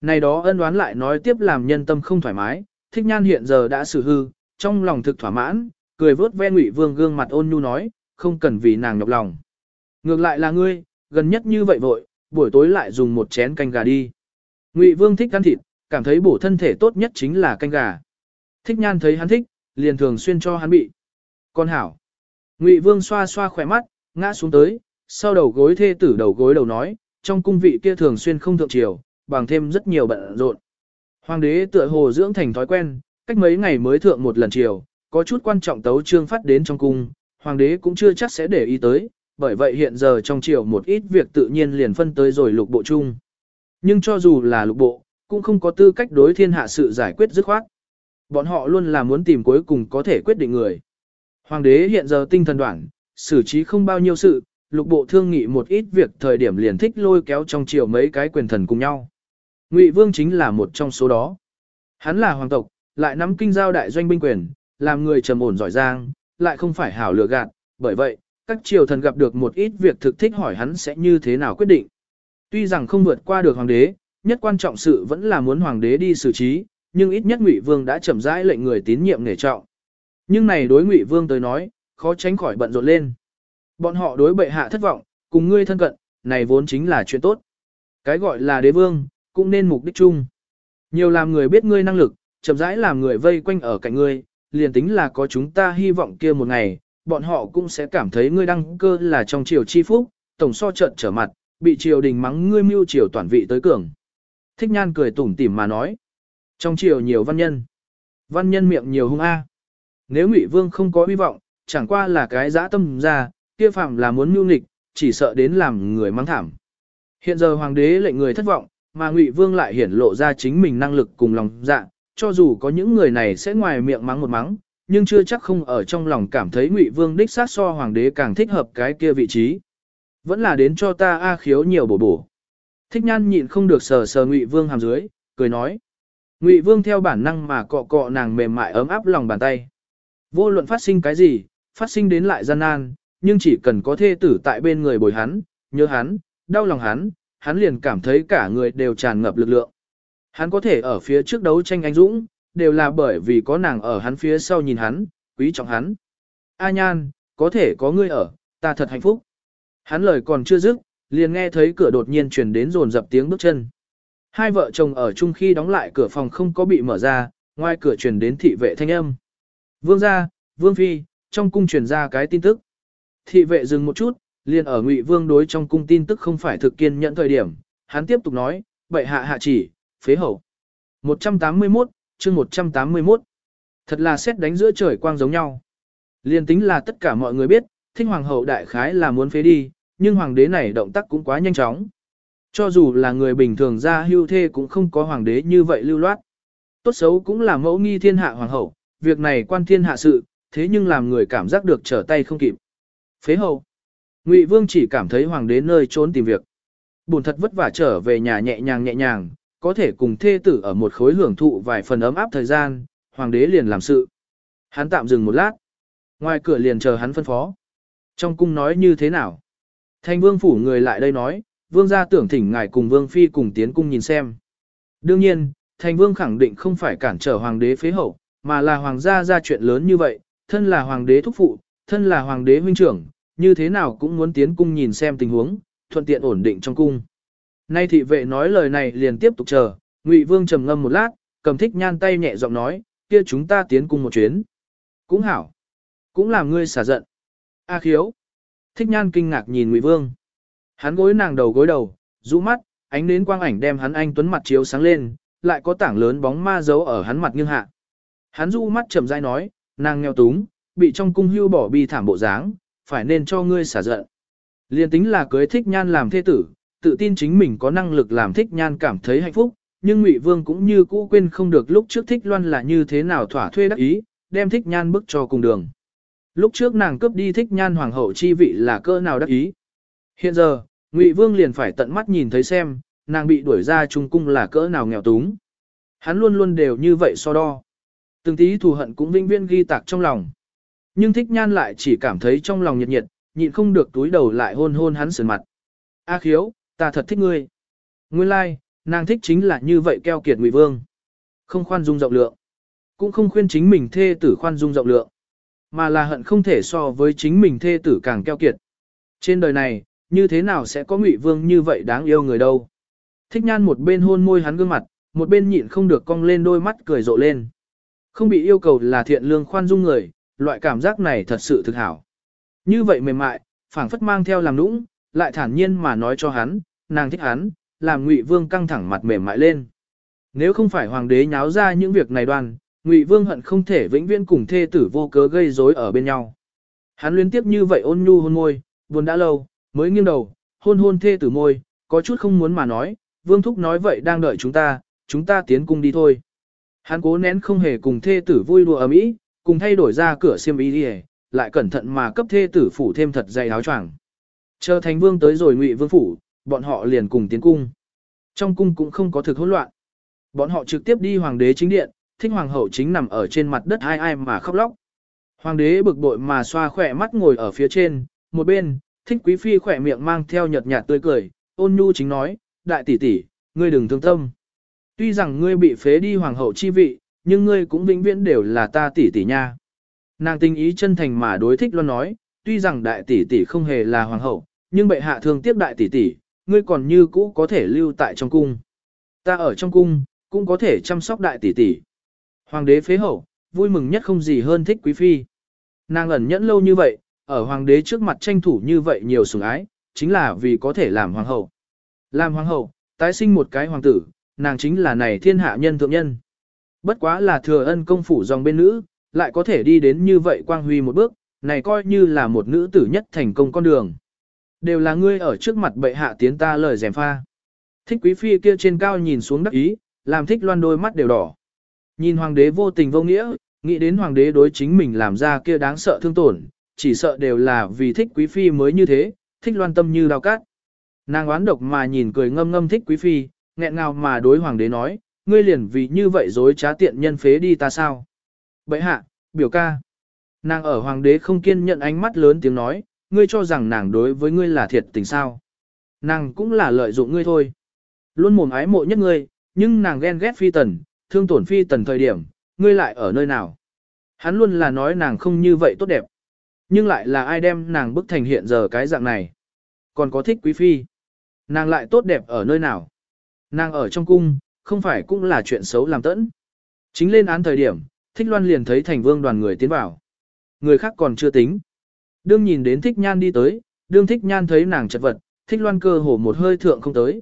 Này đó ân đoán lại nói tiếp làm nhân tâm không thoải mái, thích nhan hiện giờ đã xử hư, trong lòng thực thỏa mãn, cười vớt ve ngụy vương gương mặt ôn nhu nói, không cần vì nàng nhọc lòng. Ngược lại là ngươi, gần nhất như vậy vội, buổi tối lại dùng một chén canh gà đi. Ngụy vương thích ăn thịt, cảm thấy bổ thân thể tốt nhất chính là canh gà. Thích nhan thấy hắn thích, liền thường xuyên cho hắn bị. Con hảo. Ngụy vương xoa xoa khỏe mắt, ngã xuống tới, sau đầu gối thê tử đầu gối đầu nói, trong cung vị kia thường xuyên không thượng triều, bằng thêm rất nhiều bận rộn. Hoàng đế tựa hồ dưỡng thành thói quen, cách mấy ngày mới thượng một lần triều, có chút quan trọng tấu trương phát đến trong cung, hoàng đế cũng chưa chắc sẽ để ý tới, bởi vậy hiện giờ trong triều một ít việc tự nhiên liền phân tới rồi lục bộ chung. Nhưng cho dù là lục bộ, cũng không có tư cách đối thiên hạ sự giải quyết dứt khoát. Bọn họ luôn là muốn tìm cuối cùng có thể quyết định người. Hoàng đế hiện giờ tinh thần đoạn, xử trí không bao nhiêu sự, lục bộ thương nghị một ít việc thời điểm liền thích lôi kéo trong triều mấy cái quyền thần cùng nhau. Ngụy Vương chính là một trong số đó. Hắn là hoàng tộc, lại nắm kinh giao đại doanh binh quyền, làm người trầm ổn giỏi giang, lại không phải hảo lừa gạt, bởi vậy, các triều thần gặp được một ít việc thực thích hỏi hắn sẽ như thế nào quyết định. Tuy rằng không vượt qua được hoàng đế, nhất quan trọng sự vẫn là muốn hoàng đế đi xử trí, nhưng ít nhất Ngụy Vương đã chậm rãi lệnh người tín nhiệm nể trọng. Nhưng này đối Ngụy Vương tới nói, khó tránh khỏi bận rộn lên. Bọn họ đối bệ hạ thất vọng, cùng ngươi thân cận, này vốn chính là chuyện tốt. Cái gọi là đế vương, cũng nên mục đích chung. Nhiều làm người biết ngươi năng lực, chậm rãi làm người vây quanh ở cạnh ngươi, liền tính là có chúng ta hy vọng kia một ngày, bọn họ cũng sẽ cảm thấy ngươi đăng cơ là trong triều chi phúc, tổng so trận trở mặt, bị triều đình mắng ngươi mưu triều toàn vị tới cường. Thích nhan cười tủm tỉm mà nói. Trong triều nhiều văn nhân. Văn nhân miệng nhiều hung a. Nếu Ngụy Vương không có hy vọng, chẳng qua là cái dã tâm ra, kia phạm là muốn mưu nghịch, chỉ sợ đến làm người mắng thảm. Hiện giờ hoàng đế lệnh người thất vọng, mà Ngụy Vương lại hiển lộ ra chính mình năng lực cùng lòng dạ, cho dù có những người này sẽ ngoài miệng mắng một mắng, nhưng chưa chắc không ở trong lòng cảm thấy Ngụy Vương đích sát so hoàng đế càng thích hợp cái kia vị trí. Vẫn là đến cho ta A khiếu nhiều bổ bổ. Thích nhan nhịn không được sờ sờ Ngụy Vương hàm dưới, cười nói. Ngụy Vương theo bản năng mà cọ cọ nàng mềm mại ấm áp lòng bàn tay. Vô luận phát sinh cái gì, phát sinh đến lại gian nan, nhưng chỉ cần có thê tử tại bên người bồi hắn, nhớ hắn, đau lòng hắn, hắn liền cảm thấy cả người đều tràn ngập lực lượng. Hắn có thể ở phía trước đấu tranh anh dũng, đều là bởi vì có nàng ở hắn phía sau nhìn hắn, quý trọng hắn. A nhan, có thể có ngươi ở, ta thật hạnh phúc. Hắn lời còn chưa dứt, liền nghe thấy cửa đột nhiên truyền đến rồn dập tiếng bước chân. Hai vợ chồng ở chung khi đóng lại cửa phòng không có bị mở ra, ngoài cửa truyền đến thị vệ thanh âm. Vương gia, vương phi, trong cung truyền ra cái tin tức. Thị vệ dừng một chút, liền ở Ngụy Vương đối trong cung tin tức không phải thực kiên nhận thời điểm, hắn tiếp tục nói, bệ hạ hạ chỉ, phế hậu. 181, chương 181. Thật là xét đánh giữa trời quang giống nhau. Liên tính là tất cả mọi người biết, Thinh hoàng hậu đại khái là muốn phế đi, nhưng hoàng đế này động tác cũng quá nhanh chóng. Cho dù là người bình thường ra hưu thê cũng không có hoàng đế như vậy lưu loát. Tốt xấu cũng là mẫu nghi thiên hạ hoàng hậu, việc này quan thiên hạ sự, thế nhưng làm người cảm giác được trở tay không kịp. Phế hậu. Ngụy Vương chỉ cảm thấy hoàng đế nơi trốn tìm việc. buồn thật vất vả trở về nhà nhẹ nhàng nhẹ nhàng, có thể cùng thê tử ở một khối hưởng thụ vài phần ấm áp thời gian, hoàng đế liền làm sự. Hắn tạm dừng một lát. Ngoài cửa liền chờ hắn phân phó. Trong cung nói như thế nào? Thanh vương phủ người lại đây nói, vương gia tưởng thỉnh ngài cùng vương phi cùng tiến cung nhìn xem. Đương nhiên, thành vương khẳng định không phải cản trở hoàng đế phế hậu, mà là hoàng gia ra chuyện lớn như vậy, thân là hoàng đế thúc phụ, thân là hoàng đế huynh trưởng, như thế nào cũng muốn tiến cung nhìn xem tình huống, thuận tiện ổn định trong cung. Nay thị vệ nói lời này liền tiếp tục chờ, Ngụy Vương trầm ngâm một lát, cầm thích nhan tay nhẹ giọng nói, kia chúng ta tiến cung một chuyến. Cũng hảo. Cũng làm ngươi xả giận. A khiếu. Thích nhan kinh ngạc nhìn Ngụy Vương. Hắn gối nàng đầu gối đầu, rũ mắt, ánh nến quang ảnh đem hắn anh tuấn mặt chiếu sáng lên, lại có tảng lớn bóng ma giấu ở hắn mặt nghiêng hạ. Hắn rũ mắt chậm rãi nói, nàng nghèo túng, bị trong cung hưu bỏ bi thảm bộ dáng, phải nên cho ngươi xả giận. Liên tính là cưới thích nhan làm thê tử, tự tin chính mình có năng lực làm thích nhan cảm thấy hạnh phúc, nhưng Ngụy Vương cũng như cũ quên không được lúc trước thích loan là như thế nào thỏa thuê đắc ý, đem thích nhan bức cho cùng đường. Lúc trước nàng cướp đi thích nhan hoàng hậu chi vị là cơ nào đắc ý. Hiện giờ, Ngụy Vương liền phải tận mắt nhìn thấy xem, nàng bị đuổi ra trung cung là cỡ nào nghèo túng. Hắn luôn luôn đều như vậy so đo. Từng tí thù hận cũng vinh viên ghi tạc trong lòng. Nhưng thích nhan lại chỉ cảm thấy trong lòng nhiệt nhiệt, nhịn không được túi đầu lại hôn hôn hắn sườn mặt. A khiếu, ta thật thích ngươi. Nguyên lai, like, nàng thích chính là như vậy keo kiệt ngụy vương. Không khoan dung rộng lượng. Cũng không khuyên chính mình thê tử khoan dung rộng lượng. Mà là hận không thể so với chính mình thê tử càng keo kiệt. Trên đời này, như thế nào sẽ có ngụy vương như vậy đáng yêu người đâu. Thích nhan một bên hôn môi hắn gương mặt, một bên nhịn không được cong lên đôi mắt cười rộ lên. Không bị yêu cầu là thiện lương khoan dung người, loại cảm giác này thật sự thực hảo. Như vậy mềm mại, phảng phất mang theo làm nũng, lại thản nhiên mà nói cho hắn, nàng thích hắn, làm Ngụy Vương căng thẳng mặt mềm mại lên. Nếu không phải hoàng đế nháo ra những việc này đoàn. Ngụy Vương hận không thể vĩnh viễn cùng thê tử vô cớ gây rối ở bên nhau. Hắn liên tiếp như vậy ôn nhu hôn môi, buồn đã lâu, mới nghiêng đầu, hôn hôn thê tử môi, có chút không muốn mà nói, Vương Thúc nói vậy đang đợi chúng ta, chúng ta tiến cung đi thôi. Hắn cố nén không hề cùng thê tử vui đùa ầm ĩ, cùng thay đổi ra cửa xiêm y đi lại cẩn thận mà cấp thê tử phủ thêm thật dày áo choàng. Chờ thành vương tới rồi ngụy vương phủ, bọn họ liền cùng tiến cung. Trong cung cũng không có thực hỗn loạn. Bọn họ trực tiếp đi hoàng đế chính điện, thích hoàng hậu chính nằm ở trên mặt đất ai ai mà khóc lóc. Hoàng đế bực bội mà xoa khỏe mắt ngồi ở phía trên, một bên, thích quý phi khỏe miệng mang theo nhợt nhạt tươi cười, ôn nhu chính nói, đại tỷ tỷ, ngươi đừng thương tâm. Tuy rằng ngươi bị phế đi hoàng hậu chi vị, nhưng ngươi cũng vĩnh viễn đều là ta tỷ tỷ nha. Nàng tình ý chân thành mà đối thích luôn nói, tuy rằng đại tỷ tỷ không hề là hoàng hậu, nhưng bệ hạ thương tiếc đại tỷ tỷ, ngươi còn như cũ có thể lưu tại trong cung. Ta ở trong cung, cũng có thể chăm sóc đại tỷ tỷ. Hoàng đế phế hậu, vui mừng nhất không gì hơn thích quý phi. Nàng ẩn nhẫn lâu như vậy, ở hoàng đế trước mặt tranh thủ như vậy nhiều sủng ái, chính là vì có thể làm hoàng hậu. Làm hoàng hậu, tái sinh một cái hoàng tử, nàng chính là này thiên hạ nhân thượng nhân. Bất quá là thừa ân công phủ dòng bên nữ, lại có thể đi đến như vậy quang huy một bước, này coi như là một nữ tử nhất thành công con đường. Đều là ngươi ở trước mặt bệ hạ tiến ta lời dèm pha. Thích quý phi kia trên cao nhìn xuống đắc ý, làm thích loan đôi mắt đều đỏ. Nhìn hoàng đế vô tình vô nghĩa, nghĩ đến hoàng đế đối chính mình làm ra kia đáng sợ thương tổn, chỉ sợ đều là vì thích quý phi mới như thế, thích loan tâm như đào cát. Nàng oán độc mà nhìn cười ngâm ngâm thích quý phi, nghẹn ngào mà đối hoàng đế nói, ngươi liền vì như vậy dối trá tiện nhân phế đi ta sao? Bệ hạ, biểu ca. Nàng ở hoàng đế không kiên nhận ánh mắt lớn tiếng nói, ngươi cho rằng nàng đối với ngươi là thiệt tình sao. Nàng cũng là lợi dụng ngươi thôi. Luôn mồm ái mộ nhất ngươi, nhưng nàng ghen ghét phi tần, thương tổn phi tần thời điểm, ngươi lại ở nơi nào. Hắn luôn là nói nàng không như vậy tốt đẹp. Nhưng lại là ai đem nàng bức thành hiện giờ cái dạng này. Còn có thích quý phi. Nàng lại tốt đẹp ở nơi nào. Nàng ở trong cung, không phải cũng là chuyện xấu làm tẫn. Chính lên án thời điểm, Thích Loan liền thấy thành vương đoàn người tiến vào. Người khác còn chưa tính. Đương nhìn đến Thích Nhan đi tới, đương Thích Nhan thấy nàng chật vật, Thích Loan cơ hồ một hơi thượng không tới.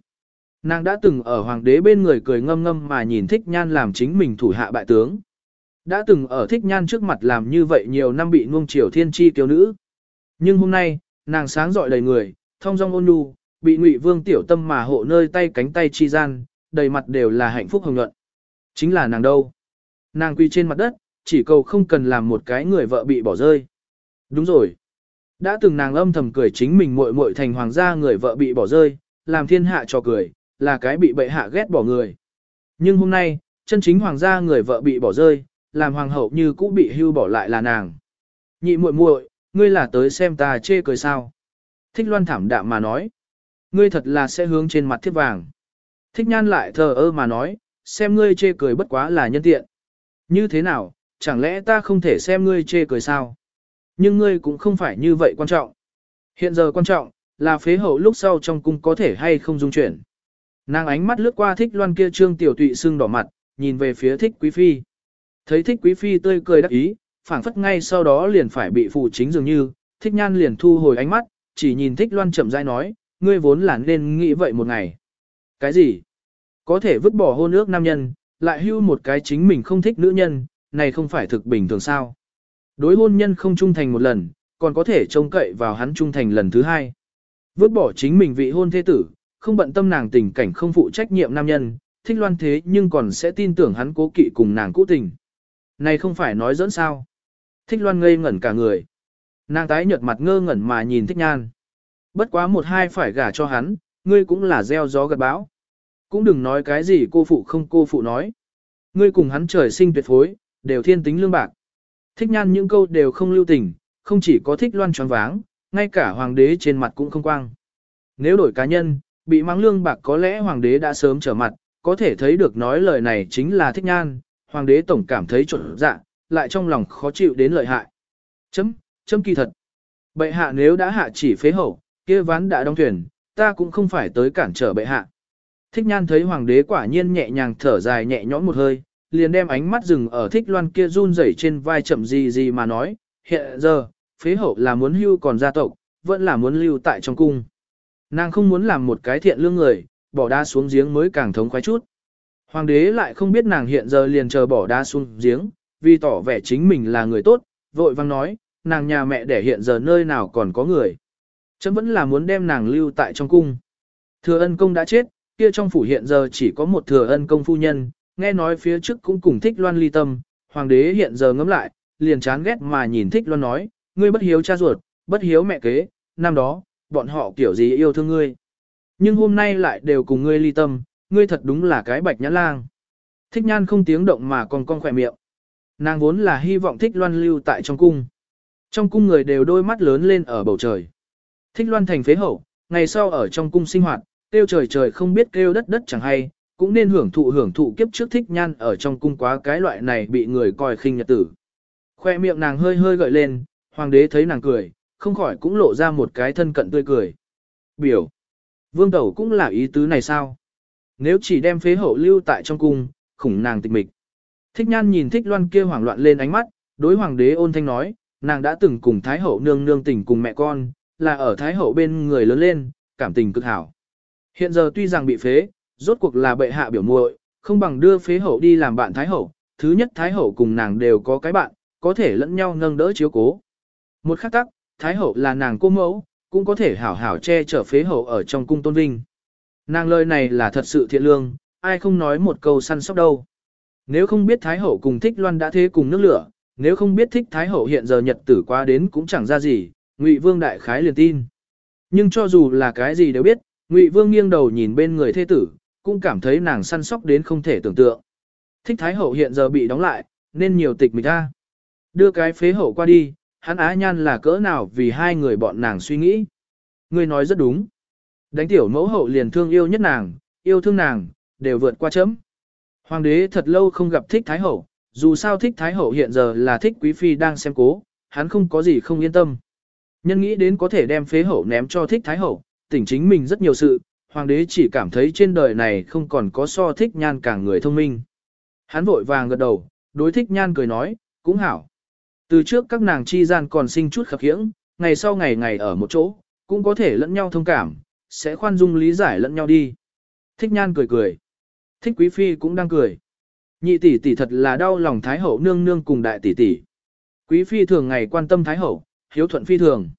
Nàng đã từng ở hoàng đế bên người cười ngâm ngâm mà nhìn Thích Nhan làm chính mình thủ hạ bại tướng. Đã từng ở Thích Nhan trước mặt làm như vậy nhiều năm bị nuông chiều thiên chi tiểu nữ. Nhưng hôm nay, nàng sáng dọi đầy người, thông dong ôn nhu, bị Ngụy Vương tiểu tâm mà hộ nơi tay cánh tay chi gian, đầy mặt đều là hạnh phúc hồng nhuận. Chính là nàng đâu? Nàng quy trên mặt đất, chỉ cầu không cần làm một cái người vợ bị bỏ rơi. Đúng rồi. Đã từng nàng âm thầm cười chính mình muội muội thành hoàng gia người vợ bị bỏ rơi, làm thiên hạ cho cười, là cái bị bệ hạ ghét bỏ người. Nhưng hôm nay, chân chính hoàng gia người vợ bị bỏ rơi, làm hoàng hậu như cũ bị hưu bỏ lại là nàng. Nhị muội muội, ngươi là tới xem ta chê cười sao? Thích Loan thảm đạm mà nói, ngươi thật là sẽ hướng trên mặt thiết vàng. Thích Nhan lại thờ ơ mà nói, xem ngươi chê cười bất quá là nhân tiện. Như thế nào, chẳng lẽ ta không thể xem ngươi chê cười sao? Nhưng ngươi cũng không phải như vậy quan trọng. Hiện giờ quan trọng, là phế hậu lúc sau trong cung có thể hay không dung chuyển. Nàng ánh mắt lướt qua thích loan kia trương tiểu tụy sưng đỏ mặt, nhìn về phía thích quý phi. Thấy thích quý phi tươi cười đắc ý, phảng phất ngay sau đó liền phải bị phụ chính dường như, thích nhan liền thu hồi ánh mắt, chỉ nhìn thích loan chậm rãi nói, ngươi vốn là nên nghĩ vậy một ngày. Cái gì? Có thể vứt bỏ hôn ước nam nhân, lại hưu một cái chính mình không thích nữ nhân, này không phải thực bình thường sao? Đối hôn nhân không trung thành một lần, còn có thể trông cậy vào hắn trung thành lần thứ hai. Vứt bỏ chính mình vị hôn thế tử, không bận tâm nàng tình cảnh không phụ trách nhiệm nam nhân, thích loan thế nhưng còn sẽ tin tưởng hắn cố kỵ cùng nàng cũ tình. Này không phải nói dẫn sao. Thích loan ngây ngẩn cả người. Nàng tái nhợt mặt ngơ ngẩn mà nhìn thích nhan. Bất quá một hai phải gả cho hắn, ngươi cũng là gieo gió gặt bão. Cũng đừng nói cái gì cô phụ không cô phụ nói. Ngươi cùng hắn trời sinh tuyệt phối, đều thiên tính lương bạc. Thích nhan những câu đều không lưu tình, không chỉ có thích loan tròn váng, ngay cả hoàng đế trên mặt cũng không quang. Nếu đổi cá nhân, bị mắng lương bạc có lẽ hoàng đế đã sớm trở mặt, có thể thấy được nói lời này chính là thích nhan, hoàng đế tổng cảm thấy trộn dạ, lại trong lòng khó chịu đến lợi hại. Chấm, chấm kỳ thật. Bệ hạ nếu đã hạ chỉ phế hậu, kia ván đã đóng thuyền, ta cũng không phải tới cản trở bệ hạ. Thích nhan thấy hoàng đế quả nhiên nhẹ nhàng thở dài nhẹ nhõm một hơi, liền đem ánh mắt dừng ở thích loan kia run rẩy trên vai chậm gì gì mà nói, hiện giờ, phế hậu là muốn hưu còn gia tộc, vẫn là muốn lưu tại trong cung. Nàng không muốn làm một cái thiện lương người, bỏ đá xuống giếng mới càng thống khoái chút. Hoàng đế lại không biết nàng hiện giờ liền chờ bỏ đá xuống giếng, vì tỏ vẻ chính mình là người tốt, vội vang nói, nàng nhà mẹ để hiện giờ nơi nào còn có người. Chấm vẫn là muốn đem nàng lưu tại trong cung. Thừa ân công đã chết, kia trong phủ hiện giờ chỉ có một thừa ân công phu nhân, nghe nói phía trước cũng cùng thích loan ly tâm, hoàng đế hiện giờ ngẫm lại, liền chán ghét mà nhìn thích loan nói, ngươi bất hiếu cha ruột, bất hiếu mẹ kế, năm đó, bọn họ kiểu gì yêu thương ngươi. Nhưng hôm nay lại đều cùng ngươi ly tâm, ngươi thật đúng là cái bạch nhãn lang. Thích nhan không tiếng động mà còn con khỏe miệng. Nàng vốn là hy vọng thích loan lưu tại trong cung. Trong cung người đều đôi mắt lớn lên ở bầu trời. Thích loan thành phế hậu, ngày sau ở trong cung sinh hoạt, kêu trời trời không biết kêu đất đất chẳng hay, cũng nên hưởng thụ hưởng thụ kiếp trước thích nhan ở trong cung quá cái loại này bị người coi khinh nhật tử. Khoe miệng nàng hơi hơi gợi lên, hoàng đế thấy nàng cười, không khỏi cũng lộ ra một cái thân cận tươi cười. Biểu. Vương Tẩu cũng là ý tứ này sao? Nếu chỉ đem phế hậu lưu tại trong cung, khủng nàng tịch mịch. Thích nhan nhìn thích loan kia hoảng loạn lên ánh mắt, đối hoàng đế ôn thanh nói, nàng đã từng cùng Thái hậu nương nương tình cùng mẹ con, là ở Thái hậu bên người lớn lên, cảm tình cực hảo. Hiện giờ tuy rằng bị phế, rốt cuộc là bệ hạ biểu muội, không bằng đưa phế hậu đi làm bạn Thái hậu, thứ nhất Thái hậu cùng nàng đều có cái bạn, có thể lẫn nhau nâng đỡ chiếu cố. Một khắc tắc, Thái hậu là nàng cô mẫu, cũng có thể hảo hảo che chở phế hậu ở trong cung tôn vinh. Nàng lời này là thật sự thiện lương, ai không nói một câu săn sóc đâu. Nếu không biết Thái hậu cùng thích loan đã thế cùng nước lửa, nếu không biết thích Thái hậu hiện giờ nhật tử qua đến cũng chẳng ra gì, Ngụy Vương đại khái liền tin. Nhưng cho dù là cái gì đều biết, Ngụy Vương nghiêng đầu nhìn bên người thế tử, cũng cảm thấy nàng săn sóc đến không thể tưởng tượng. Thích Thái hậu hiện giờ bị đóng lại, nên nhiều tịch mịch ra. Đưa cái phế hậu qua đi, hắn á nhan là cỡ nào vì hai người bọn nàng suy nghĩ. Ngươi nói rất đúng. Đánh tiểu mẫu hậu liền thương yêu nhất nàng, yêu thương nàng, đều vượt qua chấm. Hoàng đế thật lâu không gặp thích thái hậu, dù sao thích thái hậu hiện giờ là thích quý phi đang xem cố, hắn không có gì không yên tâm. Nhân nghĩ đến có thể đem phế hậu ném cho thích thái hậu, tỉnh chính mình rất nhiều sự, hoàng đế chỉ cảm thấy trên đời này không còn có so thích nhan càng người thông minh. Hắn vội vàng gật đầu, đối thích nhan cười nói, cũng hảo. Từ trước các nàng chi gian còn sinh chút khập khiễng, ngày sau ngày ngày ở một chỗ, cũng có thể lẫn nhau thông cảm, sẽ khoan dung lý giải lẫn nhau đi. Thích nhan cười cười. Thích quý phi cũng đang cười. Nhị tỷ tỷ thật là đau lòng thái hậu nương nương cùng đại tỷ tỷ. Quý phi thường ngày quan tâm thái hậu, hiếu thuận phi thường.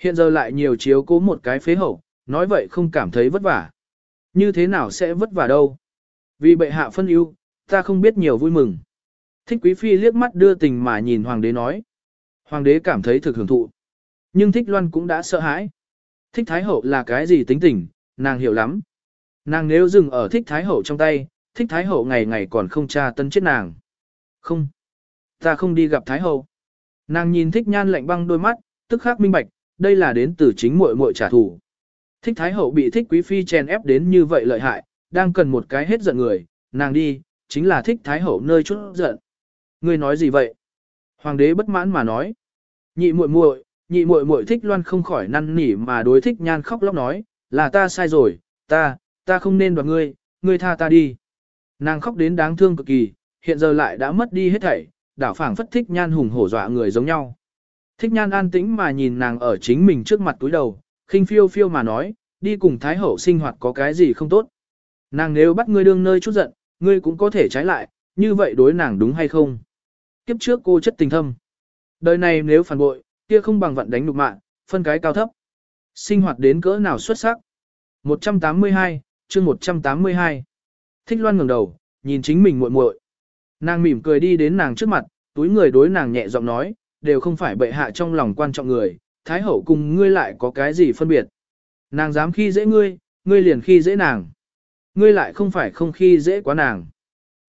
Hiện giờ lại nhiều chiếu cố một cái phế hậu, nói vậy không cảm thấy vất vả. Như thế nào sẽ vất vả đâu? Vì bệ hạ phân ưu, ta không biết nhiều vui mừng. Thích quý phi liếc mắt đưa tình mà nhìn hoàng đế nói. Hoàng đế cảm thấy thực hưởng thụ. Nhưng thích loan cũng đã sợ hãi. Thích thái hậu là cái gì tính tình, nàng hiểu lắm. Nàng nếu dừng ở thích thái hậu trong tay, thích thái hậu ngày ngày còn không tra tân chết nàng. Không, ta không đi gặp thái hậu. Nàng nhìn thích nhan lạnh băng đôi mắt, tức khắc minh bạch, đây là đến từ chính muội muội trả thù. Thích thái hậu bị thích quý phi chèn ép đến như vậy lợi hại, đang cần một cái hết giận người, nàng đi, chính là thích thái hậu nơi chút giận. Ngươi nói gì vậy? Hoàng đế bất mãn mà nói. Nhị muội muội, nhị muội muội thích loan không khỏi năn nỉ mà đối thích nhan khóc lóc nói, là ta sai rồi, ta, ta không nên đoạt ngươi, ngươi tha ta đi. Nàng khóc đến đáng thương cực kỳ, hiện giờ lại đã mất đi hết thảy, đảo phảng phất thích nhan hùng hổ dọa người giống nhau. Thích nhan an tĩnh mà nhìn nàng ở chính mình trước mặt túi đầu, khinh phiêu phiêu mà nói, đi cùng Thái Hậu sinh hoạt có cái gì không tốt. Nàng nếu bắt ngươi đương nơi chút giận, ngươi cũng có thể trái lại, như vậy đối nàng đúng hay không? Kiếp trước cô chất tình thâm. Đời này nếu phản bội, kia không bằng vận đánh nhục mạng, phân cái cao thấp. Sinh hoạt đến cỡ nào xuất sắc. 182, chương 182. Thích Loan ngẩng đầu, nhìn chính mình muội muội. Nàng mỉm cười đi đến nàng trước mặt, túi người đối nàng nhẹ giọng nói, đều không phải bệ hạ trong lòng quan trọng người, thái hậu cùng ngươi lại có cái gì phân biệt. Nàng dám khi dễ ngươi, ngươi liền khi dễ nàng. Ngươi lại không phải không khi dễ quá nàng.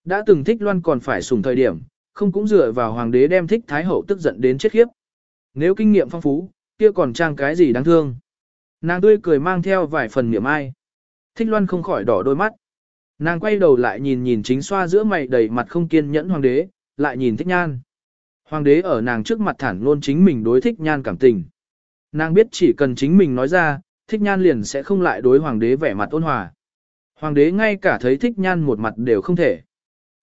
Đã từng thích loan còn phải sùng thời điểm, không cũng dựa vào hoàng đế đem thích thái hậu tức giận đến chết khiếp. Nếu kinh nghiệm phong phú, kia còn trang cái gì đáng thương. Nàng tươi cười mang theo vài phần niệm ai. Thích loan không khỏi đỏ đôi mắt. Nàng quay đầu lại nhìn nhìn chính xoa giữa mày đầy mặt không kiên nhẫn hoàng đế, lại nhìn thích nhan. Hoàng đế ở nàng trước mặt thản luôn chính mình đối thích nhan cảm tình. Nàng biết chỉ cần chính mình nói ra, thích nhan liền sẽ không lại đối hoàng đế vẻ mặt ôn hòa. Hoàng đế ngay cả thấy thích nhan một mặt đều không thể.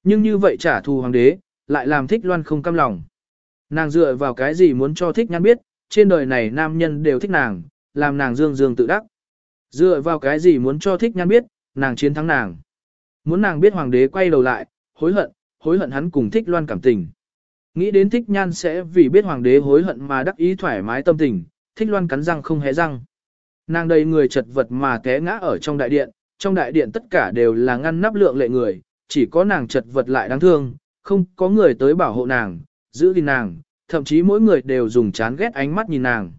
Nhưng như vậy trả thù hoàng đế, lại làm thích loan không cam lòng. Nàng dựa vào cái gì muốn cho thích nhan biết, trên đời này nam nhân đều thích nàng, làm nàng dương dương tự đắc. Dựa vào cái gì muốn cho thích nhan biết, nàng chiến thắng nàng. Muốn nàng biết hoàng đế quay đầu lại, hối hận, hối hận hắn cùng thích loan cảm tình. Nghĩ đến thích nhan sẽ vì biết hoàng đế hối hận mà đắc ý thoải mái tâm tình, thích loan cắn răng không hé răng. Nàng đầy người chật vật mà té ngã ở trong đại điện, trong đại điện tất cả đều là ngăn nắp lượng lệ người, chỉ có nàng chật vật lại đáng thương, không có người tới bảo hộ nàng, giữ gìn nàng, thậm chí mỗi người đều dùng chán ghét ánh mắt nhìn nàng.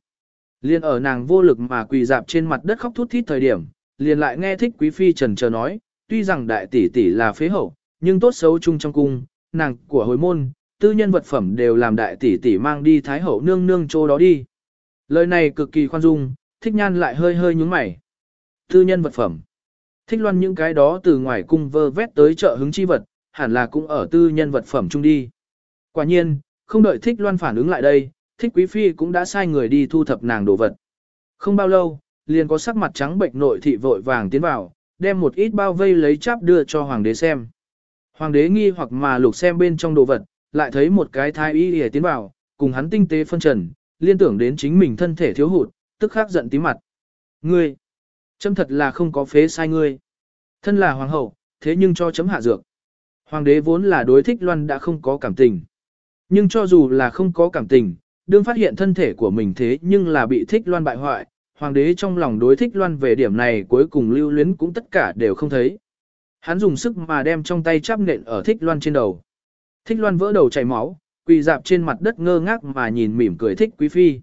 Liên ở nàng vô lực mà quỳ dạp trên mặt đất khóc thút thít thời điểm, liền lại nghe thích quý phi trần chờ nói, tuy rằng đại tỷ tỷ là phế hậu, nhưng tốt xấu chung trong cung, nàng của hồi môn, tư nhân vật phẩm đều làm đại tỷ tỷ mang đi thái hậu nương nương chỗ đó đi. Lời này cực kỳ khoan dung, thích nhan lại hơi hơi nhúng mày. Tư nhân vật phẩm. Thích loan những cái đó từ ngoài cung vơ vét tới chợ hứng chi vật, hẳn là cũng ở tư nhân vật phẩm chung đi. Quả nhiên, không đợi thích loan phản ứng lại đây, thích quý phi cũng đã sai người đi thu thập nàng đồ vật. Không bao lâu, liền có sắc mặt trắng bệnh nội thị vội vàng tiến vào, đem một ít bao vây lấy cháp đưa cho hoàng đế xem. Hoàng đế nghi hoặc mà lục xem bên trong đồ vật, lại thấy một cái thái y hề tiến vào, cùng hắn tinh tế phân trần, liên tưởng đến chính mình thân thể thiếu hụt, tức khắc giận tí mặt. Ngươi, chấm thật là không có phế sai ngươi. Thân là hoàng hậu, thế nhưng cho chấm hạ dược. Hoàng đế vốn là đối thích loan đã không có cảm tình. Nhưng cho dù là không có cảm tình, đương phát hiện thân thể của mình thế nhưng là bị thích loan bại hoại, hoàng đế trong lòng đối thích loan về điểm này cuối cùng lưu luyến cũng tất cả đều không thấy. Hắn dùng sức mà đem trong tay chắp nện ở thích loan trên đầu. Thích loan vỡ đầu chảy máu, quỳ dạp trên mặt đất ngơ ngác mà nhìn mỉm cười thích quý phi.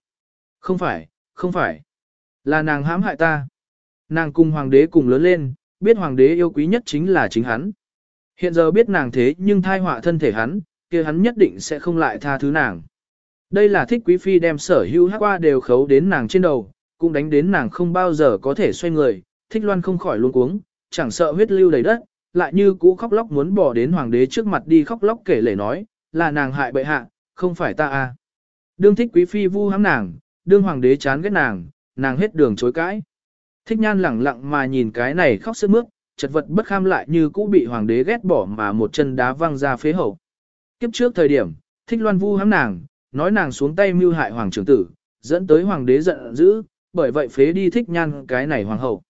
Không phải, không phải. Là nàng hãm hại ta. Nàng cùng hoàng đế cùng lớn lên, biết hoàng đế yêu quý nhất chính là chính hắn. Hiện giờ biết nàng thế nhưng thai họa thân thể hắn, kia hắn nhất định sẽ không lại tha thứ nàng. Đây là thích quý phi đem sở hữu hát qua đều khấu đến nàng trên đầu, cũng đánh đến nàng không bao giờ có thể xoay người, thích loan không khỏi luôn cuống, chẳng sợ huyết lưu đầy đất, lại như cũ khóc lóc muốn bỏ đến hoàng đế trước mặt đi khóc lóc kể lể nói, là nàng hại bệ hạ, không phải ta à. Đương thích quý phi vu hãm nàng, đương hoàng đế chán ghét nàng, nàng hết đường chối cãi. Thích nhan lẳng lặng mà nhìn cái này khóc sướt mướt, chật vật bất kham lại như cũ bị hoàng đế ghét bỏ mà một chân đá văng ra phế hậu. Kiếp trước thời điểm, thích loan vu hãm nàng, nói nàng xuống tay mưu hại hoàng trưởng tử, dẫn tới hoàng đế giận dữ, bởi vậy phế đi thích nhan cái này hoàng hậu.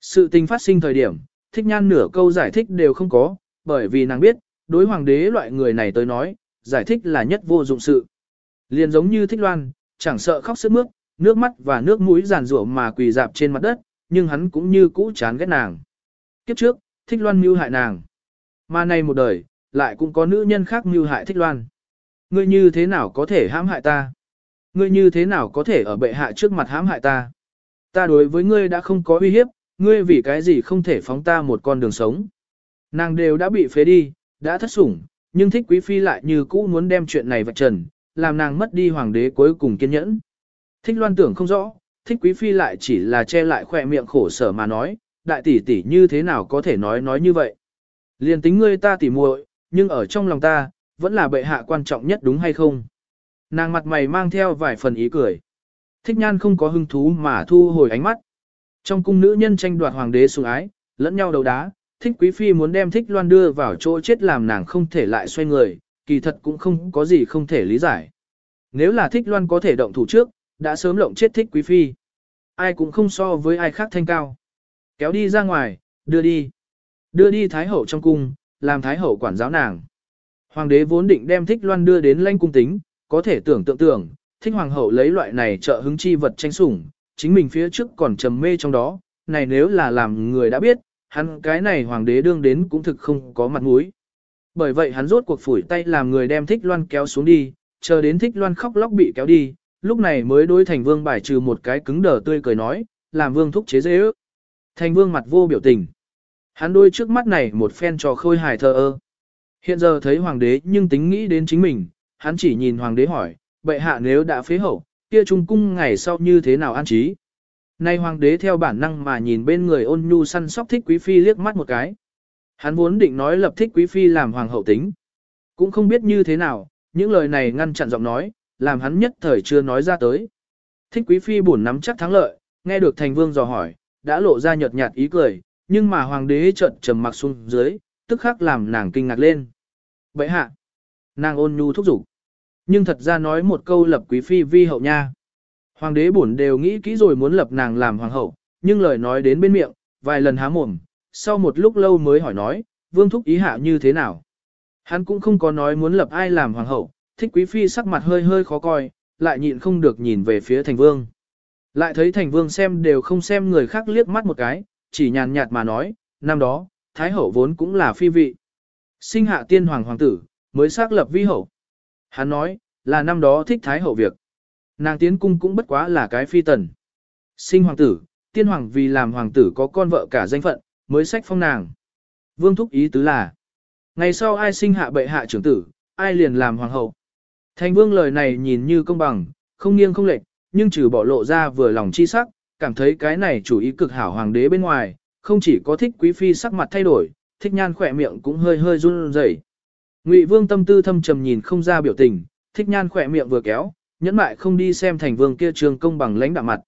Sự tình phát sinh thời điểm, thích nhan nửa câu giải thích đều không có, bởi vì nàng biết, đối hoàng đế loại người này tới nói, giải thích là nhất vô dụng sự. Liền giống như thích loan, chẳng sợ khóc sướt mướt, nước mắt và nước mũi giàn rủa mà quỳ dạp trên mặt đất, nhưng hắn cũng như cũ chán ghét nàng. Kiếp trước, thích loan mưu hại nàng. Mà nay một đời, lại cũng có nữ nhân khác mưu hại thích loan. Ngươi như thế nào có thể hãm hại ta? Ngươi như thế nào có thể ở bệ hạ trước mặt hãm hại ta? Ta đối với ngươi đã không có uy hiếp, ngươi vì cái gì không thể phóng ta một con đường sống. Nàng đều đã bị phế đi, đã thất sủng, nhưng thích quý phi lại như cũ muốn đem chuyện này vạch trần, làm nàng mất đi hoàng đế cuối cùng kiên nhẫn. Thích loan tưởng không rõ, thích quý phi lại chỉ là che lại khỏe miệng khổ sở mà nói, đại tỷ tỷ như thế nào có thể nói nói như vậy. Liền tính ngươi ta tỉ muội, nhưng ở trong lòng ta, vẫn là bệ hạ quan trọng nhất đúng hay không? Nàng mặt mày mang theo vài phần ý cười. Thích nhan không có hứng thú mà thu hồi ánh mắt. Trong cung nữ nhân tranh đoạt hoàng đế sủng ái, lẫn nhau đầu đá, thích quý phi muốn đem thích loan đưa vào chỗ chết làm nàng không thể lại xoay người, kỳ thật cũng không có gì không thể lý giải. Nếu là thích loan có thể động thủ trước, đã sớm lộng chết thích quý phi. Ai cũng không so với ai khác thanh cao. Kéo đi ra ngoài, đưa đi. Đưa đi thái hậu trong cung, làm thái hậu quản giáo nàng. Hoàng đế vốn định đem thích loan đưa đến lanh cung tính, có thể tưởng tượng tưởng, thích hoàng hậu lấy loại này trợ hứng chi vật tranh sủng, chính mình phía trước còn trầm mê trong đó, này nếu là làm người đã biết, hắn cái này hoàng đế đương đến cũng thực không có mặt mũi. Bởi vậy hắn rốt cuộc phủi tay làm người đem thích loan kéo xuống đi, chờ đến thích loan khóc lóc bị kéo đi, lúc này mới đối thành vương bài trừ một cái cứng đờ tươi cười nói, làm vương thúc chế dễ ước. Thành vương mặt vô biểu tình. Hắn đôi trước mắt này một phen trò khôi hài thơ ơ. Hiện giờ thấy hoàng đế nhưng tính nghĩ đến chính mình, hắn chỉ nhìn hoàng đế hỏi, bệ hạ nếu đã phế hậu, kia trung cung ngày sau như thế nào an trí. Nay hoàng đế theo bản năng mà nhìn bên người ôn nhu săn sóc thích quý phi liếc mắt một cái. Hắn vốn định nói lập thích quý phi làm hoàng hậu tính. Cũng không biết như thế nào, những lời này ngăn chặn giọng nói, làm hắn nhất thời chưa nói ra tới. Thích quý phi buồn nắm chắc thắng lợi, nghe được thành vương dò hỏi, đã lộ ra nhợt nhạt ý cười, nhưng mà hoàng đế chợt trầm mặc xuống dưới, tức khắc làm nàng kinh ngạc lên. Vậy hạ, nàng ôn nhu thúc giục. Nhưng thật ra nói một câu lập quý phi vi hậu nha. Hoàng đế bổn đều nghĩ kỹ rồi muốn lập nàng làm hoàng hậu, nhưng lời nói đến bên miệng, vài lần há mồm, sau một lúc lâu mới hỏi nói, vương thúc ý hạ như thế nào. Hắn cũng không có nói muốn lập ai làm hoàng hậu, thích quý phi sắc mặt hơi hơi khó coi, lại nhịn không được nhìn về phía thành vương. Lại thấy thành vương xem đều không xem người khác liếc mắt một cái, chỉ nhàn nhạt mà nói, năm đó, thái hậu vốn cũng là phi vị. Sinh hạ tiên hoàng hoàng tử, mới xác lập vi hậu. Hắn nói, là năm đó thích thái hậu việc. Nàng tiến cung cũng bất quá là cái phi tần. Sinh hoàng tử, tiên hoàng vì làm hoàng tử có con vợ cả danh phận, mới sách phong nàng. Vương thúc ý tứ là, ngày sau ai sinh hạ bệ hạ trưởng tử, ai liền làm hoàng hậu. Thành vương lời này nhìn như công bằng, không nghiêng không lệch, nhưng trừ bỏ lộ ra vừa lòng chi sắc, cảm thấy cái này chủ ý cực hảo hoàng đế bên ngoài, không chỉ có thích quý phi sắc mặt thay đổi, thích nhan khỏe miệng cũng hơi hơi run rẩy. Ngụy vương tâm tư thâm trầm nhìn không ra biểu tình, thích nhan khỏe miệng vừa kéo, nhẫn mại không đi xem thành vương kia trường công bằng lãnh đạm mặt.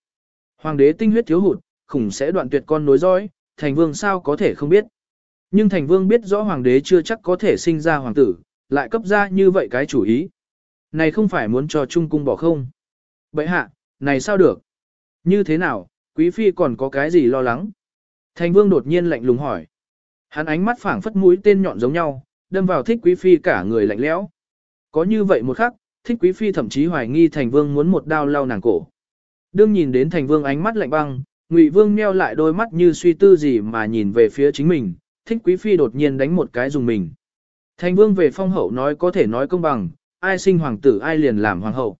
Hoàng đế tinh huyết thiếu hụt, khủng sẽ đoạn tuyệt con nối dõi, thành vương sao có thể không biết. Nhưng thành vương biết rõ hoàng đế chưa chắc có thể sinh ra hoàng tử, lại cấp ra như vậy cái chủ ý. Này không phải muốn cho trung cung bỏ không? Bậy hạ, này sao được? Như thế nào, quý phi còn có cái gì lo lắng? Thành vương đột nhiên lạnh lùng hỏi. Hắn ánh mắt phảng phất mũi tên nhọn giống nhau, đâm vào thích quý phi cả người lạnh lẽo. Có như vậy một khắc, thích quý phi thậm chí hoài nghi thành vương muốn một đao lao nàng cổ. Đương nhìn đến thành vương ánh mắt lạnh băng, ngụy vương meo lại đôi mắt như suy tư gì mà nhìn về phía chính mình, thích quý phi đột nhiên đánh một cái dùng mình. Thành vương về phong hậu nói có thể nói công bằng, ai sinh hoàng tử ai liền làm hoàng hậu.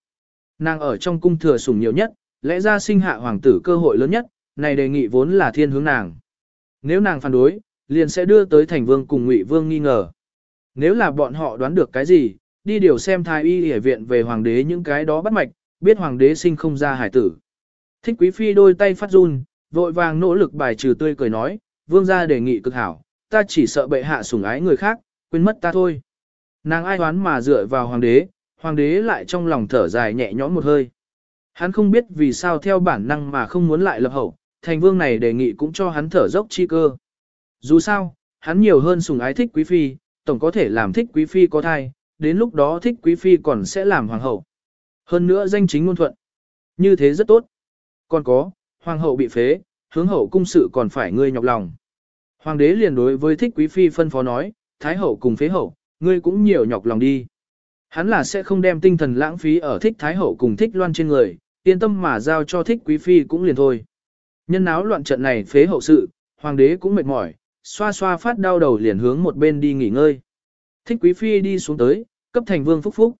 Nàng ở trong cung thừa sủng nhiều nhất, lẽ ra sinh hạ hoàng tử cơ hội lớn nhất, này đề nghị vốn là thiên hướng nàng. Nếu nàng phản đối, liền sẽ đưa tới thành vương cùng ngụy vương nghi ngờ. Nếu là bọn họ đoán được cái gì, đi điều xem thái y y viện về hoàng đế những cái đó bắt mạch, biết hoàng đế sinh không ra hải tử. Thích quý phi đôi tay phát run, vội vàng nỗ lực bài trừ tươi cười nói, vương gia đề nghị cực hảo, ta chỉ sợ bệ hạ sủng ái người khác, quên mất ta thôi. Nàng ai đoán mà dựa vào hoàng đế, hoàng đế lại trong lòng thở dài nhẹ nhõm một hơi. Hắn không biết vì sao theo bản năng mà không muốn lại lập hậu, thành vương này đề nghị cũng cho hắn thở dốc chi cơ. Dù sao, hắn nhiều hơn sùng ái thích quý phi, tổng có thể làm thích quý phi có thai, đến lúc đó thích quý phi còn sẽ làm hoàng hậu. Hơn nữa danh chính ngôn thuận. Như thế rất tốt. Còn có, hoàng hậu bị phế, hướng hậu cung sự còn phải ngươi nhọc lòng. Hoàng đế liền đối với thích quý phi phân phó nói, thái hậu cùng phế hậu, ngươi cũng nhiều nhọc lòng đi. Hắn là sẽ không đem tinh thần lãng phí ở thích thái hậu cùng thích loan trên người, yên tâm mà giao cho thích quý phi cũng liền thôi. Nhân áo loạn trận này phế hậu sự, hoàng đế cũng mệt mỏi, xoa xoa phát đau đầu liền hướng một bên đi nghỉ ngơi. Thích quý phi đi xuống tới, cấp thành vương phúc phúc.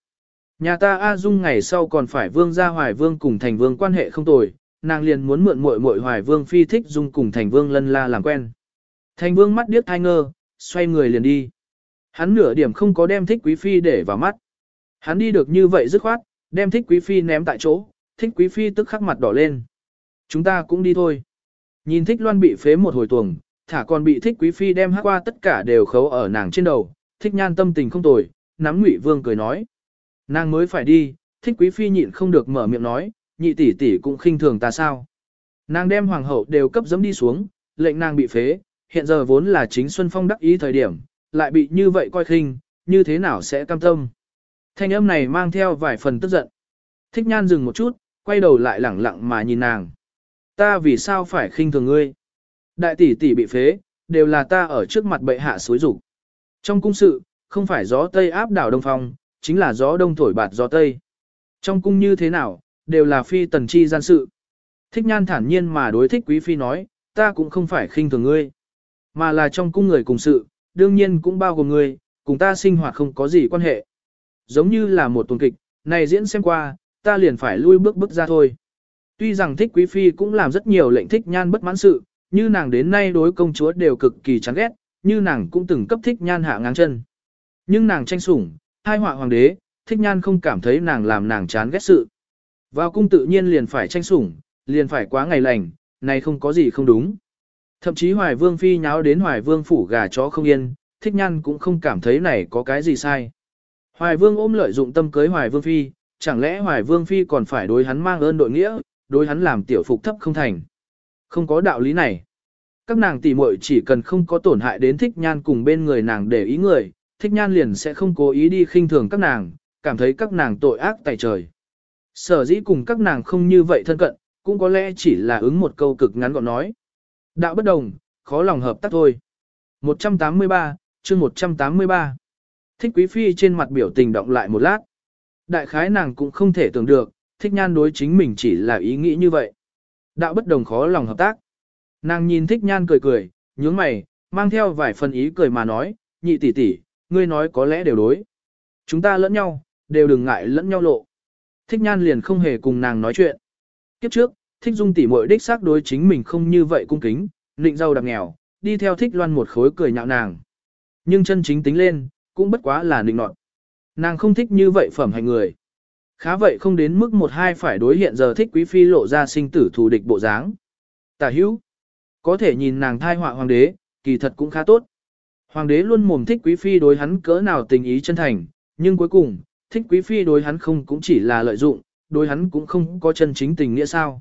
Nhà ta A Dung ngày sau còn phải vương gia hoài vương cùng thành vương quan hệ không tồi, nàng liền muốn mượn muội muội Hoài Vương phi thích dung cùng Thành Vương lân la làm quen. Thành Vương mắt điếc thai ngơ, xoay người liền đi. Hắn nửa điểm không có đem thích quý phi để vào mắt. Hắn đi được như vậy dứt khoát, đem thích quý phi ném tại chỗ, thích quý phi tức khắc mặt đỏ lên. Chúng ta cũng đi thôi. Nhìn thích loan bị phế một hồi tuồng, thả còn bị thích quý phi đem hát qua tất cả đều khấu ở nàng trên đầu, thích nhan tâm tình không tồi, nắm ngụy vương cười nói. Nàng mới phải đi, thích quý phi nhịn không được mở miệng nói, nhị tỷ tỷ cũng khinh thường ta sao. Nàng đem hoàng hậu đều cấp dấm đi xuống, lệnh nàng bị phế, hiện giờ vốn là chính Xuân Phong đắc ý thời điểm, lại bị như vậy coi khinh, như thế nào sẽ cam tâm. Thanh âm này mang theo vài phần tức giận. Thích nhan dừng một chút, quay đầu lại lẳng lặng mà nhìn nàng. Ta vì sao phải khinh thường ngươi? Đại tỷ tỷ bị phế, đều là ta ở trước mặt bệ hạ suối rủ. Trong cung sự, không phải gió tây áp đảo đông phong, chính là gió đông thổi bạt gió tây. Trong cung như thế nào, đều là phi tần chi gian sự. Thích nhan thản nhiên mà đối thích quý phi nói, ta cũng không phải khinh thường ngươi, mà là trong cung người cùng sự, đương nhiên cũng bao gồm ngươi, cùng ta sinh hoạt không có gì quan hệ. Giống như là một tuần kịch, này diễn xem qua, ta liền phải lui bước bước ra thôi. Tuy rằng thích quý phi cũng làm rất nhiều lệnh thích nhan bất mãn sự, như nàng đến nay đối công chúa đều cực kỳ chán ghét, như nàng cũng từng cấp thích nhan hạ ngang chân. Nhưng nàng tranh sủng, hai họa hoàng đế, thích nhan không cảm thấy nàng làm nàng chán ghét sự. Vào cung tự nhiên liền phải tranh sủng, liền phải quá ngày lành, này không có gì không đúng. Thậm chí hoài vương phi nháo đến hoài vương phủ gà chó không yên, thích nhan cũng không cảm thấy này có cái gì sai. Hoài vương ôm lợi dụng tâm cưới hoài vương phi, chẳng lẽ hoài vương phi còn phải đối hắn mang ơn đội nghĩa, đối hắn làm tiểu phục thấp không thành. Không có đạo lý này. Các nàng tỷ muội chỉ cần không có tổn hại đến thích nhan cùng bên người nàng để ý người, thích nhan liền sẽ không cố ý đi khinh thường các nàng, cảm thấy các nàng tội ác tại trời. Sở dĩ cùng các nàng không như vậy thân cận, cũng có lẽ chỉ là ứng một câu cực ngắn gọn nói. Đạo bất đồng, khó lòng hợp tác thôi. 183, chương 183. Thích quý phi trên mặt biểu tình động lại một lát. Đại khái nàng cũng không thể tưởng được, thích nhan đối chính mình chỉ là ý nghĩ như vậy. Đạo bất đồng khó lòng hợp tác. Nàng nhìn thích nhan cười cười, nhướng mày, mang theo vài phần ý cười mà nói, nhị tỷ tỷ, ngươi nói có lẽ đều đối. Chúng ta lẫn nhau, đều đừng ngại lẫn nhau lộ. Thích nhan liền không hề cùng nàng nói chuyện. Kiếp trước, thích dung tỷ muội đích xác đối chính mình không như vậy cung kính, nịnh giàu đạp nghèo, đi theo thích loan một khối cười nhạo nàng. Nhưng chân chính tính lên, cũng bất quá là nịnh nọt. Nàng không thích như vậy phẩm hành người. Khá vậy không đến mức một hai phải đối hiện giờ thích quý phi lộ ra sinh tử thù địch bộ dáng. Tả hữu, có thể nhìn nàng thai họa hoàng đế, kỳ thật cũng khá tốt. Hoàng đế luôn mồm thích quý phi đối hắn cỡ nào tình ý chân thành, nhưng cuối cùng, thích quý phi đối hắn không cũng chỉ là lợi dụng, đối hắn cũng không có chân chính tình nghĩa sao.